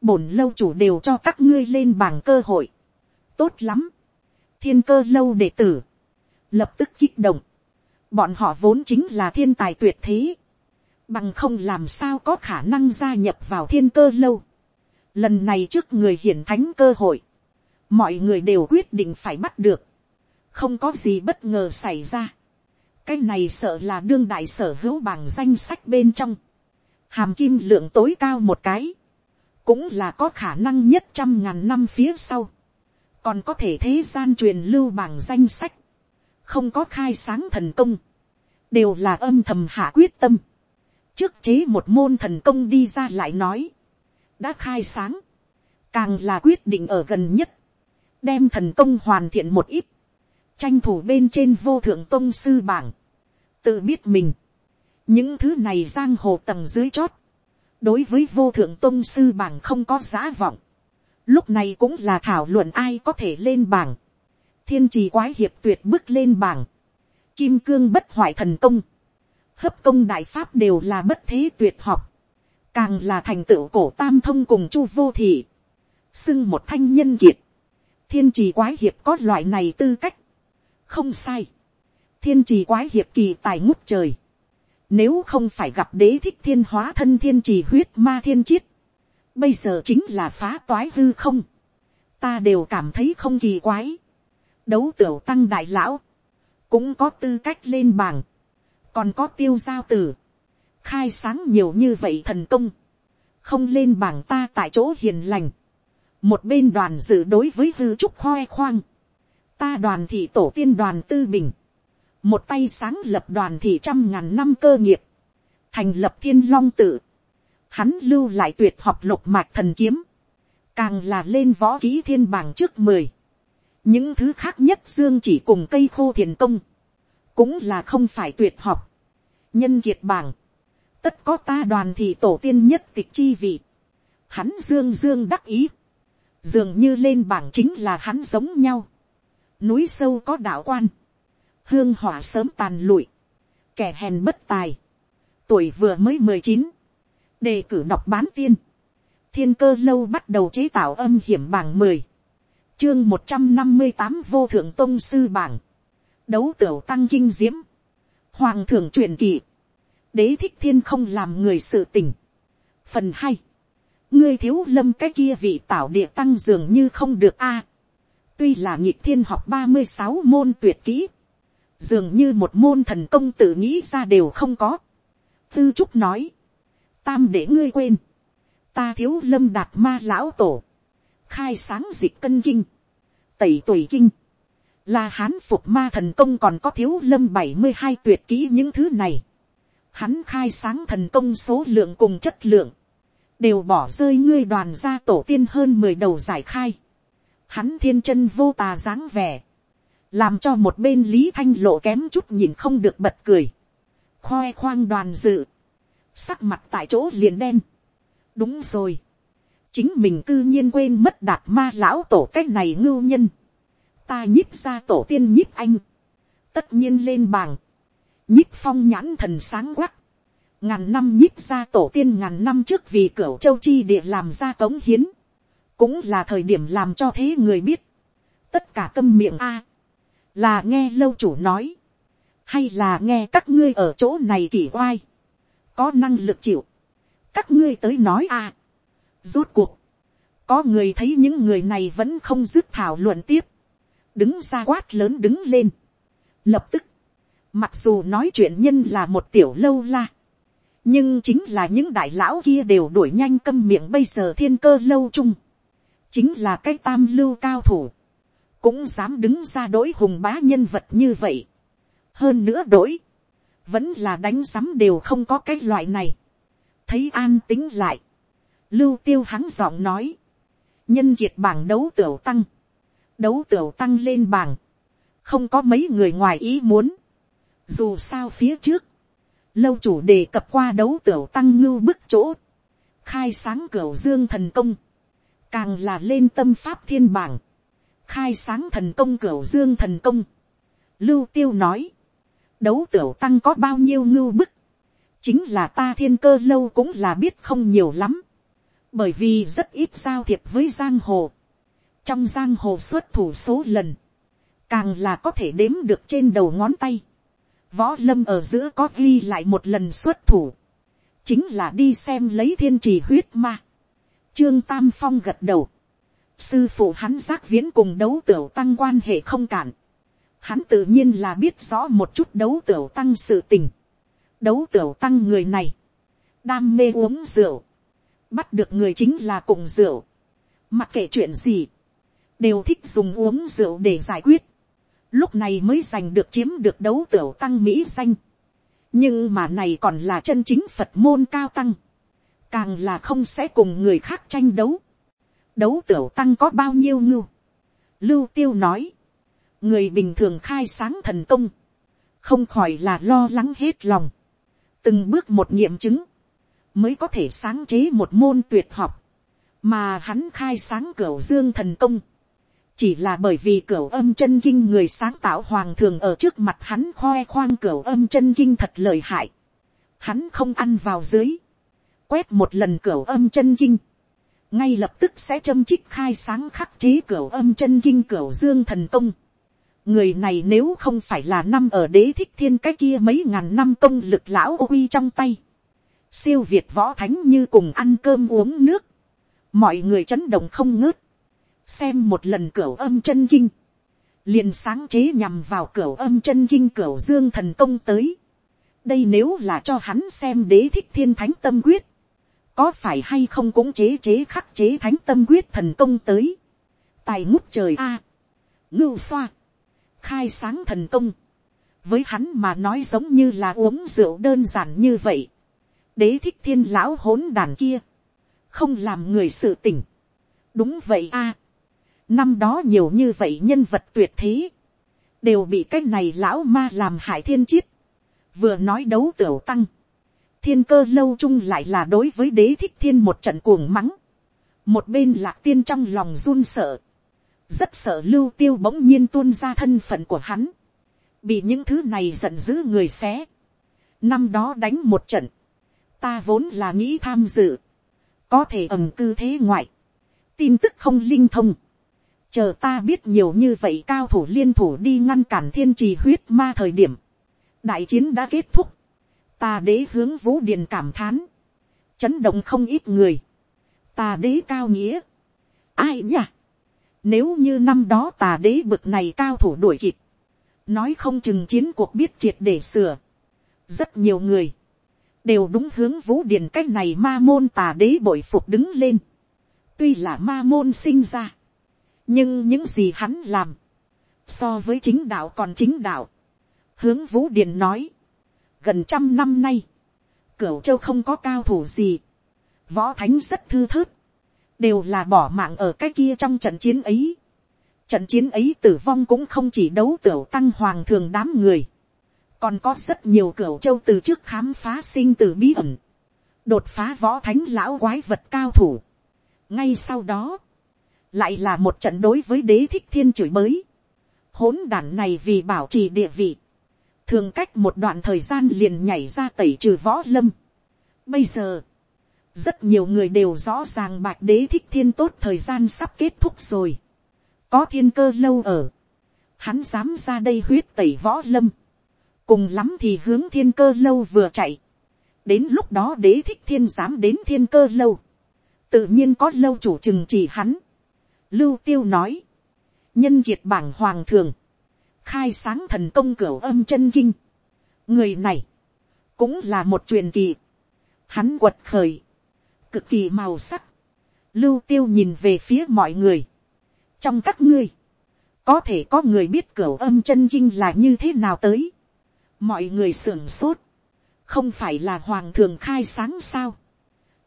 Bổn lâu chủ đều cho các ngươi lên bảng cơ hội. Tốt lắm. Thiên cơ lâu đệ tử. Lập tức kích động. Bọn họ vốn chính là thiên tài tuyệt thế. Bằng không làm sao có khả năng gia nhập vào thiên cơ lâu. Lần này trước người hiển thánh cơ hội. Mọi người đều quyết định phải bắt được. Không có gì bất ngờ xảy ra. Cái này sợ là đương đại sở hữu bảng danh sách bên trong. Hàm kim lượng tối cao một cái, cũng là có khả năng nhất trăm ngàn năm phía sau, còn có thể thế gian truyền lưu bảng danh sách, không có khai sáng thần công, đều là âm thầm hạ quyết tâm, trước chế một môn thần công đi ra lại nói, đã khai sáng, càng là quyết định ở gần nhất, đem thần công hoàn thiện một ít, tranh thủ bên trên vô thượng tôn sư bảng, tự biết mình, những thứ này giang hồ tầng dưới chót, đối với vô thượng tôn sư bảng không có giá vọng, lúc này cũng là thảo luận ai có thể lên bảng, thiên trì quái hiệp tuyệt bước lên bảng, kim cương bất hoại thần công, hấp công đại pháp đều là bất thế tuyệt học, càng là thành tựu cổ tam thông cùng chu vô thị, xưng một thanh nhân kiệt, thiên trì quái hiệp có loại này tư cách, không sai, thiên trì quái hiệp kỳ tài ngút trời, nếu không phải gặp đế thích thiên hóa thân thiên trì huyết ma thiên chiết, bây giờ chính là phá toái hư không, ta đều cảm thấy không kỳ quái, đấu tiểu tăng đại lão, cũng có tư cách lên bảng, còn có tiêu giao tử, khai sáng nhiều như vậy thần công, không lên bảng ta tại chỗ hiền lành, một bên đoàn dự đối với hư trúc khoe khoang, ta đoàn thị tổ tiên đoàn tư bình, một tay sáng lập đoàn thị trăm ngàn năm cơ nghiệp, thành lập thiên long tự, hắn lưu lại tuyệt học lục mạch thần kiếm, càng là lên võ ký thiên bảng trước mười, những thứ khác nhất dương chỉ cùng cây khô thiền công, cũng là không phải tuyệt học, nhân kiệt bảng, tất có ta đoàn thị tổ tiên nhất tịch chi vị, hắn dương dương đắc ý, dường như lên bảng chính là hắn giống nhau, núi sâu có đạo quan, hương hỏa sớm tàn lụi, kẻ hèn bất tài, tuổi vừa mới mười chín, đề cử đọc bán tiên, thiên cơ lâu bắt đầu chế tạo âm hiểm bảng mười, chương một trăm năm mươi tám vô thượng tôn sư bảng, đấu tửu tăng kinh diễm, hoàng thượng truyền kỳ, đế thích thiên không làm người sự tình. phần hai, ngươi thiếu lâm cái kia vị tảo địa tăng dường như không được a. tuy là nhịp thiên học ba mươi sáu môn tuyệt kỹ, dường như một môn thần công tự nghĩ ra đều không có. tư trúc nói, tam để ngươi quên, ta thiếu lâm đạt ma lão tổ, khai sáng dịch cân kinh, tẩy tuổi kinh, là hán phục ma thần công còn có thiếu lâm bảy mươi hai tuyệt kỹ những thứ này. Hắn khai sáng thần công số lượng cùng chất lượng, đều bỏ rơi ngươi đoàn gia tổ tiên hơn mười đầu giải khai. Hắn thiên chân vô tà dáng vẻ, làm cho một bên lý thanh lộ kém chút nhìn không được bật cười. khoe khoang đoàn dự, sắc mặt tại chỗ liền đen. đúng rồi, chính mình cư nhiên quên mất đạt ma lão tổ cái này ngưu nhân. ta nhích ra tổ tiên nhích anh, tất nhiên lên bảng, nhích phong nhãn thần sáng quắc, ngàn năm nhích ra tổ tiên ngàn năm trước vì cửa châu chi địa làm ra cống hiến, cũng là thời điểm làm cho thế người biết, tất cả câm miệng a, là nghe lâu chủ nói, hay là nghe các ngươi ở chỗ này kỳ oai, có năng lực chịu, các ngươi tới nói a, rốt cuộc, có người thấy những người này vẫn không dứt thảo luận tiếp, đứng ra quát lớn đứng lên, lập tức, mặc dù nói chuyện nhân là một tiểu lâu la, nhưng chính là những đại lão kia đều đuổi nhanh câm miệng bây giờ thiên cơ lâu chung, chính là cái tam lưu cao thủ, cũng dám đứng ra đối hùng bá nhân vật như vậy. hơn nữa đối, vẫn là đánh sắm đều không có cái loại này. thấy an tính lại, lưu tiêu hắn giọng nói, nhân kiệt bảng đấu tiểu tăng, đấu tiểu tăng lên bảng, không có mấy người ngoài ý muốn, dù sao phía trước, lâu chủ đề cập qua đấu tiểu tăng ngưu bức chỗ, khai sáng cửa dương thần công, càng là lên tâm pháp thiên bảng, khai sáng thần công cửa dương thần công. Lưu tiêu nói, đấu tiểu tăng có bao nhiêu ngưu bức, chính là ta thiên cơ lâu cũng là biết không nhiều lắm, bởi vì rất ít giao thiệp với giang hồ, trong giang hồ xuất thủ số lần, càng là có thể đếm được trên đầu ngón tay, võ lâm ở giữa có ghi lại một lần xuất thủ, chính là đi xem lấy thiên trì huyết ma. Trương Tam Phong gật đầu, sư phụ hắn giác viễn cùng đấu tiểu tăng quan hệ không cản, hắn tự nhiên là biết rõ một chút đấu tiểu tăng sự tình, đấu tiểu tăng người này, đam mê uống rượu, bắt được người chính là cùng rượu, mặc kệ chuyện gì, đều thích dùng uống rượu để giải quyết, lúc này mới giành được chiếm được đấu tiểu tăng mỹ danh. nhưng mà này còn là chân chính phật môn cao tăng, càng là không sẽ cùng người khác tranh đấu. đấu tiểu tăng có bao nhiêu ngưu. lưu tiêu nói, người bình thường khai sáng thần công, không khỏi là lo lắng hết lòng. từng bước một nghiệm chứng, mới có thể sáng chế một môn tuyệt học, mà hắn khai sáng cửa dương thần công, chỉ là bởi vì cửa âm chân kinh người sáng tạo hoàng thường ở trước mặt hắn khoe khoang cửa âm chân kinh thật lợi hại, hắn không ăn vào dưới, quét một lần cửa âm chân kinh, ngay lập tức sẽ châm trích khai sáng khắc chế cửa âm chân kinh cửa dương thần công. người này nếu không phải là năm ở đế thích thiên cái kia mấy ngàn năm công lực lão uy trong tay, siêu việt võ thánh như cùng ăn cơm uống nước, mọi người chấn động không ngớt, xem một lần cửa âm chân kinh, liền sáng chế nhằm vào cửa âm chân kinh cửa dương thần công tới. đây nếu là cho hắn xem đế thích thiên thánh tâm quyết, có phải hay không cũng chế chế khắc chế thánh tâm quyết thần công tới. tài ngút trời a, ngưu xoa, khai sáng thần công, với hắn mà nói giống như là uống rượu đơn giản như vậy. đế thích thiên lão hỗn đàn kia, không làm người sự tỉnh. đúng vậy a, năm đó nhiều như vậy nhân vật tuyệt thế, đều bị cái này lão ma làm hại thiên chiết, vừa nói đấu tiểu tăng, thiên cơ lâu chung lại là đối với đế thích thiên một trận cuồng mắng. một bên lạc tiên trong lòng run sợ. rất sợ lưu tiêu bỗng nhiên tuôn ra thân phận của hắn. bị những thứ này giận dữ người xé. năm đó đánh một trận. ta vốn là nghĩ tham dự. có thể ẩm cư thế ngoại. tin tức không linh thông chờ ta biết nhiều như vậy cao thủ liên thủ đi ngăn cản thiên trì huyết ma thời điểm. đại chiến đã kết thúc. Ta đế hướng vũ điền cảm thán, chấn động không ít người, ta đế cao nghĩa, ai nhỉ, nếu như năm đó tà đế bực này cao thủ đuổi kịp, nói không chừng chiến cuộc biết triệt để sửa, rất nhiều người, đều đúng hướng vũ điền cách này ma môn tà đế bội phục đứng lên, tuy là ma môn sinh ra, nhưng những gì hắn làm, so với chính đạo còn chính đạo, hướng vũ điền nói, gần trăm năm nay, cửu châu không có cao thủ gì, võ thánh rất thư thớt, đều là bỏ mạng ở cái kia trong trận chiến ấy. Trận chiến ấy tử vong cũng không chỉ đấu tiểu tăng hoàng thường đám người, còn có rất nhiều cửu châu từ trước khám phá sinh tử bí ẩn, đột phá võ thánh lão quái vật cao thủ. ngay sau đó, lại là một trận đối với đế thích thiên chửi bới. hỗn đản này vì bảo trì địa vị, thường cách một đoạn thời gian liền nhảy ra tẩy trừ võ lâm. Bây giờ, rất nhiều người đều rõ ràng bạch đế thích thiên tốt thời gian sắp kết thúc rồi. có thiên cơ lâu ở, hắn dám ra đây huyết tẩy võ lâm. cùng lắm thì hướng thiên cơ lâu vừa chạy. đến lúc đó đế thích thiên dám đến thiên cơ lâu. tự nhiên có lâu chủ chừng chỉ hắn lưu tiêu nói, nhân kiệt bảng hoàng thường, khai sáng thần công cửa âm chân kinh. người này, cũng là một truyền kỳ. hắn quật khởi, cực kỳ màu sắc. lưu tiêu nhìn về phía mọi người. trong các ngươi, có thể có người biết cửa âm chân kinh là như thế nào tới. mọi người sưởng sốt, không phải là hoàng thường khai sáng sao.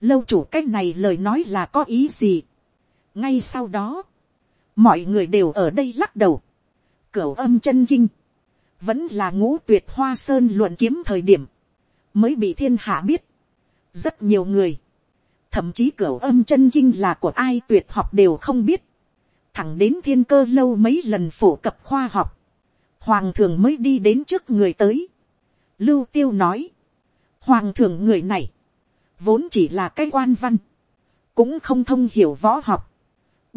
lâu chủ cách này lời nói là có ý gì ngay sau đó, mọi người đều ở đây lắc đầu cửu âm chân kinh, vẫn là ngũ tuyệt hoa sơn luận kiếm thời điểm, mới bị thiên hạ biết. rất nhiều người, thậm chí cửu âm chân kinh là của ai tuyệt học đều không biết, thẳng đến thiên cơ lâu mấy lần phổ cập khoa học, hoàng thường mới đi đến trước người tới. lưu tiêu nói, hoàng thường người này, vốn chỉ là cái quan văn, cũng không thông hiểu võ học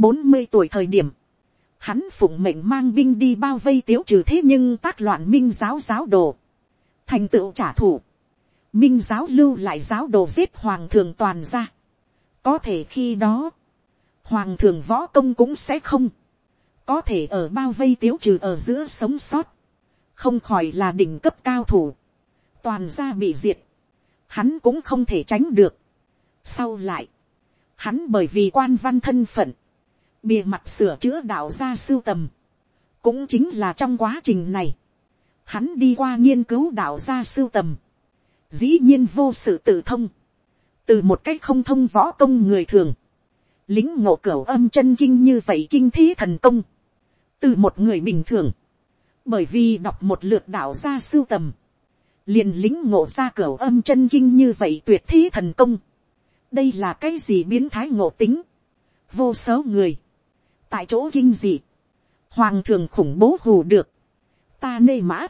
bốn mươi tuổi thời điểm, hắn phụng mệnh mang binh đi bao vây tiếu trừ thế nhưng tác loạn minh giáo giáo đồ, thành tựu trả thù, minh giáo lưu lại giáo đồ giết hoàng thường toàn ra, có thể khi đó, hoàng thường võ công cũng sẽ không, có thể ở bao vây tiếu trừ ở giữa sống sót, không khỏi là đỉnh cấp cao thủ, toàn ra bị diệt, hắn cũng không thể tránh được. Sau lại, hắn bởi vì quan văn thân phận, bìa mặt sửa chữa đạo gia sưu tầm, cũng chính là trong quá trình này, hắn đi qua nghiên cứu đạo gia sưu tầm, dĩ nhiên vô sự tự thông, từ một cách không thông võ công người thường, lính ngộ cửa âm chân kinh như vậy kinh thế thần công, từ một người bình thường, bởi vì đọc một lượt đạo gia sưu tầm, liền lính ngộ ra cửa âm chân kinh như vậy tuyệt thi thần công. đây là cái gì biến thái ngộ tính. vô số người, tại chỗ kinh dị, hoàng thường khủng bố hù được, ta nê mã,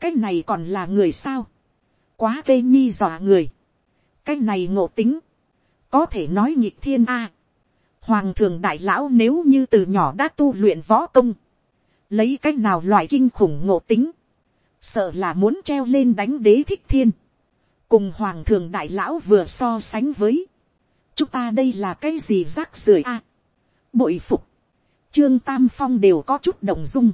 cái này còn là người sao, quá tê nhi dọa người, cái này ngộ tính, có thể nói nhịp thiên a. Hoàng thường đại lão nếu như từ nhỏ đã tu luyện võ công, lấy cách nào loại kinh khủng ngộ tính, sợ là muốn treo lên đánh đế thích thiên, cùng hoàng thường đại lão vừa so sánh với, chúng ta đây là cái gì rác rưởi a, bội phục, trương tam phong đều có chút đồng dung,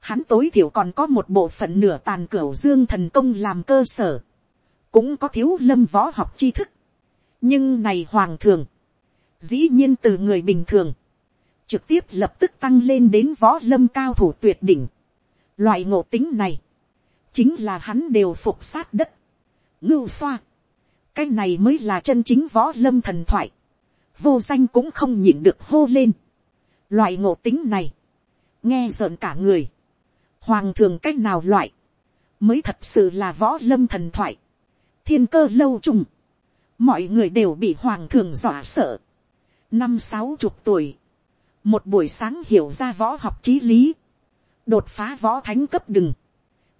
hắn tối thiểu còn có một bộ phận nửa tàn cửu dương thần công làm cơ sở, cũng có thiếu lâm võ học tri thức, nhưng này hoàng thường, dĩ nhiên từ người bình thường, trực tiếp lập tức tăng lên đến võ lâm cao thủ tuyệt đỉnh. Loại ngộ tính này, chính là hắn đều phục sát đất, ngưu xoa. cái này mới là chân chính võ lâm thần thoại, vô danh cũng không nhịn được hô lên. Loại ngộ tính này, nghe rợn cả người, hoàng thường cách nào loại, mới thật sự là võ lâm thần thoại, thiên cơ lâu trùng, mọi người đều bị hoàng thường dọa sợ. năm sáu chục tuổi, một buổi sáng hiểu ra võ học trí lý, đột phá võ thánh cấp đừng,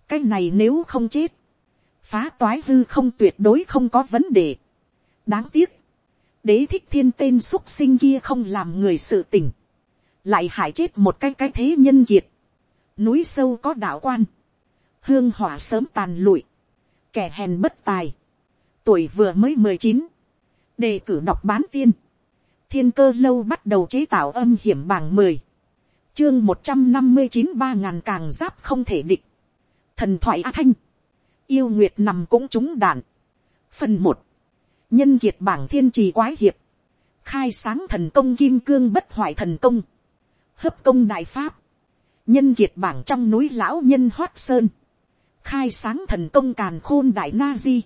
cái này nếu không chết, phá toái hư không tuyệt đối không có vấn đề. đáng tiếc, đế thích thiên tên x u ấ t sinh kia không làm người sự tình, lại hại chết một cái cái thế nhân kiệt, núi sâu có đạo quan, hương hỏa sớm tàn lụi, kẻ hèn bất tài, tuổi vừa mới mười chín, đề cử đọc bán tiên, thiên cơ lâu bắt đầu chế tạo âm hiểm bảng mười, chương một trăm năm mươi chín ba ngàn càng giáp không thể địch, thần thoại a thanh, yêu nguyệt nằm cũng trúng đạn, phần một, nhân kiệt bảng thiên trì quái hiệp, khai sáng thần công kim cương bất hoại thần công, hấp công đại pháp, nhân kiệt bảng trong núi lão nhân hoát sơn, khai sáng thần công càn khôn đại na di,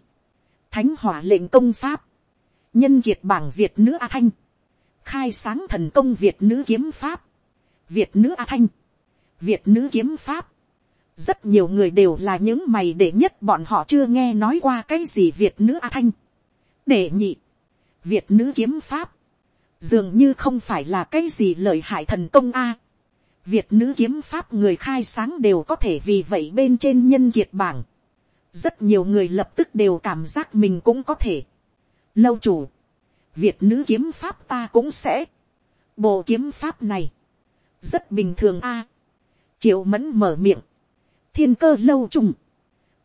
thánh hỏa lệnh công pháp, nhân kiệt bảng việt nữ a thanh, khai sáng thần công việt nữ kiếm pháp, việt nữ a thanh, việt nữ kiếm pháp, rất nhiều người đều là những mày để nhất bọn họ chưa nghe nói qua cái gì việt nữ a thanh, để nhị, việt nữ kiếm pháp, dường như không phải là cái gì lợi hại thần công a. Việt nữ kiếm pháp người khai sáng đều có thể vì vậy bên trên nhân kiệt bảng rất nhiều người lập tức đều cảm giác mình cũng có thể. lâu chủ, việt nữ kiếm pháp ta cũng sẽ. bộ kiếm pháp này, rất bình thường a. triệu mẫn mở miệng, thiên cơ lâu trùng,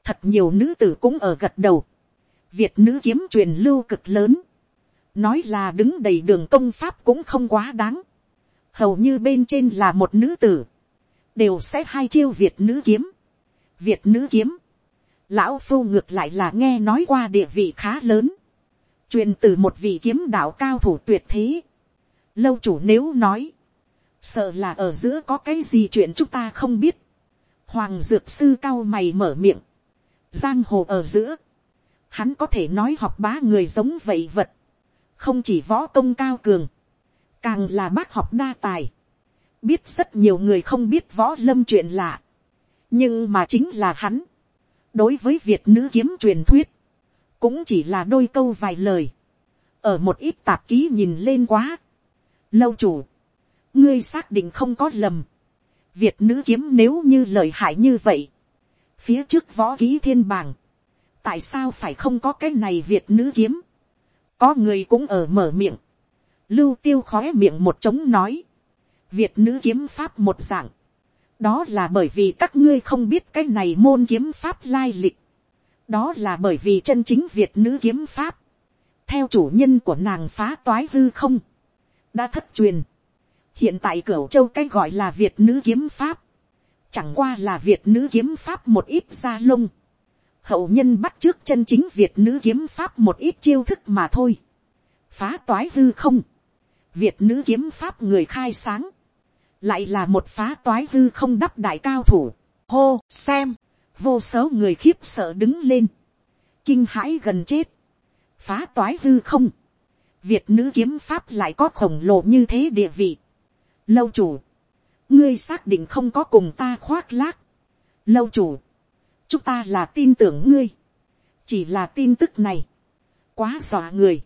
thật nhiều nữ tử cũng ở gật đầu. việt nữ kiếm truyền lưu cực lớn, nói là đứng đầy đường công pháp cũng không quá đáng. hầu như bên trên là một nữ tử, đều sẽ hai chiêu việt nữ kiếm. việt nữ kiếm, lão phu ngược lại là nghe nói qua địa vị khá lớn, truyền từ một vị kiếm đạo cao thủ tuyệt thế. lâu chủ nếu nói, sợ là ở giữa có cái gì chuyện chúng ta không biết. hoàng dược sư cao mày mở miệng, giang hồ ở giữa, hắn có thể nói học bá người giống vậy vật, không chỉ võ công cao cường, càng là bác học đa tài, biết rất nhiều người không biết võ lâm chuyện lạ, nhưng mà chính là hắn, đối với việt nữ kiếm truyền thuyết, cũng chỉ là đôi câu vài lời, ở một ít tạp ký nhìn lên quá. lâu chủ, ngươi xác định không có lầm, việt nữ kiếm nếu như lời hại như vậy, phía trước võ ký thiên bảng, tại sao phải không có cái này việt nữ kiếm, có người cũng ở mở miệng, lưu tiêu khói miệng một trống nói, việt nữ kiếm pháp một dạng, đó là bởi vì các ngươi không biết cái này môn kiếm pháp lai lịch. đó là bởi vì chân chính việt nữ kiếm pháp, theo chủ nhân của nàng phá toái hư không, đã thất truyền. hiện tại cửa châu cái gọi là việt nữ kiếm pháp, chẳng qua là việt nữ kiếm pháp một ít da lông hậu nhân bắt trước chân chính việt nữ kiếm pháp một ít chiêu thức mà thôi. phá toái hư không, việt nữ kiếm pháp người khai sáng, lại là một phá toái hư không đắp đại cao thủ, hô xem, vô số người khiếp sợ đứng lên, kinh hãi gần chết, phá toái hư không, việt nữ kiếm pháp lại có khổng lồ như thế địa vị, lâu chủ, ngươi xác định không có cùng ta khoác lác, lâu chủ, chúng ta là tin tưởng ngươi, chỉ là tin tức này, quá dọa người,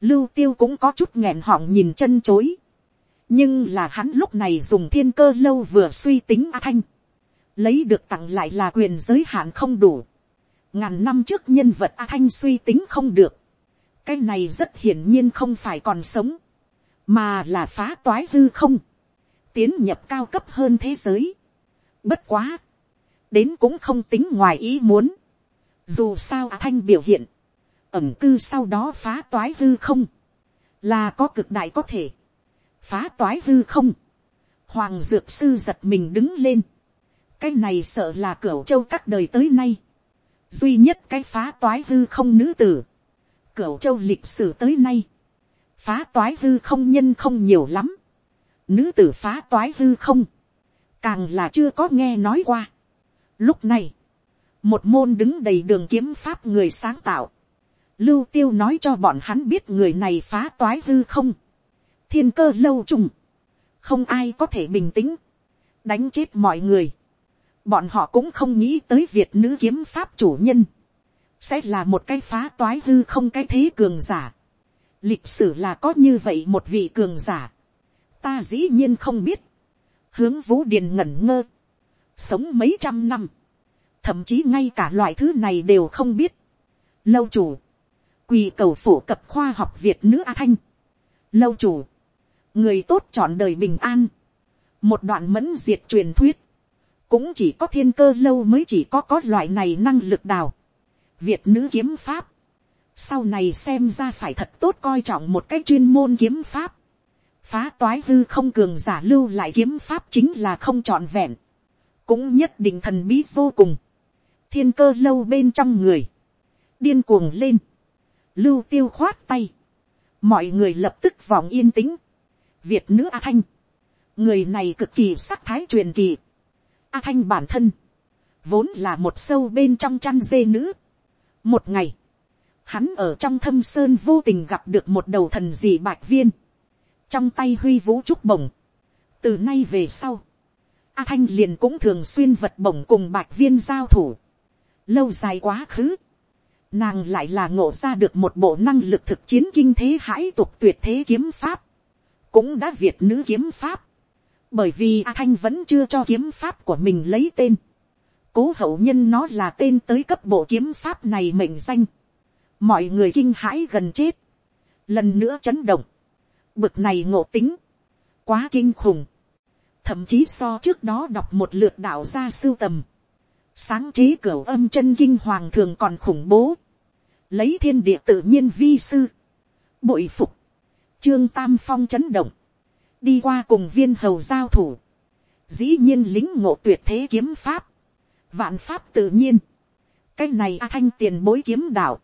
lưu tiêu cũng có chút nghẹn họng nhìn chân chối, nhưng là hắn lúc này dùng thiên cơ lâu vừa suy tính a thanh, lấy được tặng lại là quyền giới hạn không đủ, ngàn năm trước nhân vật a thanh suy tính không được, cái này rất hiển nhiên không phải còn sống, mà là phá toái hư không, tiến nhập cao cấp hơn thế giới. Bất quá, đến cũng không tính ngoài ý muốn, dù sao thanh biểu hiện, ẩm cư sau đó phá toái hư không, là có cực đại có thể, phá toái hư không, hoàng dược sư giật mình đứng lên, cái này sợ là cửa châu các đời tới nay, duy nhất cái phá toái hư không nữ tử, cửa châu lịch sử tới nay, phá toái hư không nhân không nhiều lắm, nữ tử phá toái hư không, càng là chưa có nghe nói qua. Lúc này, một môn đứng đầy đường kiếm pháp người sáng tạo, lưu tiêu nói cho bọn hắn biết người này phá toái hư không, thiên cơ lâu trùng, không ai có thể bình tĩnh, đánh chết mọi người, bọn họ cũng không nghĩ tới việc nữ kiếm pháp chủ nhân, sẽ là một cái phá toái hư không cái thế cường giả. lịch sử là có như vậy một vị cường giả, ta dĩ nhiên không biết, hướng vũ điền ngẩn ngơ, sống mấy trăm năm, thậm chí ngay cả loại thứ này đều không biết. lâu chủ, quỳ cầu phổ cập khoa học việt nữ a thanh, lâu chủ, người tốt chọn đời bình an, một đoạn mẫn diệt truyền thuyết, cũng chỉ có thiên cơ lâu mới chỉ có có loại này năng lực đào, việt nữ kiếm pháp, sau này xem ra phải thật tốt coi trọng một cái chuyên môn kiếm pháp, phá toái hư không cường giả lưu lại kiếm pháp chính là không trọn vẹn, cũng nhất định thần bí vô cùng, thiên cơ lâu bên trong người, điên cuồng lên, lưu tiêu khoát tay, mọi người lập tức vòng yên tĩnh, việt nữ a thanh, người này cực kỳ sắc thái truyền kỳ, a thanh bản thân, vốn là một sâu bên trong chăn dê nữ, một ngày, hắn ở trong thâm sơn vô tình gặp được một đầu thần dị bạch viên, trong tay huy vũ trúc bổng. từ nay về sau, a thanh liền cũng thường xuyên vật bổng cùng bạch viên giao thủ. lâu dài quá khứ, nàng lại là ngộ ra được một bộ năng lực thực chiến kinh thế hãi tục tuyệt thế kiếm pháp, cũng đã việt nữ kiếm pháp, bởi vì a thanh vẫn chưa cho kiếm pháp của mình lấy tên, cố hậu nhân nó là tên tới cấp bộ kiếm pháp này mệnh danh, mọi người kinh hãi gần chết, lần nữa chấn động, bực này ngộ tính, quá kinh khủng, thậm chí so trước đó đọc một lượt đạo gia sưu tầm, sáng chế cửa âm chân kinh hoàng thường còn khủng bố, lấy thiên địa tự nhiên vi sư, bội phục, trương tam phong chấn động, đi qua cùng viên hầu giao thủ, dĩ nhiên lính ngộ tuyệt thế kiếm pháp, vạn pháp tự nhiên, cái này a thanh tiền bối kiếm đạo,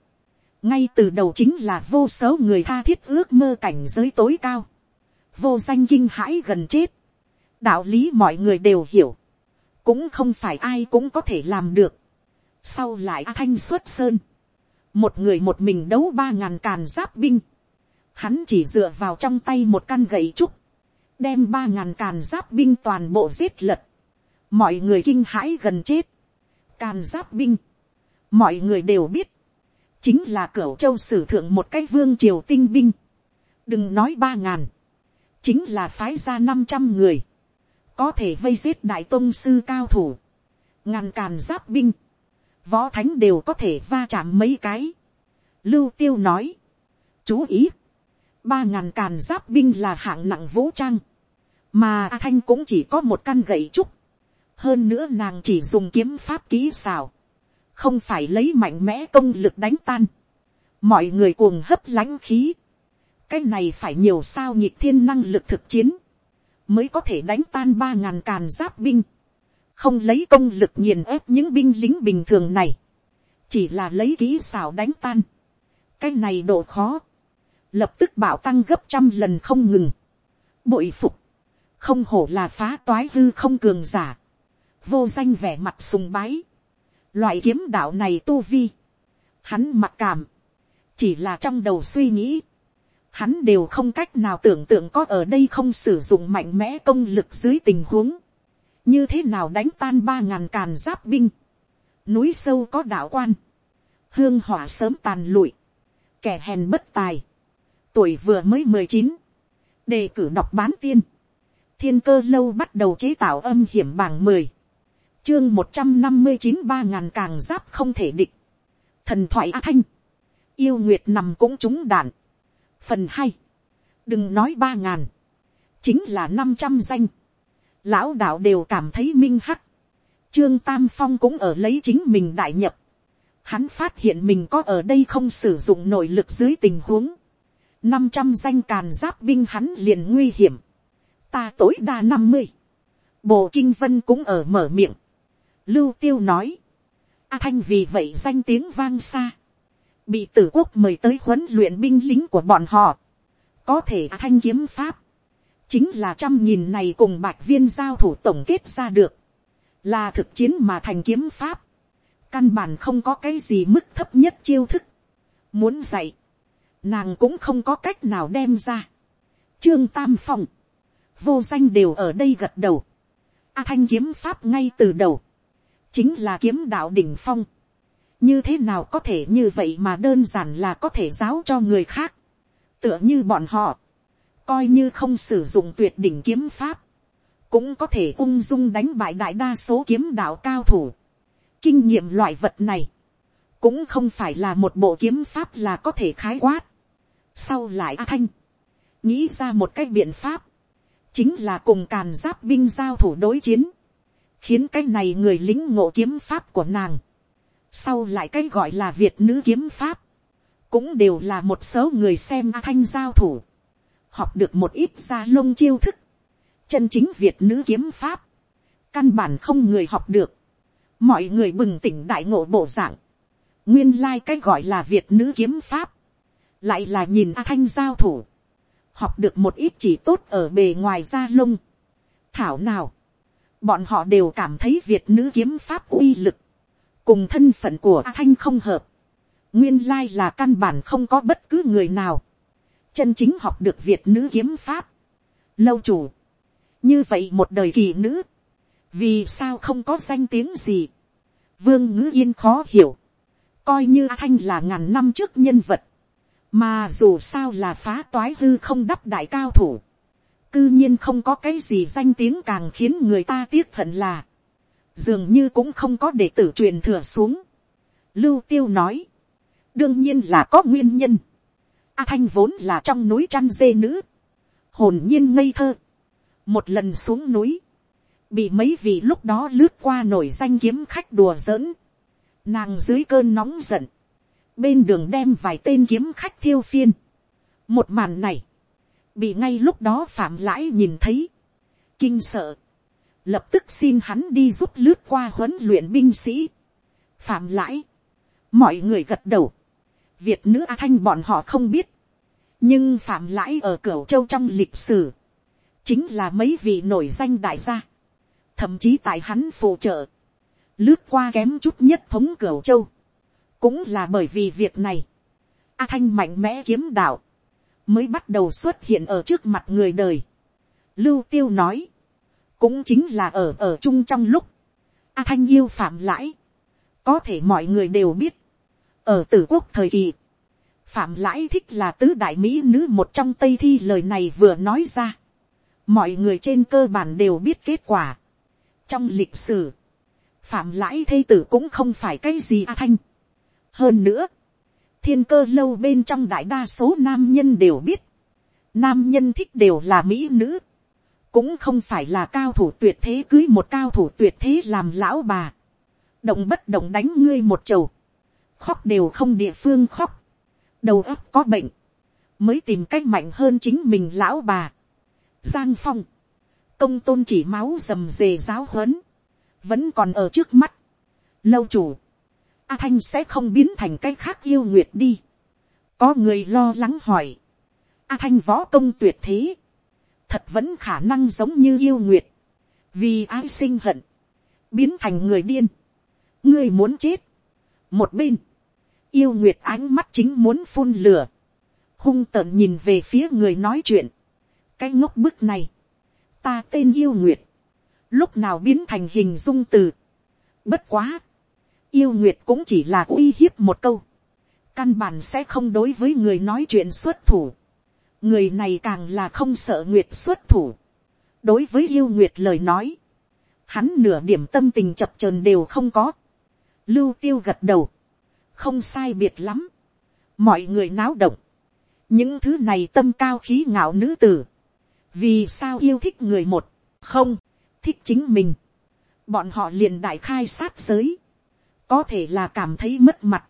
ngay từ đầu chính là vô số người tha thiết ước mơ cảnh giới tối cao, vô danh kinh hãi gần chết, đạo lý mọi người đều hiểu, cũng không phải ai cũng có thể làm được. Sau lại A thanh xuất sơn, một người một mình đấu ba ngàn càn giáp binh, hắn chỉ dựa vào trong tay một căn gậy trúc, đem ba ngàn càn giáp binh toàn bộ giết lật, mọi người kinh hãi gần chết, càn giáp binh, mọi người đều biết, chính là cửa châu sử thượng một cái vương triều tinh binh, đừng nói ba ngàn, chính là phái ra năm trăm người, có thể vây giết đại tôn sư cao thủ, ngàn càn giáp binh, võ thánh đều có thể va chạm mấy cái. Lưu tiêu nói, chú ý, ba ngàn càn giáp binh là hạng nặng vũ trang, mà A thanh cũng chỉ có một căn gậy trúc, hơn nữa nàng chỉ dùng kiếm pháp kỹ xào, không phải lấy mạnh mẽ công lực đánh tan, mọi người cuồng hấp lãnh khí, cái này phải nhiều sao nhịp thiên năng lực thực chiến, mới có thể đánh tan ba ngàn càn giáp binh, không lấy công lực nghiền ép những binh lính bình thường này, chỉ là lấy kỹ xảo đánh tan, cái này độ khó, lập tức bảo tăng gấp trăm lần không ngừng, bội phục, không hổ là phá toái hư không cường giả, vô danh vẻ mặt sùng bái, Loại kiếm đạo này tu vi. Hắn mặc cảm. Chỉ là trong đầu suy nghĩ. Hắn đều không cách nào tưởng tượng có ở đây không sử dụng mạnh mẽ công lực dưới tình huống. Như thế nào đánh tan ba ngàn càn giáp binh. núi sâu có đạo quan, hương hỏa sớm tàn lụi, kẻ hèn bất tài, tuổi vừa mới mười chín, đề cử đọc bán tiên, thiên cơ lâu bắt đầu chế tạo âm hiểm bảng mười, chương một trăm năm mươi chín ba ngàn càng giáp không thể địch, thần thoại a thanh, yêu nguyệt nằm cũng trúng đạn, phần hai, đừng nói ba ngàn, chính là năm trăm danh, lão đạo đều cảm thấy minh hắc, trương tam phong cũng ở lấy chính mình đại nhập, hắn phát hiện mình có ở đây không sử dụng nội lực dưới tình huống, năm trăm danh càn giáp binh hắn liền nguy hiểm, ta tối đa năm mươi, bộ kinh vân cũng ở mở miệng, lưu tiêu nói, a thanh vì vậy danh tiếng vang xa, bị tử quốc mời tới huấn luyện binh lính của bọn họ, có thể thanh kiếm pháp, chính là trăm nghìn này cùng bạch viên giao thủ tổng kết ra được, là thực chiến mà thành kiếm pháp, căn bản không có cái gì mức thấp nhất chiêu thức, muốn dạy, nàng cũng không có cách nào đem ra. Trương Tam Phong, vô danh đều ở đây gật đầu. A Thanh kiếm pháp ngay từ đầu, chính là kiếm đạo đỉnh phong. Như thế nào có thể như vậy mà đơn giản là có thể giáo cho người khác. Tựa như bọn họ, coi như không sử dụng tuyệt đỉnh kiếm pháp, cũng có thể ung dung đánh bại đại đa số kiếm đạo cao thủ. Kinh nghiệm loại vật này, cũng không phải là một bộ kiếm pháp là có thể khái quát. Sau lại A Thanh, nghĩ ra một cách biện pháp, chính là cùng càn giáp binh giao thủ đối chiến, khiến cái này người lính ngộ kiếm pháp của nàng, sau lại cái gọi là việt nữ kiếm pháp, cũng đều là một số người xem A Thanh giao thủ, học được một ít gia lông chiêu thức, chân chính việt nữ kiếm pháp, căn bản không người học được, mọi người bừng tỉnh đại ngộ bộ dạng, nguyên lai gọi là việt nữ kiếm pháp, lại là nhìn a thanh giao thủ, học được một ít chỉ tốt ở bề ngoài da lông. thảo nào, bọn họ đều cảm thấy việt nữ kiếm pháp uy lực, cùng thân phận của a thanh không hợp, nguyên lai là căn bản không có bất cứ người nào, chân chính học được việt nữ kiếm pháp, lâu chủ, như vậy một đời kỳ nữ, vì sao không có danh tiếng gì, vương ngữ yên khó hiểu, coi như a thanh là ngàn năm trước nhân vật, mà dù sao là phá toái hư không đắp đại cao thủ, cư nhiên không có cái gì danh tiếng càng khiến người ta tiếc hận là, dường như cũng không có đệ tử truyền thừa xuống. Lưu tiêu nói, đương nhiên là có nguyên nhân. A thanh vốn là trong núi chăn dê nữ, hồn nhiên ngây thơ, một lần xuống núi, bị mấy vị lúc đó lướt qua nổi danh kiếm khách đùa giỡn, nàng dưới cơn nóng giận, bên đường đem vài tên kiếm khách thiêu phiên. một màn này, bị ngay lúc đó phạm lãi nhìn thấy, kinh sợ, lập tức xin hắn đi giúp lướt qua huấn luyện binh sĩ. phạm lãi, mọi người gật đầu, việt nữ a thanh bọn họ không biết, nhưng phạm lãi ở cửa châu trong lịch sử, chính là mấy vị nổi danh đại gia, thậm chí tại hắn phụ trợ, lướt qua kém chút nhất thống cửa châu, cũng là bởi vì việc này, a thanh mạnh mẽ kiếm đạo, mới bắt đầu xuất hiện ở trước mặt người đời. Lưu tiêu nói, cũng chính là ở ở chung trong lúc, a thanh yêu phạm lãi, có thể mọi người đều biết, ở tử quốc thời kỳ, phạm lãi thích là tứ đại mỹ nữ một trong tây thi lời này vừa nói ra, mọi người trên cơ bản đều biết kết quả. trong lịch sử, phạm lãi thây tử cũng không phải cái gì a thanh, hơn nữa, thiên cơ lâu bên trong đại đa số nam nhân đều biết, nam nhân thích đều là mỹ nữ, cũng không phải là cao thủ tuyệt thế cưới một cao thủ tuyệt thế làm lão bà, động bất động đánh ngươi một chầu, khóc đều không địa phương khóc, đầu óc có bệnh, mới tìm cách mạnh hơn chính mình lão bà. Giang phong, công tôn chỉ máu rầm rề giáo huấn, vẫn còn ở trước mắt. Lâu chủ, A Thanh sẽ không biến thành cái khác yêu nguyệt đi. Có người lo lắng hỏi. A Thanh võ công tuyệt thế. Thật vẫn khả năng giống như yêu nguyệt. Vì ai sinh hận. Biến thành người điên. Người muốn chết. Một bên. Yêu nguyệt ánh mắt chính muốn phun lửa. Hung tợn nhìn về phía người nói chuyện. Cái ngốc bức này. Ta tên yêu nguyệt. Lúc nào biến thành hình dung từ. Bất quá yêu nguyệt cũng chỉ là uy hiếp một câu, căn bản sẽ không đối với người nói chuyện xuất thủ, người này càng là không sợ nguyệt xuất thủ, đối với yêu nguyệt lời nói, hắn nửa điểm tâm tình chập chờn đều không có, lưu tiêu gật đầu, không sai biệt lắm, mọi người náo động, những thứ này tâm cao khí ngạo nữ tử, vì sao yêu thích người một, không, thích chính mình, bọn họ liền đại khai sát giới, có thể là cảm thấy mất mặt,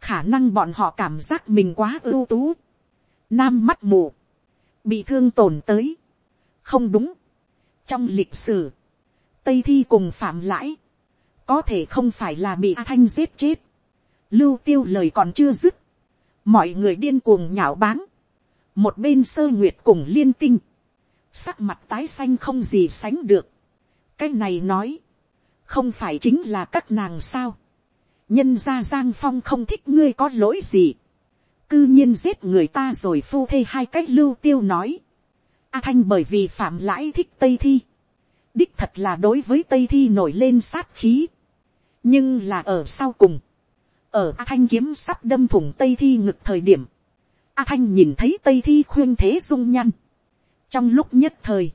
khả năng bọn họ cảm giác mình quá ưu tú, nam mắt mù, bị thương tổn tới, không đúng, trong lịch sử, tây thi cùng phạm lãi, có thể không phải là bị a thanh giết chết, lưu tiêu lời còn chưa dứt, mọi người điên cuồng nhạo báng, một bên sơ nguyệt cùng liên tinh, sắc mặt tái xanh không gì sánh được, cái này nói, không phải chính là các nàng sao, nhân gia giang phong không thích ngươi có lỗi gì, cư nhiên giết người ta rồi phu thê hai cách lưu tiêu nói, a thanh bởi vì phạm lãi thích tây thi, đích thật là đối với tây thi nổi lên sát khí, nhưng là ở sau cùng, ở a thanh kiếm sắp đâm thủng tây thi ngực thời điểm, a thanh nhìn thấy tây thi khuyên thế dung nhăn, trong lúc nhất thời,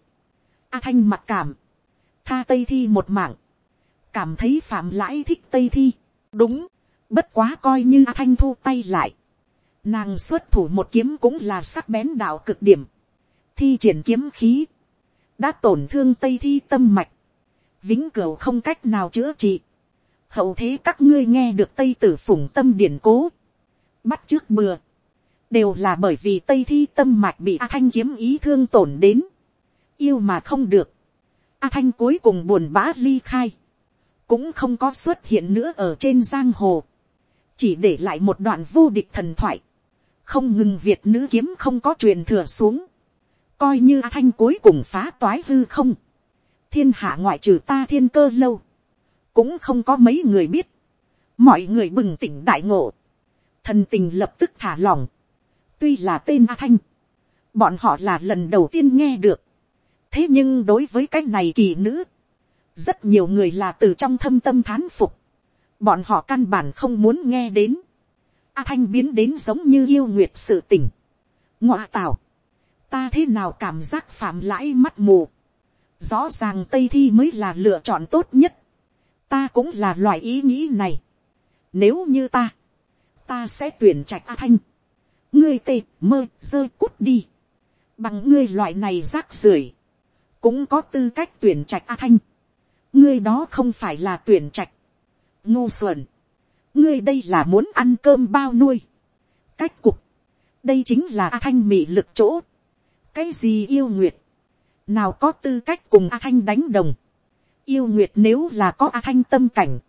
a thanh mặc cảm, tha tây thi một mạng, cảm thấy phạm lãi thích tây thi, đúng, bất quá coi như a thanh thu tay lại, nàng xuất thủ một kiếm cũng là sắc bén đạo cực điểm, thi triển kiếm khí, đã tổn thương tây thi tâm mạch, vĩnh cửu không cách nào chữa trị, hậu thế các ngươi nghe được tây tử phủng tâm điển cố, bắt trước bừa, đều là bởi vì tây thi tâm mạch bị a thanh kiếm ý thương tổn đến, yêu mà không được, a thanh cuối cùng buồn bã ly khai, cũng không có xuất hiện nữa ở trên giang hồ, chỉ để lại một đoạn vô địch thần thoại, không ngừng việt nữ kiếm không có truyền thừa xuống, coi như a thanh cuối cùng phá toái hư không, thiên hạ ngoại trừ ta thiên cơ lâu, cũng không có mấy người biết, mọi người bừng tỉnh đại ngộ, thần tình lập tức thả lòng, tuy là tên a thanh, bọn họ là lần đầu tiên nghe được, thế nhưng đối với cái này kỳ nữ, rất nhiều người là từ trong thâm tâm thán phục, bọn họ căn bản không muốn nghe đến, a thanh biến đến giống như yêu nguyệt sự tỉnh. ngoạ Tảo, ta thế nào cảm giác phạm lãi mắt mù, rõ ràng tây thi mới là lựa chọn tốt nhất, ta cũng là loại ý nghĩ này, nếu như ta, ta sẽ tuyển trạch a thanh, ngươi tê mơ dơ cút đi, bằng ngươi loại này rác rưởi, cũng có tư cách tuyển trạch a thanh, ngươi đó không phải là tuyển trạch, ngu xuẩn, ngươi đây là muốn ăn cơm bao nuôi, cách cục, đây chính là a thanh mị lực chỗ, cái gì yêu nguyệt, nào có tư cách cùng a thanh đánh đồng, yêu nguyệt nếu là có a thanh tâm cảnh,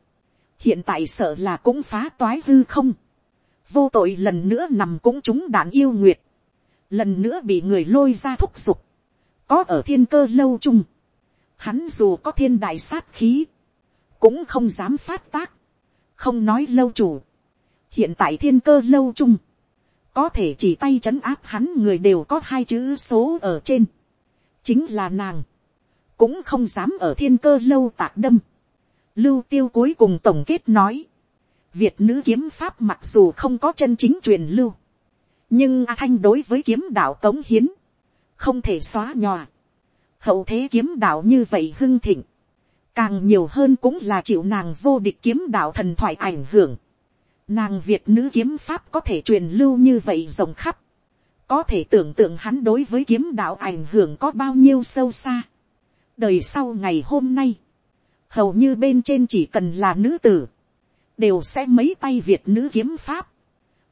hiện tại sợ là cũng phá toái hư không, vô tội lần nữa nằm cũng trúng đạn yêu nguyệt, lần nữa bị người lôi ra thúc giục, có ở thiên cơ lâu chung, hắn dù có thiên đại sát khí, cũng không dám phát tác, không nói lâu chủ, hiện tại thiên cơ lâu chung, có thể chỉ tay trấn áp hắn người đều có hai chữ số ở trên, chính là nàng, cũng không dám ở thiên cơ lâu tạc đâm. Lưu tiêu cuối cùng tổng kết nói, Việt nữ kiếm pháp mặc dù không có chân chính truyền lưu, nhưng A Thanh đối với kiếm đạo cống hiến, không thể xóa nhòa. Hậu thế kiếm đạo như vậy hưng thịnh, càng nhiều hơn cũng là chịu nàng vô địch kiếm đạo thần thoại ảnh hưởng. Nàng Việt nữ kiếm pháp có thể truyền lưu như vậy rộng khắp, có thể tưởng tượng hắn đối với kiếm đạo ảnh hưởng có bao nhiêu sâu xa. Đời sau ngày hôm nay, hầu như bên trên chỉ cần là nữ tử, đều sẽ mấy tay việt nữ kiếm pháp.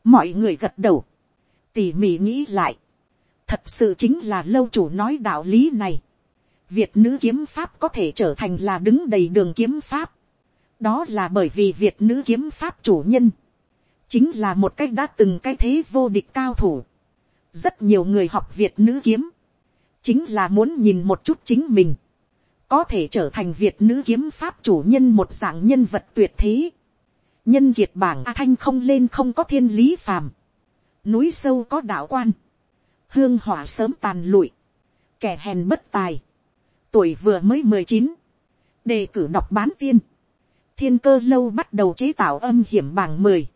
mọi người gật đầu, tỉ mỉ nghĩ lại, thật sự chính là lâu chủ nói đạo lý này việt nữ kiếm pháp có thể trở thành là đứng đầy đường kiếm pháp. đó là bởi vì việt nữ kiếm pháp chủ nhân, chính là một cách đã từng cái thế vô địch cao thủ. rất nhiều người học việt nữ kiếm, chính là muốn nhìn một chút chính mình, có thể trở thành việt nữ kiếm pháp chủ nhân một dạng nhân vật tuyệt thế. Nhân kiệt bảng a thanh không lên không có thiên lý phàm, núi sâu có đạo quan, hương hỏa sớm tàn lụi, kẻ hèn bất tài, tuổi vừa mới mười chín, đề cử đọc bán tiên, thiên cơ lâu bắt đầu chế tạo âm hiểm bảng mười,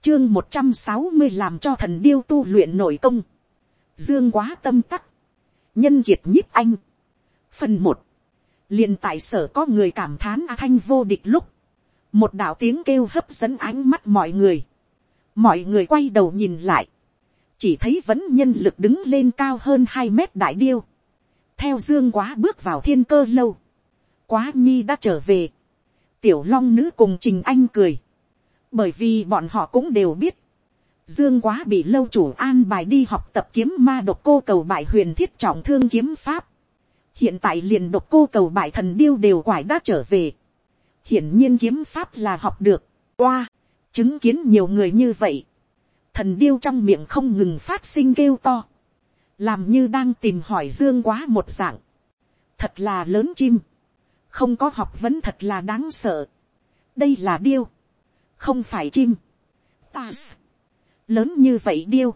chương một trăm sáu mươi làm cho thần điêu tu luyện nội công, dương quá tâm tắc, nhân kiệt nhíp anh, phần một, liền tại sở có người cảm thán a thanh vô địch lúc, một đạo tiếng kêu hấp dẫn ánh mắt mọi người, mọi người quay đầu nhìn lại, chỉ thấy vẫn nhân lực đứng lên cao hơn hai mét đại điêu, theo dương quá bước vào thiên cơ lâu, quá nhi đã trở về, tiểu long nữ cùng trình anh cười, bởi vì bọn họ cũng đều biết, dương quá bị lâu chủ an bài đi học tập kiếm ma độc cô cầu bại huyền thiết trọng thương kiếm pháp, hiện tại liền độc cô cầu bại thần điêu đều quải đã trở về, hiển nhiên kiếm pháp là học được, qua chứng kiến nhiều người như vậy, thần điêu trong miệng không ngừng phát sinh kêu to, làm như đang tìm hỏi dương quá một dạng, thật là lớn chim, không có học vẫn thật là đáng sợ, đây là điêu, không phải chim, ta, lớn như vậy điêu,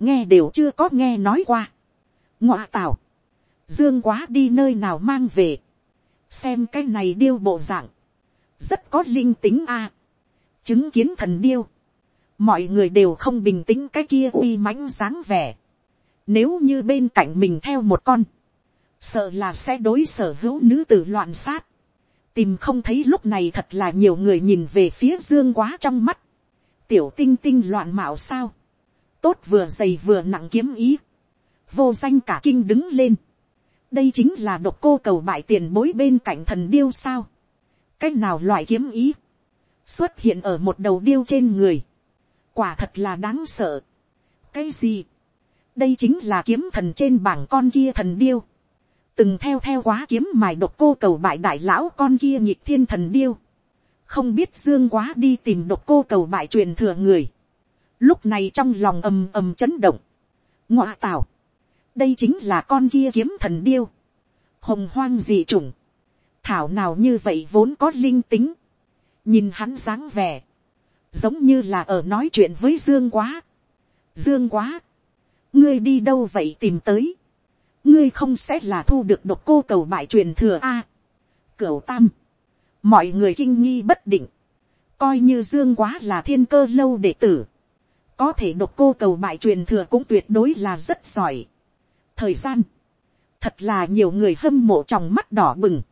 nghe đều chưa có nghe nói qua, ngoạ tào, dương quá đi nơi nào mang về, xem cái này điêu bộ dạng, rất có linh tính a, chứng kiến thần điêu, mọi người đều không bình tĩnh cái kia uy mãnh dáng vẻ, nếu như bên cạnh mình theo một con, sợ là sẽ đối sở hữu nữ tử loạn sát, tìm không thấy lúc này thật là nhiều người nhìn về phía dương quá trong mắt, tiểu tinh tinh loạn mạo sao, tốt vừa dày vừa nặng kiếm ý, vô danh cả kinh đứng lên, đây chính là độc cô cầu bại tiền bối bên cạnh thần điêu sao, cách nào loại kiếm ý, xuất hiện ở một đầu điêu trên người, quả thật là đáng sợ. cái gì, đây chính là kiếm thần trên bảng con kia thần điêu, từng theo theo quá kiếm mài độc cô cầu bại đại lão con kia nhịp thiên thần điêu, không biết dương quá đi tìm độc cô cầu bại truyền thừa người, lúc này trong lòng ầm ầm chấn động, ngoạ tào, đây chính là con kia kiếm thần điêu, hồng hoang dị chủng, thảo nào như vậy vốn có linh tính, nhìn hắn dáng vẻ, giống như là ở nói chuyện với dương quá. dương quá, ngươi đi đâu vậy tìm tới, ngươi không sẽ là thu được độc cô cầu bại truyền thừa a. cửu tam, mọi người kinh nghi bất định, coi như dương quá là thiên cơ lâu đệ tử, có thể độc cô cầu bại truyền thừa cũng tuyệt đối là rất giỏi. thời gian, thật là nhiều người hâm mộ trong mắt đỏ bừng,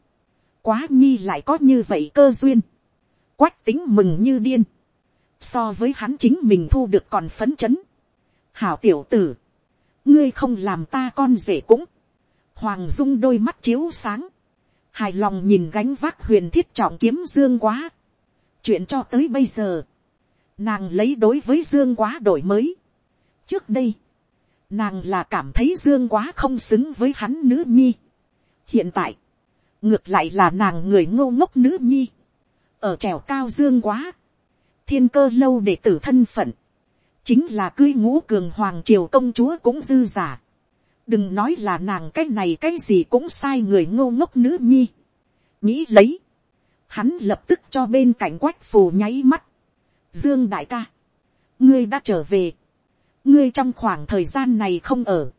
quá nhi lại có như vậy cơ duyên, quách tính mừng như điên, so với hắn chính mình thu được còn phấn chấn. hảo tiểu tử, ngươi không làm ta con rể cũng, hoàng dung đôi mắt chiếu sáng, hài lòng nhìn gánh vác huyền thiết trọng kiếm dương quá. chuyện cho tới bây giờ, nàng lấy đối với dương quá đổi mới. trước đây, nàng là cảm thấy dương quá không xứng với hắn nữ nhi. hiện tại, ngược lại là nàng người ngô ngốc nữ nhi, ở trèo cao dương quá, thiên cơ lâu để tử thân phận, chính là cưới ngũ cường hoàng triều công chúa cũng dư giả. đừng nói là nàng cái này cái gì cũng sai người ngô ngốc nữ nhi. nghĩ lấy, hắn lập tức cho bên cạnh quách phù nháy mắt. dương đại ca, ngươi đã trở về, ngươi trong khoảng thời gian này không ở,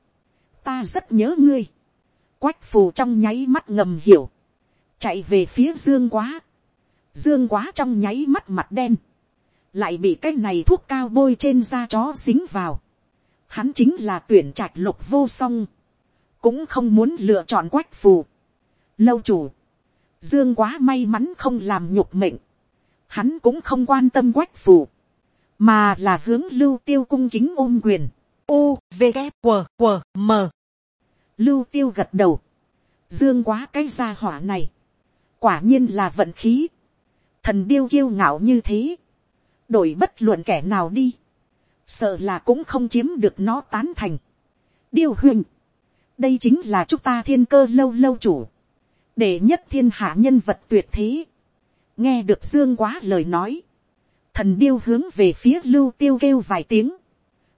ta rất nhớ ngươi. quách phù trong nháy mắt ngầm hiểu, chạy về phía dương quá, dương quá trong nháy mắt mặt đen, lại bị cái này thuốc cao bôi trên da chó dính vào. Hắn chính là tuyển trạch lục vô song, cũng không muốn lựa chọn quách phù. Lâu chủ, dương quá may mắn không làm nhục mệnh, hắn cũng không quan tâm quách phù, mà là hướng lưu tiêu cung chính ôm quyền. U, V, K, W, W, M. Lưu tiêu gật đầu. Dương quá cái gia hỏa này. Quả nhiên là vận khí. Thần điêu kiêu ngạo như thế đổi bất luận kẻ nào đi, sợ là cũng không chiếm được nó tán thành. điêu huyền, đây chính là chúng ta thiên cơ lâu lâu chủ, để nhất thiên hạ nhân vật tuyệt thế. nghe được dương quá lời nói, thần điêu hướng về phía lưu tiêu kêu vài tiếng,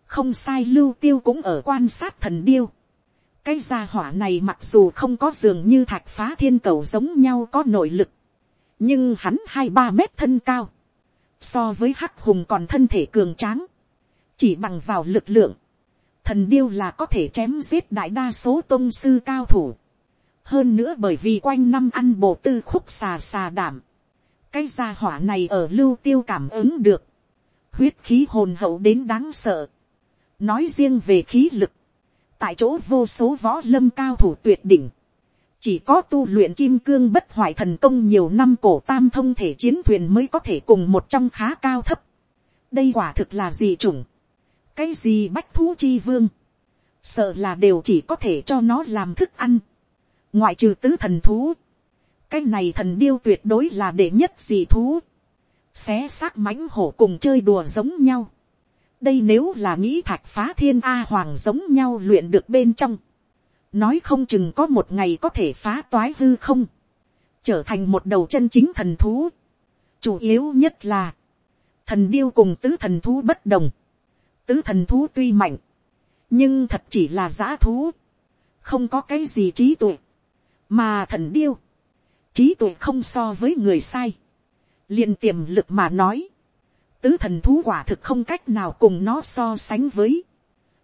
không sai lưu tiêu cũng ở quan sát thần điêu. cái gia hỏa này mặc dù không có giường như thạch phá thiên cầu giống nhau có nội lực, nhưng hắn hai ba mét thân cao, so với hắc hùng còn thân thể cường tráng, chỉ bằng vào lực lượng, thần điêu là có thể chém giết đại đa số tôn sư cao thủ. hơn nữa bởi vì quanh năm ăn bộ tư khúc xà xà đảm, cái gia hỏa này ở lưu tiêu cảm ứng được, huyết khí hồn hậu đến đáng sợ, nói riêng về khí lực, tại chỗ vô số võ lâm cao thủ tuyệt đỉnh, chỉ có tu luyện kim cương bất hoại thần công nhiều năm cổ tam thông thể chiến thuyền mới có thể cùng một trong khá cao thấp. đây quả thực là gì chủng, cái gì bách thú chi vương, sợ là đều chỉ có thể cho nó làm thức ăn, ngoại trừ tứ thần thú, cái này thần điêu tuyệt đối là đệ nhất gì thú, xé xác mãnh hổ cùng chơi đùa giống nhau, đây nếu là nghĩ thạch phá thiên a hoàng giống nhau luyện được bên trong, nói không chừng có một ngày có thể phá toái hư không, trở thành một đầu chân chính thần thú. chủ yếu nhất là, thần điêu cùng tứ thần thú bất đồng, tứ thần thú tuy mạnh, nhưng thật chỉ là giã thú, không có cái gì trí tuệ, mà thần điêu, trí tuệ không so với người sai, liền tiềm lực mà nói, tứ thần thú quả thực không cách nào cùng nó so sánh với.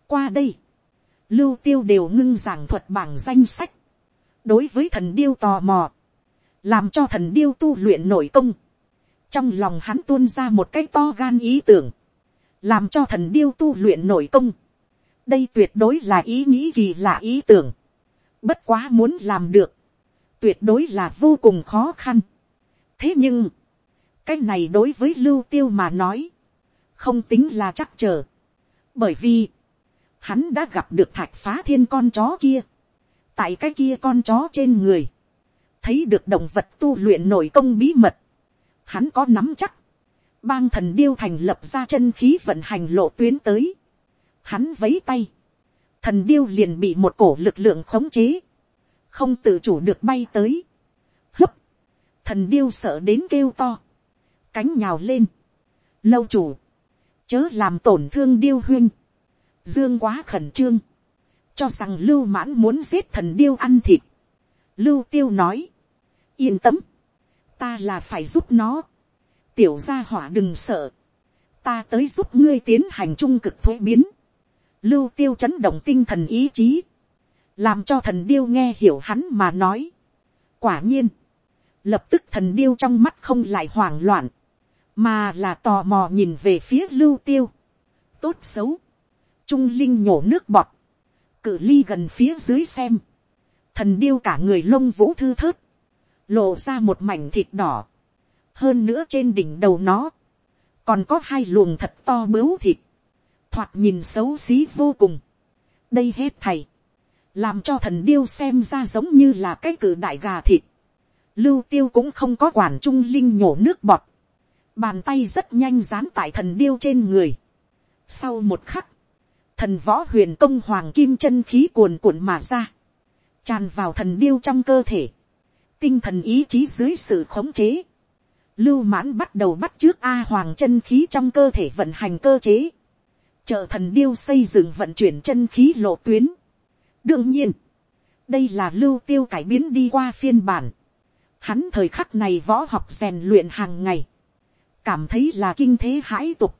qua đây, lưu tiêu đều ngưng giảng thuật bảng danh sách, đối với thần điêu tò mò, làm cho thần điêu tu luyện nội công, trong lòng hắn tuôn ra một cái to gan ý tưởng, làm cho thần điêu tu luyện nội công, đây tuyệt đối là ý nghĩ kỳ lạ ý tưởng, bất quá muốn làm được, tuyệt đối là vô cùng khó khăn. thế nhưng, cái này đối với lưu tiêu mà nói, không tính là chắc chờ, bởi vì, hắn đã gặp được thạch phá thiên con chó kia, tại cái kia con chó trên người, thấy được động vật tu luyện nội công bí mật, hắn có nắm chắc, bang thần điêu thành lập ra chân khí vận hành lộ tuyến tới, hắn vấy tay, thần điêu liền bị một cổ lực lượng khống chế, không tự chủ được bay tới, hấp, thần điêu sợ đến kêu to, cánh nhào lên, lâu chủ, chớ làm tổn thương điêu huynh dương quá khẩn trương, cho rằng lưu mãn muốn giết thần điêu ăn thịt, lưu tiêu nói, yên tâm, ta là phải giúp nó, tiểu gia hỏa đừng sợ, ta tới giúp ngươi tiến hành trung cực thuế biến, lưu tiêu chấn động tinh thần ý chí, làm cho thần điêu nghe hiểu hắn mà nói. quả nhiên, lập tức thần điêu trong mắt không lại hoảng loạn, mà là tò mò nhìn về phía lưu tiêu. tốt xấu, trung linh nhổ nước bọt, cự ly gần phía dưới xem, thần điêu cả người lông vũ thư thớt, lộ ra một mảnh thịt đỏ, hơn nữa trên đỉnh đầu nó, còn có hai luồng thật to bướu thịt, thoạt nhìn xấu xí vô cùng. đây hết thầy, làm cho thần điêu xem ra giống như là cái cử đại gà thịt. lưu tiêu cũng không có quản trung linh nhổ nước bọt, bàn tay rất nhanh dán tại thần điêu trên người. sau một khắc, thần võ huyền công hoàng kim chân khí cuồn cuộn mà ra, tràn vào thần điêu trong cơ thể, tinh thần ý chí dưới sự khống chế, lưu mãn bắt đầu bắt trước a hoàng chân khí trong cơ thể vận hành cơ chế, trợ thần điêu xây dựng vận chuyển chân khí lộ tuyến. đương nhiên, đây là lưu tiêu cải biến đi qua phiên bản, hắn thời khắc này võ học rèn luyện hàng ngày, cảm thấy là kinh thế hãi tục,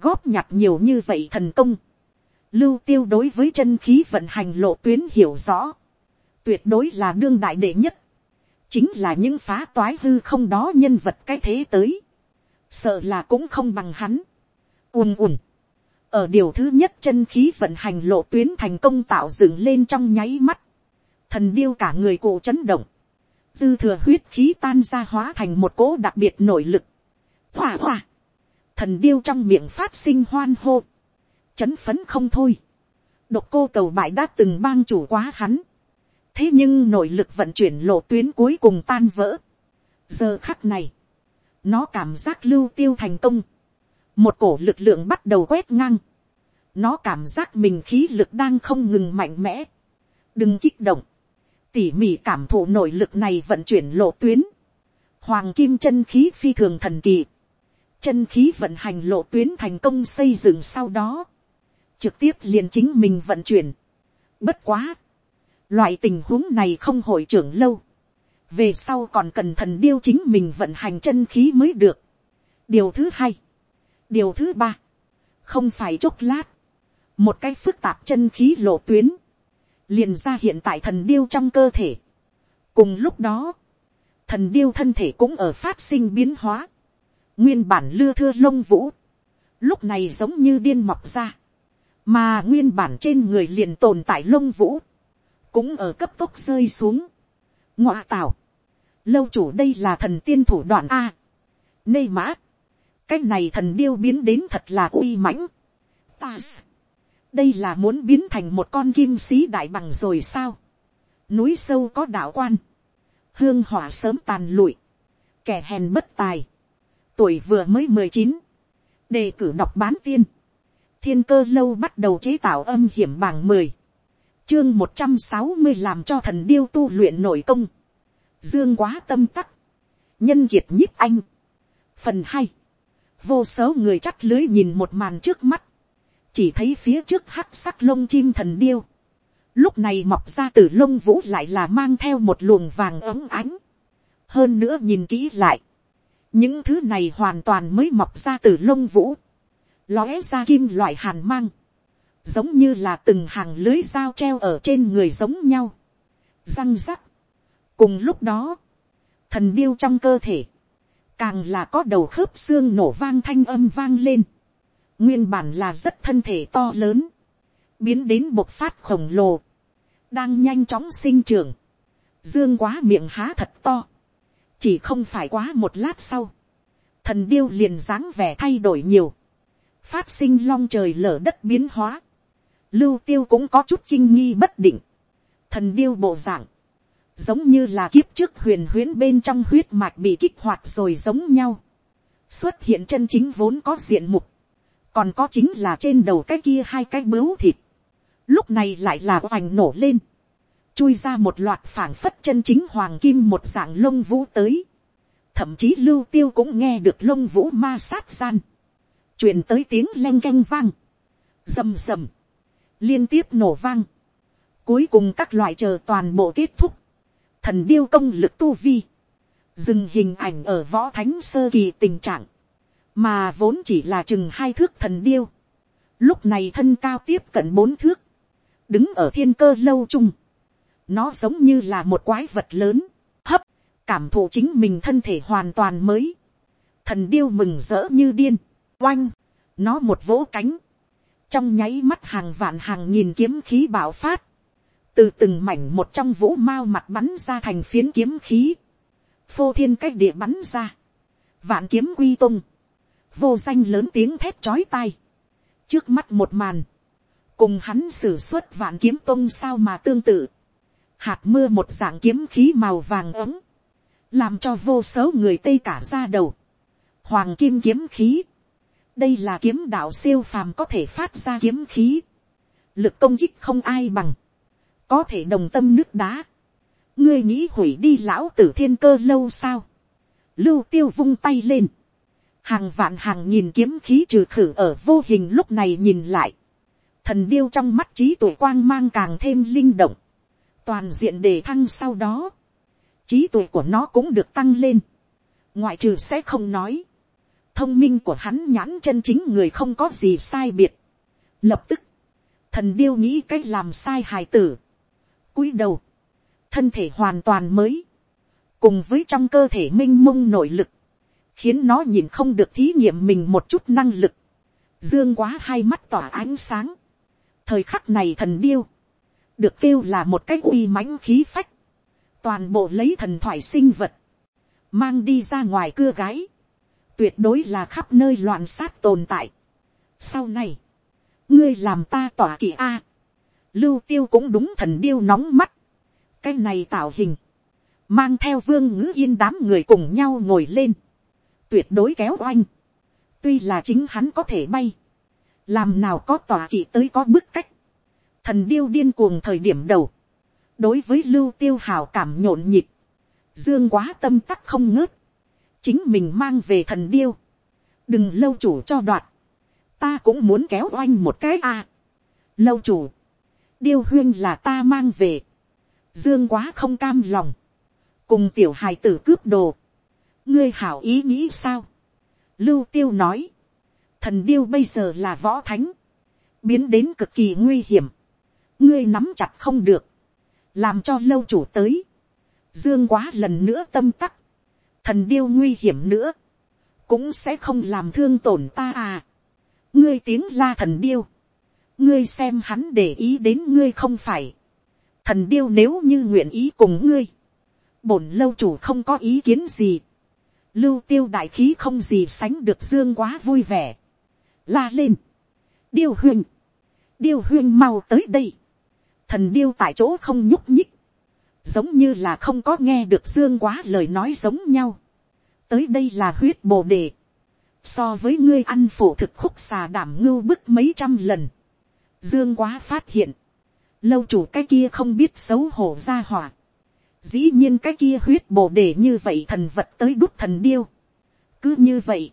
góp nhặt nhiều như vậy thần công, lưu tiêu đối với chân khí vận hành lộ tuyến hiểu rõ, tuyệt đối là đương đại đệ nhất, chính là những phá toái hư không đó nhân vật cái thế tới, sợ là cũng không bằng hắn, ùm ùm, ở điều thứ nhất chân khí vận hành lộ tuyến thành công tạo dựng lên trong nháy mắt, thần điêu cả người cụ chấn động, dư thừa huyết khí tan ra hóa thành một cỗ đặc biệt nội lực, hỏa hỏa, thần điêu trong miệng phát sinh hoan hô, chấn phấn không thôi, độc cô cầu bại đã từng bang chủ quá hắn, thế nhưng nội lực vận chuyển lộ tuyến cuối cùng tan vỡ, giờ khắc này, nó cảm giác lưu tiêu thành công, một cổ lực lượng bắt đầu quét ngang, nó cảm giác mình khí lực đang không ngừng mạnh mẽ, đừng kích động, tỉ mỉ cảm thụ nội lực này vận chuyển lộ tuyến, hoàng kim chân khí phi thường thần kỳ, chân khí vận hành lộ tuyến thành công xây dựng sau đó, trực tiếp liền chính mình vận chuyển. Bất quá, loại tình huống này không hội trưởng lâu, về sau còn cần thần điêu chính mình vận hành chân khí mới được. điều thứ hai, điều thứ ba, không phải chốc lát, một cái phức tạp chân khí lộ tuyến, liền ra hiện tại thần điêu trong cơ thể. cùng lúc đó, thần điêu thân thể cũng ở phát sinh biến hóa, nguyên bản lưa thưa lông vũ, lúc này giống như điên mọc ra, mà nguyên bản trên người liền tồn tại lông vũ, cũng ở cấp tốc rơi xuống. ngoa tào, lâu chủ đây là thần tiên thủ đoạn a, nê mã, cái này thần điêu biến đến thật là uy mãnh, ta, đây là muốn biến thành một con kim sĩ đại bằng rồi sao, núi sâu có đạo quan, hương hỏa sớm tàn lụi, kẻ hèn bất tài, tuổi vừa mới mười chín, đề cử đọc bán tiên, thiên cơ lâu bắt đầu chế tạo âm hiểm bảng mười, chương một trăm sáu mươi làm cho thần điêu tu luyện nội công, dương quá tâm tắc, nhân kiệt nhíp anh, phần hai, vô số người chắt lưới nhìn một màn trước mắt, chỉ thấy phía trước hắc sắc lông chim thần điêu, lúc này mọc ra từ lông vũ lại là mang theo một luồng vàng ấm ánh, hơn nữa nhìn kỹ lại, những thứ này hoàn toàn mới mọc ra từ lông vũ, lóe ra kim loại hàn mang, giống như là từng hàng lưới dao treo ở trên người giống nhau, răng rắc. cùng lúc đó, thần điêu trong cơ thể, càng là có đầu khớp xương nổ vang thanh âm vang lên, nguyên bản là rất thân thể to lớn, biến đến bộc phát khổng lồ, đang nhanh chóng sinh trưởng, dương quá miệng há thật to, chỉ không phải quá một lát sau, thần điêu liền dáng vẻ thay đổi nhiều, phát sinh long trời lở đất biến hóa, lưu tiêu cũng có chút kinh nghi bất định, thần điêu bộ dạng, giống như là kiếp trước huyền huyễn bên trong huyết mạch bị kích hoạt rồi giống nhau, xuất hiện chân chính vốn có diện mục, còn có chính là trên đầu cái kia hai cái bướu thịt, lúc này lại là oành nổ lên, chui ra một loạt phảng phất chân chính hoàng kim một dạng lông vũ tới, thậm chí lưu tiêu cũng nghe được lông vũ ma sát gian, truyền tới tiếng leng canh vang, rầm rầm, liên tiếp nổ vang, cuối cùng các loại chờ toàn bộ kết thúc, thần điêu công lực tu vi, dừng hình ảnh ở võ thánh sơ kỳ tình trạng, mà vốn chỉ là chừng hai thước thần điêu, lúc này thân cao tiếp cận bốn thước, đứng ở thiên cơ lâu chung, nó giống như là một quái vật lớn, hấp, cảm thụ chính mình thân thể hoàn toàn mới, thần điêu mừng rỡ như điên, oanh, nó một vỗ cánh, trong nháy mắt hàng vạn hàng nghìn kiếm khí bạo phát, từ từng mảnh một trong vũ mao mặt bắn ra thành phiến kiếm khí, phô thiên cách địa bắn ra, vạn kiếm quy tung, vô danh lớn tiếng thét chói tai, trước mắt một màn, cùng hắn sử xuất vạn kiếm tung sao mà tương tự, hạt mưa một dạng kiếm khí màu vàng ấm, làm cho vô số người tây cả ra đầu, hoàng kim kiếm khí, đây là kiếm đạo siêu phàm có thể phát ra kiếm khí, lực công kích không ai bằng, có thể đồng tâm nước đá, ngươi nghĩ hủy đi lão tử thiên cơ lâu sao, lưu tiêu vung tay lên, hàng vạn hàng nhìn kiếm khí trừ khử ở vô hình lúc này nhìn lại, thần điêu trong mắt trí tuổi quang mang càng thêm linh động, toàn diện đề thăng sau đó, trí tuệ của nó cũng được tăng lên, ngoại trừ sẽ không nói, thông minh của hắn nhãn chân chính người không có gì sai biệt. Lập tức, thần điêu nghĩ cách làm sai hài tử. cúi đầu, thân thể hoàn toàn mới, cùng với trong cơ thể m i n h mông nội lực, khiến nó nhìn không được thí nghiệm mình một chút năng lực. Dương quá hai mắt tỏa ánh sáng. thời khắc này thần điêu, được kêu là một cái uy mãnh khí phách, toàn bộ lấy thần thoại sinh vật, mang đi ra ngoài cưa gái, tuyệt đối là khắp nơi loạn sát tồn tại. Sau này, ngươi làm ta tỏa kỳ a, lưu tiêu cũng đúng thần điêu nóng mắt, cái này tạo hình, mang theo vương ngữ yên đám người cùng nhau ngồi lên, tuyệt đối kéo oanh, tuy là chính hắn có thể bay, làm nào có tỏa kỳ tới có bức cách, thần điêu điên cuồng thời điểm đầu, đối với lưu tiêu hào cảm nhộn nhịp, dương quá tâm tắc không ngớt, chính mình mang về thần điêu, đừng lâu chủ cho đoạt, ta cũng muốn kéo oanh một cái a. lâu chủ, điêu huyên là ta mang về, dương quá không cam lòng, cùng tiểu hài tử cướp đồ, ngươi hảo ý nghĩ sao, lưu tiêu nói, thần điêu bây giờ là võ thánh, biến đến cực kỳ nguy hiểm, ngươi nắm chặt không được, làm cho lâu chủ tới, dương quá lần nữa tâm tắc, thần điêu nguy hiểm nữa, cũng sẽ không làm thương tổn ta à. ngươi tiếng la thần điêu, ngươi xem hắn để ý đến ngươi không phải. thần điêu nếu như nguyện ý cùng ngươi, bổn lâu chủ không có ý kiến gì. lưu tiêu đại khí không gì sánh được dương quá vui vẻ. la lên, điêu huynh, điêu huynh mau tới đây. thần điêu tại chỗ không nhúc nhích, giống như là không có nghe được dương quá lời nói giống nhau. tới đây là huyết bồ đề. so với ngươi ăn phổ thực khúc xà đảm ngưu bức mấy trăm lần. dương quá phát hiện, lâu chủ cái kia không biết xấu hổ ra hỏa. dĩ nhiên cái kia huyết bồ đề như vậy thần vật tới đút thần điêu. cứ như vậy,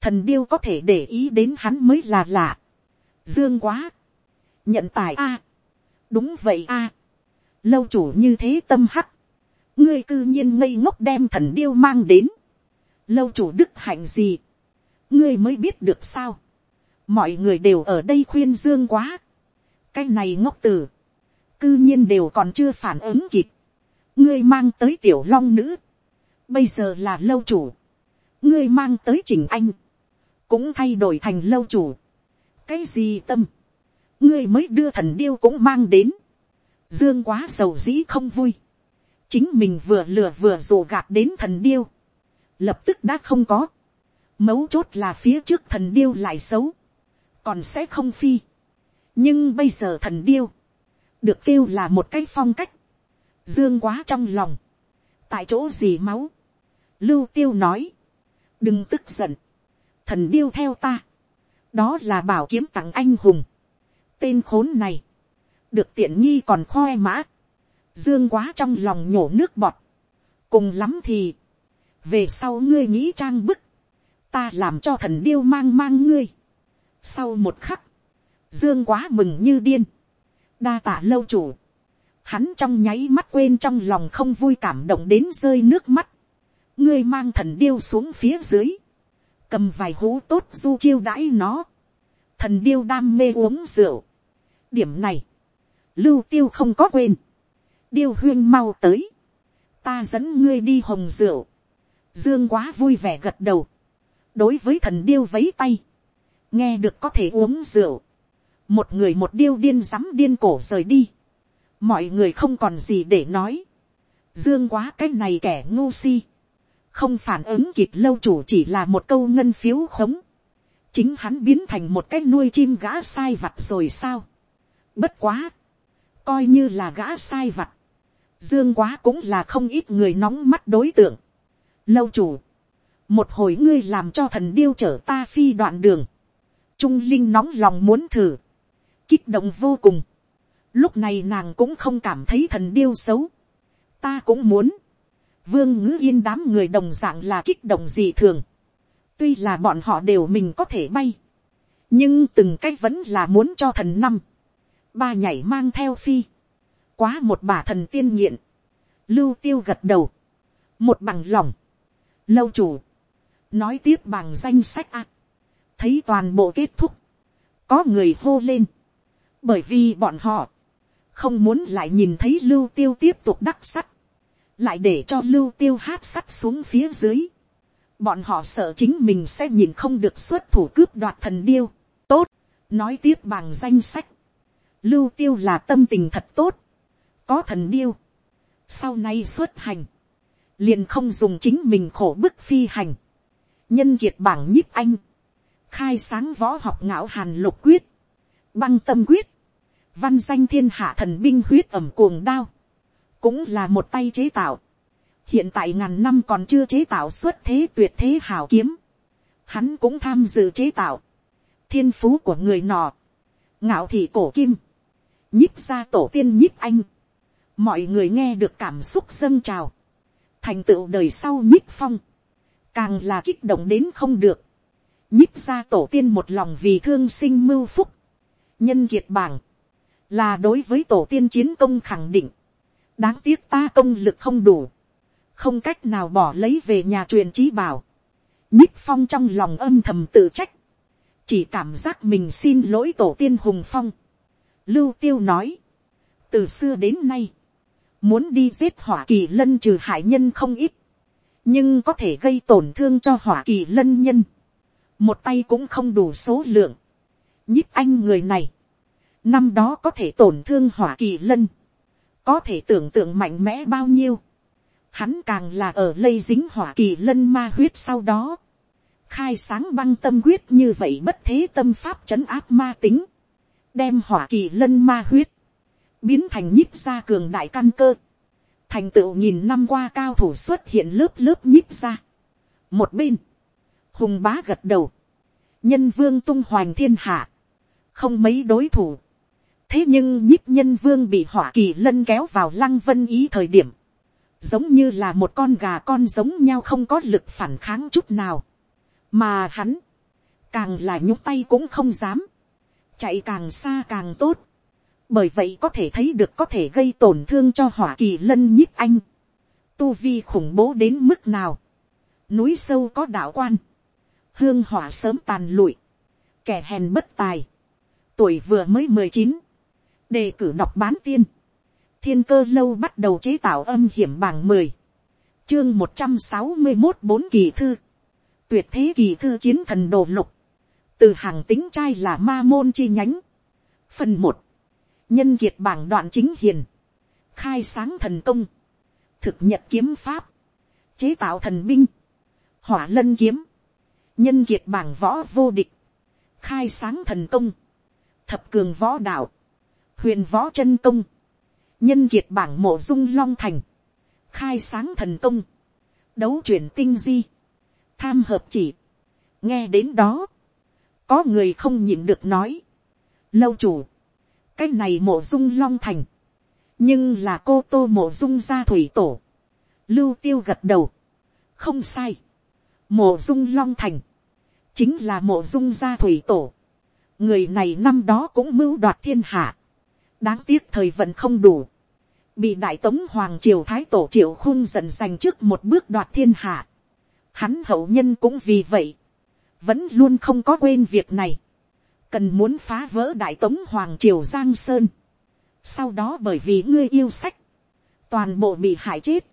thần điêu có thể để ý đến hắn mới là lạ. dương quá, nhận tài a, đúng vậy a, lâu chủ như thế tâm hắc, ngươi cư nhiên ngây ngốc đem thần điêu mang đến, lâu chủ đức hạnh gì, ngươi mới biết được sao, mọi người đều ở đây khuyên dương quá, cái này ngốc từ, cư nhiên đều còn chưa phản ứng kịp, ngươi mang tới tiểu long nữ, bây giờ là lâu chủ, ngươi mang tới trình anh, cũng thay đổi thành lâu chủ, cái gì tâm, ngươi mới đưa thần điêu cũng mang đến, dương quá giàu dĩ không vui, chính mình vừa lừa vừa rồ gạt đến thần điêu, lập tức đã không có, mấu chốt là phía trước thần điêu lại xấu, còn sẽ không phi, nhưng bây giờ thần điêu, được kêu là một cái phong cách, dương quá trong lòng, tại chỗ gì máu, lưu tiêu nói, đừng tức giận, thần điêu theo ta, đó là bảo kiếm tặng anh hùng, tên khốn này, được tiện nghi còn khoe mã, dương quá trong lòng nhổ nước bọt, cùng lắm thì, về sau ngươi nghĩ trang bức, ta làm cho thần điêu mang mang ngươi. Sau một khắc, dương quá mừng như điên, đa tả lâu chủ, hắn trong nháy mắt quên trong lòng không vui cảm động đến rơi nước mắt, ngươi mang thần điêu xuống phía dưới, cầm vài hú tốt du chiêu đãi nó, thần điêu đam mê uống rượu, điểm này, lưu tiêu không có quên, điêu huyên mau tới, ta dẫn ngươi đi hồng rượu, dương quá vui vẻ gật đầu, đối với thần điêu vấy tay, nghe được có thể uống rượu, một người một điêu điên rắm điên cổ rời đi, mọi người không còn gì để nói, dương quá cái này kẻ ngu si, không phản ứng kịp lâu chủ chỉ là một câu ngân phiếu khống, chính hắn biến thành một cái nuôi chim gã sai vặt rồi sao, bất quá, coi như là gã sai vặt, dương quá cũng là không ít người nóng mắt đối tượng. lâu chủ, một hồi ngươi làm cho thần điêu chở ta phi đoạn đường, trung linh nóng lòng muốn thử, kích động vô cùng, lúc này nàng cũng không cảm thấy thần điêu xấu, ta cũng muốn, vương ngữ yên đám người đồng d ạ n g là kích động gì thường, tuy là bọn họ đều mình có thể bay, nhưng từng cái vẫn là muốn cho thần năm, ba nhảy mang theo phi, quá một bà thần tiên nghiện, lưu tiêu gật đầu, một bằng lòng, lâu chủ, nói tiếp bằng danh sách ạ, thấy toàn bộ kết thúc, có người hô lên, bởi vì bọn họ, không muốn lại nhìn thấy lưu tiêu tiếp tục đắc sắt, lại để cho lưu tiêu hát sắt xuống phía dưới, bọn họ sợ chính mình sẽ nhìn không được xuất thủ cướp đoạt thần điêu, tốt, nói tiếp bằng danh sách, lưu tiêu là tâm tình thật tốt, có thần điêu, sau này xuất hành, liền không dùng chính mình khổ bức phi hành, nhân kiệt bảng nhíp anh, khai sáng võ học ngạo hàn lục quyết, băng tâm quyết, văn danh thiên hạ thần binh huyết ẩm cuồng đao, cũng là một tay chế tạo, hiện tại ngàn năm còn chưa chế tạo xuất thế tuyệt thế hào kiếm, hắn cũng tham dự chế tạo, thiên phú của người nọ, ngạo thị cổ kim, nhích ra tổ tiên nhích anh, mọi người nghe được cảm xúc dâng trào, thành tựu đời sau nhích phong, càng là kích động đến không được, nhích ra tổ tiên một lòng vì thương sinh mưu phúc, nhân kiệt bảng, là đối với tổ tiên chiến công khẳng định, đáng tiếc ta công lực không đủ, không cách nào bỏ lấy về nhà truyền trí bảo, nhích phong trong lòng âm thầm tự trách, chỉ cảm giác mình xin lỗi tổ tiên hùng phong, lưu tiêu nói, từ xưa đến nay, muốn đi giết hỏa kỳ lân trừ hại nhân không ít, nhưng có thể gây tổn thương cho hỏa kỳ lân nhân, một tay cũng không đủ số lượng, nhíp anh người này, năm đó có thể tổn thương hỏa kỳ lân, có thể tưởng tượng mạnh mẽ bao nhiêu, hắn càng là ở lây dính hỏa kỳ lân ma huyết sau đó, khai sáng băng tâm huyết như vậy bất thế tâm pháp trấn áp ma tính, đem hỏa kỳ lân ma huyết, biến thành nhíp ra cường đại căn cơ, thành tựu nhìn năm qua cao thủ xuất hiện lớp lớp nhíp ra. một bên, hùng bá gật đầu, nhân vương tung hoành thiên hạ, không mấy đối thủ. thế nhưng nhíp nhân vương bị hỏa kỳ lân kéo vào lăng vân ý thời điểm, giống như là một con gà con giống nhau không có lực phản kháng chút nào. Mà hắn, càng là nhúc tay cũng không dám, chạy càng xa càng tốt, bởi vậy có thể thấy được có thể gây tổn thương cho hỏa kỳ lân nhíp anh, tu vi khủng bố đến mức nào, núi sâu có đạo quan, hương hỏa sớm tàn lụi, kẻ hèn bất tài, tuổi vừa mới mười chín, đề cử đọc bán tiên, thiên cơ lâu bắt đầu chế tạo âm hiểm bảng mười, chương một trăm sáu mươi một bốn kỳ thư, tuyệt thế kỳ thư chiến thần đồ lục, từ hàng tính trai là ma môn chi nhánh. Phần một, nhân kiệt bảng đoạn chính hiền, khai sáng thần công, thực nhật kiếm pháp, chế tạo thần binh, hỏa lân kiếm, nhân kiệt bảng võ vô địch, khai sáng thần công, thập cường võ đạo, huyền võ chân công, nhân kiệt bảng mộ dung long thành, khai sáng thần công, đấu chuyển tinh di, tham hợp chỉ. nghe đến đó, có người không nhịn được nói. lâu chủ, cái này mộ dung long thành, nhưng là cô tô mộ dung gia thủy tổ. lưu tiêu gật đầu, không sai. mộ dung long thành, chính là mộ dung gia thủy tổ. người này năm đó cũng mưu đoạt thiên hạ. đáng tiếc thời vận không đủ. bị đại tống hoàng triều thái tổ triệu khung dần dành trước một bước đoạt thiên hạ hắn hậu nhân cũng vì vậy, vẫn luôn không có quên việc này, cần muốn phá vỡ đại tống hoàng triều giang sơn. sau đó bởi vì ngươi yêu sách, toàn bộ bị hại chết,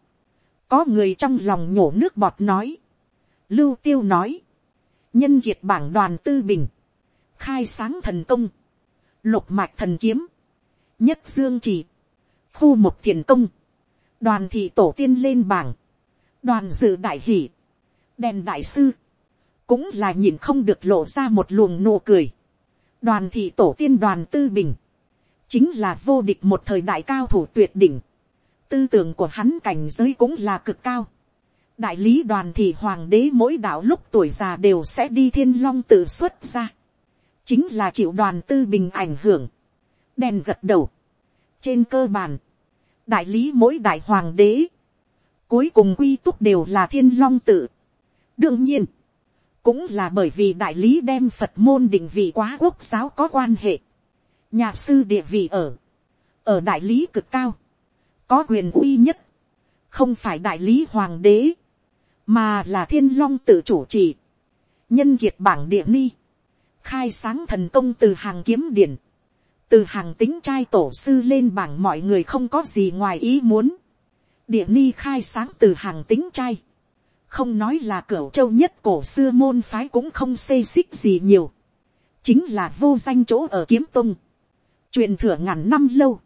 có người trong lòng nhổ nước bọt nói, lưu tiêu nói, nhân kiệt bảng đoàn tư bình, khai sáng thần công, lục mạch thần kiếm, nhất dương chỉ, khu một thiền công, đoàn thị tổ tiên lên bảng, đoàn dự đại hỷ, đèn đại sư, cũng là nhìn không được lộ ra một luồng nụ cười. đoàn thị tổ tiên đoàn tư bình, chính là vô địch một thời đại cao thủ tuyệt đỉnh. tư tưởng của hắn cảnh giới cũng là cực cao. đại lý đoàn thị hoàng đế mỗi đạo lúc tuổi già đều sẽ đi thiên long tự xuất ra. chính là chịu đoàn tư bình ảnh hưởng. đèn gật đầu. trên cơ bản, đại lý mỗi đại hoàng đế, cuối cùng quy túc đều là thiên long tự đương nhiên, cũng là bởi vì đại lý đem phật môn định vị quá quốc giáo có quan hệ. nhà sư địa vị ở, ở đại lý cực cao, có quyền uy nhất, không phải đại lý hoàng đế, mà là thiên long tự chủ trì, nhân kiệt bảng địa ni, khai sáng thần công từ hàng kiếm điển, từ hàng tính trai tổ sư lên bảng mọi người không có gì ngoài ý muốn, địa ni khai sáng từ hàng tính trai, không nói là cửa châu nhất cổ xưa môn phái cũng không xê xích gì nhiều, chính là vô danh chỗ ở kiếm tung, truyền thừa ngàn năm lâu,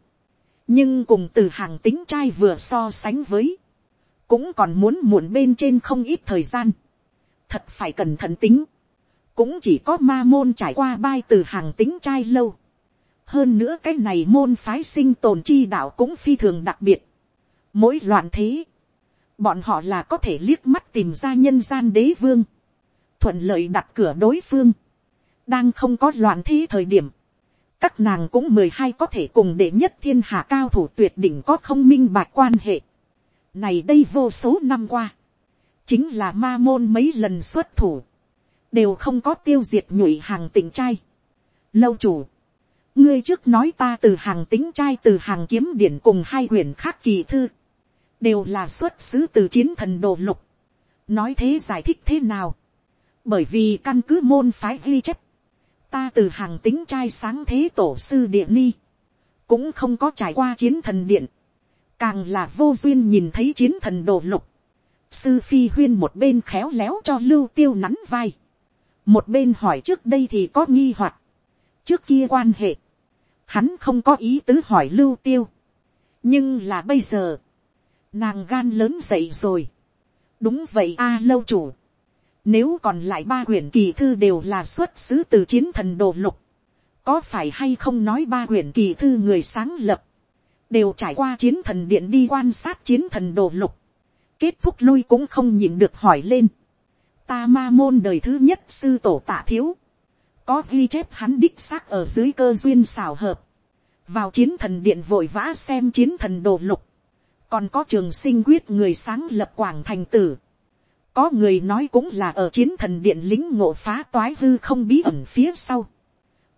nhưng cùng từ hàng tính trai vừa so sánh với, cũng còn muốn muộn bên trên không ít thời gian, thật phải cẩn thận tính, cũng chỉ có ma môn trải qua bai từ hàng tính trai lâu, hơn nữa cái này môn phái sinh tồn chi đạo cũng phi thường đặc biệt, mỗi loạn thế, bọn họ là có thể liếc mắt tìm ra nhân gian đế vương, thuận lợi đặt cửa đối phương, đang không có loạn thi thời điểm, các nàng cũng mười hai có thể cùng đệ nhất thiên hạ cao thủ tuyệt đỉnh có không minh bạch quan hệ. Này đây vô số năm qua, chính là ma môn mấy lần xuất thủ, đều không có tiêu diệt nhụy hàng tỉnh trai. Lâu chủ, ngươi trước nói ta từ hàng tính trai từ hàng kiếm điển cùng hai huyền khác kỳ thư đều là xuất xứ từ chiến thần đồ lục. nói thế giải thích thế nào. bởi vì căn cứ môn phái ghi chép, ta từ hàng tính trai sáng thế tổ sư địa ni, cũng không có trải qua chiến thần điện, càng là vô duyên nhìn thấy chiến thần đồ lục. sư phi huyên một bên khéo léo cho lưu tiêu nắn vai, một bên hỏi trước đây thì có nghi hoặc, trước kia quan hệ, hắn không có ý tứ hỏi lưu tiêu, nhưng là bây giờ, nàng gan lớn dậy rồi, đúng vậy a lâu chủ, nếu còn lại ba quyển kỳ thư đều là xuất xứ từ chiến thần đồ lục, có phải hay không nói ba quyển kỳ thư người sáng lập, đều trải qua chiến thần điện đi quan sát chiến thần đồ lục, kết thúc lui cũng không nhịn được hỏi lên, ta ma môn đời thứ nhất sư tổ tạ thiếu, có ghi chép hắn đích xác ở dưới cơ duyên xào hợp, vào chiến thần điện vội vã xem chiến thần đồ lục, còn có trường sinh quyết người sáng lập quảng thành tử, có người nói cũng là ở chiến thần điện lính ngộ phá toái hư không bí ẩn phía sau,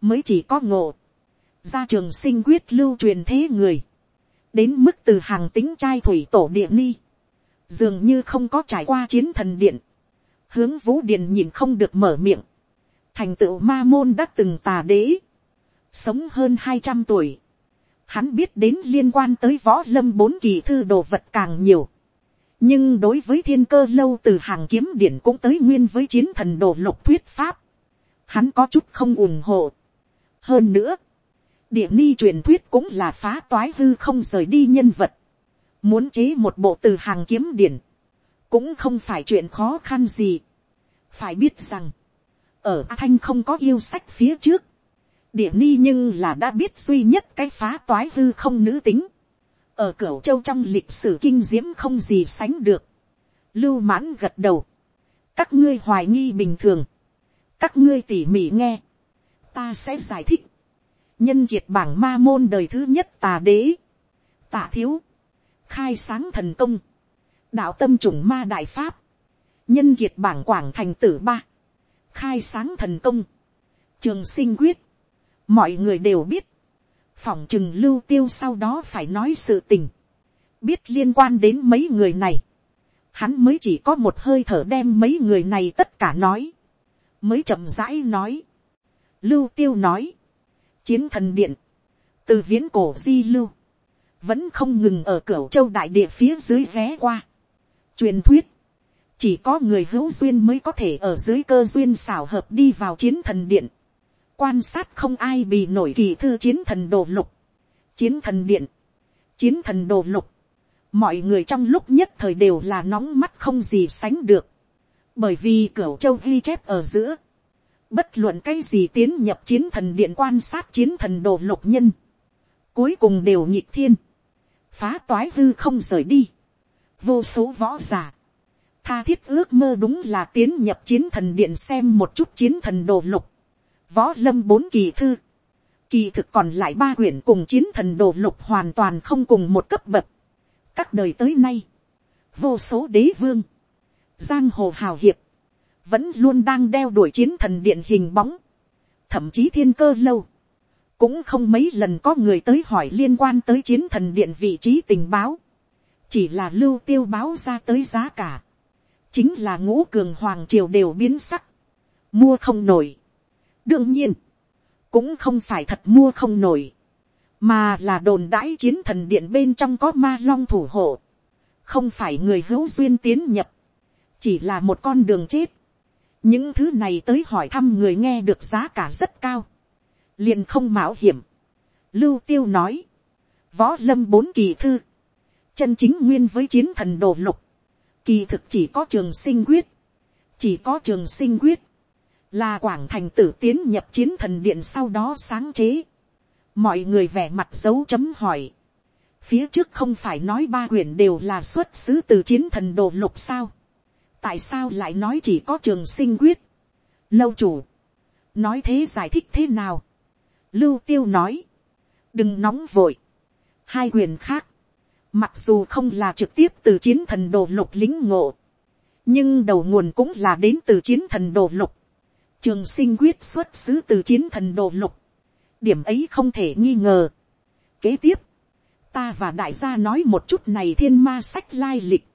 mới chỉ có ngộ, ra trường sinh quyết lưu truyền thế người, đến mức từ hàng tính trai thủy tổ địa ni, dường như không có trải qua chiến thần điện, hướng vũ điện nhìn không được mở miệng, thành tựu ma môn đã từng tà đế, sống hơn hai trăm tuổi, hắn biết đến liên quan tới võ lâm bốn kỳ thư đồ vật càng nhiều, nhưng đối với thiên cơ lâu từ hàng kiếm điển cũng tới nguyên với chiến thần đồ lục thuyết pháp, hắn có chút không ủng hộ. hơn nữa, địa ni truyền thuyết cũng là phá toái hư không rời đi nhân vật, muốn chế một bộ từ hàng kiếm điển, cũng không phải chuyện khó khăn gì. phải biết rằng, ở a thanh không có yêu sách phía trước, địa ni nhưng là đã biết duy nhất cái phá toái hư không nữ tính ở cửa châu trong lịch sử kinh diễm không gì sánh được. lưu mãn gật đầu. các ngươi hoài nghi bình thường. các ngươi tỉ mỉ nghe. ta sẽ giải thích. nhân kiệt bảng ma môn đời thứ nhất tà đế. tạ thiếu. khai sáng thần công. đạo tâm chủng ma đại pháp. nhân kiệt bảng quảng thành tử ba. khai sáng thần công. trường sinh quyết mọi người đều biết. Phỏng chừng lưu tiêu sau đó phải nói sự tình, biết liên quan đến mấy người này, hắn mới chỉ có một hơi thở đem mấy người này tất cả nói, mới chậm rãi nói, lưu tiêu nói, chiến thần điện, từ viễn cổ di lưu, vẫn không ngừng ở cửa châu đại địa phía dưới ghé qua. truyền thuyết, chỉ có người hữu duyên mới có thể ở dưới cơ duyên xảo hợp đi vào chiến thần điện quan sát không ai bị nổi kỳ thư chiến thần đồ lục, chiến thần điện, chiến thần đồ lục, mọi người trong lúc nhất thời đều là nóng mắt không gì sánh được, bởi vì cửa châu ghi chép ở giữa, bất luận cái gì tiến nhập chiến thần điện quan sát chiến thần đồ lục nhân, cuối cùng đều nhịp thiên, phá toái hư không rời đi, vô số võ giả, tha thiết ước mơ đúng là tiến nhập chiến thần điện xem một chút chiến thần đồ lục, võ lâm bốn kỳ thư, kỳ thực còn lại ba quyển cùng chiến thần đồ lục hoàn toàn không cùng một cấp bậc. các đời tới nay, vô số đế vương, giang hồ hào hiệp, vẫn luôn đang đeo đuổi chiến thần điện hình bóng, thậm chí thiên cơ lâu, cũng không mấy lần có người tới hỏi liên quan tới chiến thần điện vị trí tình báo, chỉ là lưu tiêu báo ra tới giá cả, chính là ngũ cường hoàng triều đều biến sắc, mua không nổi, đương nhiên, cũng không phải thật mua không nổi, mà là đồn đãi chiến thần điện bên trong có ma long thủ hộ, không phải người hữu duyên tiến nhập, chỉ là một con đường chết. những thứ này tới hỏi thăm người nghe được giá cả rất cao, liền không mạo hiểm. lưu tiêu nói, võ lâm bốn kỳ thư, chân chính nguyên với chiến thần đồ lục, kỳ thực chỉ có trường sinh quyết, chỉ có trường sinh quyết, là quảng thành tử tiến nhập chiến thần điện sau đó sáng chế. mọi người vẻ mặt dấu chấm hỏi. phía trước không phải nói ba quyển đều là xuất xứ từ chiến thần đồ lục sao. tại sao lại nói chỉ có trường sinh quyết. lâu chủ. nói thế giải thích thế nào. lưu tiêu nói. đừng nóng vội. hai quyền khác. mặc dù không là trực tiếp từ chiến thần đồ lục lính ngộ. nhưng đầu nguồn cũng là đến từ chiến thần đồ lục Trường sinh quyết xuất xứ từ chiến thần đồ lục. Điểm ấy không thể nghi ngờ. Kế tiếp. Ta và đại gia nói một chút này thiên ma sách lai lịch.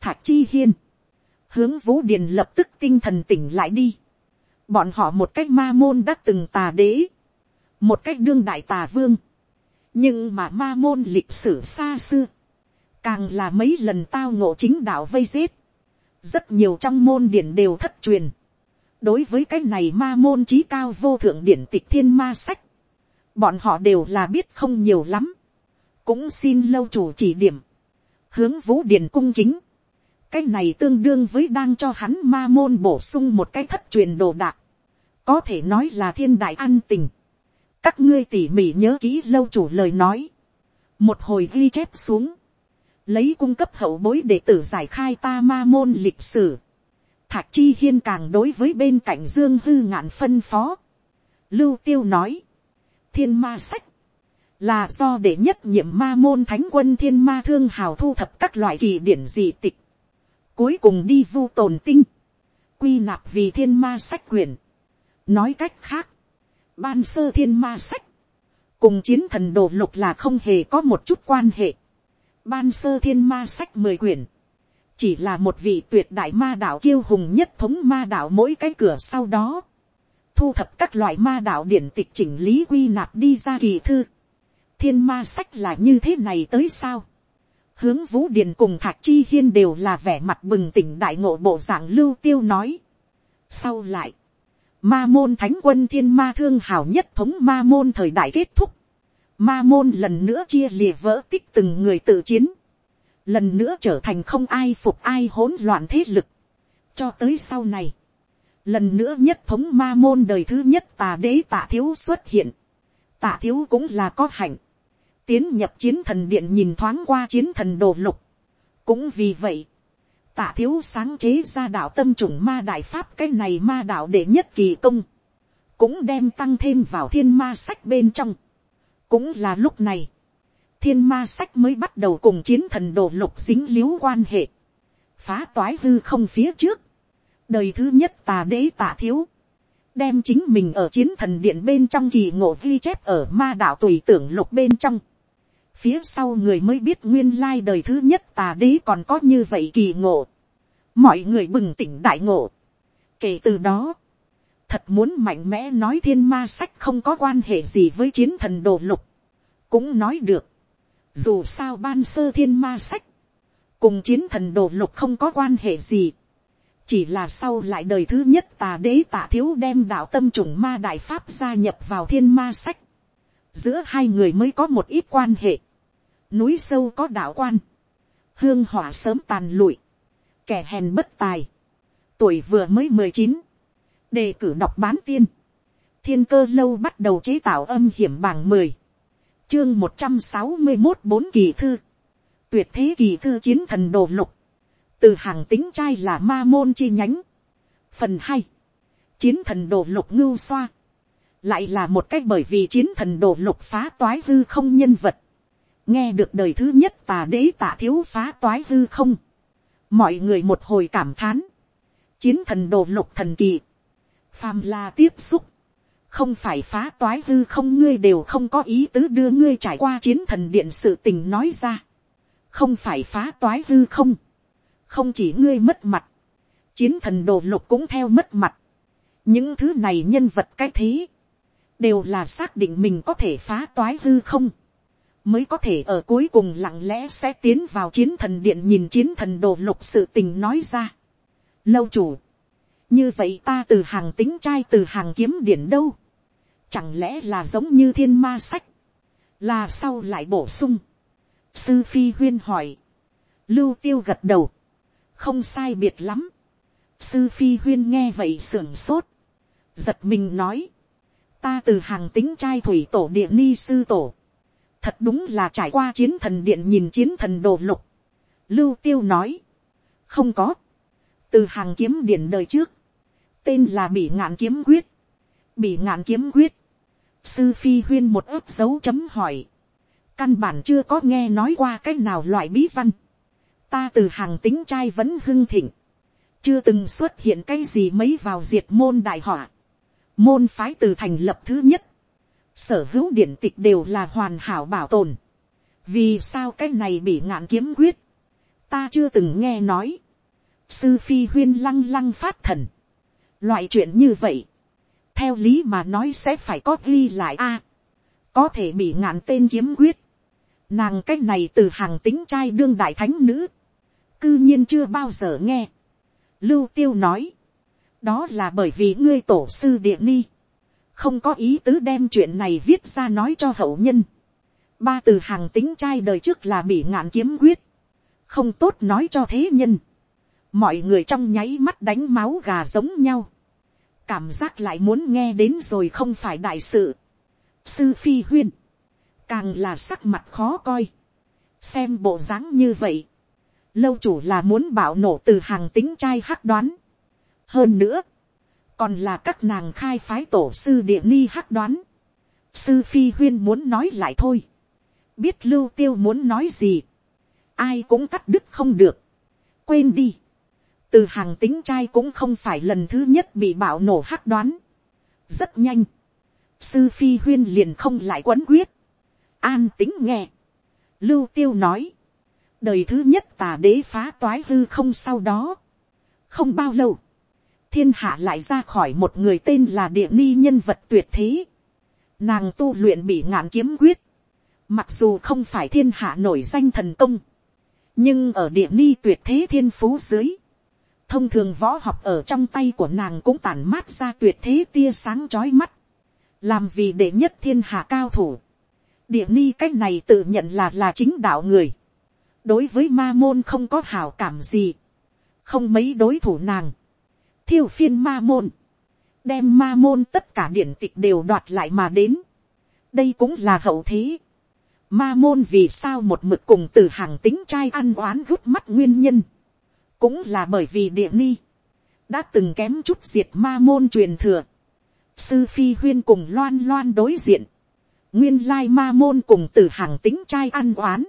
Thạc chi hiên. Hướng vũ điền lập tức tinh thần tỉnh lại đi. Bọn họ một cách ma môn đã từng tà đế. Một cách đương đại tà vương. Nhưng mà ma môn lịch sử xa xưa. Càng là mấy lần tao ngộ chính đạo vây giết. rất nhiều trong môn điển đều thất truyền đối với cái này ma môn trí cao vô thượng điển tịch thiên ma sách, bọn họ đều là biết không nhiều lắm, cũng xin lâu chủ chỉ điểm, hướng vũ điển cung chính, cái này tương đương với đang cho hắn ma môn bổ sung một cái thất truyền đồ đạc, có thể nói là thiên đại an tình, các ngươi tỉ mỉ nhớ kỹ lâu chủ lời nói, một hồi ghi chép xuống, lấy cung cấp hậu bối để tử giải khai ta ma môn lịch sử, thạc chi hiên càng đối với bên cạnh dương hư ngạn phân phó, lưu tiêu nói, thiên ma sách, là do để nhất nhiệm ma môn thánh quân thiên ma thương hào thu thập các loại kỳ điển dị tịch, cuối cùng đi vu tồn tinh, quy nạp vì thiên ma sách quyền. nói cách khác, ban sơ thiên ma sách, cùng chiến thần đồ lục là không hề có một chút quan hệ. ban sơ thiên ma sách mười quyển, chỉ là một vị tuyệt đại ma đạo kiêu hùng nhất thống ma đạo mỗi cái cửa sau đó, thu thập các loại ma đạo điển tịch chỉnh lý quy nạp đi ra kỳ thư. thiên ma sách là như thế này tới sao. hướng vũ điền cùng thạc chi hiên đều là vẻ mặt bừng tỉnh đại ngộ bộ dạng lưu tiêu nói. sau lại, Ma môn thánh quân thiên ma thương hào nhất thống ma môn thời đại kết thúc. Ma môn lần nữa chia lìa vỡ tích từng người tự chiến. Lần nữa trở thành không ai phục ai hỗn loạn thế lực. Cho tới sau này. Lần nữa nhất thống ma môn đời thứ nhất tà đế tạ thiếu xuất hiện. Tạ thiếu cũng là có hạnh. Tiến nhập chiến thần điện nhìn thoáng qua chiến thần đồ lục. Cũng vì vậy tạ thiếu sáng chế ra đạo tâm trùng ma đại pháp cái này ma đạo để nhất kỳ công, cũng đem tăng thêm vào thiên ma sách bên trong. cũng là lúc này, thiên ma sách mới bắt đầu cùng chiến thần đồ lục dính l i ễ u quan hệ, phá toái hư không phía trước, đời thứ nhất tà đế tà thiếu, đem chính mình ở chiến thần điện bên trong kỳ ngộ ghi chép ở ma đạo tùy tưởng lục bên trong. Phía sau người mới biết nguyên lai đời thứ nhất tà đế còn có như vậy kỳ ngộ mọi người bừng tỉnh đại ngộ. kể từ đó, thật muốn mạnh mẽ nói thiên ma sách không có quan hệ gì với chiến thần đồ lục, cũng nói được dù sao ban sơ thiên ma sách, cùng chiến thần đồ lục không có quan hệ gì. chỉ là sau lại đời thứ nhất tà đế tà thiếu đem đạo tâm trùng ma đại pháp gia nhập vào thiên ma sách. giữa hai người mới có một ít quan hệ. núi sâu có đạo quan, hương hỏa sớm tàn lụi kẻ hèn bất tài, tuổi vừa mới mười chín, đề cử đọc bán tiên, thiên cơ lâu bắt đầu chế tạo âm hiểm bảng mười, chương một trăm sáu mươi một bốn kỳ thư, tuyệt thế kỳ thư chiến thần đồ lục, từ hàng tính trai là ma môn chi nhánh, phần hai, chiến thần đồ lục ngưu xoa, lại là một cách bởi vì chiến thần đồ lục phá toái hư không nhân vật, nghe được đời thứ nhất tà đế tà thiếu phá toái hư không, mọi người một hồi cảm thán, chiến thần đồ lục thần kỳ, phàm là tiếp xúc, không phải phá toái hư không ngươi đều không có ý tứ đưa ngươi trải qua chiến thần điện sự tình nói ra, không phải phá toái hư không, không chỉ ngươi mất mặt, chiến thần đồ lục cũng theo mất mặt, những thứ này nhân vật cái thế, đều là xác định mình có thể phá toái hư không, mới có thể ở cuối cùng lặng lẽ sẽ tiến vào chiến thần điện nhìn chiến thần đồ lục sự tình nói ra. Lâu chủ, như vậy ta từ hàng tính trai từ hàng kiếm điển đâu, chẳng lẽ là giống như thiên ma sách, là sau lại bổ sung. Sư phi huyên hỏi, lưu tiêu gật đầu, không sai biệt lắm. Sư phi huyên nghe vậy sưởng sốt, giật mình nói, ta từ hàng tính trai thủy tổ địa ni sư tổ, thật đúng là trải qua chiến thần điện nhìn chiến thần đồ lục. Lưu tiêu nói, không có, từ hàng kiếm điện đời trước, tên là bị ngạn kiếm quyết, bị ngạn kiếm quyết, sư phi huyên một ớt dấu chấm hỏi, căn bản chưa có nghe nói qua cách nào loại bí văn, ta từ hàng tính trai vẫn hưng thịnh, chưa từng xuất hiện cái gì mấy vào diệt môn đại họa, môn phái từ thành lập thứ nhất, sở hữu điển tịch đều là hoàn hảo bảo tồn. vì sao cái này bị ngạn kiếm quyết, ta chưa từng nghe nói. sư phi huyên lăng lăng phát thần loại chuyện như vậy, theo lý mà nói sẽ phải có ghi lại a. có thể bị ngạn tên kiếm quyết. nàng cái này từ hàng tính trai đương đại thánh nữ, cư nhiên chưa bao giờ nghe. Lưu tiêu nói. Đó là bởi vì ngươi tổ sư địa ni. Không có ý tứ đem chuyện này viết ra nói cho hậu nhân. Ba từ hàng tính trai đời trước là bị ngạn kiếm quyết. Không tốt nói cho thế nhân. Mọi người trong nháy mắt đánh máu gà giống nhau. Cảm giác lại muốn nghe đến rồi không phải đại sự. Sư Phi Huyên. Càng là sắc mặt khó coi. Xem bộ dáng như vậy lâu chủ là muốn bảo nổ từ hàng tính trai hắc đoán. hơn nữa, còn là các nàng khai phái tổ sư địa ni hắc đoán. sư phi huyên muốn nói lại thôi. biết lưu tiêu muốn nói gì. ai cũng cắt đứt không được. quên đi từ hàng tính trai cũng không phải lần thứ nhất bị bạo nổ hắc đoán. rất nhanh. sư phi huyên liền không lại quấn quyết. an tính nghe. lưu tiêu nói đời thứ nhất tà đế phá toái hư không sau đó. không bao lâu, thiên hạ lại ra khỏi một người tên là địa ni nhân vật tuyệt thế. nàng tu luyện bị ngạn kiếm quyết. mặc dù không phải thiên hạ nổi danh thần công, nhưng ở địa ni tuyệt thế thiên phú dưới, thông thường võ học ở trong tay của nàng cũng tản mát ra tuyệt thế tia sáng chói mắt, làm vì đệ nhất thiên hạ cao thủ. địa ni c á c h này tự nhận là là chính đạo người, đối với ma môn không có hảo cảm gì, không mấy đối thủ nàng, thiêu phiên ma môn, đem ma môn tất cả điển tịch đều đoạt lại mà đến, đây cũng là hậu thế, ma môn vì sao một mực cùng từ hàng tính trai ăn oán gút mắt nguyên nhân, cũng là bởi vì địa ni, đã từng kém chút diệt ma môn truyền thừa, sư phi huyên cùng loan loan đối diện, nguyên lai ma môn cùng từ hàng tính trai ăn oán,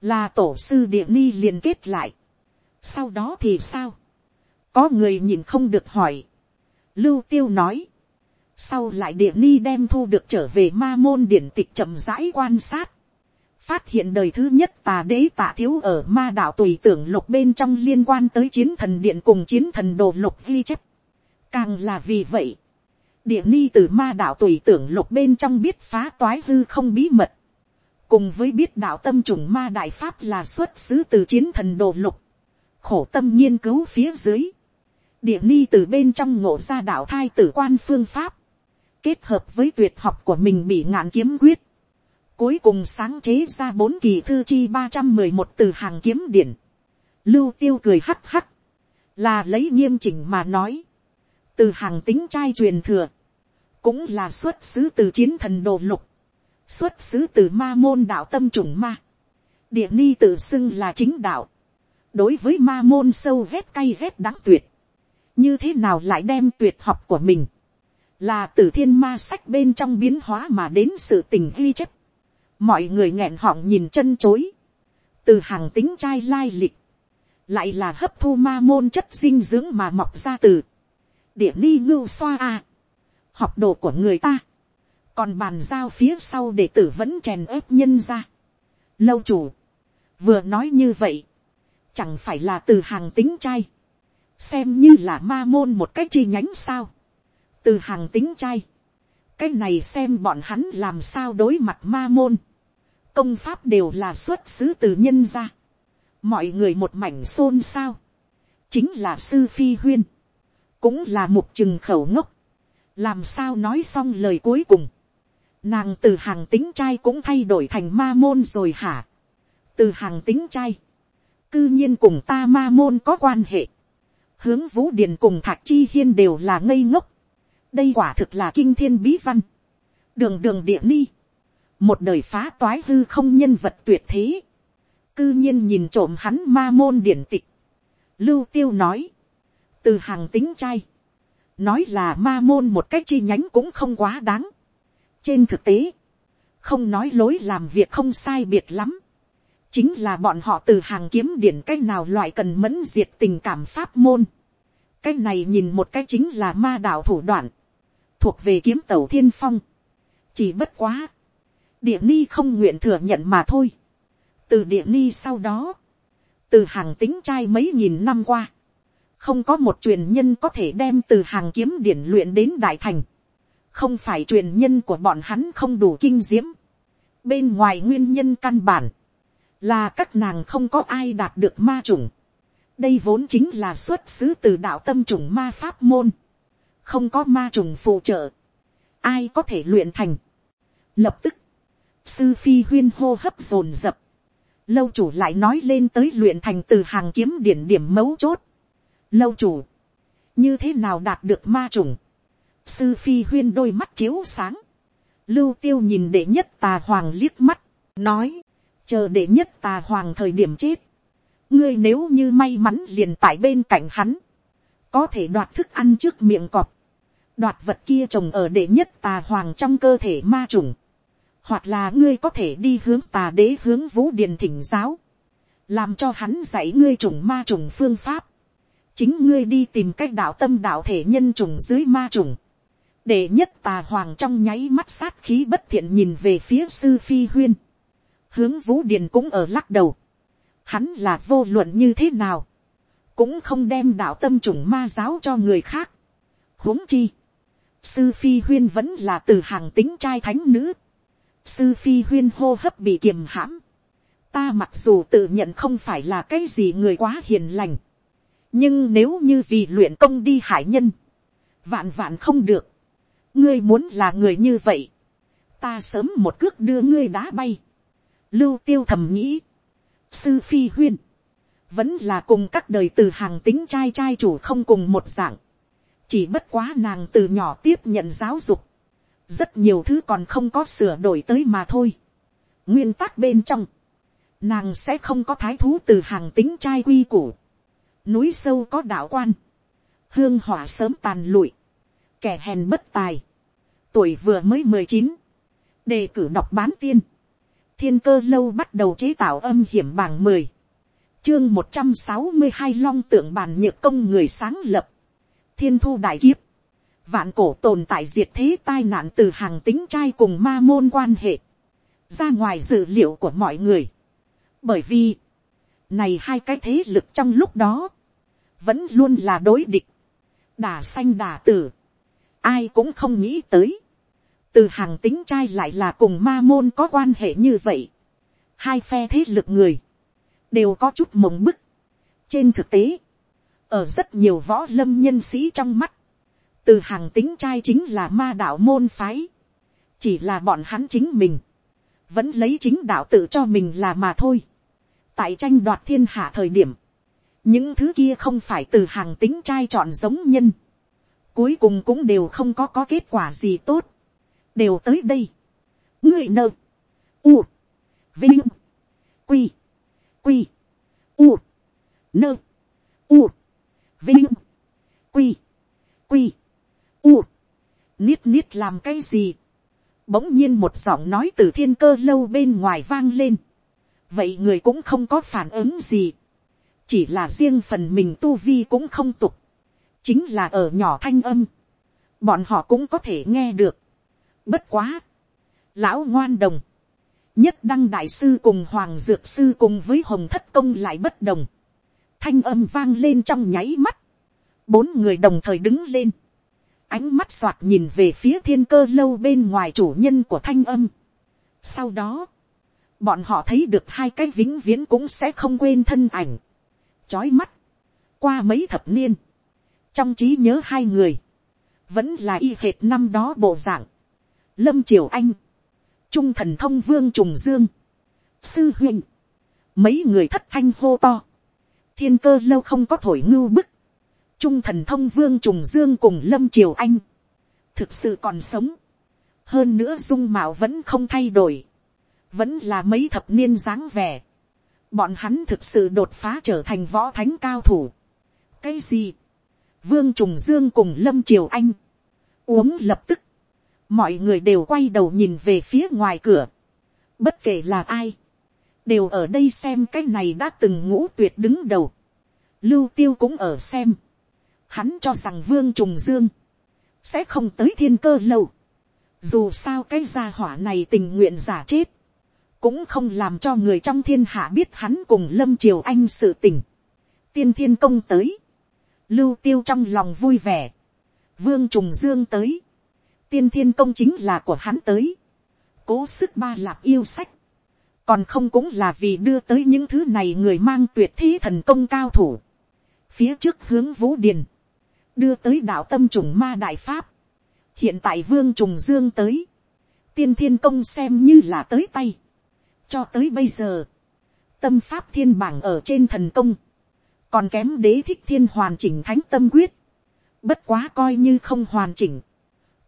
là tổ sư địa ni liên kết lại. sau đó thì sao, có người nhìn không được hỏi, lưu tiêu nói, sau lại địa ni đem thu được trở về ma môn điển tịch chậm rãi quan sát, phát hiện đời thứ nhất tà đế tạ thiếu ở ma đạo tùy tưởng lục bên trong liên quan tới chiến thần điện cùng chiến thần đồ lục ghi chép. Càng là vì vậy, địa ni từ ma đạo tùy tưởng lục bên trong biết phá toái hư không bí mật. Cùng với biết đạo tâm trùng ma đại pháp là xuất xứ từ chiến thần đồ lục, khổ tâm nghiên cứu phía dưới, địa ni từ bên trong ngộ ra đạo thai tử quan phương pháp, kết hợp với tuyệt học của mình bị ngạn kiếm quyết, cuối cùng sáng chế ra bốn kỳ thư chi ba trăm mười một từ hàng kiếm điển, lưu tiêu cười hắc hắc, là lấy nghiêm chỉnh mà nói, từ hàng tính trai truyền thừa, cũng là xuất xứ từ chiến thần đồ lục, xuất xứ từ ma môn đạo tâm trùng ma, địa ni tự xưng là chính đạo, đối với ma môn sâu vét cay vét đáng tuyệt, như thế nào lại đem tuyệt học của mình, là từ thiên ma sách bên trong biến hóa mà đến sự tình ghi chép, mọi người nghẹn họng nhìn chân chối, từ hàng tính trai lai lịch, lại là hấp thu ma môn chất dinh dưỡng mà mọc ra từ. Địa ni ngưu xoa a, học đồ của người ta, còn bàn giao phía sau để tử vẫn chèn ớp nhân ra. lâu chủ, vừa nói như vậy, chẳng phải là từ hàng tính trai, xem như là ma môn một cách chi nhánh sao, từ hàng tính trai, cái này xem bọn hắn làm sao đối mặt ma môn, công pháp đều là xuất xứ từ nhân ra, mọi người một mảnh xôn xao, chính là sư phi huyên, cũng là một chừng khẩu ngốc, làm sao nói xong lời cuối cùng, Nàng từ hàng tính trai cũng thay đổi thành ma môn rồi hả? Từ hàng tính trai. Cư nhiên cùng ta ma môn có quan hệ. Hướng vũ điền cùng thạc chi hiên đều là ngây ngốc. Đây quả thực là kinh thiên bí văn. Đường đường địa ni. Một đời phá toái hư không nhân vật tuyệt thế. Cư nhiên nhìn trộm hắn ma môn điển tịch. Lưu tiêu nói. Từ hàng tính trai. Nói là ma môn một cách chi nhánh cũng không quá đáng trên thực tế, không nói lối làm việc không sai biệt lắm, chính là bọn họ từ hàng kiếm điển cái nào loại cần mẫn diệt tình cảm pháp môn. cái này nhìn một cái chính là ma đạo thủ đoạn, thuộc về kiếm tẩu thiên phong. chỉ bất quá, địa ni không nguyện thừa nhận mà thôi. từ địa ni sau đó, từ hàng tính trai mấy nghìn năm qua, không có một truyền nhân có thể đem từ hàng kiếm điển luyện đến đại thành không phải truyền nhân của bọn hắn không đủ kinh diễm. bên ngoài nguyên nhân căn bản, là các nàng không có ai đạt được ma chủng, đây vốn chính là xuất xứ từ đạo tâm trùng ma pháp môn, không có ma trùng phụ trợ, ai có thể luyện thành. Lập tức, sư phi huyên hô hấp dồn dập, lâu chủ lại nói lên tới luyện thành từ hàng kiếm điển điểm mấu chốt. Lâu chủ, như thế nào đạt được ma trùng, sư phi huyên đôi mắt chiếu sáng, lưu tiêu nhìn đệ nhất tà hoàng liếc mắt, nói, chờ đệ nhất tà hoàng thời điểm chết, ngươi nếu như may mắn liền tại bên cạnh hắn, có thể đoạt thức ăn trước miệng cọp, đoạt vật kia trồng ở đệ nhất tà hoàng trong cơ thể ma trùng, hoặc là ngươi có thể đi hướng tà đế hướng vũ điền thỉnh giáo, làm cho hắn dạy ngươi trùng ma trùng phương pháp, chính ngươi đi tìm cách đạo tâm đạo thể nhân trùng dưới ma trùng, để nhất tà hoàng trong nháy mắt sát khí bất thiện nhìn về phía sư phi huyên, hướng vũ điền cũng ở lắc đầu, hắn là vô luận như thế nào, cũng không đem đạo tâm trùng ma giáo cho người khác. huống chi, sư phi huyên vẫn là từ hàng tính trai thánh nữ, sư phi huyên hô hấp bị kiềm hãm, ta mặc dù tự nhận không phải là cái gì người quá hiền lành, nhưng nếu như vì luyện công đi hải nhân, vạn vạn không được, ngươi muốn là người như vậy, ta sớm một cước đưa ngươi đá bay, lưu tiêu thầm nghĩ, sư phi huyên, vẫn là cùng các đời từ hàng tính trai trai chủ không cùng một dạng, chỉ bất quá nàng từ nhỏ tiếp nhận giáo dục, rất nhiều thứ còn không có sửa đổi tới mà thôi. nguyên tắc bên trong, nàng sẽ không có thái thú từ hàng tính trai quy củ, núi sâu có đạo quan, hương hỏa sớm tàn lụi, kẻ hèn bất tài, tuổi vừa mới mười chín, đề cử đọc bán tiên, thiên cơ lâu bắt đầu chế tạo âm hiểm bảng mười, chương một trăm sáu mươi hai long tượng bàn nhược công người sáng lập, thiên thu đại kiếp, vạn cổ tồn tại diệt thế tai nạn từ hàng tính trai cùng ma môn quan hệ, ra ngoài dự liệu của mọi người. bởi vì, này hai cái thế lực trong lúc đó, vẫn luôn là đối địch, đà xanh đà tử, ai cũng không nghĩ tới, từ hàng tính trai lại là cùng ma môn có quan hệ như vậy, hai phe thế lực người, đều có chút mộng bức. trên thực tế, ở rất nhiều võ lâm nhân sĩ trong mắt, từ hàng tính trai chính là ma đạo môn phái, chỉ là bọn hắn chính mình, vẫn lấy chính đạo tự cho mình là mà thôi. tại tranh đoạt thiên hạ thời điểm, những thứ kia không phải từ hàng tính trai chọn giống nhân, cuối cùng cũng đều không có có kết quả gì tốt, đều tới đây. ngươi nơ, u, vinh, quy, quy, u, nơ, u, vinh, quy, quy, u, niết niết làm cái gì, bỗng nhiên một giọng nói từ thiên cơ lâu bên ngoài vang lên, vậy người cũng không có phản ứng gì, chỉ là riêng phần mình tu vi cũng không tục, chính là ở nhỏ thanh âm, bọn họ cũng có thể nghe được, bất quá, lão ngoan đồng, nhất đăng đại sư cùng hoàng dược sư cùng với hồng thất công lại bất đồng, thanh âm vang lên trong nháy mắt, bốn người đồng thời đứng lên, ánh mắt soạt nhìn về phía thiên cơ lâu bên ngoài chủ nhân của thanh âm. Sau đó, bọn họ thấy được hai cái vĩnh viễn cũng sẽ không quên thân ảnh, chói mắt, qua mấy thập niên, trong trí nhớ hai người, vẫn là y hệt năm đó bộ dạng, lâm triều anh, trung thần thông vương trùng dương, sư huynh, mấy người thất thanh hô to, thiên cơ lâu không có thổi ngưu bức, trung thần thông vương trùng dương cùng lâm triều anh, thực sự còn sống, hơn nữa dung mạo vẫn không thay đổi, vẫn là mấy thập niên dáng vẻ, bọn hắn thực sự đột phá trở thành võ thánh cao thủ. cái gì, vương trùng dương cùng lâm triều anh, uống lập tức, mọi người đều quay đầu nhìn về phía ngoài cửa, bất kể là ai, đều ở đây xem cái này đã từng ngũ tuyệt đứng đầu, lưu tiêu cũng ở xem, hắn cho rằng vương trùng dương, sẽ không tới thiên cơ lâu, dù sao cái gia hỏa này tình nguyện giả chết, cũng không làm cho người trong thiên hạ biết hắn cùng lâm triều anh sự tình, tiên thiên công tới, lưu tiêu trong lòng vui vẻ, vương trùng dương tới, tiên thiên công chính là của hắn tới, cố sức ba lạp yêu sách, còn không cũng là vì đưa tới những thứ này người mang tuyệt thế thần công cao thủ, phía trước hướng vũ điền, đưa tới đạo tâm trùng ma đại pháp, hiện tại vương trùng dương tới, tiên thiên công xem như là tới tay, cho tới bây giờ, tâm pháp thiên bảng ở trên thần công, còn kém đế thích thiên hoàn chỉnh thánh tâm quyết, bất quá coi như không hoàn chỉnh,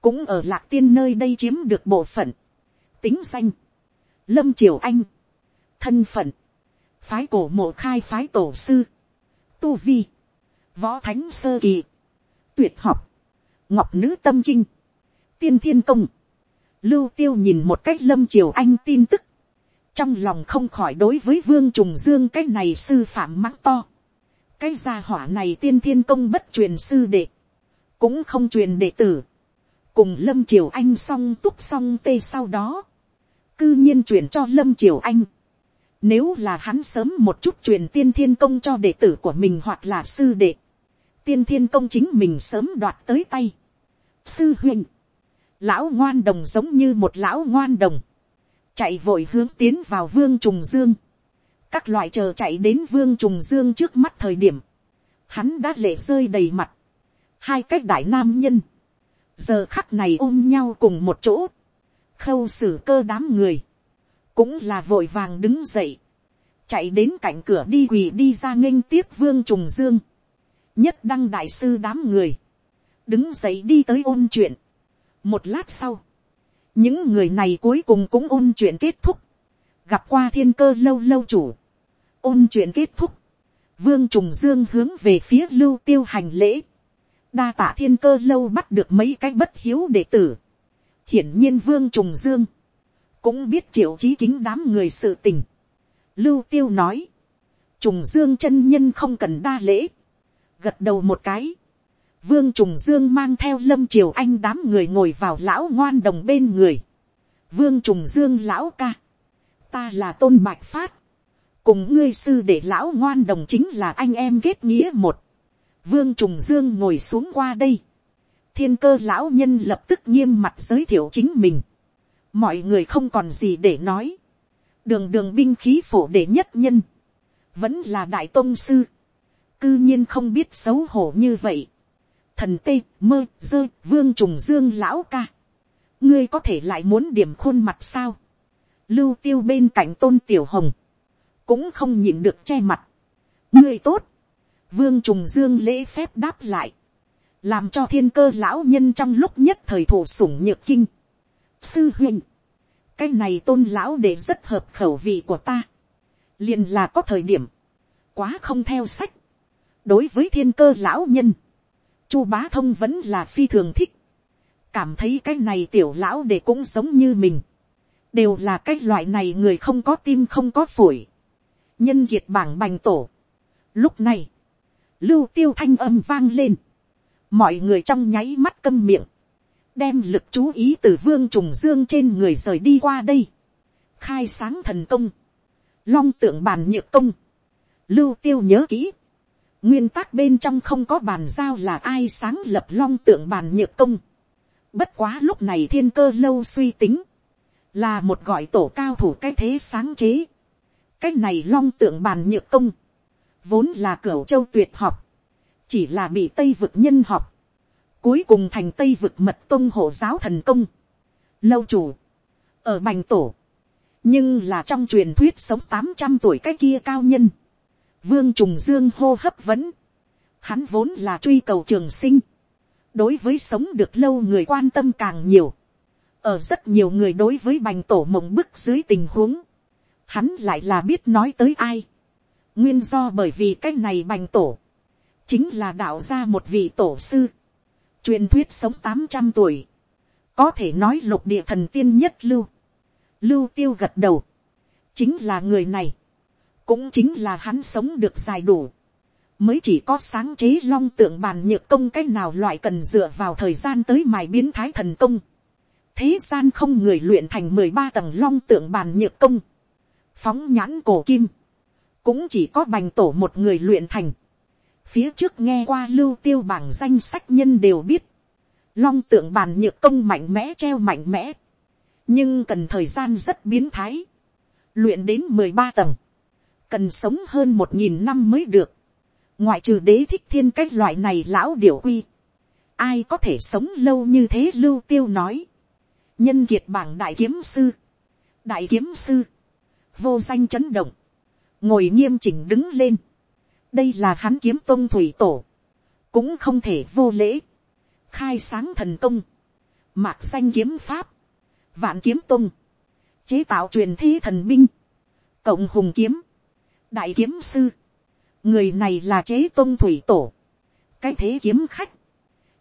cũng ở lạc tiên nơi đây chiếm được bộ phận, tính danh, lâm triều anh, thân phận, phái cổ mộ khai phái tổ sư, tu vi, võ thánh sơ kỳ, tuyệt học, ngọc nữ tâm kinh, tiên thiên công, lưu tiêu nhìn một cách lâm triều anh tin tức, trong lòng không khỏi đối với vương trùng dương cái này sư phạm mắng to, cái gia hỏa này tiên thiên công bất truyền sư đệ, cũng không truyền đệ tử, cùng lâm triều anh song túc song tê sau đó, cư nhiên truyền cho lâm triều anh, nếu là hắn sớm một chút truyền tiên thiên công cho đệ tử của mình hoặc là sư đệ. Tiên thiên công chính mình sớm đoạt tới tay. Sư huynh. Lão ngoan đồng giống như một lão ngoan đồng. Chạy vội hướng tiến vào vương trùng dương. Các loại chờ chạy đến vương trùng dương trước mắt thời điểm. Hắn đã lệ rơi đầy mặt. Hai cách đại nam nhân. Giờ khắc này ôm nhau cùng một chỗ. Khâu xử cơ đám người cũng là vội vàng đứng dậy, chạy đến cạnh cửa đi quỳ đi ra nghênh tiếp vương trùng dương, nhất đăng đại sư đám người, đứng dậy đi tới ôn chuyện. một lát sau, những người này cuối cùng cũng ôn chuyện kết thúc, gặp qua thiên cơ lâu lâu chủ, ôn chuyện kết thúc, vương trùng dương hướng về phía lưu tiêu hành lễ, đa tạ thiên cơ lâu bắt được mấy cái bất hiếu đệ tử, hiển nhiên vương trùng dương, cũng biết triệu chí kính đám người sự tình. Lưu tiêu nói, trùng dương chân nhân không cần đa lễ, gật đầu một cái. Vương trùng dương mang theo lâm triều anh đám người ngồi vào lão ngoan đồng bên người. Vương trùng dương lão ca, ta là tôn bạch phát, cùng ngươi sư để lão ngoan đồng chính là anh em kết nghĩa một. Vương trùng dương ngồi xuống qua đây. Thiên cơ lão nhân lập tức nghiêm mặt giới thiệu chính mình mọi người không còn gì để nói, đường đường binh khí phổ để nhất nhân, vẫn là đại tôn sư, cư nhiên không biết xấu hổ như vậy, thần tê mơ dơ vương trùng dương lão ca, ngươi có thể lại muốn điểm khuôn mặt sao, lưu tiêu bên cạnh tôn tiểu hồng, cũng không nhịn được che mặt, ngươi tốt, vương trùng dương lễ phép đáp lại, làm cho thiên cơ lão nhân trong lúc nhất thời thủ sủng nhược kinh, sư huynh, cái này tôn lão để rất hợp khẩu vị của ta, liền là có thời điểm, quá không theo sách, đối với thiên cơ lão nhân, chu bá thông vẫn là phi thường thích, cảm thấy cái này tiểu lão để cũng giống như mình, đều là cái loại này người không có tim không có phổi, nhân kiệt bảng bành tổ. Lúc này, lưu tiêu thanh âm vang lên, mọi người trong nháy mắt câm miệng, đem lực chú ý từ vương trùng dương trên người rời đi qua đây, khai sáng thần công, long tượng bàn nhược công, lưu tiêu nhớ kỹ, nguyên tắc bên trong không có bàn giao là ai sáng lập long tượng bàn nhược công, bất quá lúc này thiên cơ lâu suy tính, là một gọi tổ cao thủ cái thế sáng chế, cái này long tượng bàn nhược công, vốn là cửa châu tuyệt học, chỉ là bị tây vực nhân học, Cuối cùng thành Tây vực mật tông hộ giáo thần công. Lâu chủ. Ở bành tổ. Nhưng là trong truyền thuyết sống tám trăm tuổi cái kia cao nhân. Vương trùng dương hô hấp vẫn. Hắn vốn là truy cầu trường sinh. Đối với sống được lâu người quan tâm càng nhiều. Ở rất nhiều người đối với bành tổ mộng bức dưới tình huống. Hắn lại là biết nói tới ai. Nguyên do bởi vì cái này bành tổ. Chính là đạo ra một vị tổ sư truyền thuyết sống tám trăm tuổi, có thể nói lục địa thần tiên nhất lưu, lưu tiêu gật đầu, chính là người này, cũng chính là hắn sống được dài đủ, mới chỉ có sáng chế long tượng bàn nhược công cái nào loại cần dựa vào thời gian tới mài biến thái thần công. thế gian không người luyện thành mười ba tầng long tượng bàn nhược công, phóng nhãn cổ kim, cũng chỉ có bành tổ một người luyện thành, Phía trước nghe qua lưu tiêu bảng danh sách nhân đều biết. Long tượng bàn nhược công mạnh mẽ treo mạnh mẽ. Nhưng cần thời gian rất biến thái. Luyện đến mười ba tầng. Cần sống hơn một nghìn năm mới được. ngoại trừ đế thích thiên cái loại này lão điểu quy, ai có thể sống lâu như thế lưu tiêu nói, nhân kiệt bảng đại kiếm sư, đại kiếm sư, vô danh chấn động, ngồi nghiêm chỉnh đứng lên, đây là hắn kiếm tôn thủy tổ, cũng không thể vô lễ, khai sáng thần công, mạc danh kiếm pháp, vạn kiếm tôn, chế tạo truyền thi thần binh, cộng hùng kiếm, đại kiếm sư, người này là chế tôn thủy tổ, cái thế kiếm khách,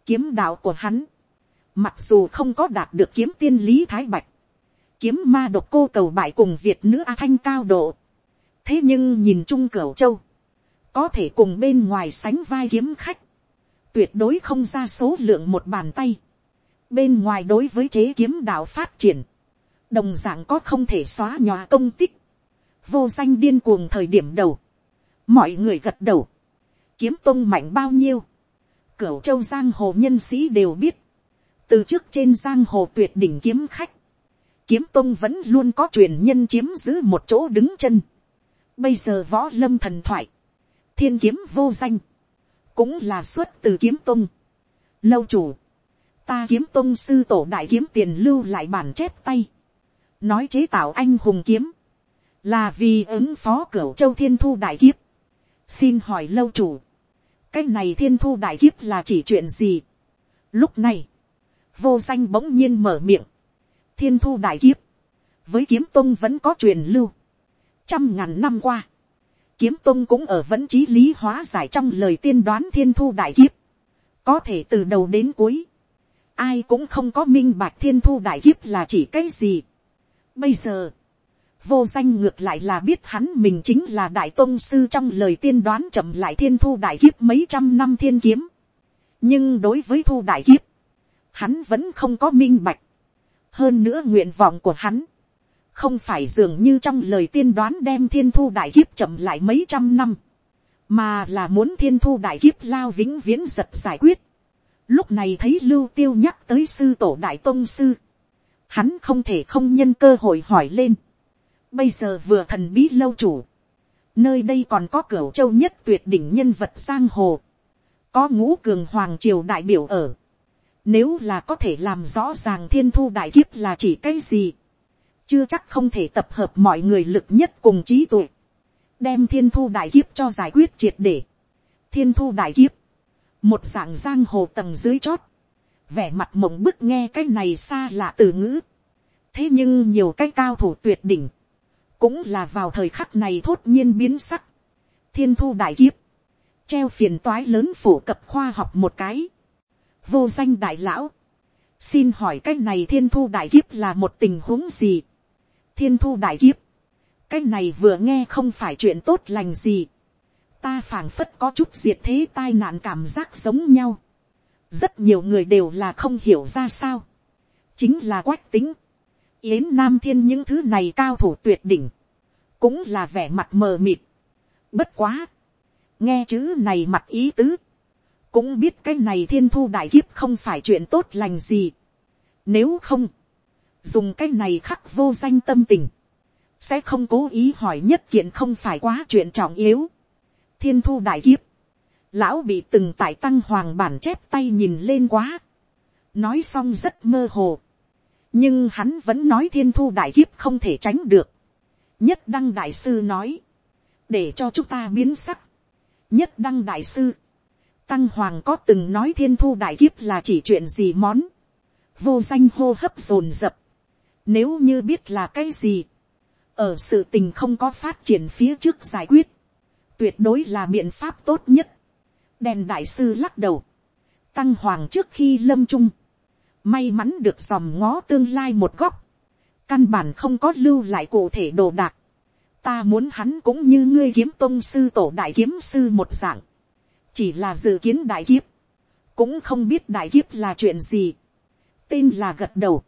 kiếm đạo của hắn, mặc dù không có đạt được kiếm tiên lý thái bạch, kiếm ma độc cô cầu bại cùng việt nữ a thanh cao độ, thế nhưng nhìn chung cửu châu, có thể cùng bên ngoài sánh vai kiếm khách, tuyệt đối không ra số lượng một bàn tay, bên ngoài đối với chế kiếm đạo phát triển, đồng d ạ n g có không thể xóa nhòa công tích, vô danh điên cuồng thời điểm đầu, mọi người gật đầu, kiếm tông mạnh bao nhiêu, cửu châu giang hồ nhân sĩ đều biết, từ trước trên giang hồ tuyệt đỉnh kiếm khách, kiếm tông vẫn luôn có truyền nhân chiếm giữ một chỗ đứng chân, bây giờ võ lâm thần thoại, thiên kiếm vô danh, cũng là xuất từ kiếm tông. lâu chủ, ta kiếm tông sư tổ đại kiếm tiền lưu lại bản chép tay, nói chế tạo anh hùng kiếm, là vì ứng phó cửu châu thiên thu đại kiếp. xin hỏi lâu chủ, cái này thiên thu đại kiếp là chỉ chuyện gì. lúc này, vô danh bỗng nhiên mở miệng, thiên thu đại kiếp, với kiếm tông vẫn có truyền lưu, trăm ngàn năm qua, kiếm tông cũng ở vẫn trí lý hóa giải trong lời tiên đoán thiên thu đại kiếp, có thể từ đầu đến cuối, ai cũng không có minh bạch thiên thu đại kiếp là chỉ cái gì. Bây giờ, vô danh ngược lại là biết hắn mình chính là đại tôn sư trong lời tiên đoán chậm lại thiên thu đại kiếp mấy trăm năm thiên kiếm. nhưng đối với thu đại kiếp, hắn vẫn không có minh bạch. hơn nữa nguyện vọng của hắn, không phải dường như trong lời tiên đoán đem thiên thu đại kiếp chậm lại mấy trăm năm, mà là muốn thiên thu đại kiếp lao vĩnh viễn giật giải quyết. Lúc này thấy lưu tiêu nhắc tới sư tổ đại tôn sư. Hắn không thể không nhân cơ hội hỏi lên. Bây giờ vừa thần bí lâu chủ. Nơi đây còn có cửa châu nhất tuyệt đỉnh nhân vật giang hồ. Có ngũ cường hoàng triều đại biểu ở. Nếu là có thể làm rõ ràng thiên thu đại kiếp là chỉ cái gì. Chưa chắc không thể tập hợp mọi người lực nhất cùng trí tuệ. Đem thiên thu đại kiếp cho giải quyết triệt để. Thiên thu đại kiếp một dạng giang hồ tầng dưới chót, vẻ mặt mộng bức nghe cái này xa lạ từ ngữ. thế nhưng nhiều cái cao thủ tuyệt đỉnh, cũng là vào thời khắc này thốt nhiên biến sắc. thiên thu đại kiếp, treo phiền toái lớn phổ cập khoa học một cái. vô danh đại lão, xin hỏi cái này thiên thu đại kiếp là một tình huống gì. thiên thu đại kiếp, cái này vừa nghe không phải chuyện tốt lành gì ta phảng phất có chút diệt thế tai nạn cảm giác giống nhau. rất nhiều người đều là không hiểu ra sao. chính là quách tính yến nam thiên những thứ này cao thủ tuyệt đỉnh. cũng là vẻ mặt mờ mịt. bất quá. nghe chữ này mặt ý tứ. cũng biết cái này thiên thu đại kiếp không phải chuyện tốt lành gì. nếu không, dùng cái này khắc vô danh tâm tình sẽ không cố ý hỏi nhất kiện không phải quá chuyện trọng yếu thiên thu đại kiếp, lão bị từng tại tăng hoàng bản chép tay nhìn lên quá, nói xong rất mơ hồ, nhưng hắn vẫn nói thiên thu đại kiếp không thể tránh được, nhất đăng đại sư nói, để cho chúng ta biến sắc, nhất đăng đại sư, tăng hoàng có từng nói thiên thu đại kiếp là chỉ chuyện gì món, vô danh hô hấp dồn dập, nếu như biết là cái gì, ở sự tình không có phát triển phía trước giải quyết, tuyệt đối là biện pháp tốt nhất. đèn đại sư lắc đầu, tăng hoàng trước khi lâm trung, may mắn được dòm ngó tương lai một góc, căn bản không có lưu lại cụ thể đồ đạc, ta muốn hắn cũng như ngươi kiếm tôn sư tổ đại kiếm sư một dạng, chỉ là dự kiến đại kiếp, cũng không biết đại kiếp là chuyện gì, tên là gật đầu,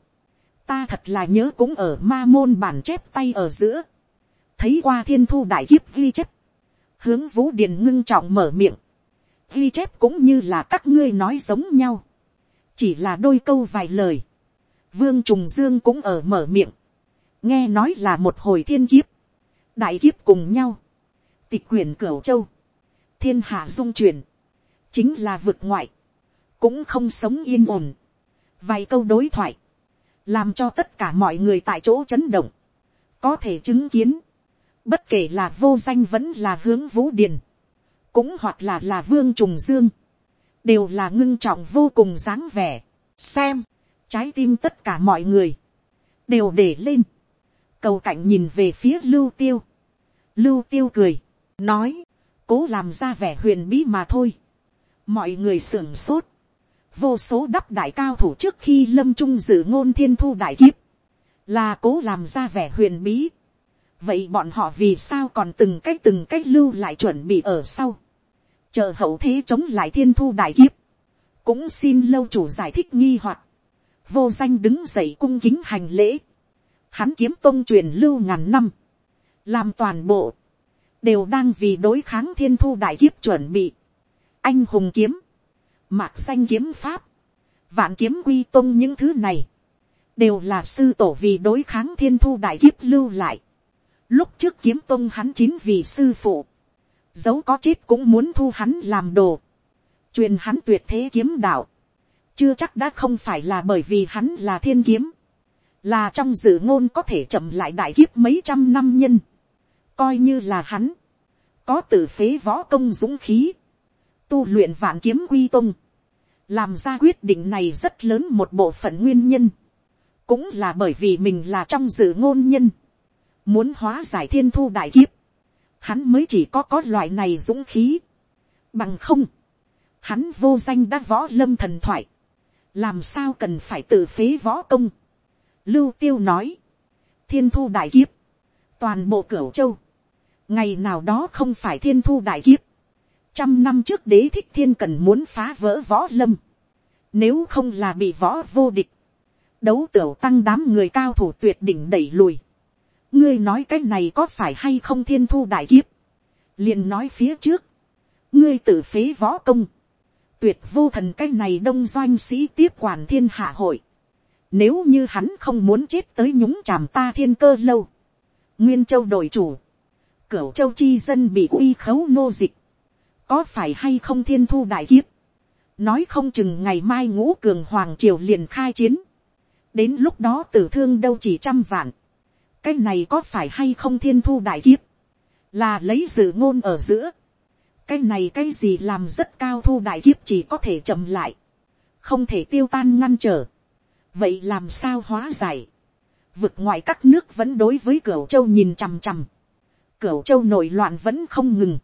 ta thật là nhớ cũng ở ma môn bản chép tay ở giữa, thấy qua thiên thu đại kiếp ghi chép, hướng vũ điền ngưng trọng mở miệng, ghi chép cũng như là các ngươi nói giống nhau, chỉ là đôi câu vài lời, vương trùng dương cũng ở mở miệng, nghe nói là một hồi thiên kiếp, đại kiếp cùng nhau, tịch quyền cửu châu, thiên hạ dung chuyển, chính là vực ngoại, cũng không sống yên ổn. vài câu đối thoại, làm cho tất cả mọi người tại chỗ chấn động, có thể chứng kiến, bất kể là vô danh vẫn là hướng vũ điền, cũng hoặc là là vương trùng dương, đều là ngưng trọng vô cùng dáng vẻ, xem, trái tim tất cả mọi người, đều để lên, cầu cạnh nhìn về phía lưu tiêu, lưu tiêu cười, nói, cố làm ra vẻ huyền bí mà thôi, mọi người sưởng sốt, vô số đắp đại cao thủ trước khi lâm trung dự ngôn thiên thu đại kiếp, là cố làm ra vẻ huyền bí, vậy bọn họ vì sao còn từng cách từng cách lưu lại chuẩn bị ở sau, chờ hậu thế chống lại thiên thu đại kiếp, cũng xin lâu chủ giải thích nghi hoặc, vô danh đứng dậy cung kính hành lễ, hắn kiếm tôn truyền lưu ngàn năm, làm toàn bộ, đều đang vì đối kháng thiên thu đại kiếp chuẩn bị, anh hùng kiếm, mạc xanh kiếm pháp, vạn kiếm quy tôn những thứ này, đều là sư tổ vì đối kháng thiên thu đại kiếp lưu lại. Lúc trước kiếm tôn hắn chín vì sư phụ, dấu có chết cũng muốn thu hắn làm đồ, truyền hắn tuyệt thế kiếm đạo, chưa chắc đã không phải là bởi vì hắn là thiên kiếm, là trong dự ngôn có thể chậm lại đại kiếp mấy trăm năm nhân, coi như là hắn, có t phế võ công dũng khí, tu luyện vạn kiếm quy tung, làm ra quyết định này rất lớn một bộ phận nguyên nhân, cũng là bởi vì mình là trong dự ngôn nhân, muốn hóa giải thiên thu đại kiếp, hắn mới chỉ có có loại này dũng khí, bằng không, hắn vô danh đã võ lâm thần thoại, làm sao cần phải tự phế võ công. Lưu tiêu nói, thiên thu đại kiếp, toàn bộ cửu châu, ngày nào đó không phải thiên thu đại kiếp, trăm năm trước đế thích thiên cần muốn phá vỡ võ lâm, nếu không là bị võ vô địch, đấu tiểu tăng đám người cao thủ tuyệt đỉnh đẩy lùi, ngươi nói cái này có phải hay không thiên thu đại kiếp, liền nói phía trước, ngươi tự phế võ công, tuyệt vô thần cái này đông doanh sĩ tiếp quản thiên hạ hội, nếu như hắn không muốn chết tới nhúng chàm ta thiên cơ lâu, nguyên châu đổi chủ, cửu châu chi dân bị uy khấu nô dịch, có phải hay không thiên thu đại kiếp, nói không chừng ngày mai ngũ cường hoàng triều liền khai chiến, đến lúc đó tử thương đâu chỉ trăm vạn, cái này có phải hay không thiên thu đại kiếp, là lấy dự ngôn ở giữa, cái này cái gì làm rất cao thu đại kiếp chỉ có thể chậm lại, không thể tiêu tan ngăn trở, vậy làm sao hóa giải, vực ngoài các nước vẫn đối với cửa châu nhìn chằm chằm, cửa châu nội loạn vẫn không ngừng,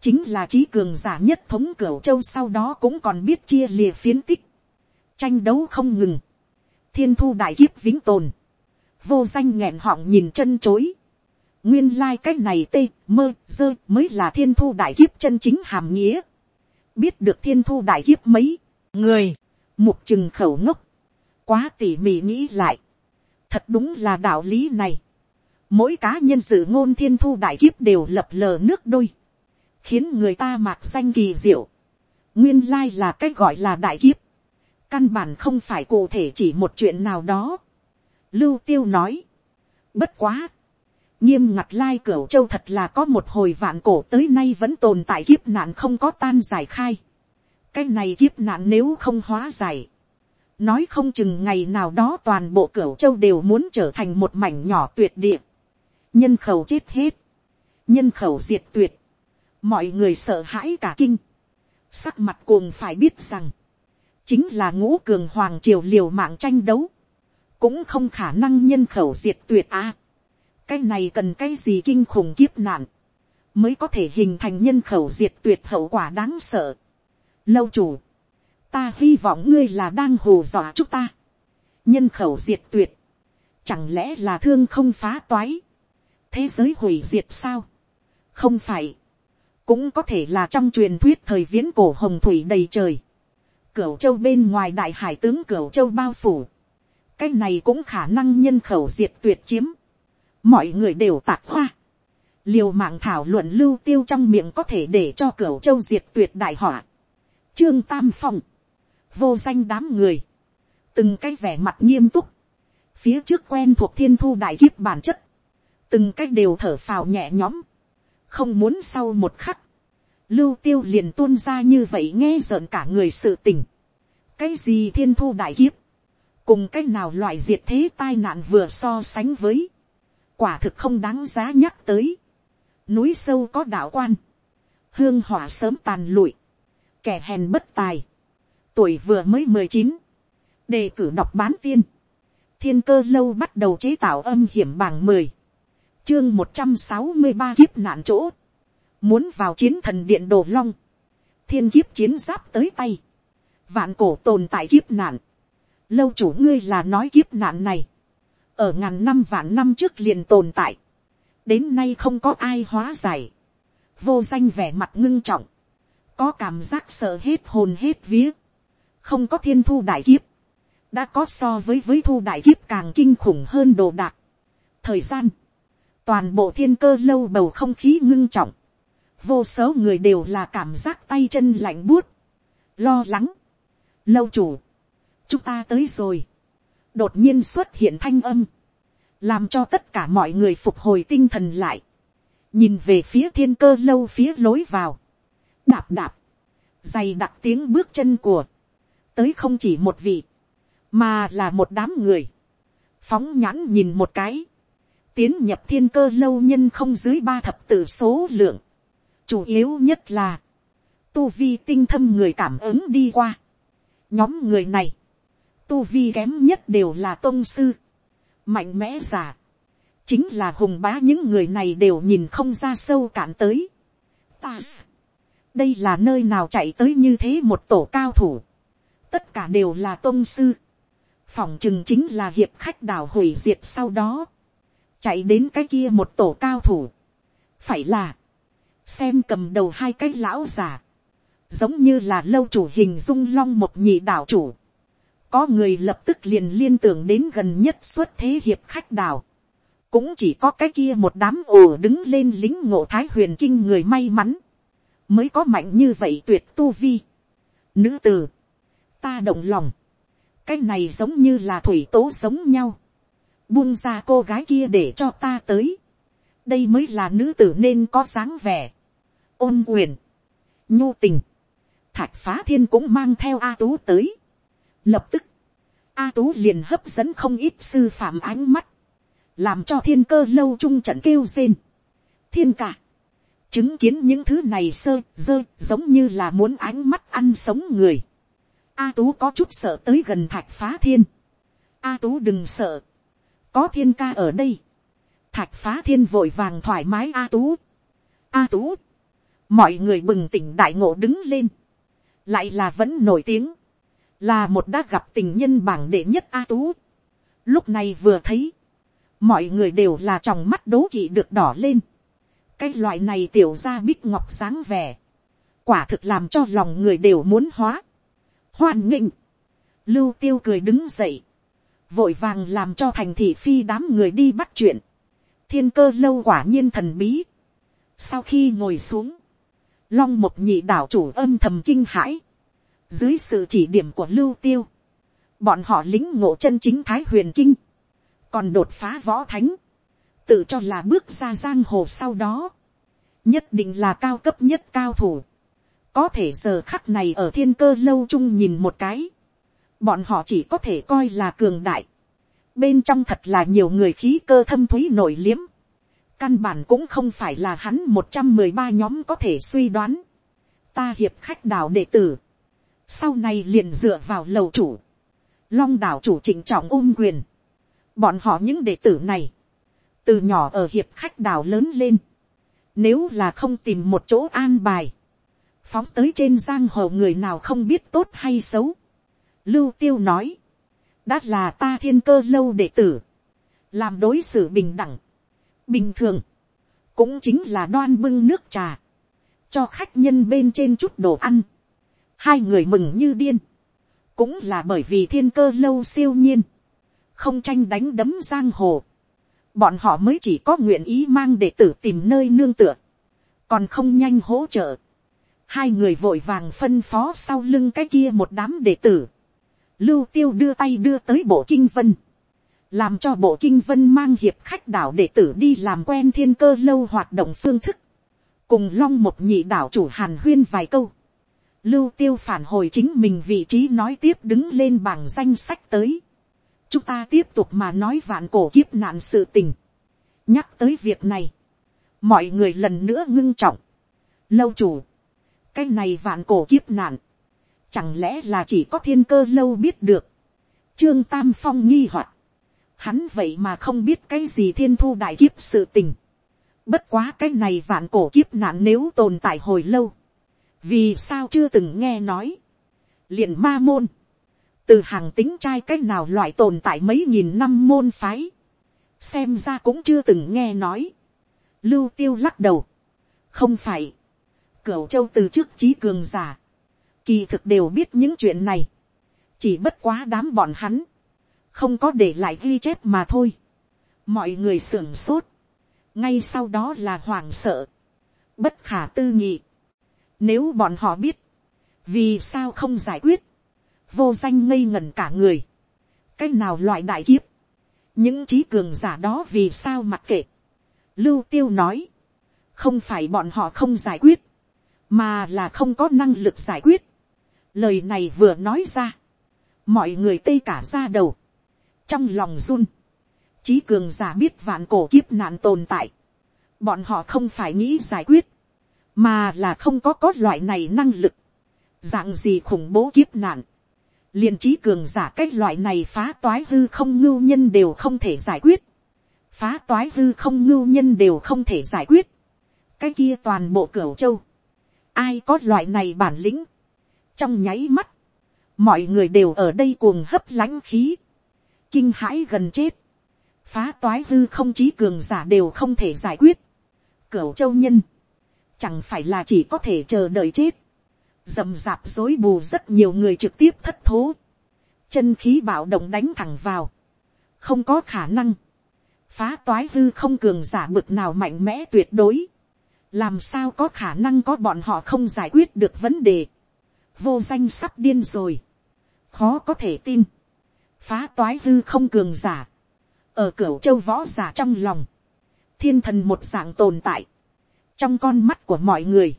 chính là trí cường giả nhất thống cửa châu sau đó cũng còn biết chia lìa phiến tích, tranh đấu không ngừng, thiên thu đại kiếp vĩnh tồn, vô danh nghẹn họng nhìn chân chối, nguyên lai、like、cái này tê mơ dơ mới là thiên thu đại kiếp chân chính hàm nghĩa, biết được thiên thu đại kiếp mấy, người, mục chừng khẩu ngốc, quá tỉ mỉ nghĩ lại, thật đúng là đạo lý này, mỗi cá nhân sự ngôn thiên thu đại kiếp đều lập lờ nước đôi, khiến người ta mạc danh kỳ diệu, nguyên lai là cái gọi là đại kiếp, căn bản không phải cụ thể chỉ một chuyện nào đó. Lưu tiêu nói, bất quá, nghiêm ngặt lai cửu châu thật là có một hồi vạn cổ tới nay vẫn tồn tại kiếp nạn không có tan giải khai. cái này kiếp nạn nếu không hóa giải, nói không chừng ngày nào đó toàn bộ cửu châu đều muốn trở thành một mảnh nhỏ tuyệt địa, nhân khẩu chết hết, nhân khẩu diệt tuyệt, mọi người sợ hãi cả kinh, sắc mặt cuồng phải biết rằng, chính là ngũ cường hoàng triều liều mạng tranh đấu, cũng không khả năng nhân khẩu diệt tuyệt a. cái này cần cái gì kinh khủng kiếp nạn, mới có thể hình thành nhân khẩu diệt tuyệt hậu quả đáng sợ. Lâu chủ, ta hy vọng ngươi là đang hù dọa chúng ta. nhân khẩu diệt tuyệt, chẳng lẽ là thương không phá toái, thế giới hủy diệt sao, không phải, cũng có thể là trong truyền thuyết thời viễn cổ hồng thủy đầy trời, cửu châu bên ngoài đại hải tướng cửu châu bao phủ, cái này cũng khả năng nhân khẩu diệt tuyệt chiếm, mọi người đều tạc hoa, liều mạng thảo luận lưu tiêu trong miệng có thể để cho cửu châu diệt tuyệt đại họa, trương tam phong, vô danh đám người, từng cái vẻ mặt nghiêm túc, phía trước quen thuộc thiên thu đại kiếp bản chất, từng cái đều thở phào nhẹ nhõm, không muốn sau một khắc, lưu tiêu liền tuôn ra như vậy nghe rợn cả người sự tình. cái gì thiên thu đại kiếp, cùng cái nào loại diệt thế tai nạn vừa so sánh với, quả thực không đáng giá nhắc tới. núi sâu có đạo quan, hương hỏa sớm tàn lụi, kẻ hèn bất tài, tuổi vừa mới mười chín, đề cử đọc bán tiên, thiên cơ lâu bắt đầu chế tạo âm hiểm bảng mười, chương một trăm sáu mươi ba kiếp nạn chỗ, muốn vào chiến thần điện đồ long, thiên kiếp chiến giáp tới tay, vạn cổ tồn tại kiếp nạn, lâu chủ ngươi là nói kiếp nạn này, ở ngàn năm vạn năm trước liền tồn tại, đến nay không có ai hóa giải, vô danh vẻ mặt ngưng trọng, có cảm giác sợ hết hồn hết vía, không có thiên thu đại kiếp, đã có so với với thu đại kiếp càng kinh khủng hơn đồ đạc. thời gian, toàn bộ thiên cơ lâu bầu không khí ngưng trọng, vô số người đều là cảm giác tay chân lạnh buốt, lo lắng, lâu chủ, chúng ta tới rồi, đột nhiên xuất hiện thanh âm, làm cho tất cả mọi người phục hồi tinh thần lại, nhìn về phía thiên cơ lâu phía lối vào, đạp đạp, dày đặc tiếng bước chân của, tới không chỉ một vị, mà là một đám người, phóng nhãn nhìn một cái, tiến nhập thiên cơ lâu nhân không dưới ba thập tử số lượng, chủ yếu nhất là, tu vi tinh thâm người cảm ứng đi qua, nhóm người này, tu vi kém nhất đều là tôn sư, mạnh mẽ giả, chính là hùng bá những người này đều nhìn không ra sâu cạn tới. Ta, đây là nơi nào chạy tới như thế một tổ cao thủ, tất cả đều là tôn sư, phòng chừng chính là hiệp khách đảo hủy diệt sau đó, chạy đến cái kia một tổ cao thủ, phải là, xem cầm đầu hai cái lão già, giống như là lâu chủ hình dung long một nhị đảo chủ, có người lập tức liền liên tưởng đến gần nhất xuất thế hiệp khách đảo, cũng chỉ có cái kia một đám ồ đứng lên lính ngộ thái huyền kinh người may mắn, mới có mạnh như vậy tuyệt tu vi. Nữ tử, ta động lòng, cái này giống như là thủy tố giống nhau, buông ra cô gái kia để cho ta tới, đây mới là nữ tử nên có dáng vẻ, ôn quyền, nhu tình, thạch phá thiên cũng mang theo a tú tới, lập tức, a tú liền hấp dẫn không ít sư phạm ánh mắt, làm cho thiên cơ lâu trung trận kêu rên, thiên cả, chứng kiến những thứ này sơ dơ giống như là muốn ánh mắt ăn sống người. A tú có chút sợ tới gần thạch phá thiên. A tú đừng sợ. Có thiên ca ở đây. Thạch phá thiên vội vàng thoải mái A tú. A tú. Mọi người bừng tỉnh đại ngộ đứng lên. Lại là vẫn nổi tiếng. Là một đã gặp tình nhân bảng đệ nhất A tú. Lúc này vừa thấy. Mọi người đều là trong mắt đố kỵ được đỏ lên. Cái loại này tiểu ra bích ngọc sáng vẻ, quả thực làm cho lòng người đều muốn hóa, hoan nghịnh, lưu tiêu cười đứng dậy, vội vàng làm cho thành thị phi đám người đi bắt chuyện, thiên cơ lâu quả nhiên thần bí, sau khi ngồi xuống, long một nhị đảo chủ âm thầm kinh hãi, dưới sự chỉ điểm của lưu tiêu, bọn họ lính ngộ chân chính thái huyền kinh, còn đột phá võ thánh, tự cho là bước ra giang hồ sau đó, nhất định là cao cấp nhất cao thủ. có thể giờ khắc này ở thiên cơ lâu chung nhìn một cái, bọn họ chỉ có thể coi là cường đại. bên trong thật là nhiều người khí cơ thâm t h ú y nổi liếm. căn bản cũng không phải là hắn một trăm mười ba nhóm có thể suy đoán. ta hiệp khách đảo đệ tử sau này liền dựa vào lầu chủ. long đảo chủ trịnh trọng ôm quyền. bọn họ những đệ tử này. Từ nhỏ ở hiệp khách đảo lớn lên, nếu là không tìm một chỗ an bài, phóng tới trên giang hồ người nào không biết tốt hay xấu. Lưu tiêu nói, đã là ta thiên cơ lâu đệ tử, làm đối xử bình đẳng, bình thường, cũng chính là đoan bưng nước trà, cho khách nhân bên trên chút đồ ăn, hai người mừng như điên, cũng là bởi vì thiên cơ lâu siêu nhiên, không tranh đánh đấm giang hồ, bọn họ mới chỉ có nguyện ý mang đệ tử tìm nơi nương tựa, còn không nhanh hỗ trợ. Hai người vội vàng phân phó sau lưng cái kia một đám đệ tử. Lưu tiêu đưa tay đưa tới bộ kinh vân. Làm cho bộ kinh vân mang hiệp khách đảo đệ tử đi làm quen thiên cơ lâu hoạt động phương thức. cùng long một nhị đảo chủ hàn huyên vài câu, lưu tiêu phản hồi chính mình vị trí nói tiếp đứng lên bảng danh sách tới. chúng ta tiếp tục mà nói vạn cổ kiếp nạn sự tình. nhắc tới việc này, mọi người lần nữa ngưng trọng. lâu chủ, cái này vạn cổ kiếp nạn, chẳng lẽ là chỉ có thiên cơ lâu biết được. trương tam phong nghi hoặc, hắn vậy mà không biết cái gì thiên thu đại kiếp sự tình. bất quá cái này vạn cổ kiếp nạn nếu tồn tại hồi lâu, vì sao chưa từng nghe nói, liền ma môn, từ hàng tính trai c á c h nào loại tồn tại mấy nghìn năm môn phái, xem ra cũng chưa từng nghe nói, lưu tiêu lắc đầu, không phải, cửu châu từ trước trí cường giả, kỳ thực đều biết những chuyện này, chỉ bất quá đám bọn hắn, không có để lại ghi chép mà thôi, mọi người sưởng sốt, ngay sau đó là hoảng sợ, bất khả tư nghị, nếu bọn họ biết, vì sao không giải quyết, vô danh ngây ngẩn cả người, cái nào loại đại kiếp, những trí cường giả đó vì sao mặc kệ. Lưu tiêu nói, không phải bọn họ không giải quyết, mà là không có năng lực giải quyết. Lời này vừa nói ra, mọi người tây cả ra đầu, trong lòng run, trí cường giả biết vạn cổ kiếp nạn tồn tại, bọn họ không phải nghĩ giải quyết, mà là không có có loại này năng lực, dạng gì khủng bố kiếp nạn, liền trí cường giả cái loại này phá toái hư không ngưu nhân đều không thể giải quyết, phá toái hư không ngưu nhân đều không thể giải quyết, cái kia toàn bộ cửa châu, ai có loại này bản lĩnh, trong nháy mắt, mọi người đều ở đây cuồng hấp lãnh khí, kinh hãi gần chết, phá toái hư không trí cường giả đều không thể giải quyết, cửu châu nhân, chẳng phải là chỉ có thể chờ đợi chết, dầm dạp dối bù rất nhiều người trực tiếp thất thố, chân khí bạo động đánh thẳng vào, không có khả năng, phá toái hư không cường giả bực nào mạnh mẽ tuyệt đối, làm sao có khả năng có bọn họ không giải quyết được vấn đề, vô danh sắp điên rồi, khó có thể tin, phá toái hư không cường giả, ở cửa châu võ giả trong lòng, thiên thần một dạng tồn tại, trong con mắt của mọi người,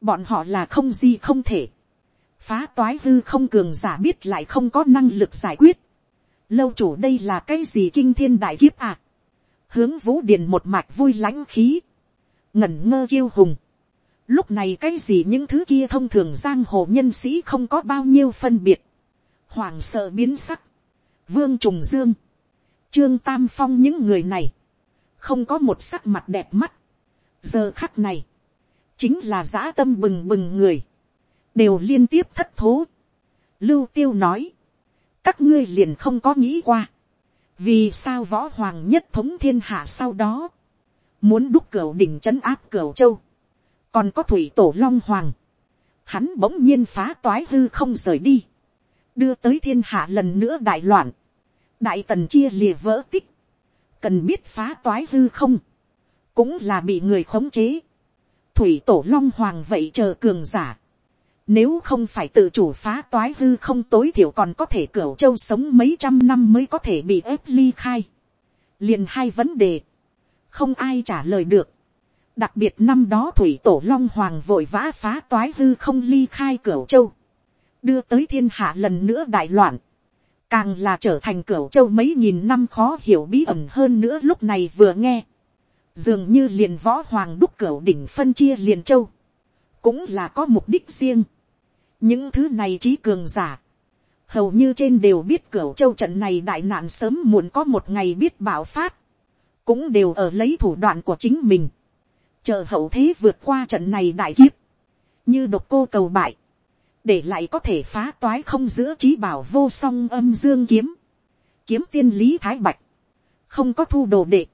bọn họ là không gì không thể, phá toái hư không cường giả biết lại không có năng lực giải quyết, lâu chủ đây là cái gì kinh thiên đại kiếp à, hướng vũ điền một mạch vui lãnh khí, ngẩn ngơ kiêu hùng, lúc này cái gì những thứ kia thông thường giang hồ nhân sĩ không có bao nhiêu phân biệt, hoàng sợ biến sắc, vương trùng dương, trương tam phong những người này, không có một sắc mặt đẹp mắt, giờ khắc này, chính là dã tâm bừng bừng người, đều liên tiếp thất thố. Lưu tiêu nói, các ngươi liền không có nghĩ qua, vì sao võ hoàng nhất thống thiên hạ sau đó, muốn đúc cửa đỉnh trấn áp cửa châu, còn có thủy tổ long hoàng, hắn bỗng nhiên phá toái hư không rời đi, đưa tới thiên hạ lần nữa đại loạn, đại tần chia lìa vỡ tích, cần biết phá toái hư không, cũng là bị người khống chế. Thủy tổ long hoàng vậy chờ cường giả. Nếu không phải tự chủ phá toái hư không tối thiểu còn có thể cửu châu sống mấy trăm năm mới có thể bị ép ly khai. Liền hai vấn đề. Không ai trả lời được. Đặc biệt năm đó thủy tổ long hoàng vội vã phá toái hư không ly khai cửu châu. Đưa tới thiên hạ lần nữa đại loạn. Càng là trở thành cửu châu mấy nghìn năm khó hiểu bí ẩn hơn nữa lúc này vừa nghe dường như liền võ hoàng đúc cửa đỉnh phân chia liền châu, cũng là có mục đích riêng. những thứ này trí cường giả, hầu như trên đều biết cửa châu trận này đại nạn sớm muộn có một ngày biết bảo phát, cũng đều ở lấy thủ đoạn của chính mình, chờ hậu thế vượt qua trận này đại kiếp, như độc cô cầu bại, để lại có thể phá toái không giữa trí bảo vô song âm dương kiếm, kiếm tiên lý thái bạch, không có thu đồ đệ,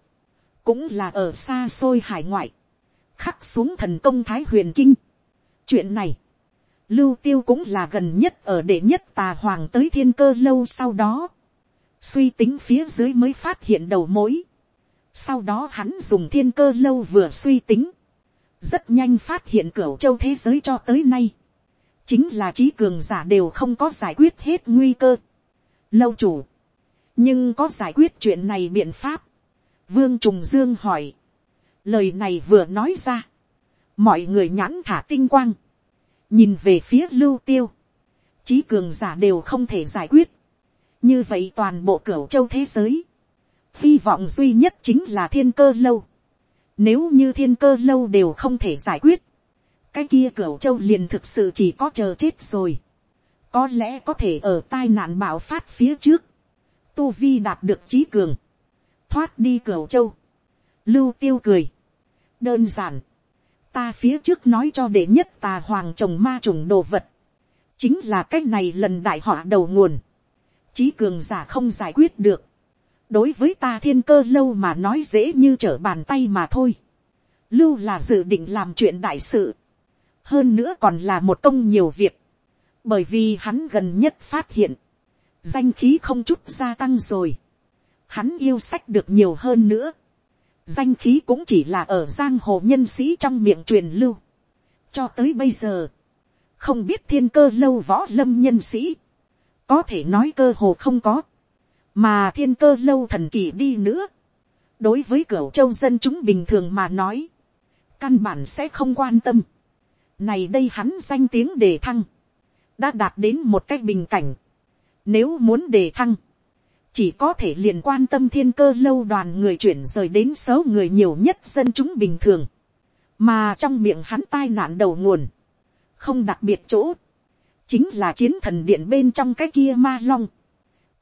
cũng là ở xa xôi hải ngoại, khắc xuống thần công thái huyền kinh. chuyện này, lưu tiêu cũng là gần nhất ở đệ nhất tà hoàng tới thiên cơ lâu sau đó, suy tính phía dưới mới phát hiện đầu mối. sau đó hắn dùng thiên cơ lâu vừa suy tính, rất nhanh phát hiện cửa châu thế giới cho tới nay, chính là trí cường giả đều không có giải quyết hết nguy cơ. lâu chủ, nhưng có giải quyết chuyện này biện pháp, Vương Trùng Dương hỏi. Lời này vừa nói ra. mọi người nhãn thả tinh quang, nhìn về phía lưu tiêu, trí cường giả đều không thể giải quyết, như vậy toàn bộ cửu châu thế giới, hy vọng duy nhất chính là thiên cơ lâu, nếu như thiên cơ lâu đều không thể giải quyết, cái kia cửu châu liền thực sự chỉ có chờ chết rồi, có lẽ có thể ở tai nạn bạo phát phía trước, tu vi đạt được trí cường, thoát đi cửa châu, lưu tiêu cười, đơn giản, ta phía trước nói cho đệ nhất tà hoàng chồng ma trùng đồ vật, chính là cái này lần đại họa đầu nguồn, trí cường giả không giải quyết được, đối với ta thiên cơ lâu mà nói dễ như trở bàn tay mà thôi, lưu là dự định làm chuyện đại sự, hơn nữa còn là một công nhiều việc, bởi vì hắn gần nhất phát hiện, danh khí không chút gia tăng rồi, hắn yêu sách được nhiều hơn nữa, danh khí cũng chỉ là ở giang hồ nhân sĩ trong miệng truyền lưu. cho tới bây giờ, không biết thiên cơ lâu võ lâm nhân sĩ, có thể nói cơ hồ không có, mà thiên cơ lâu thần kỳ đi nữa, đối với cửa châu dân chúng bình thường mà nói, căn bản sẽ không quan tâm. này đây hắn danh tiếng đề thăng, đã đạt đến một cách bình cảnh. nếu muốn đề thăng, chỉ có thể liền quan tâm thiên cơ lâu đoàn người chuyển rời đến số người nhiều nhất dân chúng bình thường, mà trong miệng hắn tai nạn đầu nguồn, không đặc biệt chỗ, chính là chiến thần điện bên trong cái kia ma long,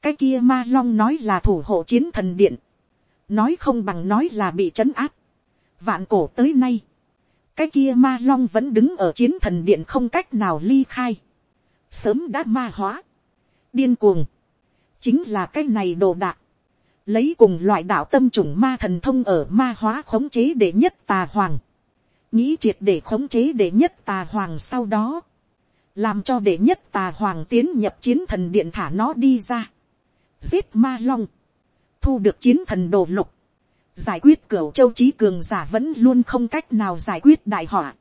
cái kia ma long nói là thủ hộ chiến thần điện, nói không bằng nói là bị trấn áp, vạn cổ tới nay, cái kia ma long vẫn đứng ở chiến thần điện không cách nào ly khai, sớm đã ma hóa, điên cuồng, chính là cái này đồ đạc, lấy cùng loại đạo tâm chủng ma thần thông ở ma hóa khống chế để nhất tà hoàng, nghĩ triệt để khống chế để nhất tà hoàng sau đó, làm cho để nhất tà hoàng tiến nhập chiến thần điện thả nó đi ra, giết ma long, thu được chiến thần đồ lục, giải quyết cửa châu trí cường giả vẫn luôn không cách nào giải quyết đại họa,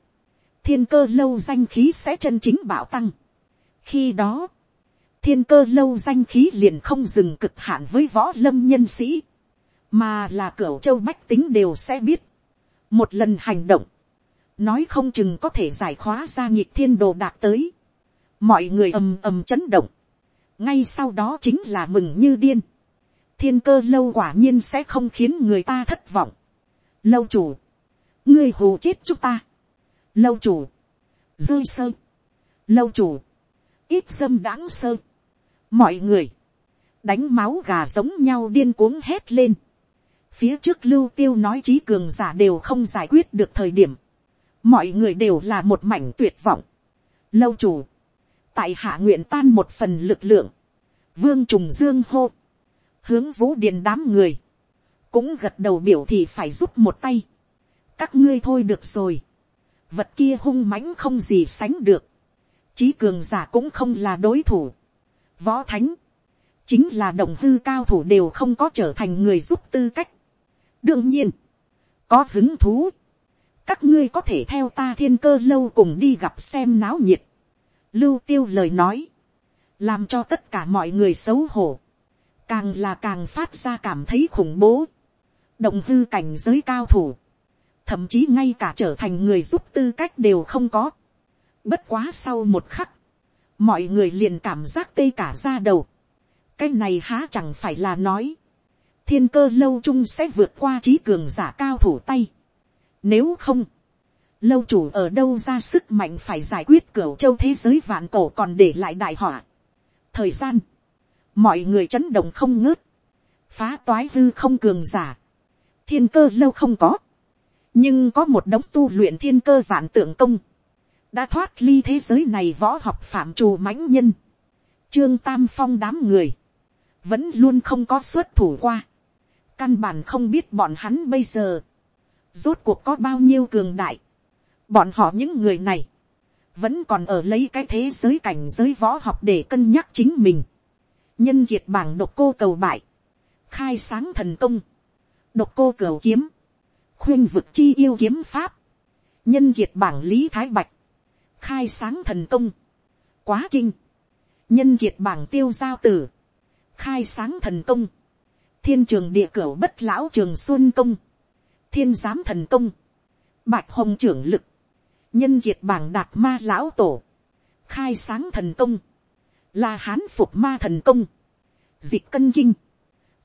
thiên cơ lâu danh khí sẽ chân chính bảo tăng. khi đó, thiên cơ lâu danh khí liền không dừng cực hạn với võ lâm nhân sĩ, mà là cửa châu bách tính đều sẽ biết. một lần hành động, nói không chừng có thể giải khóa ra nhịp thiên đồ đạt tới. mọi người ầm ầm chấn động, ngay sau đó chính là mừng như điên. thiên cơ lâu quả nhiên sẽ không khiến người ta thất vọng. lâu chủ, ngươi hù chết chúng ta. lâu chủ, rơi sơ. lâu chủ, ít dâm đáng sơ mọi người, đánh máu gà giống nhau điên cuống hét lên. phía trước lưu tiêu nói trí cường giả đều không giải quyết được thời điểm, mọi người đều là một mảnh tuyệt vọng. lâu chủ, tại hạ nguyện tan một phần lực lượng, vương trùng dương hô, hướng vũ điền đám người, cũng gật đầu biểu thì phải giúp một tay. các ngươi thôi được rồi, vật kia hung mãnh không gì sánh được, trí cường giả cũng không là đối thủ võ thánh, chính là động hư cao thủ đều không có trở thành người giúp tư cách. đương nhiên, có hứng thú, các ngươi có thể theo ta thiên cơ lâu cùng đi gặp xem náo nhiệt. lưu tiêu lời nói, làm cho tất cả mọi người xấu hổ, càng là càng phát ra cảm thấy khủng bố, động hư cảnh giới cao thủ, thậm chí ngay cả trở thành người giúp tư cách đều không có. Bất quá sau một khắc, mọi người liền cảm giác tê cả ra đầu. cái này há chẳng phải là nói, thiên cơ lâu chung sẽ vượt qua trí cường giả cao thủ tay. nếu không, lâu chủ ở đâu ra sức mạnh phải giải quyết cửa châu thế giới vạn cổ còn để lại đại họa. thời gian, mọi người chấn động không ngớt, phá toái hư không cường giả, thiên cơ lâu không có, nhưng có một đống tu luyện thiên cơ vạn tượng công, đã thoát ly thế giới này võ học phạm trù mãnh nhân, trương tam phong đám người, vẫn luôn không có xuất thủ qua, căn bản không biết bọn hắn bây giờ, rốt cuộc có bao nhiêu cường đại, bọn họ những người này, vẫn còn ở lấy cái thế giới cảnh giới võ học để cân nhắc chính mình, nhân kiệt bảng độc cô cầu bại, khai sáng thần công, độc cô cầu kiếm, khuyên vực chi yêu kiếm pháp, nhân kiệt bảng lý thái bạch, khai sáng thần công, quá kinh, nhân kiệt bảng tiêu giao tử, khai sáng thần công, thiên trường địa cửa bất lão trường xuân công, thiên giám thần công, bạch hồng trưởng lực, nhân kiệt bảng đạt ma lão tổ, khai sáng thần công, là hán phục ma thần công, dịch cân kinh,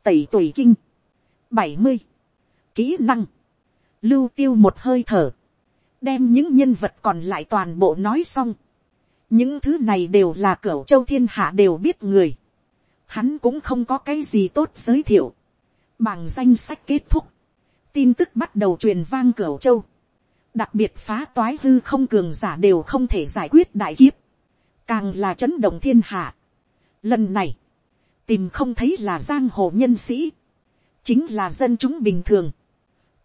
tẩy tuổi kinh, bảy mươi, kỹ năng, lưu tiêu một hơi thở, đem những nhân vật còn lại toàn bộ nói xong. những thứ này đều là cửa châu thiên hạ đều biết người. hắn cũng không có cái gì tốt giới thiệu. bằng danh sách kết thúc, tin tức bắt đầu truyền vang cửa châu. đặc biệt phá toái hư không cường giả đều không thể giải quyết đại kiếp. càng là chấn động thiên hạ. lần này, tìm không thấy là giang hồ nhân sĩ, chính là dân chúng bình thường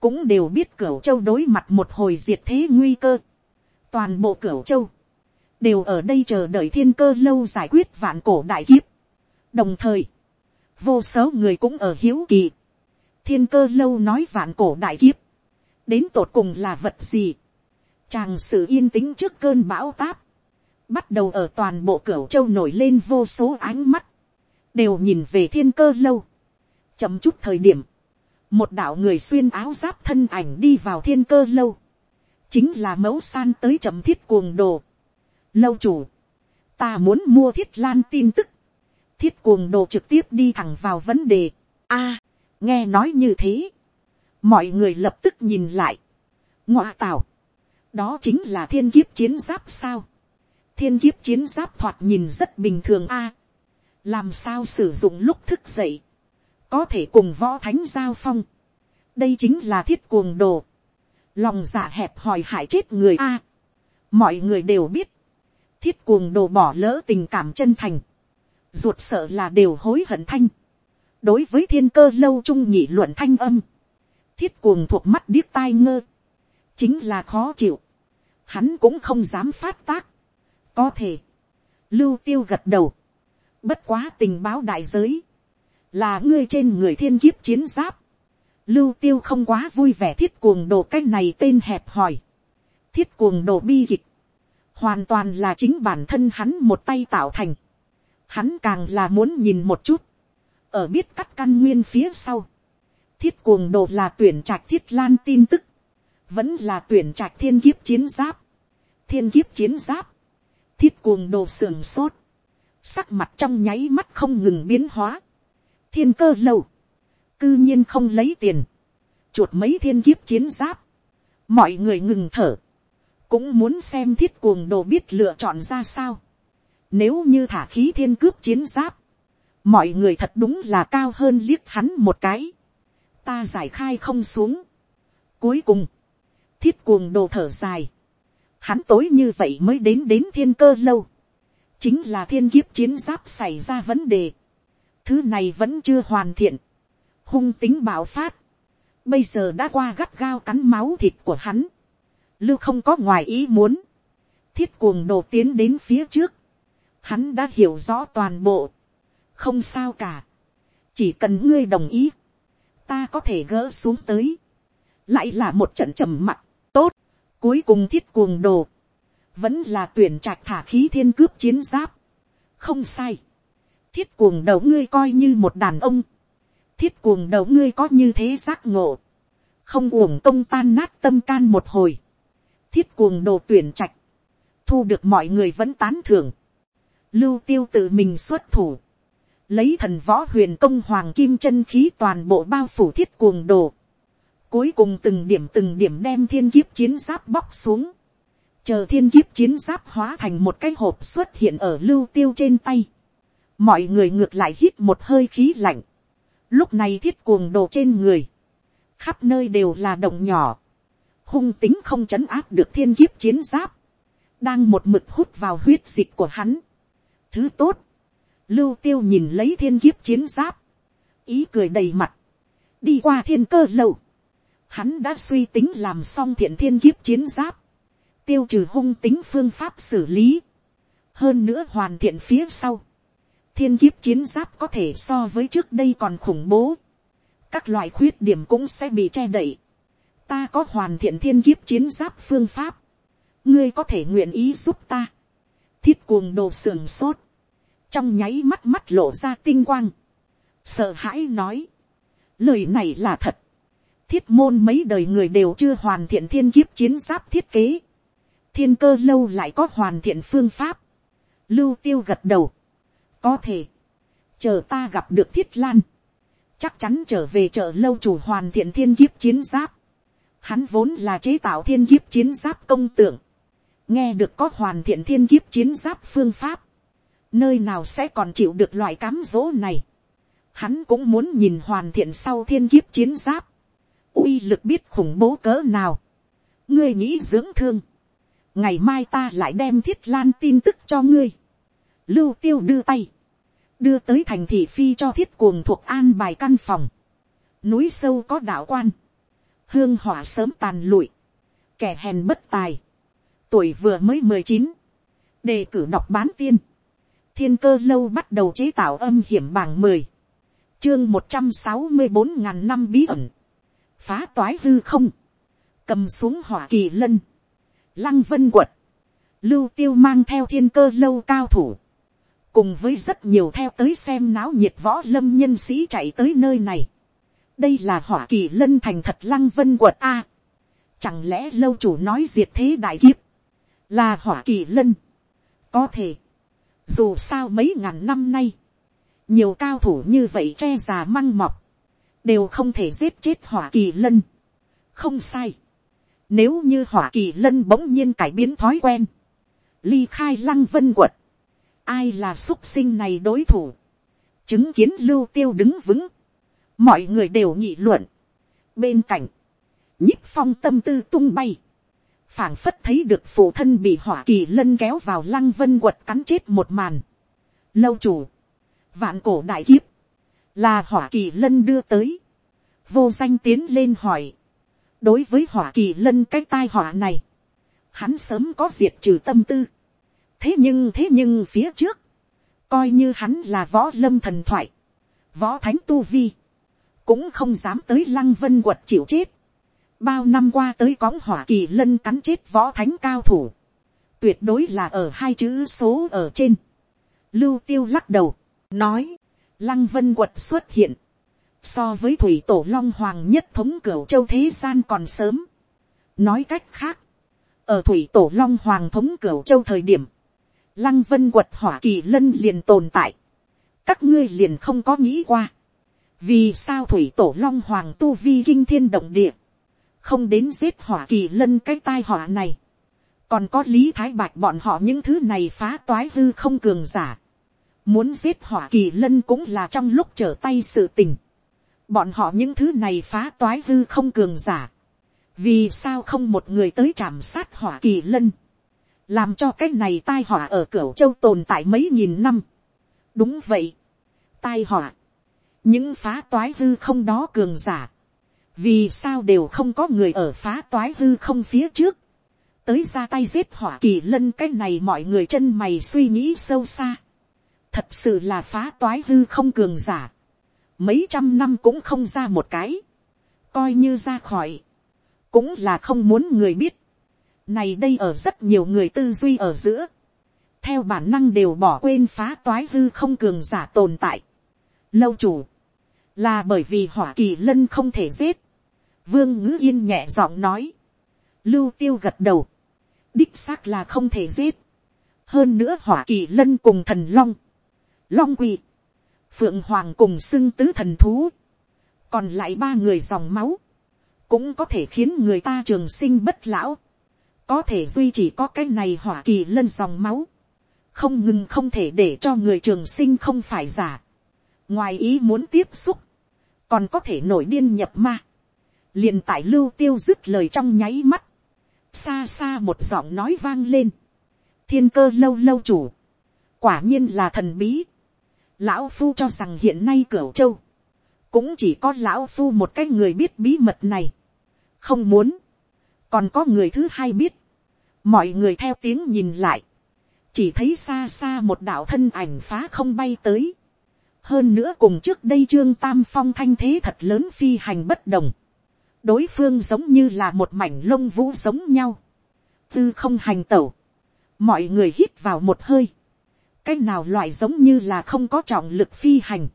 cũng đều biết cửu châu đối mặt một hồi diệt thế nguy cơ. toàn bộ cửu châu, đều ở đây chờ đợi thiên cơ lâu giải quyết vạn cổ đại kiếp. đồng thời, vô số người cũng ở hiếu kỳ. thiên cơ lâu nói vạn cổ đại kiếp, đến tột cùng là vật gì. chàng sự yên tĩnh trước cơn bão táp, bắt đầu ở toàn bộ cửu châu nổi lên vô số ánh mắt, đều nhìn về thiên cơ lâu. chậm chút thời điểm, một đạo người xuyên áo giáp thân ảnh đi vào thiên cơ lâu, chính là mẫu san tới chậm thiết cuồng đồ. lâu chủ, ta muốn mua thiết lan tin tức, thiết cuồng đồ trực tiếp đi thẳng vào vấn đề. a, nghe nói như thế, mọi người lập tức nhìn lại, ngoa tào, đó chính là thiên kiếp chiến giáp sao, thiên kiếp chiến giáp thoạt nhìn rất bình thường a, làm sao sử dụng lúc thức dậy, có thể cùng võ thánh giao phong. đây chính là thiết cuồng đồ. lòng dạ hẹp hòi hại chết người a. mọi người đều biết, thiết cuồng đồ bỏ lỡ tình cảm chân thành. ruột sợ là đều hối hận thanh. đối với thiên cơ lâu trung nhị luận thanh âm, thiết cuồng thuộc mắt điếc tai ngơ, chính là khó chịu. hắn cũng không dám phát tác. có thể, lưu tiêu gật đầu, bất quá tình báo đại giới, là ngươi trên người thiên kiếp chiến giáp, lưu tiêu không quá vui vẻ thiết cuồng đồ cái này tên hẹp hòi, thiết cuồng đồ bi kịch, hoàn toàn là chính bản thân hắn một tay tạo thành, hắn càng là muốn nhìn một chút, ở biết cắt căn nguyên phía sau, thiết cuồng đồ là tuyển trạch thiết lan tin tức, vẫn là tuyển trạch thiên kiếp chiến giáp, thiên kiếp chiến giáp, thiết cuồng đồ sườn sốt, sắc mặt trong nháy mắt không ngừng biến hóa, thiên cơ lâu, cư nhiên không lấy tiền, chuột mấy thiên kiếp chiến giáp, mọi người ngừng thở, cũng muốn xem thiết cuồng đồ biết lựa chọn ra sao, nếu như thả khí thiên cướp chiến giáp, mọi người thật đúng là cao hơn liếc hắn một cái, ta giải khai không xuống. Cuối cùng, thiết cuồng đồ thở dài, hắn tối như vậy mới đến đến thiên cơ lâu, chính là thiên kiếp chiến giáp xảy ra vấn đề, thứ này vẫn chưa hoàn thiện, hung tính bạo phát, bây giờ đã qua gắt gao cắn máu thịt của hắn, lưu không có ngoài ý muốn, thiết cuồng đồ tiến đến phía trước, hắn đã hiểu rõ toàn bộ, không sao cả, chỉ cần ngươi đồng ý, ta có thể gỡ xuống tới, lại là một trận trầm mặc, tốt, cuối cùng thiết cuồng đồ, vẫn là tuyển trạch thả khí thiên cướp chiến giáp, không sai, thiết cuồng đầu ngươi coi như một đàn ông, thiết cuồng đầu ngươi có như thế giác ngộ, không uổng công tan nát tâm can một hồi, thiết cuồng đồ tuyển trạch, thu được mọi người vẫn tán thưởng, lưu tiêu tự mình xuất thủ, lấy thần võ huyền công hoàng kim chân khí toàn bộ bao phủ thiết cuồng đồ, cuối cùng từng điểm từng điểm đem thiên kiếp chiến giáp bóc xuống, chờ thiên kiếp chiến giáp hóa thành một cái hộp xuất hiện ở lưu tiêu trên tay, mọi người ngược lại hít một hơi khí lạnh, lúc này thiết cuồng đồ trên người, khắp nơi đều là động nhỏ, hung tính không chấn áp được thiên kiếp chiến giáp, đang một mực hút vào huyết dịch của hắn. Thứ tốt, lưu tiêu nhìn lấy thiên kiếp chiến giáp, ý cười đầy mặt, đi qua thiên cơ lâu, hắn đã suy tính làm xong thiện thiên kiếp chiến giáp, tiêu trừ hung tính phương pháp xử lý, hơn nữa hoàn thiện phía sau, thiên kiếp chiến giáp có thể so với trước đây còn khủng bố, các loại khuyết điểm cũng sẽ bị che đậy, ta có hoàn thiện thiên kiếp chiến giáp phương pháp, ngươi có thể nguyện ý giúp ta, thiết cuồng đồ sườn sốt, trong nháy mắt mắt lộ ra tinh quang, sợ hãi nói, lời này là thật, thiết môn mấy đời người đều chưa hoàn thiện thiên kiếp chiến giáp thiết kế, thiên cơ lâu lại có hoàn thiện phương pháp, lưu tiêu gật đầu, có thể, chờ ta gặp được thiết lan, chắc chắn trở về chợ lâu chủ hoàn thiện thiên kiếp chiến giáp, hắn vốn là chế tạo thiên kiếp chiến giáp công tượng, nghe được có hoàn thiện thiên kiếp chiến giáp phương pháp, nơi nào sẽ còn chịu được loại cám dỗ này, hắn cũng muốn nhìn hoàn thiện sau thiên kiếp chiến giáp, uy lực biết khủng bố cỡ nào, ngươi nghĩ dưỡng thương, ngày mai ta lại đem thiết lan tin tức cho ngươi, lưu tiêu đưa tay, đưa tới thành thị phi cho thiết cuồng thuộc an bài căn phòng, núi sâu có đạo quan, hương hỏa sớm tàn lụi, kẻ hèn bất tài, tuổi vừa mới mười chín, đề cử đọc bán tiên, thiên cơ lâu bắt đầu chế tạo âm hiểm bảng mười, chương một trăm sáu mươi bốn ngàn năm bí ẩn, phá toái hư không, cầm xuống hỏa kỳ lân, lăng vân quật, lưu tiêu mang theo thiên cơ lâu cao thủ, cùng với rất nhiều theo tới xem náo nhiệt võ lâm nhân sĩ chạy tới nơi này. đây là hỏa kỳ lân thành thật lăng vân quật a. chẳng lẽ lâu chủ nói diệt thế đại kiếp, là hỏa kỳ lân. có thể, dù sao mấy ngàn năm nay, nhiều cao thủ như vậy che già măng mọc, đều không thể giết chết hỏa kỳ lân. không sai. nếu như hỏa kỳ lân bỗng nhiên cải biến thói quen, ly khai lăng vân quật, ai là x sinh này đối thủ, chứng kiến lưu tiêu đứng vững, mọi người đều nhị luận, bên cạnh, nhíp phong tâm tư tung bay, phảng phất thấy được phụ thân bị hỏa kỳ lân kéo vào lăng vân quật cắn chết một màn. Lâu chủ, vạn cổ đại kiếp, là hỏa kỳ lân đưa tới, vô danh tiến lên hỏi, đối với hỏa kỳ lân cái tai họa này, hắn sớm có diệt trừ tâm tư, thế nhưng thế nhưng phía trước, coi như hắn là võ lâm thần thoại, võ thánh tu vi, cũng không dám tới lăng vân quật chịu chết, bao năm qua tới cõng hỏa kỳ lân cắn chết võ thánh cao thủ, tuyệt đối là ở hai chữ số ở trên, lưu tiêu lắc đầu, nói, lăng vân quật xuất hiện, so với thủy tổ long hoàng nhất thống cửu châu thế gian còn sớm. nói cách khác, ở thủy tổ long hoàng thống cửu châu thời điểm, lăng vân quật hỏa kỳ lân liền tồn tại, các ngươi liền không có nghĩ qua, vì sao thủy tổ long hoàng tu vi kinh thiên động địa, không đến giết hỏa kỳ lân cái tai họa này, còn có lý thái bạch bọn họ những thứ này phá toái hư không cường giả, muốn giết hỏa kỳ lân cũng là trong lúc trở tay sự tình, bọn họ những thứ này phá toái hư không cường giả, vì sao không một người tới chạm sát hỏa kỳ lân, làm cho cái này tai họa ở cửa châu tồn tại mấy nghìn năm. đúng vậy, tai họa, những phá toái hư không đó cường giả, vì sao đều không có người ở phá toái hư không phía trước, tới ra tay giết hỏa kỳ lân cái này mọi người chân mày suy nghĩ sâu xa, thật sự là phá toái hư không cường giả, mấy trăm năm cũng không ra một cái, coi như ra khỏi, cũng là không muốn người biết, này đây ở rất nhiều người tư duy ở giữa. Theo bản năng đều bỏ quên phá toái hư không cường giả tồn tại. Lâu chủ. Là bởi vì hỏa kỳ lân không thể giết. Vương ngữ yên nhẹ giọng nói. Lưu tiêu gật đầu. Đích xác là không thể giết. Hơn nữa hỏa kỳ lân cùng thần long. Long quỷ. Phượng hoàng cùng xưng tứ thần thú. Còn lại ba người dòng máu. Cũng có thể khiến người ta trường sinh bất lão có thể duy chỉ có cái này hỏa kỳ lân dòng máu, không ngừng không thể để cho người trường sinh không phải giả, ngoài ý muốn tiếp xúc, còn có thể nổi điên nhập ma, liền tại lưu tiêu dứt lời trong nháy mắt, xa xa một giọng nói vang lên, thiên cơ lâu lâu chủ, quả nhiên là thần bí, lão phu cho rằng hiện nay cửu châu, cũng chỉ có lão phu một cái người biết bí mật này, không muốn, còn có người thứ hai biết, mọi người theo tiếng nhìn lại, chỉ thấy xa xa một đạo thân ảnh phá không bay tới, hơn nữa cùng trước đây trương tam phong thanh thế thật lớn phi hành bất đồng, đối phương giống như là một mảnh lông vũ giống nhau, tư không hành tẩu, mọi người hít vào một hơi, cái nào loại giống như là không có trọng lực phi hành,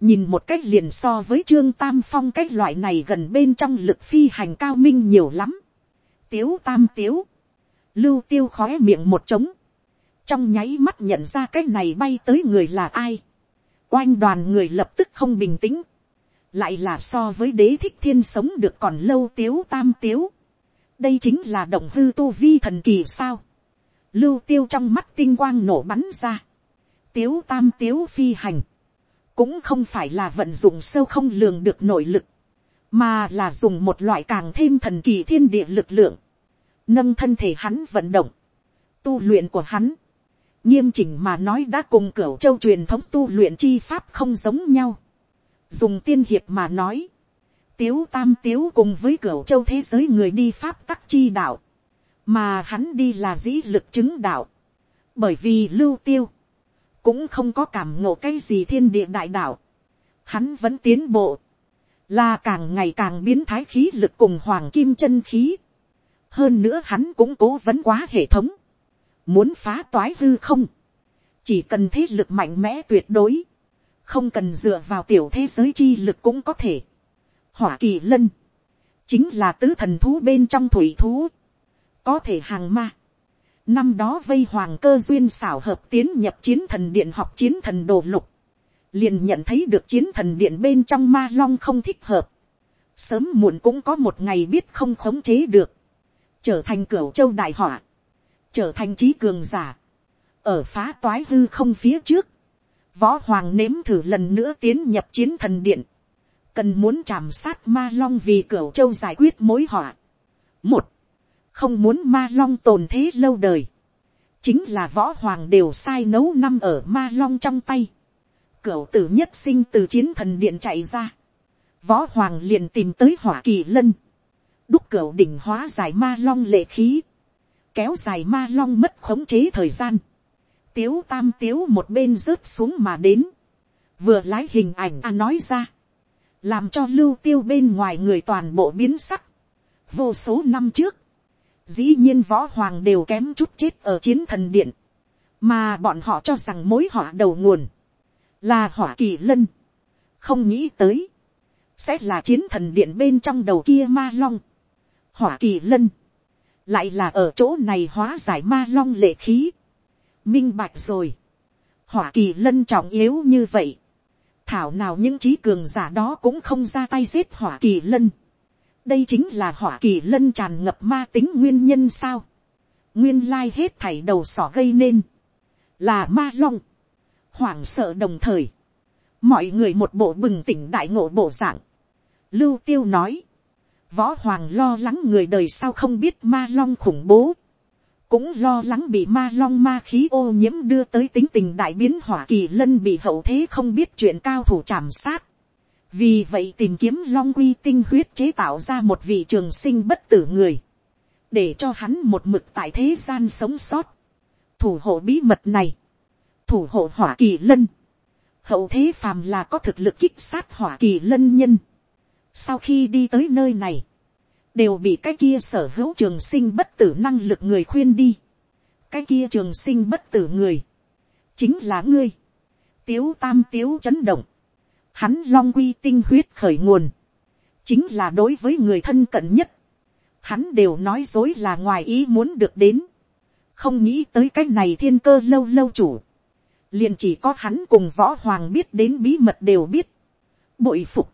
nhìn một cách liền so với trương tam phong cái loại này gần bên trong lực phi hành cao minh nhiều lắm, tiếu tam tiếu, lưu tiêu khói miệng một trống, trong nháy mắt nhận ra cái này bay tới người là ai, oanh đoàn người lập tức không bình tĩnh, lại là so với đế thích thiên sống được còn lâu tiếu tam tiếu, đây chính là động hư tu vi thần kỳ sao, lưu tiêu trong mắt tinh quang nổ bắn ra, tiếu tam tiếu phi hành, cũng không phải là vận dụng sâu không lường được nội lực, mà là dùng một loại càng thêm thần kỳ thiên địa lực lượng, nâng thân thể hắn vận động, tu luyện của hắn, nghiêm chỉnh mà nói đã cùng cửu châu truyền thống tu luyện chi pháp không giống nhau. dùng tiên hiệp mà nói, tiếu tam tiếu cùng với cửu châu thế giới người đi pháp tắc chi đạo, mà hắn đi là dĩ lực chứng đạo, bởi vì lưu tiêu, cũng không có cảm ngộ cái gì thiên địa đại đạo, hắn vẫn tiến bộ, là càng ngày càng biến thái khí lực cùng hoàng kim chân khí, hơn nữa hắn cũng cố vấn quá hệ thống, muốn phá toái hư không, chỉ cần thế lực mạnh mẽ tuyệt đối, không cần dựa vào tiểu thế giới chi lực cũng có thể. hỏa kỳ lân, chính là tứ thần thú bên trong thủy thú, có thể hàng ma. năm đó vây hoàng cơ duyên xảo hợp tiến nhập chiến thần điện học chiến thần đồ lục, liền nhận thấy được chiến thần điện bên trong ma long không thích hợp, sớm muộn cũng có một ngày biết không khống chế được, trở thành cửa châu đại họa, trở thành trí cường giả, ở phá toái hư không phía trước, võ hoàng nếm thử lần nữa tiến nhập chiến thần điện, cần muốn chạm sát ma long vì cửu châu giải quyết mối họa. một, không muốn ma long tồn thế lâu đời, chính là võ hoàng đều sai nấu năm ở ma long trong tay, cửu tử nhất sinh từ chiến thần điện chạy ra, võ hoàng liền tìm tới hỏa kỳ lân, đúc cửa đỉnh hóa giải ma long lệ khí, kéo dài ma long mất khống chế thời gian, tiếu tam tiếu một bên rớt xuống mà đến, vừa lái hình ảnh a nói ra, làm cho lưu tiêu bên ngoài người toàn bộ biến sắc. vô số năm trước, dĩ nhiên võ hoàng đều kém chút chết ở chiến thần điện, mà bọn họ cho rằng mối họa đầu nguồn, là hỏa kỳ lân, không nghĩ tới, sẽ là chiến thần điện bên trong đầu kia ma long, hỏa kỳ lân, lại là ở chỗ này hóa giải ma long lệ khí, minh bạch rồi, hỏa kỳ lân trọng yếu như vậy, thảo nào những trí cường giả đó cũng không ra tay giết hỏa kỳ lân, đây chính là hỏa kỳ lân tràn ngập ma tính nguyên nhân sao, nguyên lai hết thảy đầu sỏ gây nên, là ma long, hoảng sợ đồng thời, mọi người một bộ bừng tỉnh đại ngộ bộ dạng, lưu tiêu nói, võ hoàng lo lắng người đời sau không biết ma long khủng bố, cũng lo lắng bị ma long ma khí ô nhiễm đưa tới tính tình đại biến hỏa kỳ lân bị hậu thế không biết chuyện cao thủ chạm sát. vì vậy tìm kiếm long quy tinh huyết chế tạo ra một vị trường sinh bất tử người, để cho hắn một mực tại thế gian sống sót, thủ hộ bí mật này, thủ hộ hỏa kỳ lân, hậu thế phàm là có thực lực kích sát hỏa kỳ lân nhân, sau khi đi tới nơi này, đều bị cái kia sở hữu trường sinh bất tử năng lực người khuyên đi. cái kia trường sinh bất tử người, chính là ngươi. tiếu tam tiếu chấn động, hắn long quy tinh huyết khởi nguồn, chính là đối với người thân cận nhất. hắn đều nói dối là ngoài ý muốn được đến, không nghĩ tới cái này thiên cơ lâu lâu chủ. liền chỉ có hắn cùng võ hoàng biết đến bí mật đều biết. bội phục,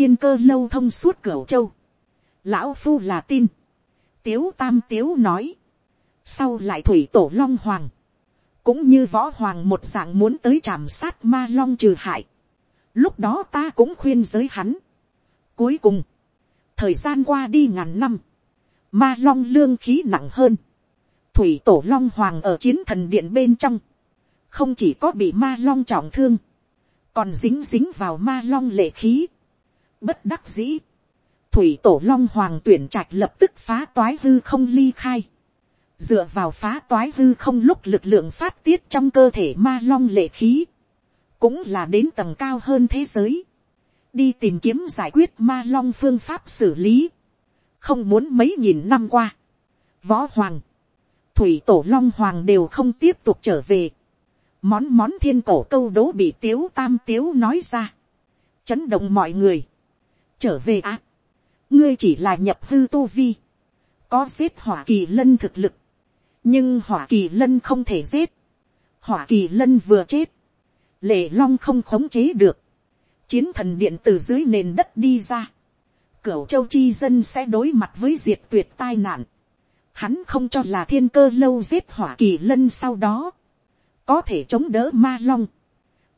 thiên cơ lâu thông suốt cửa châu. Lão phu là tin, tiếu tam tiếu nói, sau lại thủy tổ long hoàng, cũng như võ hoàng một dạng muốn tới trảm sát ma long trừ hại, lúc đó ta cũng khuyên giới hắn. cuối cùng, thời gian qua đi ngàn năm, ma long lương khí nặng hơn, thủy tổ long hoàng ở chiến thần điện bên trong, không chỉ có bị ma long trọng thương, còn dính dính vào ma long lệ khí, bất đắc dĩ, thủy tổ long hoàng tuyển trạch lập tức phá toái hư không ly khai. dựa vào phá toái hư không lúc lực lượng phát tiết trong cơ thể ma long lệ khí, cũng là đến tầng cao hơn thế giới, đi tìm kiếm giải quyết ma long phương pháp xử lý, không muốn mấy nghìn năm qua, võ hoàng, thủy tổ long hoàng đều không tiếp tục trở về, món món thiên cổ câu đố bị tiếu tam tiếu nói ra, chấn động mọi người, trở về ạ, ngươi chỉ là nhập hư tu vi, có giết hỏa kỳ lân thực lực, nhưng hỏa kỳ lân không thể giết, hỏa kỳ lân vừa chết, lệ long không khống chế được, chiến thần điện từ dưới nền đất đi ra, cửu châu chi dân sẽ đối mặt với diệt tuyệt tai nạn, hắn không cho là thiên cơ lâu giết hỏa kỳ lân sau đó, có thể chống đỡ ma long,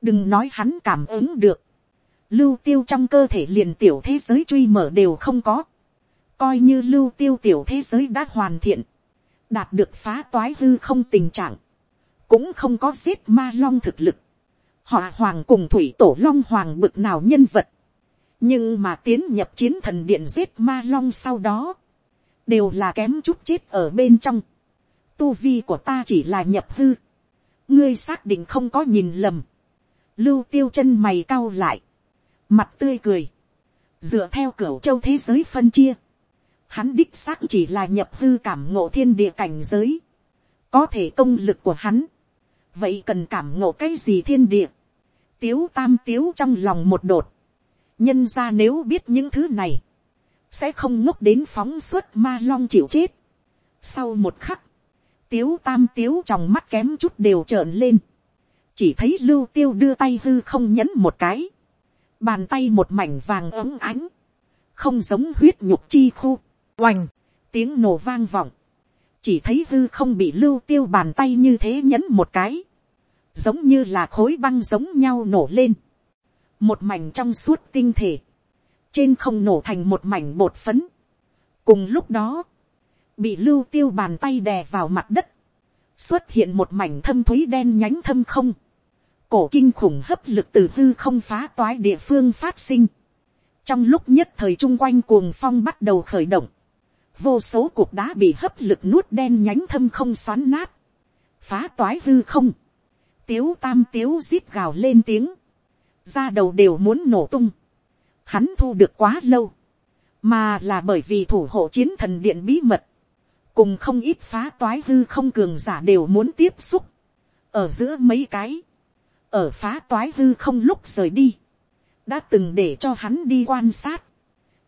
đừng nói hắn cảm ứng được, lưu tiêu trong cơ thể liền tiểu thế giới truy mở đều không có, coi như lưu tiêu tiểu thế giới đã hoàn thiện, đạt được phá toái hư không tình trạng, cũng không có giết ma long thực lực, họ hoàng cùng thủy tổ long hoàng bực nào nhân vật, nhưng mà tiến nhập chiến thần điện giết ma long sau đó, đều là kém chút chết ở bên trong, tu vi của ta chỉ là nhập hư, ngươi xác định không có nhìn lầm, lưu tiêu chân mày cau lại, mặt tươi cười, dựa theo cửa châu thế giới phân chia, hắn đích xác chỉ là nhập hư cảm ngộ thiên địa cảnh giới, có thể công lực của hắn, vậy cần cảm ngộ cái gì thiên địa, tiếu tam tiếu trong lòng một đột, nhân ra nếu biết những thứ này, sẽ không ngốc đến phóng suốt ma long chịu chết. Sau một khắc, tiếu tam tiếu trong mắt kém chút đều trợn lên, chỉ thấy lưu tiêu đưa tay hư không nhấn một cái, bàn tay một mảnh vàng ấm ánh, không giống huyết nhục chi khu, oành, tiếng nổ vang vọng, chỉ thấy hư không bị lưu tiêu bàn tay như thế nhấn một cái, giống như là khối băng giống nhau nổ lên, một mảnh trong suốt tinh thể, trên không nổ thành một mảnh bột phấn. cùng lúc đó, bị lưu tiêu bàn tay đè vào mặt đất, xuất hiện một mảnh thâm thúy đen nhánh thâm không, cổ kinh khủng hấp lực từ hư không phá toái địa phương phát sinh. trong lúc nhất thời chung quanh cuồng phong bắt đầu khởi động, vô số cục đá bị hấp lực nuốt đen nhánh thâm không xoắn nát, phá toái hư không, tiếu tam tiếu rít gào lên tiếng, ra đầu đều muốn nổ tung, hắn thu được quá lâu, mà là bởi vì thủ hộ chiến thần điện bí mật, cùng không ít phá toái hư không cường giả đều muốn tiếp xúc, ở giữa mấy cái, ở phá toái hư không lúc rời đi, đã từng để cho hắn đi quan sát,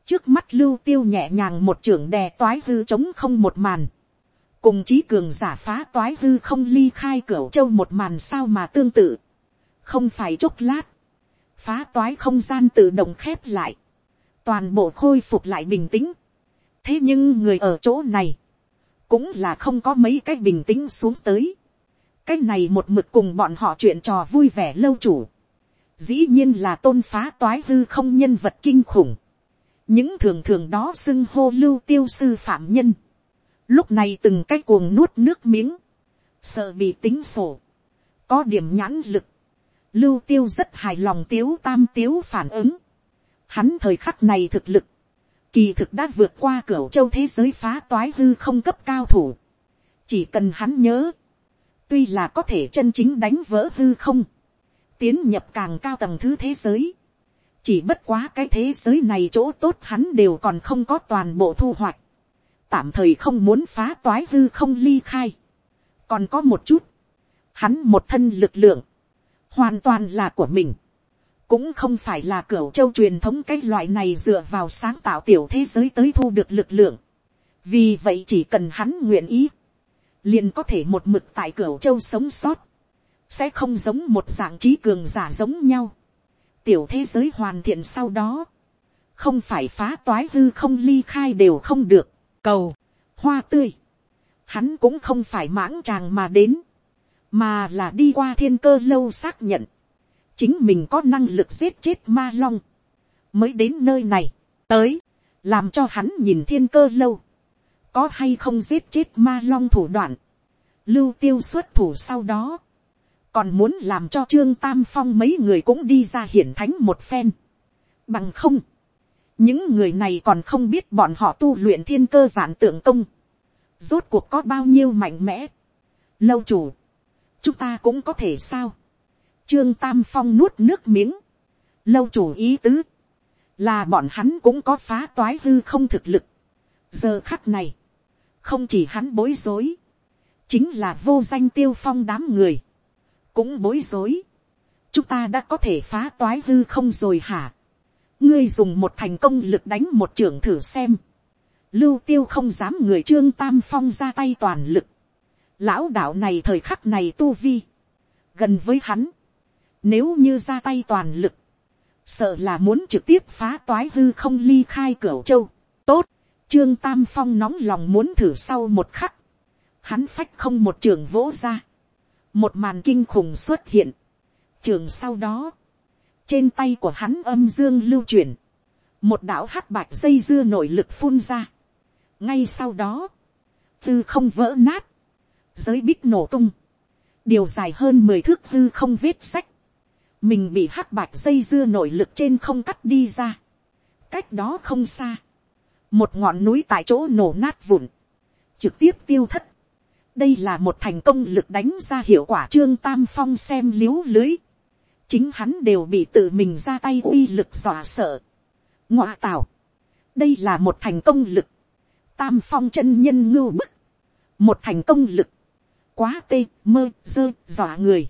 trước mắt lưu tiêu nhẹ nhàng một trưởng đè toái hư chống không một màn, cùng trí cường giả phá toái hư không ly khai cửa châu một màn sao mà tương tự, không phải chốc lát, phá toái không gian tự động khép lại, toàn bộ khôi phục lại bình tĩnh. thế nhưng người ở chỗ này, cũng là không có mấy cái bình tĩnh xuống tới cái này một mực cùng bọn họ chuyện trò vui vẻ lâu chủ. dĩ nhiên là tôn phá toái hư không nhân vật kinh khủng. những thường thường đó xưng hô lưu tiêu sư phạm nhân. lúc này từng cái cuồng nuốt nước miếng, sợ bị tính sổ, có điểm nhãn lực, lưu tiêu rất hài lòng tiếu tam tiếu phản ứng. Hắn thời khắc này thực lực, kỳ thực đã vượt qua cửa châu thế giới phá toái hư không cấp cao thủ. Chỉ cần hắn nhớ, tuy là có thể chân chính đánh vỡ hư không, tiến nhập càng cao tầng thứ thế giới. Chỉ bất quá cái thế giới này chỗ tốt hắn đều còn không có toàn bộ thu hoạch. Tạm thời không muốn phá toái hư không ly khai. Còn có một chút. Hắn một thân lực lượng hoàn toàn là của mình, cũng không phải là cửa châu truyền thống cái loại này dựa vào sáng tạo tiểu thế giới tới thu được lực lượng. vì vậy chỉ cần hắn nguyện ý, liền có thể một mực tại cửa châu sống sót, sẽ không giống một dạng trí cường giả giống nhau. tiểu thế giới hoàn thiện sau đó, không phải phá toái hư không ly khai đều không được, cầu, hoa tươi, hắn cũng không phải mãng tràng mà đến, mà là đi qua thiên cơ lâu xác nhận, chính mình có năng lực giết chết ma long, mới đến nơi này, tới, làm cho hắn nhìn thiên cơ lâu, có hay không giết chết ma long thủ đoạn, lưu tiêu xuất thủ sau đó, còn muốn làm cho trương tam phong mấy người cũng đi ra hiển thánh một phen, bằng không, những người này còn không biết bọn họ tu luyện thiên cơ vạn tượng công, rốt cuộc có bao nhiêu mạnh mẽ, lâu chủ, chúng ta cũng có thể sao. trương tam phong nuốt nước miếng, lâu chủ ý tứ, là bọn hắn cũng có phá toái hư không thực lực. giờ khắc này, không chỉ hắn bối rối, chính là vô danh tiêu phong đám người, cũng bối rối. chúng ta đã có thể phá toái hư không rồi hả. ngươi dùng một thành công lực đánh một trưởng thử xem. lưu tiêu không dám người trương tam phong ra tay toàn lực lão đạo này thời khắc này tu vi, gần với hắn, nếu như ra tay toàn lực, sợ là muốn trực tiếp phá toái hư không ly khai cửa châu. tốt, trương tam phong nóng lòng muốn thử sau một khắc, hắn phách không một trường vỗ ra, một màn kinh khủng xuất hiện, trường sau đó, trên tay của hắn âm dương lưu chuyển, một đảo hắc bạch dây dưa nội lực phun ra, ngay sau đó, tư không vỡ nát, giới bích nổ tung, điều dài hơn mười thước tư không vết sách, mình bị hắc bạch dây dưa nội lực trên không cắt đi ra, cách đó không xa, một ngọn núi tại chỗ nổ nát vụn, trực tiếp tiêu thất, đây là một thành công lực đánh ra hiệu quả trương tam phong xem l i ế u lưới, chính hắn đều bị tự mình ra tay uy lực dọa sợ, ngoa tào, đây là một thành công lực, tam phong chân nhân ngưu bức, một thành công lực, quá tê mơ dơ dọa người,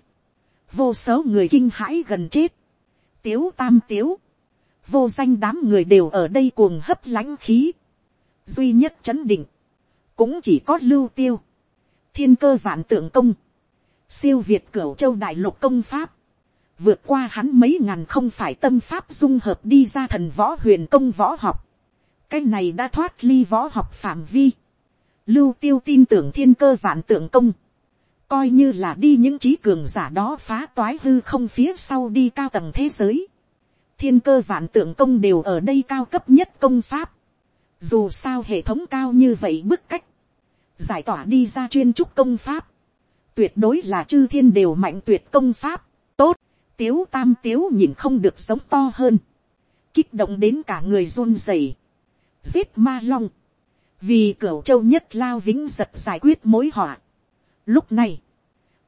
vô số người kinh hãi gần chết, tiếu tam tiếu, vô danh đám người đều ở đây cuồng hấp lãnh khí, duy nhất chấn định, cũng chỉ có lưu tiêu, thiên cơ vạn tượng công, siêu việt cửu châu đại lục công pháp, vượt qua hắn mấy ngàn không phải tâm pháp dung hợp đi ra thần võ huyền công võ học, cái này đã thoát ly võ học phạm vi, lưu tiêu tin tưởng thiên cơ vạn tượng công, coi như là đi những trí cường giả đó phá toái hư không phía sau đi cao tầng thế giới, thiên cơ vạn tượng công đều ở đây cao cấp nhất công pháp, dù sao hệ thống cao như vậy bức cách, giải tỏa đi ra chuyên trúc công pháp, tuyệt đối là chư thiên đều mạnh tuyệt công pháp, tốt, tiếu tam tiếu nhìn không được sống to hơn, kích động đến cả người run rẩy, giết ma long, vì cửu châu nhất lao vĩnh giật giải quyết mối họa. Lúc này,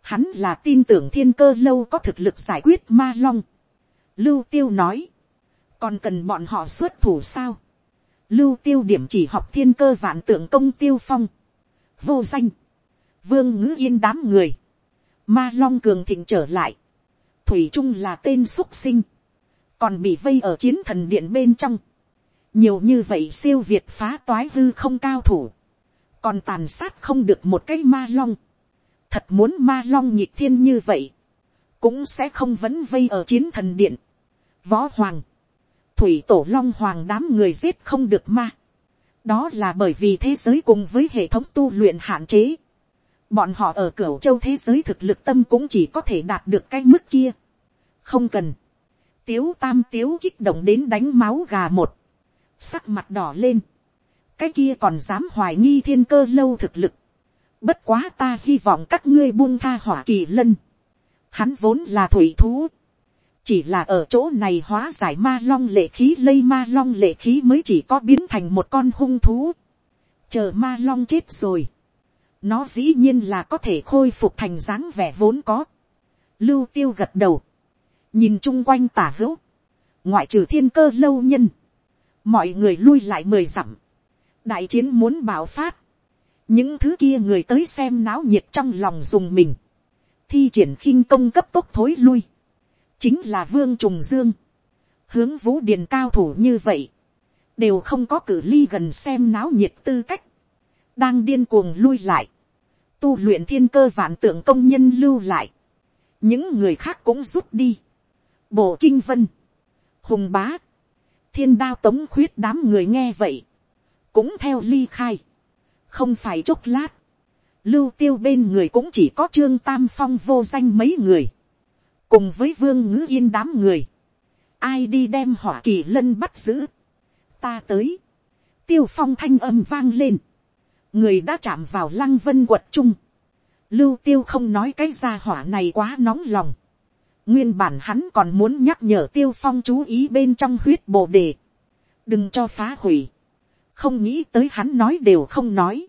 hắn là tin tưởng thiên cơ lâu có thực lực giải quyết ma long. Lưu tiêu nói, còn cần bọn họ xuất thủ sao. Lưu tiêu điểm chỉ học thiên cơ vạn tượng công tiêu phong. Vô danh, vương ngữ yên đám người, ma long cường thịnh trở lại, thủy trung là tên xúc sinh, còn bị vây ở chiến thần điện bên trong, nhiều như vậy siêu việt phá toái hư không cao thủ, còn tàn sát không được một cái ma long, thật muốn ma long nhịp thiên như vậy, cũng sẽ không vẫn vây ở chiến thần điện, võ hoàng, thủy tổ long hoàng đám người giết không được ma, đó là bởi vì thế giới cùng với hệ thống tu luyện hạn chế. bọn họ ở cửa châu thế giới thực lực tâm cũng chỉ có thể đạt được cái mức kia. không cần. tiếu tam tiếu kích động đến đánh máu gà một. sắc mặt đỏ lên. cái kia còn dám hoài nghi thiên cơ lâu thực lực. bất quá ta hy vọng các ngươi buông tha hỏa kỳ lân. hắn vốn là thủy thú chỉ là ở chỗ này hóa giải ma long lệ khí, lây ma long lệ khí mới chỉ có biến thành một con hung thú. chờ ma long chết rồi. nó dĩ nhiên là có thể khôi phục thành dáng vẻ vốn có. lưu tiêu gật đầu. nhìn chung quanh tả hữu. ngoại trừ thiên cơ lâu nhân. mọi người lui lại mười dặm. đại chiến muốn bảo phát. những thứ kia người tới xem náo nhiệt trong lòng dùng mình. thi triển khinh công cấp tốc thối lui chính là vương trùng dương, hướng vũ điền cao thủ như vậy, đều không có cử ly gần xem náo nhiệt tư cách, đang điên cuồng lui lại, tu luyện thiên cơ vạn tượng công nhân lưu lại, những người khác cũng rút đi, bộ kinh vân, hùng bá, thiên đao tống khuyết đám người nghe vậy, cũng theo ly khai, không phải chốc lát, lưu tiêu bên người cũng chỉ có trương tam phong vô danh mấy người, cùng với vương ngữ yên đám người, ai đi đem hỏa kỳ lân bắt giữ, ta tới, tiêu phong thanh âm vang lên, người đã chạm vào lăng vân quật trung, lưu tiêu không nói cái gia hỏa này quá nóng lòng, nguyên bản hắn còn muốn nhắc nhở tiêu phong chú ý bên trong huyết bồ đề, đừng cho phá hủy, không nghĩ tới hắn nói đều không nói,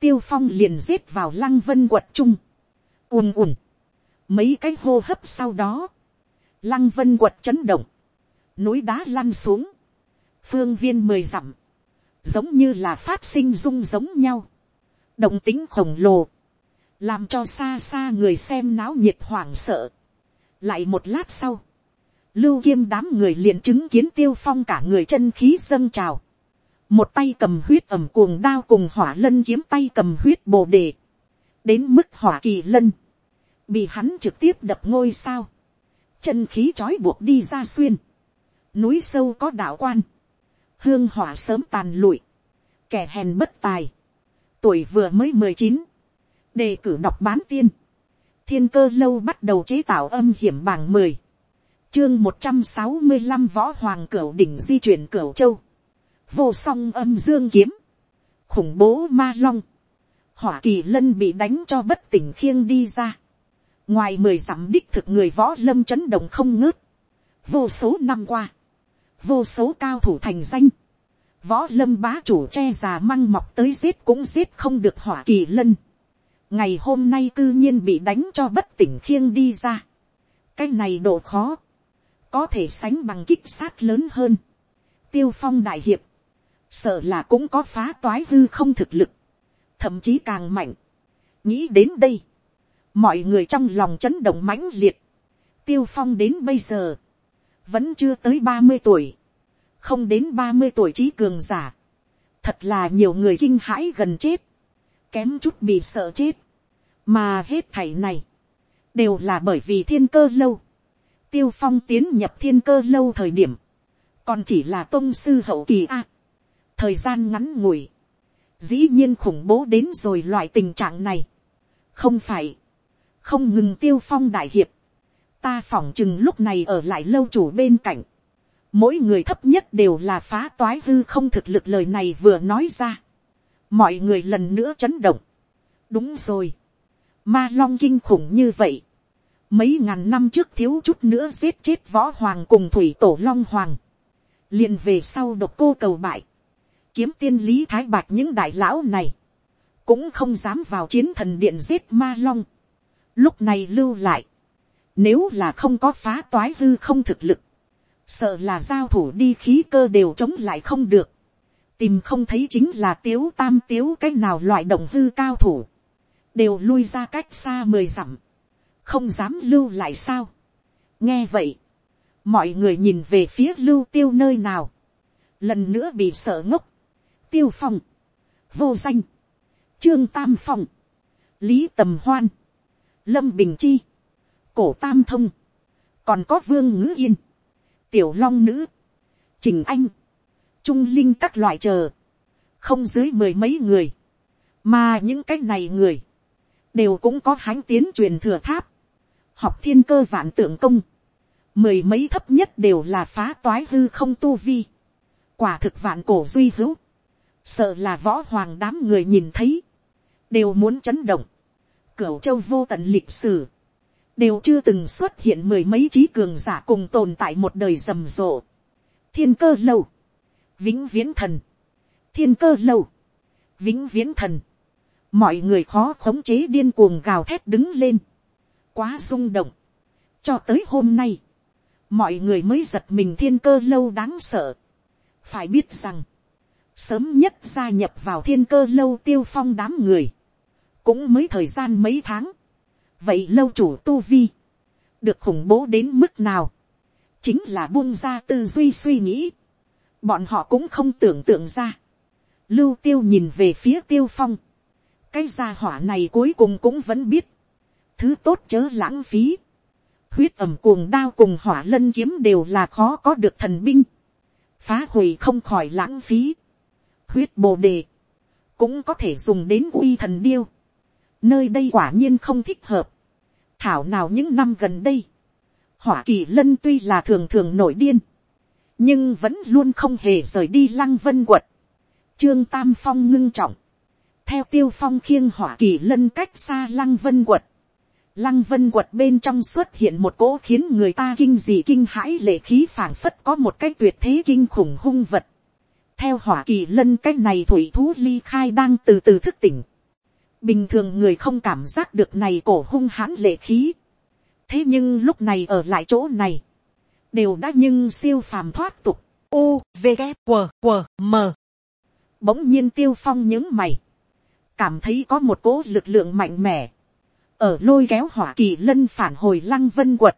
tiêu phong liền giết vào lăng vân quật trung, ùn ùn, mấy cái hô hấp sau đó, lăng vân quật chấn động, núi đá lăn xuống, phương viên mười dặm, giống như là phát sinh rung giống nhau, động tính khổng lồ, làm cho xa xa người xem náo nhiệt hoảng sợ. lại một lát sau, lưu kiêm đám người liền chứng kiến tiêu phong cả người chân khí dâng trào, một tay cầm huyết ẩm cuồng đao cùng hỏa lân kiếm tay cầm huyết bồ đề, đến mức hỏa kỳ lân, bị hắn trực tiếp đập ngôi sao, chân khí trói buộc đi ra xuyên, núi sâu có đạo quan, hương hỏa sớm tàn lụi, kẻ hèn bất tài, tuổi vừa mới mười chín, đề cử đọc bán tiên, thiên cơ lâu bắt đầu chế tạo âm hiểm bảng mười, chương một trăm sáu mươi năm võ hoàng cửu đỉnh di chuyển cửu châu, vô song âm dương kiếm, khủng bố ma long, hỏa kỳ lân bị đánh cho bất tỉnh khiêng đi ra, ngoài mười dặm đích thực người võ lâm chấn động không ngớt, vô số năm qua, vô số cao thủ thành danh, võ lâm bá chủ che già măng mọc tới giết cũng giết không được hỏa kỳ lân, ngày hôm nay cư nhiên bị đánh cho bất tỉnh khiêng đi ra, cái này độ khó, có thể sánh bằng kích sát lớn hơn, tiêu phong đại hiệp, sợ là cũng có phá toái hư không thực lực, thậm chí càng mạnh. nghĩ đến đây, mọi người trong lòng chấn động mãnh liệt, tiêu phong đến bây giờ, vẫn chưa tới ba mươi tuổi, không đến ba mươi tuổi trí cường giả, thật là nhiều người kinh hãi gần chết, kém chút bị sợ chết, mà hết thảy này, đều là bởi vì thiên cơ lâu, tiêu phong tiến nhập thiên cơ lâu thời điểm, còn chỉ là tôn sư hậu kỳ a, thời gian ngắn ngủi, dĩ nhiên khủng bố đến rồi loại tình trạng này. không phải, không ngừng tiêu phong đại hiệp, ta phỏng chừng lúc này ở lại lâu chủ bên cạnh, mỗi người thấp nhất đều là phá toái hư không thực lực lời này vừa nói ra, mọi người lần nữa chấn động, đúng rồi, ma long kinh khủng như vậy, mấy ngàn năm trước thiếu chút nữa giết chết võ hoàng cùng thủy tổ long hoàng, liền về sau độc cô cầu bại, kiếm tiên lý thái bạch những đại lão này, cũng không dám vào chiến thần điện giết ma long. Lúc này lưu lại, nếu là không có phá toái hư không thực lực, sợ là giao thủ đi khí cơ đều chống lại không được. Tìm không thấy chính là tiếu tam tiếu cái nào loại động hư cao thủ. Đều lui ra cách xa mười dặm. Không dám lưu lại sao. Nghe vậy. Mọi người nhìn về phía lưu tiêu nơi nào. Lần nữa bị sợ ngốc tiêu phong, vô danh, trương tam phong, lý tầm hoan, lâm bình chi, cổ tam thông, còn có vương ngữ yên, tiểu long nữ, trình anh, trung linh các loại chờ, không dưới mười mấy người, mà những cái này người, đều cũng có hánh tiến truyền thừa tháp, học thiên cơ vạn tượng công, mười mấy thấp nhất đều là phá toái hư không tu vi, quả thực vạn cổ duy hữu, sợ là võ hoàng đám người nhìn thấy, đều muốn chấn động, cửu châu vô tận lịch sử, đều chưa từng xuất hiện mười mấy trí cường giả cùng tồn tại một đời rầm rộ. thiên cơ lâu, vĩnh viễn thần, thiên cơ lâu, vĩnh viễn thần, mọi người khó khống chế điên cuồng gào thét đứng lên, quá rung động, cho tới hôm nay, mọi người mới giật mình thiên cơ lâu đáng sợ, phải biết rằng, sớm nhất gia nhập vào thiên cơ lâu tiêu phong đám người, cũng mới thời gian mấy tháng, vậy lâu chủ tu vi, được khủng bố đến mức nào, chính là buông ra tư duy suy nghĩ, bọn họ cũng không tưởng tượng ra, lưu tiêu nhìn về phía tiêu phong, cái gia hỏa này cuối cùng cũng vẫn biết, thứ tốt chớ lãng phí, huyết ẩm cuồng đao cùng hỏa lân kiếm đều là khó có được thần binh, phá hủy không khỏi lãng phí, huyết bồ đề, cũng có thể dùng đến uy thần điêu. Nơi đây quả nhiên không thích hợp. Thảo nào những năm gần đây, hỏa kỳ lân tuy là thường thường nổi điên, nhưng vẫn luôn không hề rời đi lăng vân quật. Trương Tam Phong ngưng trọng, theo tiêu phong khiêng hỏa kỳ lân cách xa lăng vân quật. Lăng vân quật bên trong xuất hiện một cỗ khiến người ta kinh dị kinh hãi lệ khí phảng phất có một cái tuyệt thế kinh khủng hung vật theo hỏa kỳ lân cái này thủy thú ly khai đang từ từ thức tỉnh bình thường người không cảm giác được này cổ hung hãn lệ khí. thế nhưng lúc này ở lại chỗ này, đều đã nhưng siêu phàm thoát tục. U, V, g, W, W, M. bỗng nhiên tiêu phong những mày, cảm thấy có một cỗ lực lượng mạnh mẽ, ở lôi kéo hỏa kỳ lân phản hồi lăng vân quật.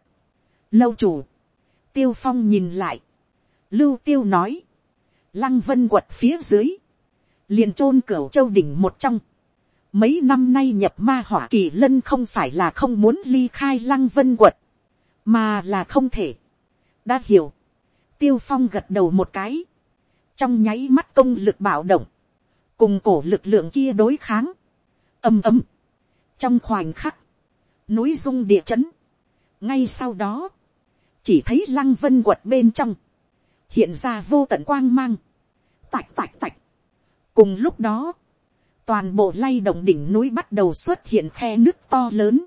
lâu chủ, tiêu phong nhìn lại, lưu tiêu nói, lăng vân quật phía dưới, liền chôn cửu châu đỉnh một trong, Mấy năm nay nhập ma hỏa kỳ lân không phải là không muốn ly khai lăng vân quật. Mà là không thể. Đã hiểu. Tiêu phong gật đầu một cái. Trong nháy mắt công lực bạo động. Cùng cổ lực lượng kia đối kháng. ầm ầm. Trong khoảnh khắc. Núi rung địa chấn. Ngay sau đó. Chỉ thấy lăng vân quật bên trong. Hiện ra vô tận quang mang. Tạch tạch tạch. Cùng lúc đó toàn bộ lay động đỉnh núi bắt đầu xuất hiện khe nước to lớn.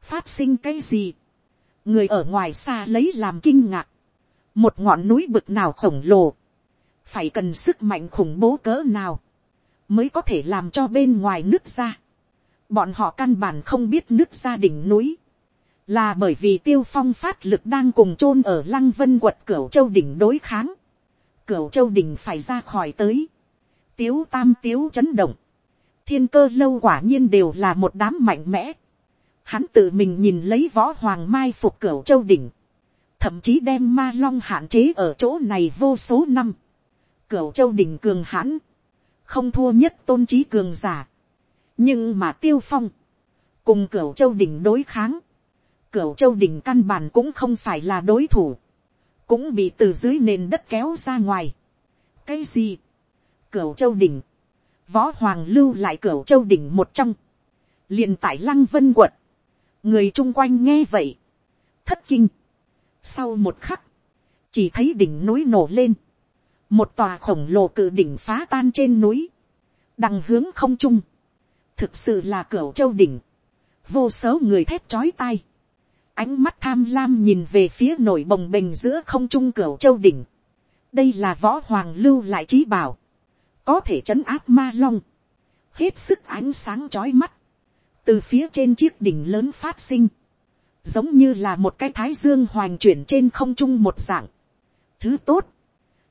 phát sinh cái gì. người ở ngoài xa lấy làm kinh ngạc. một ngọn núi bực nào khổng lồ. phải cần sức mạnh khủng bố cỡ nào. mới có thể làm cho bên ngoài nước ra. bọn họ căn bản không biết nước ra đỉnh núi. là bởi vì tiêu phong phát lực đang cùng chôn ở lăng vân quật cửu châu đỉnh đối kháng. cửu châu đỉnh phải ra khỏi tới. tiếu tam tiếu chấn động thiên cơ lâu quả nhiên đều là một đám mạnh mẽ. Hắn tự mình nhìn lấy võ hoàng mai phục cửu châu đỉnh. Thậm chí đem ma long hạn chế ở chỗ này vô số năm. Cửu châu đỉnh cường hãn. Không thua nhất tôn trí cường giả. Nhưng mà tiêu phong. Cùng cửu châu đỉnh đối kháng. Cửu châu đỉnh căn bản cũng không phải là đối thủ. Cũng bị từ dưới nền đất kéo ra ngoài. Cái gì? Cửu châu đỉnh võ hoàng lưu lại cửa châu đỉnh một trong, liền tại lăng vân quật, người chung quanh nghe vậy, thất kinh. Sau một khắc, chỉ thấy đỉnh núi nổ lên, một tòa khổng lồ cự đỉnh phá tan trên núi, đằng hướng không trung, thực sự là cửa châu đỉnh, vô số người thép chói tai, ánh mắt tham lam nhìn về phía nổi bồng bềnh giữa không trung cửa châu đỉnh, đây là võ hoàng lưu lại trí bảo, có thể chấn áp ma long, hết sức ánh sáng trói mắt, từ phía trên chiếc đỉnh lớn phát sinh, giống như là một cái thái dương hoành chuyển trên không trung một dạng. Thứ tốt,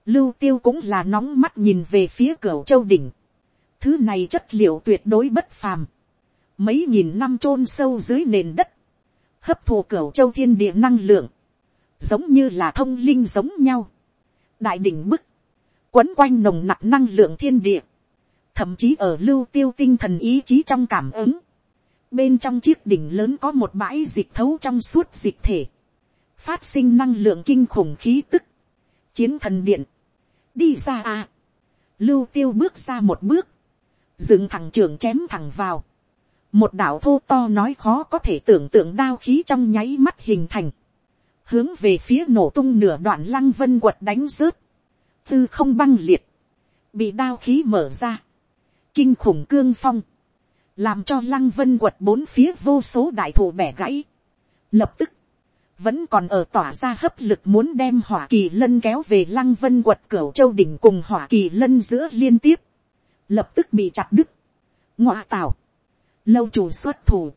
lưu tiêu cũng là nóng mắt nhìn về phía cửa châu đỉnh. Thứ này chất liệu tuyệt đối bất phàm. Mấy nghìn năm chôn sâu dưới nền đất. Hấp thụ cửa châu thiên địa năng lượng. Giống như là thông linh giống nhau. Đại đỉnh bức quấn quanh nồng nặc năng lượng thiên địa, thậm chí ở lưu tiêu tinh thần ý chí trong cảm ứng, bên trong chiếc đỉnh lớn có một bãi dịch thấu trong suốt dịch thể, phát sinh năng lượng kinh khủng khí tức, chiến thần điện, đi ra à, lưu tiêu bước ra một bước, dựng thẳng trường chém thẳng vào, một đạo thô to nói khó có thể tưởng tượng đao khí trong nháy mắt hình thành, hướng về phía nổ tung nửa đoạn lăng vân quật đánh rớt, tư không băng liệt, bị đao khí mở ra, kinh khủng cương phong, làm cho lăng vân quật bốn phía vô số đại thụ bẻ gãy. Lập tức, vẫn còn ở tỏa ra hấp lực muốn đem hỏa kỳ lân kéo về lăng vân quật cửa châu đỉnh cùng hỏa kỳ lân giữa liên tiếp, lập tức bị chặt đứt. ngoa tào, lâu chủ xuất thủ,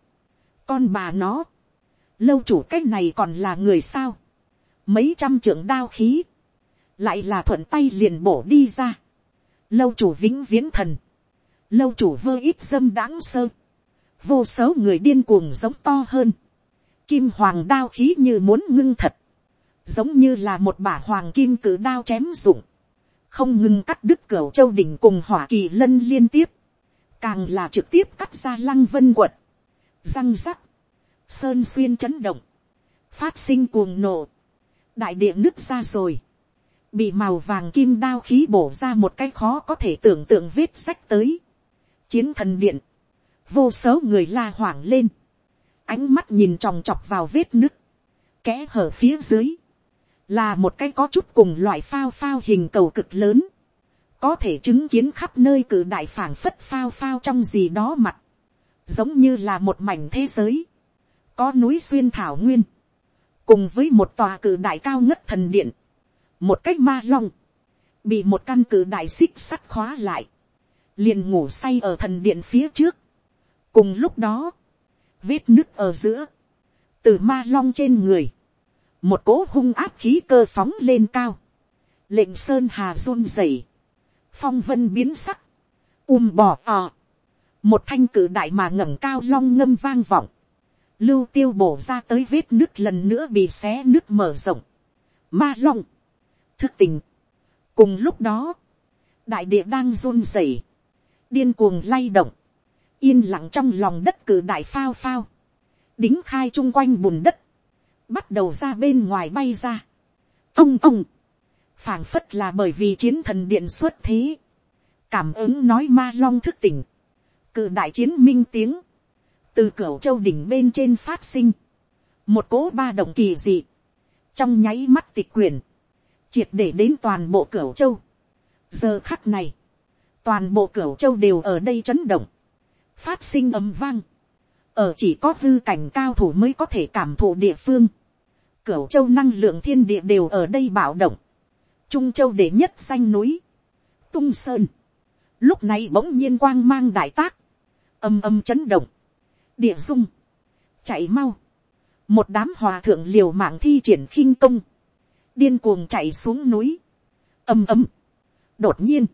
con bà nó, lâu chủ cái này còn là người sao, mấy trăm trưởng đao khí, lại là thuận tay liền bổ đi ra. lâu chủ vĩnh viễn thần, lâu chủ vơ ít dâm đáng sơ, vô số người điên cuồng giống to hơn, kim hoàng đao khí như muốn ngưng thật, giống như là một bả hoàng kim cử đao chém rụng, không ngừng cắt đứt cửa châu đỉnh cùng hỏa kỳ lân liên tiếp, càng là trực tiếp cắt ra lăng vân quật, răng rắc, sơn xuyên chấn động, phát sinh cuồng nổ, đại địa nứt ra rồi, bị màu vàng kim đao khí bổ ra một cái khó có thể tưởng tượng vết sách tới. chiến thần điện, vô số người la hoảng lên, ánh mắt nhìn tròng trọc vào vết nứt, kẽ hở phía dưới, là một cái có chút cùng loại phao phao hình cầu cực lớn, có thể chứng kiến khắp nơi cử đại phảng phất phao phao trong gì đó mặt, giống như là một mảnh thế giới, có núi xuyên thảo nguyên, cùng với một tòa cử đại cao ngất thần điện, một cách ma long, bị một căn cự đại xích sắt khóa lại, liền ngủ say ở thần điện phía trước. cùng lúc đó, vết nứt ở giữa, từ ma long trên người, một cỗ hung áp khí cơ phóng lên cao, lệnh sơn hà run rẩy, phong vân biến sắc, um bò ò, một thanh cử đại mà ngẩng cao long ngâm vang vọng, lưu tiêu bổ ra tới vết nứt lần nữa bị xé nứt mở rộng, ma long, thức tình. cùng lúc đó, đại địa đang run rẩy, điên cuồng lay động, yên lặng trong lòng đất cử đại phao phao, đính khai chung quanh bùn đất, bắt đầu ra bên ngoài bay ra. ông ông, phảng phất là bởi vì chiến thần điện xuất thế, cảm ứng nói ma long thức tỉnh, cử đại chiến minh tiếng, từ cửa châu đỉnh bên trên phát sinh, một cố ba động kỳ dị, trong nháy mắt tịch quyền, triệt để đến toàn bộ cửa châu. giờ khắc này, toàn bộ cửa châu đều ở đây chấn động, phát sinh ầm vang, ở chỉ có hư cảnh cao thủ mới có thể cảm thụ địa phương, cửa châu năng lượng thiên địa đều ở đây bạo động, trung châu để nhất xanh núi, tung sơn, lúc này bỗng nhiên quang mang đại tác, âm âm chấn động, địa dung, chạy mau, một đám hòa thượng liều mạng thi triển khinh công, điên cuồng chạy xuống núi, ầm ầm, đột nhiên,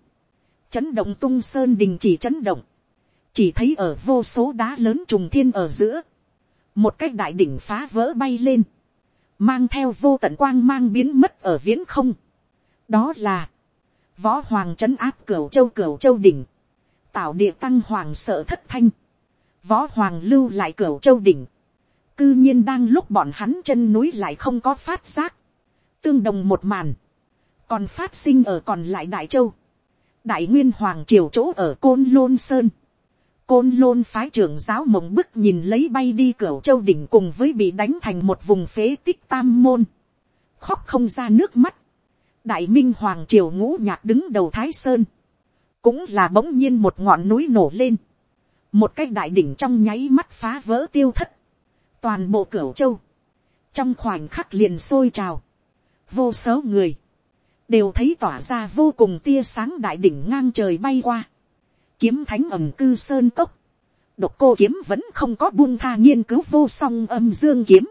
chấn động tung sơn đình chỉ chấn động, chỉ thấy ở vô số đá lớn trùng thiên ở giữa, một cái đại đỉnh phá vỡ bay lên, mang theo vô tận quang mang biến mất ở viễn không. đó là, võ hoàng c h ấ n áp cửu châu cửu châu đỉnh, tạo địa tăng hoàng sợ thất thanh, võ hoàng lưu lại cửu châu đỉnh, cư nhiên đang lúc bọn hắn chân núi lại không có phát giác, tương đồng một màn, còn phát sinh ở còn lại đại châu, đại nguyên hoàng triều chỗ ở côn lôn sơn, côn lôn phái trưởng giáo mộng bức nhìn lấy bay đi cửa châu đỉnh cùng với bị đánh thành một vùng phế tích tam môn. khóc không ra nước mắt. đại minh hoàng triều ngũ nhạc đứng đầu thái sơn. cũng là bỗng nhiên một ngọn núi nổ lên. một cái đại đỉnh trong nháy mắt phá vỡ tiêu thất. toàn bộ cửa châu. trong khoảnh khắc liền sôi trào vô số người. đều thấy tỏa ra vô cùng tia sáng đại đỉnh ngang trời bay qua kiếm thánh ẩm cư sơn cốc, độc cô kiếm vẫn không có buông tha nghiên cứu vô song âm dương kiếm.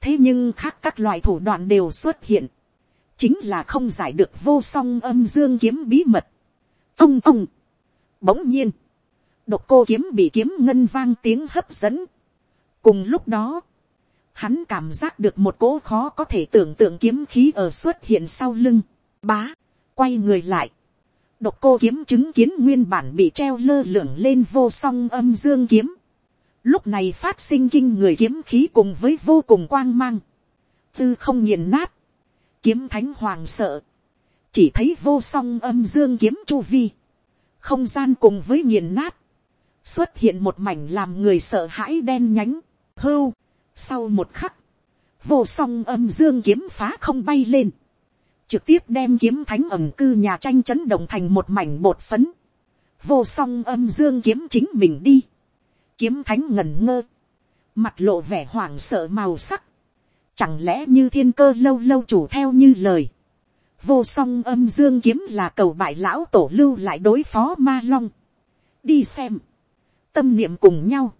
thế nhưng khác các loại thủ đoạn đều xuất hiện, chính là không giải được vô song âm dương kiếm bí mật. ông ông, bỗng nhiên, độc cô kiếm bị kiếm ngân vang tiếng hấp dẫn. cùng lúc đó, hắn cảm giác được một cỗ khó có thể tưởng tượng kiếm khí ở xuất hiện sau lưng, bá, quay người lại, độc cô kiếm chứng kiến nguyên bản bị treo lơ lửng lên vô song âm dương kiếm. Lúc này phát sinh kinh người kiếm khí cùng với vô cùng quang mang. Tư không nghiền nát. Kiếm thánh hoàng sợ. Chỉ thấy vô song âm dương kiếm chu vi. Không gian cùng với nghiền nát. Xuất hiện một mảnh làm người sợ hãi đen nhánh. Hưu. Sau một khắc. Vô song âm dương kiếm phá không bay lên. Trực tiếp đem kiếm thánh ẩm cư nhà tranh chấn động thành một mảnh bột phấn, vô song âm dương kiếm chính mình đi, kiếm thánh ngẩn ngơ, mặt lộ vẻ hoảng sợ màu sắc, chẳng lẽ như thiên cơ lâu lâu chủ theo như lời, vô song âm dương kiếm là cầu bại lão tổ lưu lại đối phó ma long, đi xem, tâm niệm cùng nhau,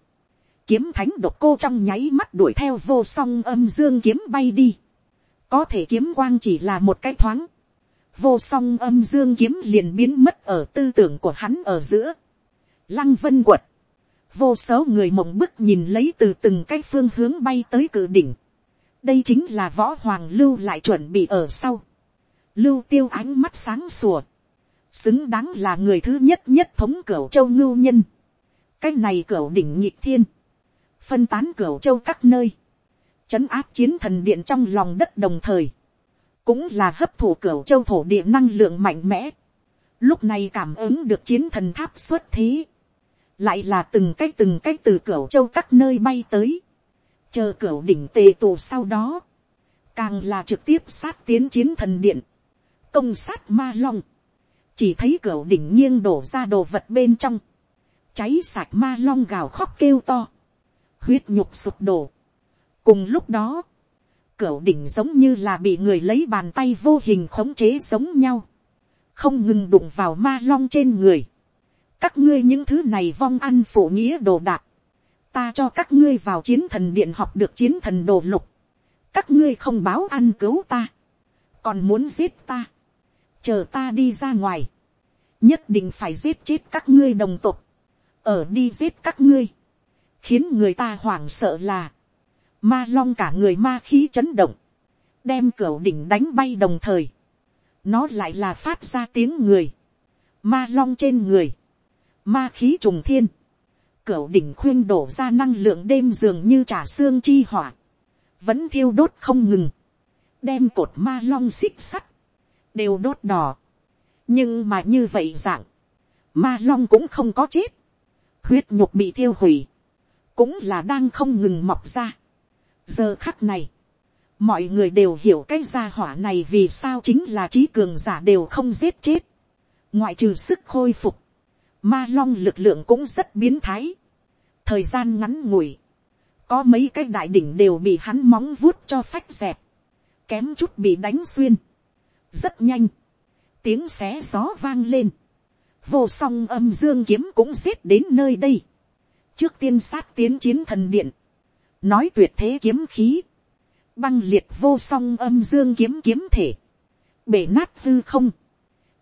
kiếm thánh độc cô trong nháy mắt đuổi theo vô song âm dương kiếm bay đi, có thể kiếm quang chỉ là một cái thoáng, vô song âm dương kiếm liền biến mất ở tư tưởng của hắn ở giữa. Lăng vân quật, vô số người mộng bức nhìn lấy từ từng cái phương hướng bay tới cử đỉnh. đây chính là võ hoàng lưu lại chuẩn bị ở sau. lưu tiêu ánh mắt sáng sủa, xứng đáng là người thứ nhất nhất thống cửu châu ngưu nhân. cái này cửu đỉnh nhịp thiên, phân tán cửu châu các nơi chấn áp chiến thần điện trong lòng đất đồng thời, cũng là hấp thụ cửa châu thổ địa năng lượng mạnh mẽ. Lúc này cảm ứng được chiến thần tháp xuất thế, lại là từng cái từng cái từ cửa châu các nơi bay tới, chờ cửa đỉnh tề tù sau đó, càng là trực tiếp sát tiến chiến thần điện, công sát ma long, chỉ thấy cửa đỉnh nghiêng đổ ra đồ vật bên trong, cháy sạch ma long gào khóc kêu to, huyết nhục sụp đổ, cùng lúc đó, cửa đỉnh giống như là bị người lấy bàn tay vô hình khống chế giống nhau, không ngừng đụng vào ma long trên người. các ngươi những thứ này vong ăn phổ nghĩa đồ đạc, ta cho các ngươi vào chiến thần điện học được chiến thần đồ lục, các ngươi không báo ăn cứu ta, còn muốn giết ta, chờ ta đi ra ngoài, nhất định phải giết chết các ngươi đồng tục, ở đi giết các ngươi, khiến người ta hoảng sợ là, ma long cả người ma khí chấn động, đem cửa đỉnh đánh bay đồng thời, nó lại là phát ra tiếng người, ma long trên người, ma khí trùng thiên, cửa đỉnh khuyên đổ ra năng lượng đêm dường như trà xương chi hỏa. Vẫn thiêu đốt không ngừng. Đem cột ma long xích sắt. Đều đốt đỏ. Nhưng mà như vậy dạng. Ma long cũng không có chết. Huyết nhục bị thiêu hủy. Cũng là đang không ngừng mọc ra. Giờ khắc này. Mọi người đều hiểu cái gia hỏa này vì sao chính là trí cường giả đều không giết chết. Ngoại trừ sức khôi phục ma long lực lượng cũng rất biến thái. thời gian ngắn ngủi, có mấy cái đại đỉnh đều bị hắn móng vuốt cho phách dẹp, kém chút bị đánh xuyên. rất nhanh, tiếng xé gió vang lên, vô song âm dương kiếm cũng giết đến nơi đây trước tiên sát tiến chiến thần điện, nói tuyệt thế kiếm khí, băng liệt vô song âm dương kiếm kiếm thể, bể nát hư không,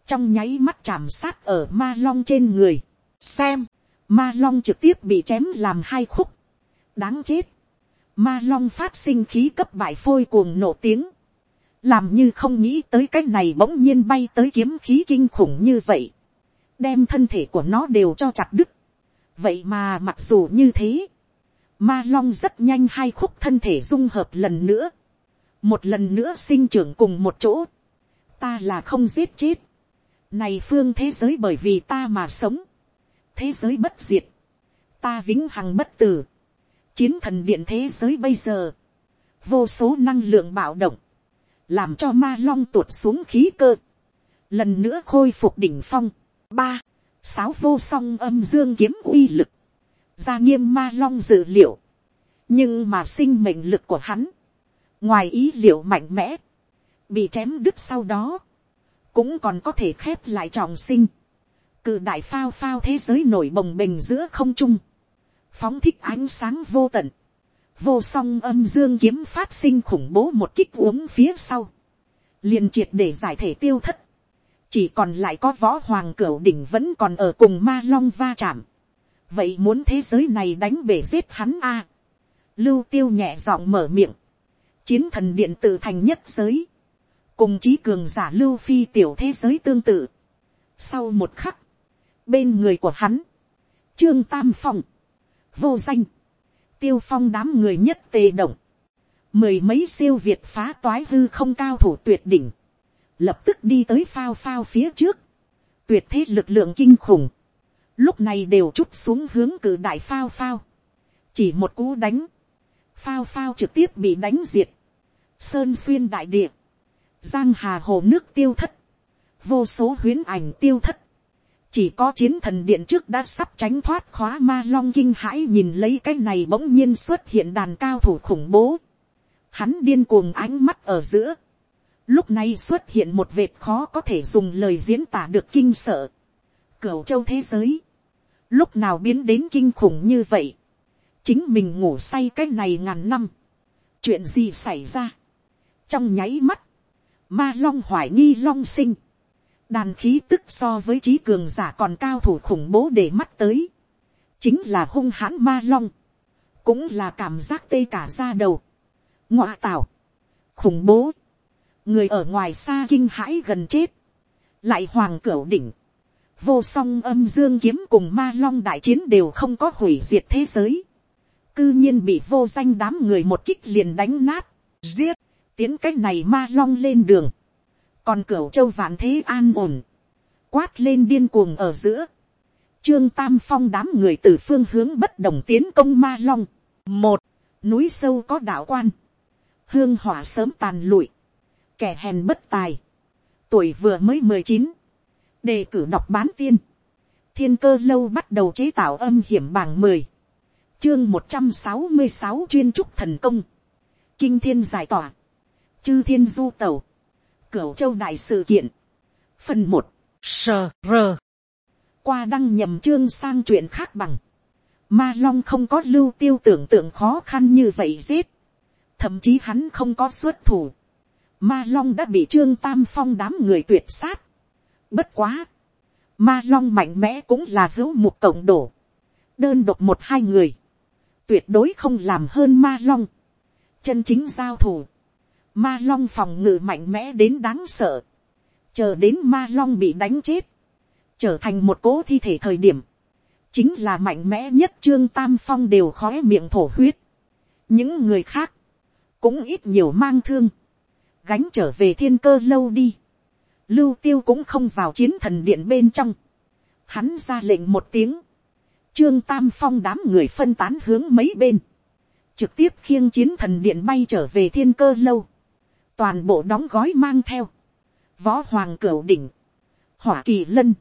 trong nháy mắt chạm sát ở ma long trên người, xem, ma long trực tiếp bị chém làm hai khúc, đáng chết, ma long phát sinh khí cấp bại phôi cuồng nổ tiếng, làm như không nghĩ tới cái này bỗng nhiên bay tới kiếm khí kinh khủng như vậy, đem thân thể của nó đều cho chặt đứt, vậy mà mặc dù như thế, ma long rất nhanh hai khúc thân thể dung hợp lần nữa, một lần nữa sinh trưởng cùng một chỗ, ta là không giết chết, này phương thế giới bởi vì ta mà sống. Thế giới bất diệt. Ta vĩnh hằng bất tử. Chiến thần điện thế giới bây giờ. Vô số năng lượng bạo động. Làm cho ma long tuột xuống khí cơ. Lần nữa khôi phục đỉnh phong. ba Sáu vô song âm dương kiếm uy lực. Ra nghiêm ma long dự liệu. Nhưng mà sinh mệnh lực của hắn. Ngoài ý liệu mạnh mẽ. Bị chém đứt sau đó cũng còn có thể khép lại trọng sinh, cự đại phao phao thế giới nổi bồng bềnh giữa không trung, phóng thích ánh sáng vô tận, vô song âm dương kiếm phát sinh khủng bố một kích uống phía sau, liền triệt để giải thể tiêu thất, chỉ còn lại có võ hoàng cửu đỉnh vẫn còn ở cùng ma long va chạm, vậy muốn thế giới này đánh bể giết hắn a, lưu tiêu nhẹ giọng mở miệng, chiến thần điện tự thành nhất giới, cùng trí cường giả lưu phi tiểu thế giới tương tự. Sau một khắc, bên người của hắn, trương tam phong, vô danh, tiêu phong đám người nhất tề động, mười mấy siêu việt phá toái hư không cao thủ tuyệt đỉnh, lập tức đi tới phao phao phía trước, tuyệt thế lực lượng kinh khủng, lúc này đều chút xuống hướng cử đại phao phao, chỉ một cú đánh, phao phao trực tiếp bị đánh diệt, sơn xuyên đại địa, giang hà hồ nước tiêu thất, vô số huyến ảnh tiêu thất, chỉ có chiến thần điện trước đã sắp tránh thoát khóa ma long kinh hãi nhìn lấy cái này bỗng nhiên xuất hiện đàn cao thủ khủng bố, hắn điên cuồng ánh mắt ở giữa, lúc này xuất hiện một vệt khó có thể dùng lời diễn tả được kinh sợ, cửu châu thế giới, lúc nào biến đến kinh khủng như vậy, chính mình ngủ say cái này ngàn năm, chuyện gì xảy ra, trong nháy mắt, ma long hoài nghi long sinh, đàn khí tức so với trí cường giả còn cao thủ khủng bố để mắt tới, chính là hung hãn ma long, cũng là cảm giác tê cả ra đầu, ngoạ tảo, khủng bố, người ở ngoài xa kinh hãi gần chết, lại hoàng cửu đỉnh, vô song âm dương kiếm cùng ma long đại chiến đều không có hủy diệt thế giới, cư nhiên bị vô danh đám người một kích liền đánh nát, giết, tiến cách này ma long lên đường, còn cửu châu vạn thế an ổn, quát lên điên cuồng ở giữa, trương tam phong đám người từ phương hướng bất đồng tiến công ma long, một, núi sâu có đạo quan, hương hỏa sớm tàn lụi, kẻ hèn bất tài, tuổi vừa mới mười chín, đề cử đọc bán tiên, thiên cơ lâu bắt đầu chế tạo âm hiểm bảng mười, chương một trăm sáu mươi sáu chuyên trúc thần công, kinh thiên giải tỏa, chư thiên du tẩu, cửu châu đại sự kiện, phần một, sờ rờ, qua đăng nhầm chương sang chuyện khác bằng, ma long không có lưu tiêu tưởng tượng khó khăn như vậy giết, thậm chí hắn không có xuất thủ, ma long đã bị trương tam phong đám người tuyệt sát, bất quá, ma long mạnh mẽ cũng là hữu một cộng đổ, đơn độc một hai người, tuyệt đối không làm hơn ma long, chân chính giao thủ, ma long phòng ngự mạnh mẽ đến đáng sợ, chờ đến ma long bị đánh chết, trở thành một cố thi thể thời điểm, chính là mạnh mẽ nhất trương tam phong đều khói miệng thổ huyết. những người khác, cũng ít nhiều mang thương, gánh trở về thiên cơ lâu đi. lưu tiêu cũng không vào chiến thần điện bên trong. hắn ra lệnh một tiếng, trương tam phong đám người phân tán hướng mấy bên, trực tiếp khiêng chiến thần điện bay trở về thiên cơ lâu, toàn bộ đóng gói mang theo, võ hoàng cửu đỉnh, hỏa kỳ lân,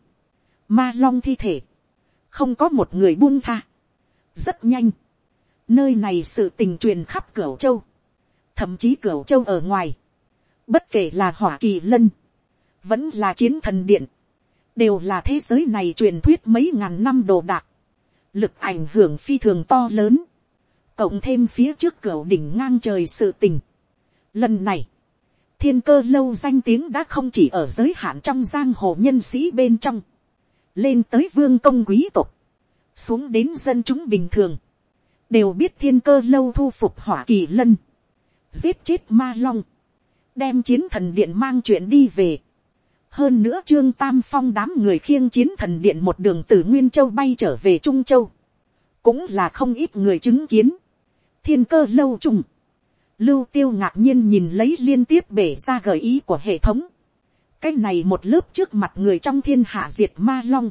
ma long thi thể, không có một người buông tha. rất nhanh, nơi này sự tình truyền khắp cửu châu, thậm chí cửu châu ở ngoài, bất kể là hỏa kỳ lân, vẫn là chiến thần điện, đều là thế giới này truyền thuyết mấy ngàn năm đồ đạc, lực ảnh hưởng phi thường to lớn, cộng thêm phía trước cửa đỉnh ngang trời sự tình. Lần này, thiên cơ lâu danh tiếng đã không chỉ ở giới hạn trong giang hồ nhân sĩ bên trong, lên tới vương công quý tộc, xuống đến dân chúng bình thường, đều biết thiên cơ lâu thu phục hỏa kỳ lân, giết chết ma long, đem chiến thần điện mang chuyện đi về. hơn nữa trương tam phong đám người khiêng chiến thần điện một đường từ nguyên châu bay trở về trung châu, cũng là không ít người chứng kiến. thiên cơ lâu trùng, lưu tiêu ngạc nhiên nhìn lấy liên tiếp bể ra gợi ý của hệ thống. cái này một lớp trước mặt người trong thiên hạ diệt ma long,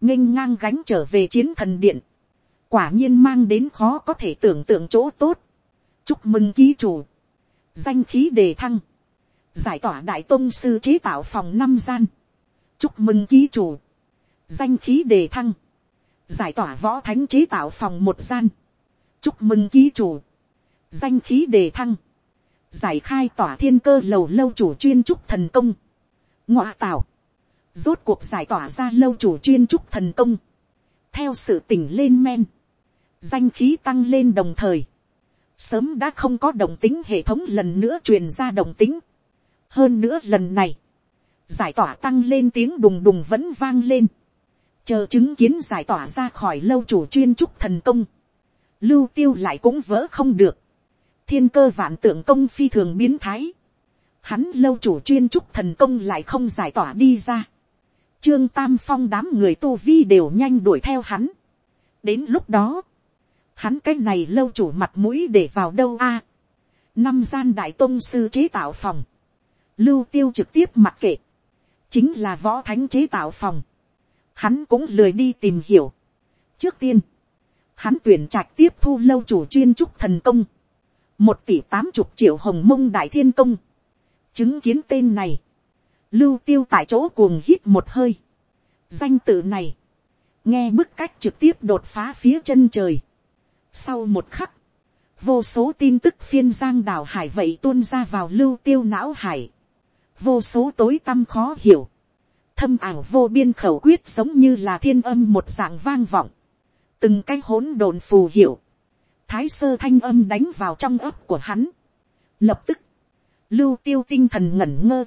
nghênh ngang gánh trở về chiến thần điện, quả nhiên mang đến khó có thể tưởng tượng chỗ tốt. chúc mừng ký chủ, danh khí đề thăng, giải tỏa đại tôn sư chế tạo phòng năm gian, chúc mừng ký chủ, danh khí đề thăng, giải tỏa võ thánh chế tạo phòng một gian, chúc mừng ký chủ, danh khí đề thăng, giải khai tỏa thiên cơ lầu lâu chủ chuyên trúc thần công, ngoại tạo, rốt cuộc giải tỏa ra lâu chủ chuyên trúc thần công, theo sự tỉnh lên men, danh khí tăng lên đồng thời, sớm đã không có đồng tính hệ thống lần nữa truyền ra đồng tính. hơn nữa lần này, giải tỏa tăng lên tiếng đùng đùng vẫn vang lên, chờ chứng kiến giải tỏa ra khỏi lâu chủ chuyên trúc thần công, lưu tiêu lại cũng vỡ không được, thiên cơ vạn tượng công phi thường biến thái, hắn lâu chủ chuyên trúc thần công lại không giải tỏa đi ra, trương tam phong đám người tu vi đều nhanh đuổi theo hắn, đến lúc đó, hắn cái này lâu chủ mặt mũi để vào đâu a, năm gian đại tôn sư chế tạo phòng, lưu tiêu trực tiếp mặc kệ, chính là võ thánh chế tạo phòng, hắn cũng lười đi tìm hiểu. trước tiên, hắn tuyển trạch tiếp thu lâu chủ chuyên trúc thần công, một tỷ tám chục triệu hồng mông đại thiên công, chứng kiến tên này, lưu tiêu tại chỗ cuồng hít một hơi, danh tự này, nghe bức cách trực tiếp đột phá phía chân trời sau một khắc, vô số tin tức phiên giang đảo hải vậy tuôn ra vào lưu tiêu não hải, vô số tối tâm khó hiểu, thâm ảo vô biên khẩu quyết giống như là thiên âm một dạng vang vọng, từng cái hỗn độn phù hiểu, thái sơ thanh âm đánh vào trong ấp của hắn. Lập tức, lưu tiêu tinh thần ngẩn ngơ,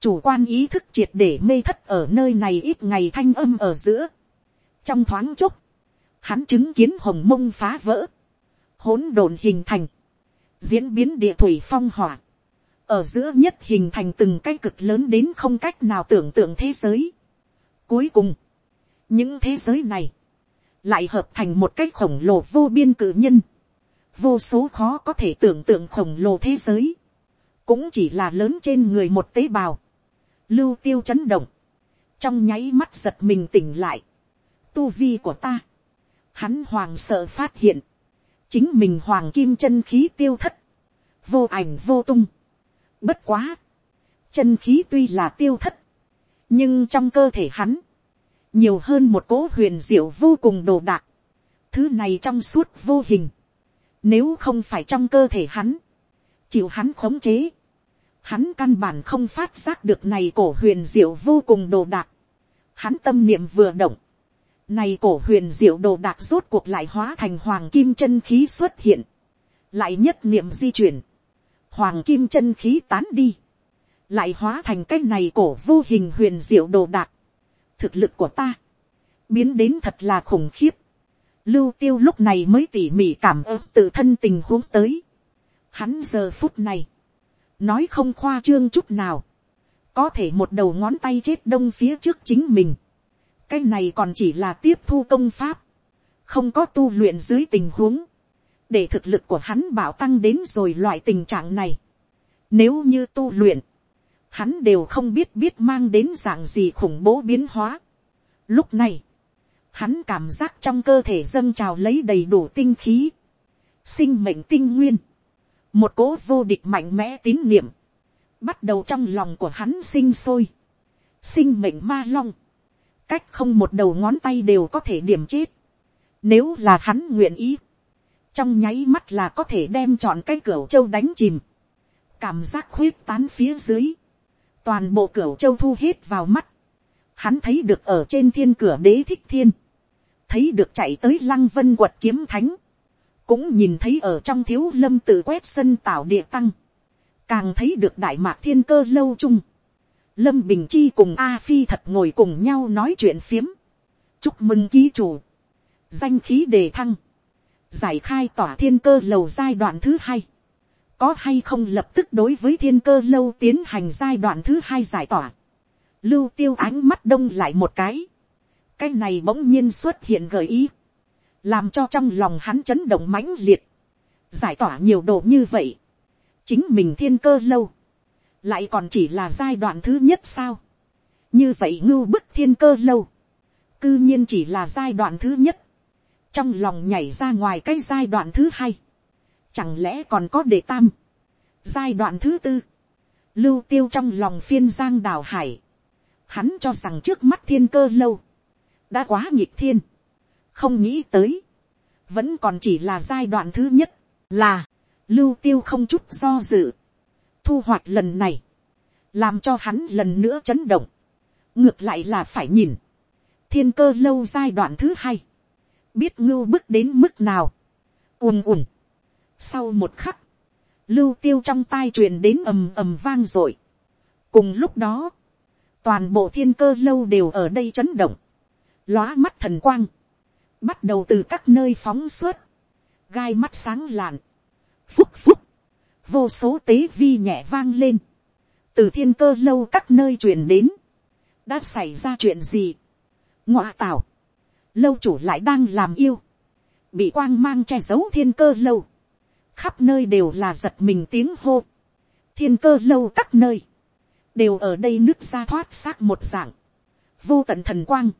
chủ quan ý thức triệt để mê thất ở nơi này ít ngày thanh âm ở giữa. trong thoáng chốc, hắn chứng kiến hồng mông phá vỡ, hỗn độn hình thành, diễn biến địa thủy phong hỏa, ở giữa nhất hình thành từng cái cực lớn đến không cách nào tưởng tượng thế giới. Cuối cùng, những thế giới này, lại hợp thành một cái khổng lồ vô biên cử nhân, vô số khó có thể tưởng tượng khổng lồ thế giới, cũng chỉ là lớn trên người một tế bào, lưu tiêu chấn động, trong nháy mắt giật mình tỉnh lại, tu vi của ta, hắn hoàng sợ phát hiện, chính mình hoàng kim chân khí tiêu thất, vô ảnh vô tung, Bất quá. Chân khí tuy là tiêu thất. Nhưng trong cơ thể hắn. Nhiều hơn một cố huyền diệu vô cùng đồ đạc. Thứ này trong suốt vô hình. Nếu không phải trong cơ thể hắn. Chịu hắn khống chế. Hắn căn bản không phát giác được này cổ huyền diệu vô cùng đồ đạc. Hắn tâm niệm vừa động. Này cổ huyền diệu đồ đạc rốt cuộc lại hóa thành hoàng kim chân khí xuất hiện. Lại nhất niệm di chuyển hoàng kim chân khí tán đi, lại hóa thành cái này cổ vô hình huyền diệu đồ đạc. thực lực của ta, biến đến thật là khủng khiếp. lưu tiêu lúc này mới tỉ mỉ cảm ơn tự thân tình huống tới. hắn giờ phút này, nói không khoa trương chút nào, có thể một đầu ngón tay chết đông phía trước chính mình cái này còn chỉ là tiếp thu công pháp, không có tu luyện dưới tình huống, để thực lực của hắn bảo tăng đến rồi loại tình trạng này. Nếu như tu luyện, hắn đều không biết biết mang đến dạng gì khủng bố biến hóa. Lúc này, hắn cảm giác trong cơ thể dâng trào lấy đầy đủ tinh khí, sinh mệnh tinh nguyên, một cố vô địch mạnh mẽ tín niệm, bắt đầu trong lòng của hắn sinh sôi, sinh mệnh ma long, cách không một đầu ngón tay đều có thể điểm chết, nếu là hắn nguyện ý, trong nháy mắt là có thể đem chọn cái cửa châu đánh chìm, cảm giác khuyết tán phía dưới, toàn bộ cửa châu thu hết vào mắt, hắn thấy được ở trên thiên cửa đế thích thiên, thấy được chạy tới lăng vân quật kiếm thánh, cũng nhìn thấy ở trong thiếu lâm tự quét sân tạo địa tăng, càng thấy được đại mạc thiên cơ lâu chung, lâm bình chi cùng a phi thật ngồi cùng nhau nói chuyện phiếm, chúc mừng ký chủ, danh khí đề thăng, giải khai tỏa thiên cơ lầu giai đoạn thứ hai, có hay không lập tức đối với thiên cơ lâu tiến hành giai đoạn thứ hai giải tỏa, lưu tiêu ánh mắt đông lại một cái, cái này bỗng nhiên xuất hiện gợi ý, làm cho trong lòng hắn chấn động mãnh liệt, giải tỏa nhiều độ như vậy, chính mình thiên cơ lâu, lại còn chỉ là giai đoạn thứ nhất sao, như vậy ngưu bức thiên cơ lâu, cư nhiên chỉ là giai đoạn thứ nhất, trong lòng nhảy ra ngoài cái giai đoạn thứ hai, chẳng lẽ còn có đệ tam, giai đoạn thứ tư, lưu tiêu trong lòng phiên giang đào hải, hắn cho rằng trước mắt thiên cơ lâu, đã quá nhịp thiên, không nghĩ tới, vẫn còn chỉ là giai đoạn thứ nhất, là, lưu tiêu không chút do dự, thu hoạch lần này, làm cho hắn lần nữa chấn động, ngược lại là phải nhìn, thiên cơ lâu giai đoạn thứ hai, biết ngưu bước đến mức nào, ùm ùm. Sau một khắc, lưu tiêu trong tai truyền đến ầm ầm vang r ộ i cùng lúc đó, toàn bộ thiên cơ lâu đều ở đây chấn động, lóa mắt thần quang, bắt đầu từ các nơi phóng suốt, gai mắt sáng lạn, phúc phúc, vô số tế vi nhẹ vang lên, từ thiên cơ lâu các nơi truyền đến, đã xảy ra chuyện gì, ngoạ tảo, lâu chủ lại đang làm yêu, bị quang mang che giấu thiên cơ lâu, khắp nơi đều là giật mình tiếng hô, thiên cơ lâu các nơi, đều ở đây nước ra thoát xác một dạng, vô tận thần quang,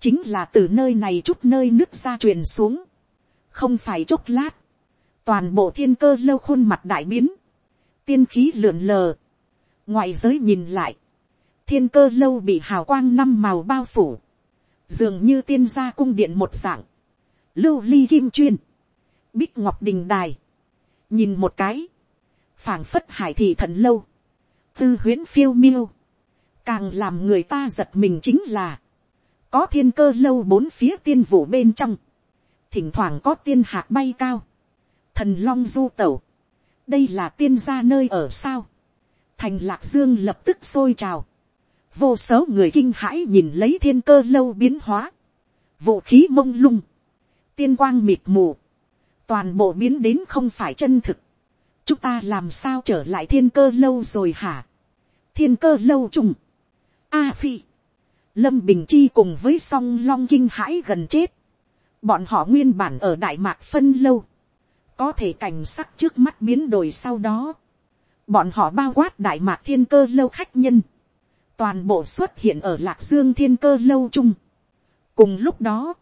chính là từ nơi này chút nơi nước ra truyền xuống, không phải chốc lát, toàn bộ thiên cơ lâu khuôn mặt đại biến, tiên khí lượn lờ, ngoại giới nhìn lại, thiên cơ lâu bị hào quang năm màu bao phủ, dường như tiên gia cung điện một dạng, lưu ly kim chuyên, bích ngọc đình đài, nhìn một cái, phảng phất hải thị thần lâu, tư huyễn phiêu miêu, càng làm người ta giật mình chính là, có thiên cơ lâu bốn phía tiên vụ bên trong, thỉnh thoảng có tiên hạc bay cao, thần long du tẩu, đây là tiên gia nơi ở sao, thành lạc dương lập tức sôi trào, vô số người kinh hãi nhìn lấy thiên cơ lâu biến hóa, vũ khí mông lung, tiên quang mịt mù, toàn bộ biến đến không phải chân thực, chúng ta làm sao trở lại thiên cơ lâu rồi hả, thiên cơ lâu trùng, a phi, lâm bình chi cùng với song long kinh hãi gần chết, bọn họ nguyên bản ở đại mạc phân lâu, có thể cảnh sắc trước mắt biến đổi sau đó, bọn họ bao quát đại mạc thiên cơ lâu khách nhân, toàn bộ xuất hiện ở lạc dương thiên cơ lâu chung. cùng lúc đó,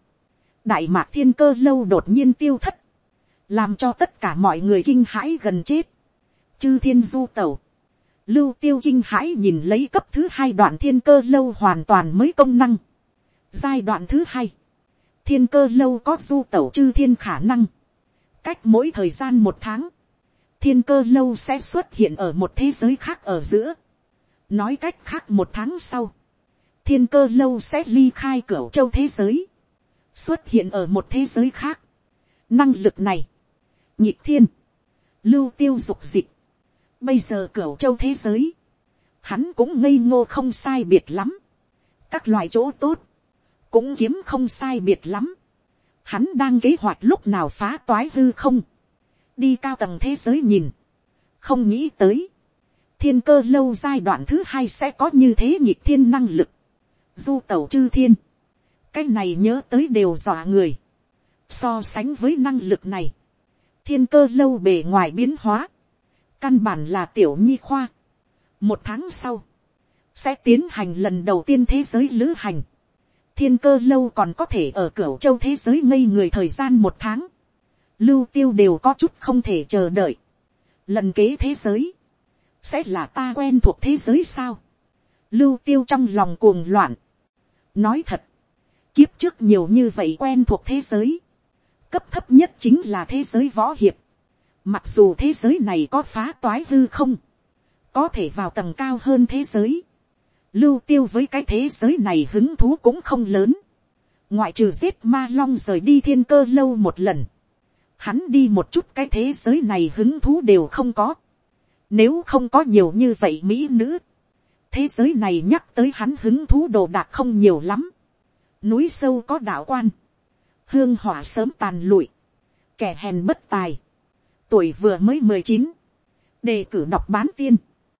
đại mạc thiên cơ lâu đột nhiên tiêu thất, làm cho tất cả mọi người kinh hãi gần chết. chư thiên du tẩu, lưu tiêu kinh hãi nhìn lấy cấp thứ hai đoạn thiên cơ lâu hoàn toàn mới công năng. giai đoạn thứ hai, thiên cơ lâu có du tẩu chư thiên khả năng cách mỗi thời gian một tháng, thiên cơ lâu sẽ xuất hiện ở một thế giới khác ở giữa. Nói cách khác một tháng sau, thiên cơ lâu sẽ ly khai cửa châu thế giới, xuất hiện ở một thế giới khác. năng lực này, nhịp thiên, lưu tiêu dục dịch, bây giờ cửa châu thế giới, hắn cũng ngây ngô không sai biệt lắm, các loại chỗ tốt, cũng kiếm không sai biệt lắm, hắn đang kế hoạch lúc nào phá toái hư không, đi cao tầng thế giới nhìn, không nghĩ tới, thiên cơ lâu giai đoạn thứ hai sẽ có như thế nhịp thiên năng lực, du tẩu chư thiên, cái này nhớ tới đều dọa người. so sánh với năng lực này, thiên cơ lâu bề ngoài biến hóa, căn bản là tiểu nhi khoa. một tháng sau, sẽ tiến hành lần đầu tiên thế giới lữ hành thiên cơ lâu còn có thể ở cửa châu thế giới ngây người thời gian một tháng. lưu tiêu đều có chút không thể chờ đợi. lần kế thế giới, sẽ là ta quen thuộc thế giới sao. lưu tiêu trong lòng cuồng loạn. nói thật, kiếp trước nhiều như vậy quen thuộc thế giới. cấp thấp nhất chính là thế giới võ hiệp. mặc dù thế giới này có phá toái hư không, có thể vào tầng cao hơn thế giới lưu tiêu với cái thế giới này hứng thú cũng không lớn. ngoại trừ giết ma long rời đi thiên cơ lâu một lần. hắn đi một chút cái thế giới này hứng thú đều không có. Nếu không có nhiều như vậy mỹ nữ, thế giới này nhắc tới hắn hứng thú đồ đạc không nhiều lắm. Núi sâu có đạo quan, hương hỏa sớm tàn lụi, kẻ hèn bất tài, tuổi vừa mới mười chín, đề cử đọc bán tiên,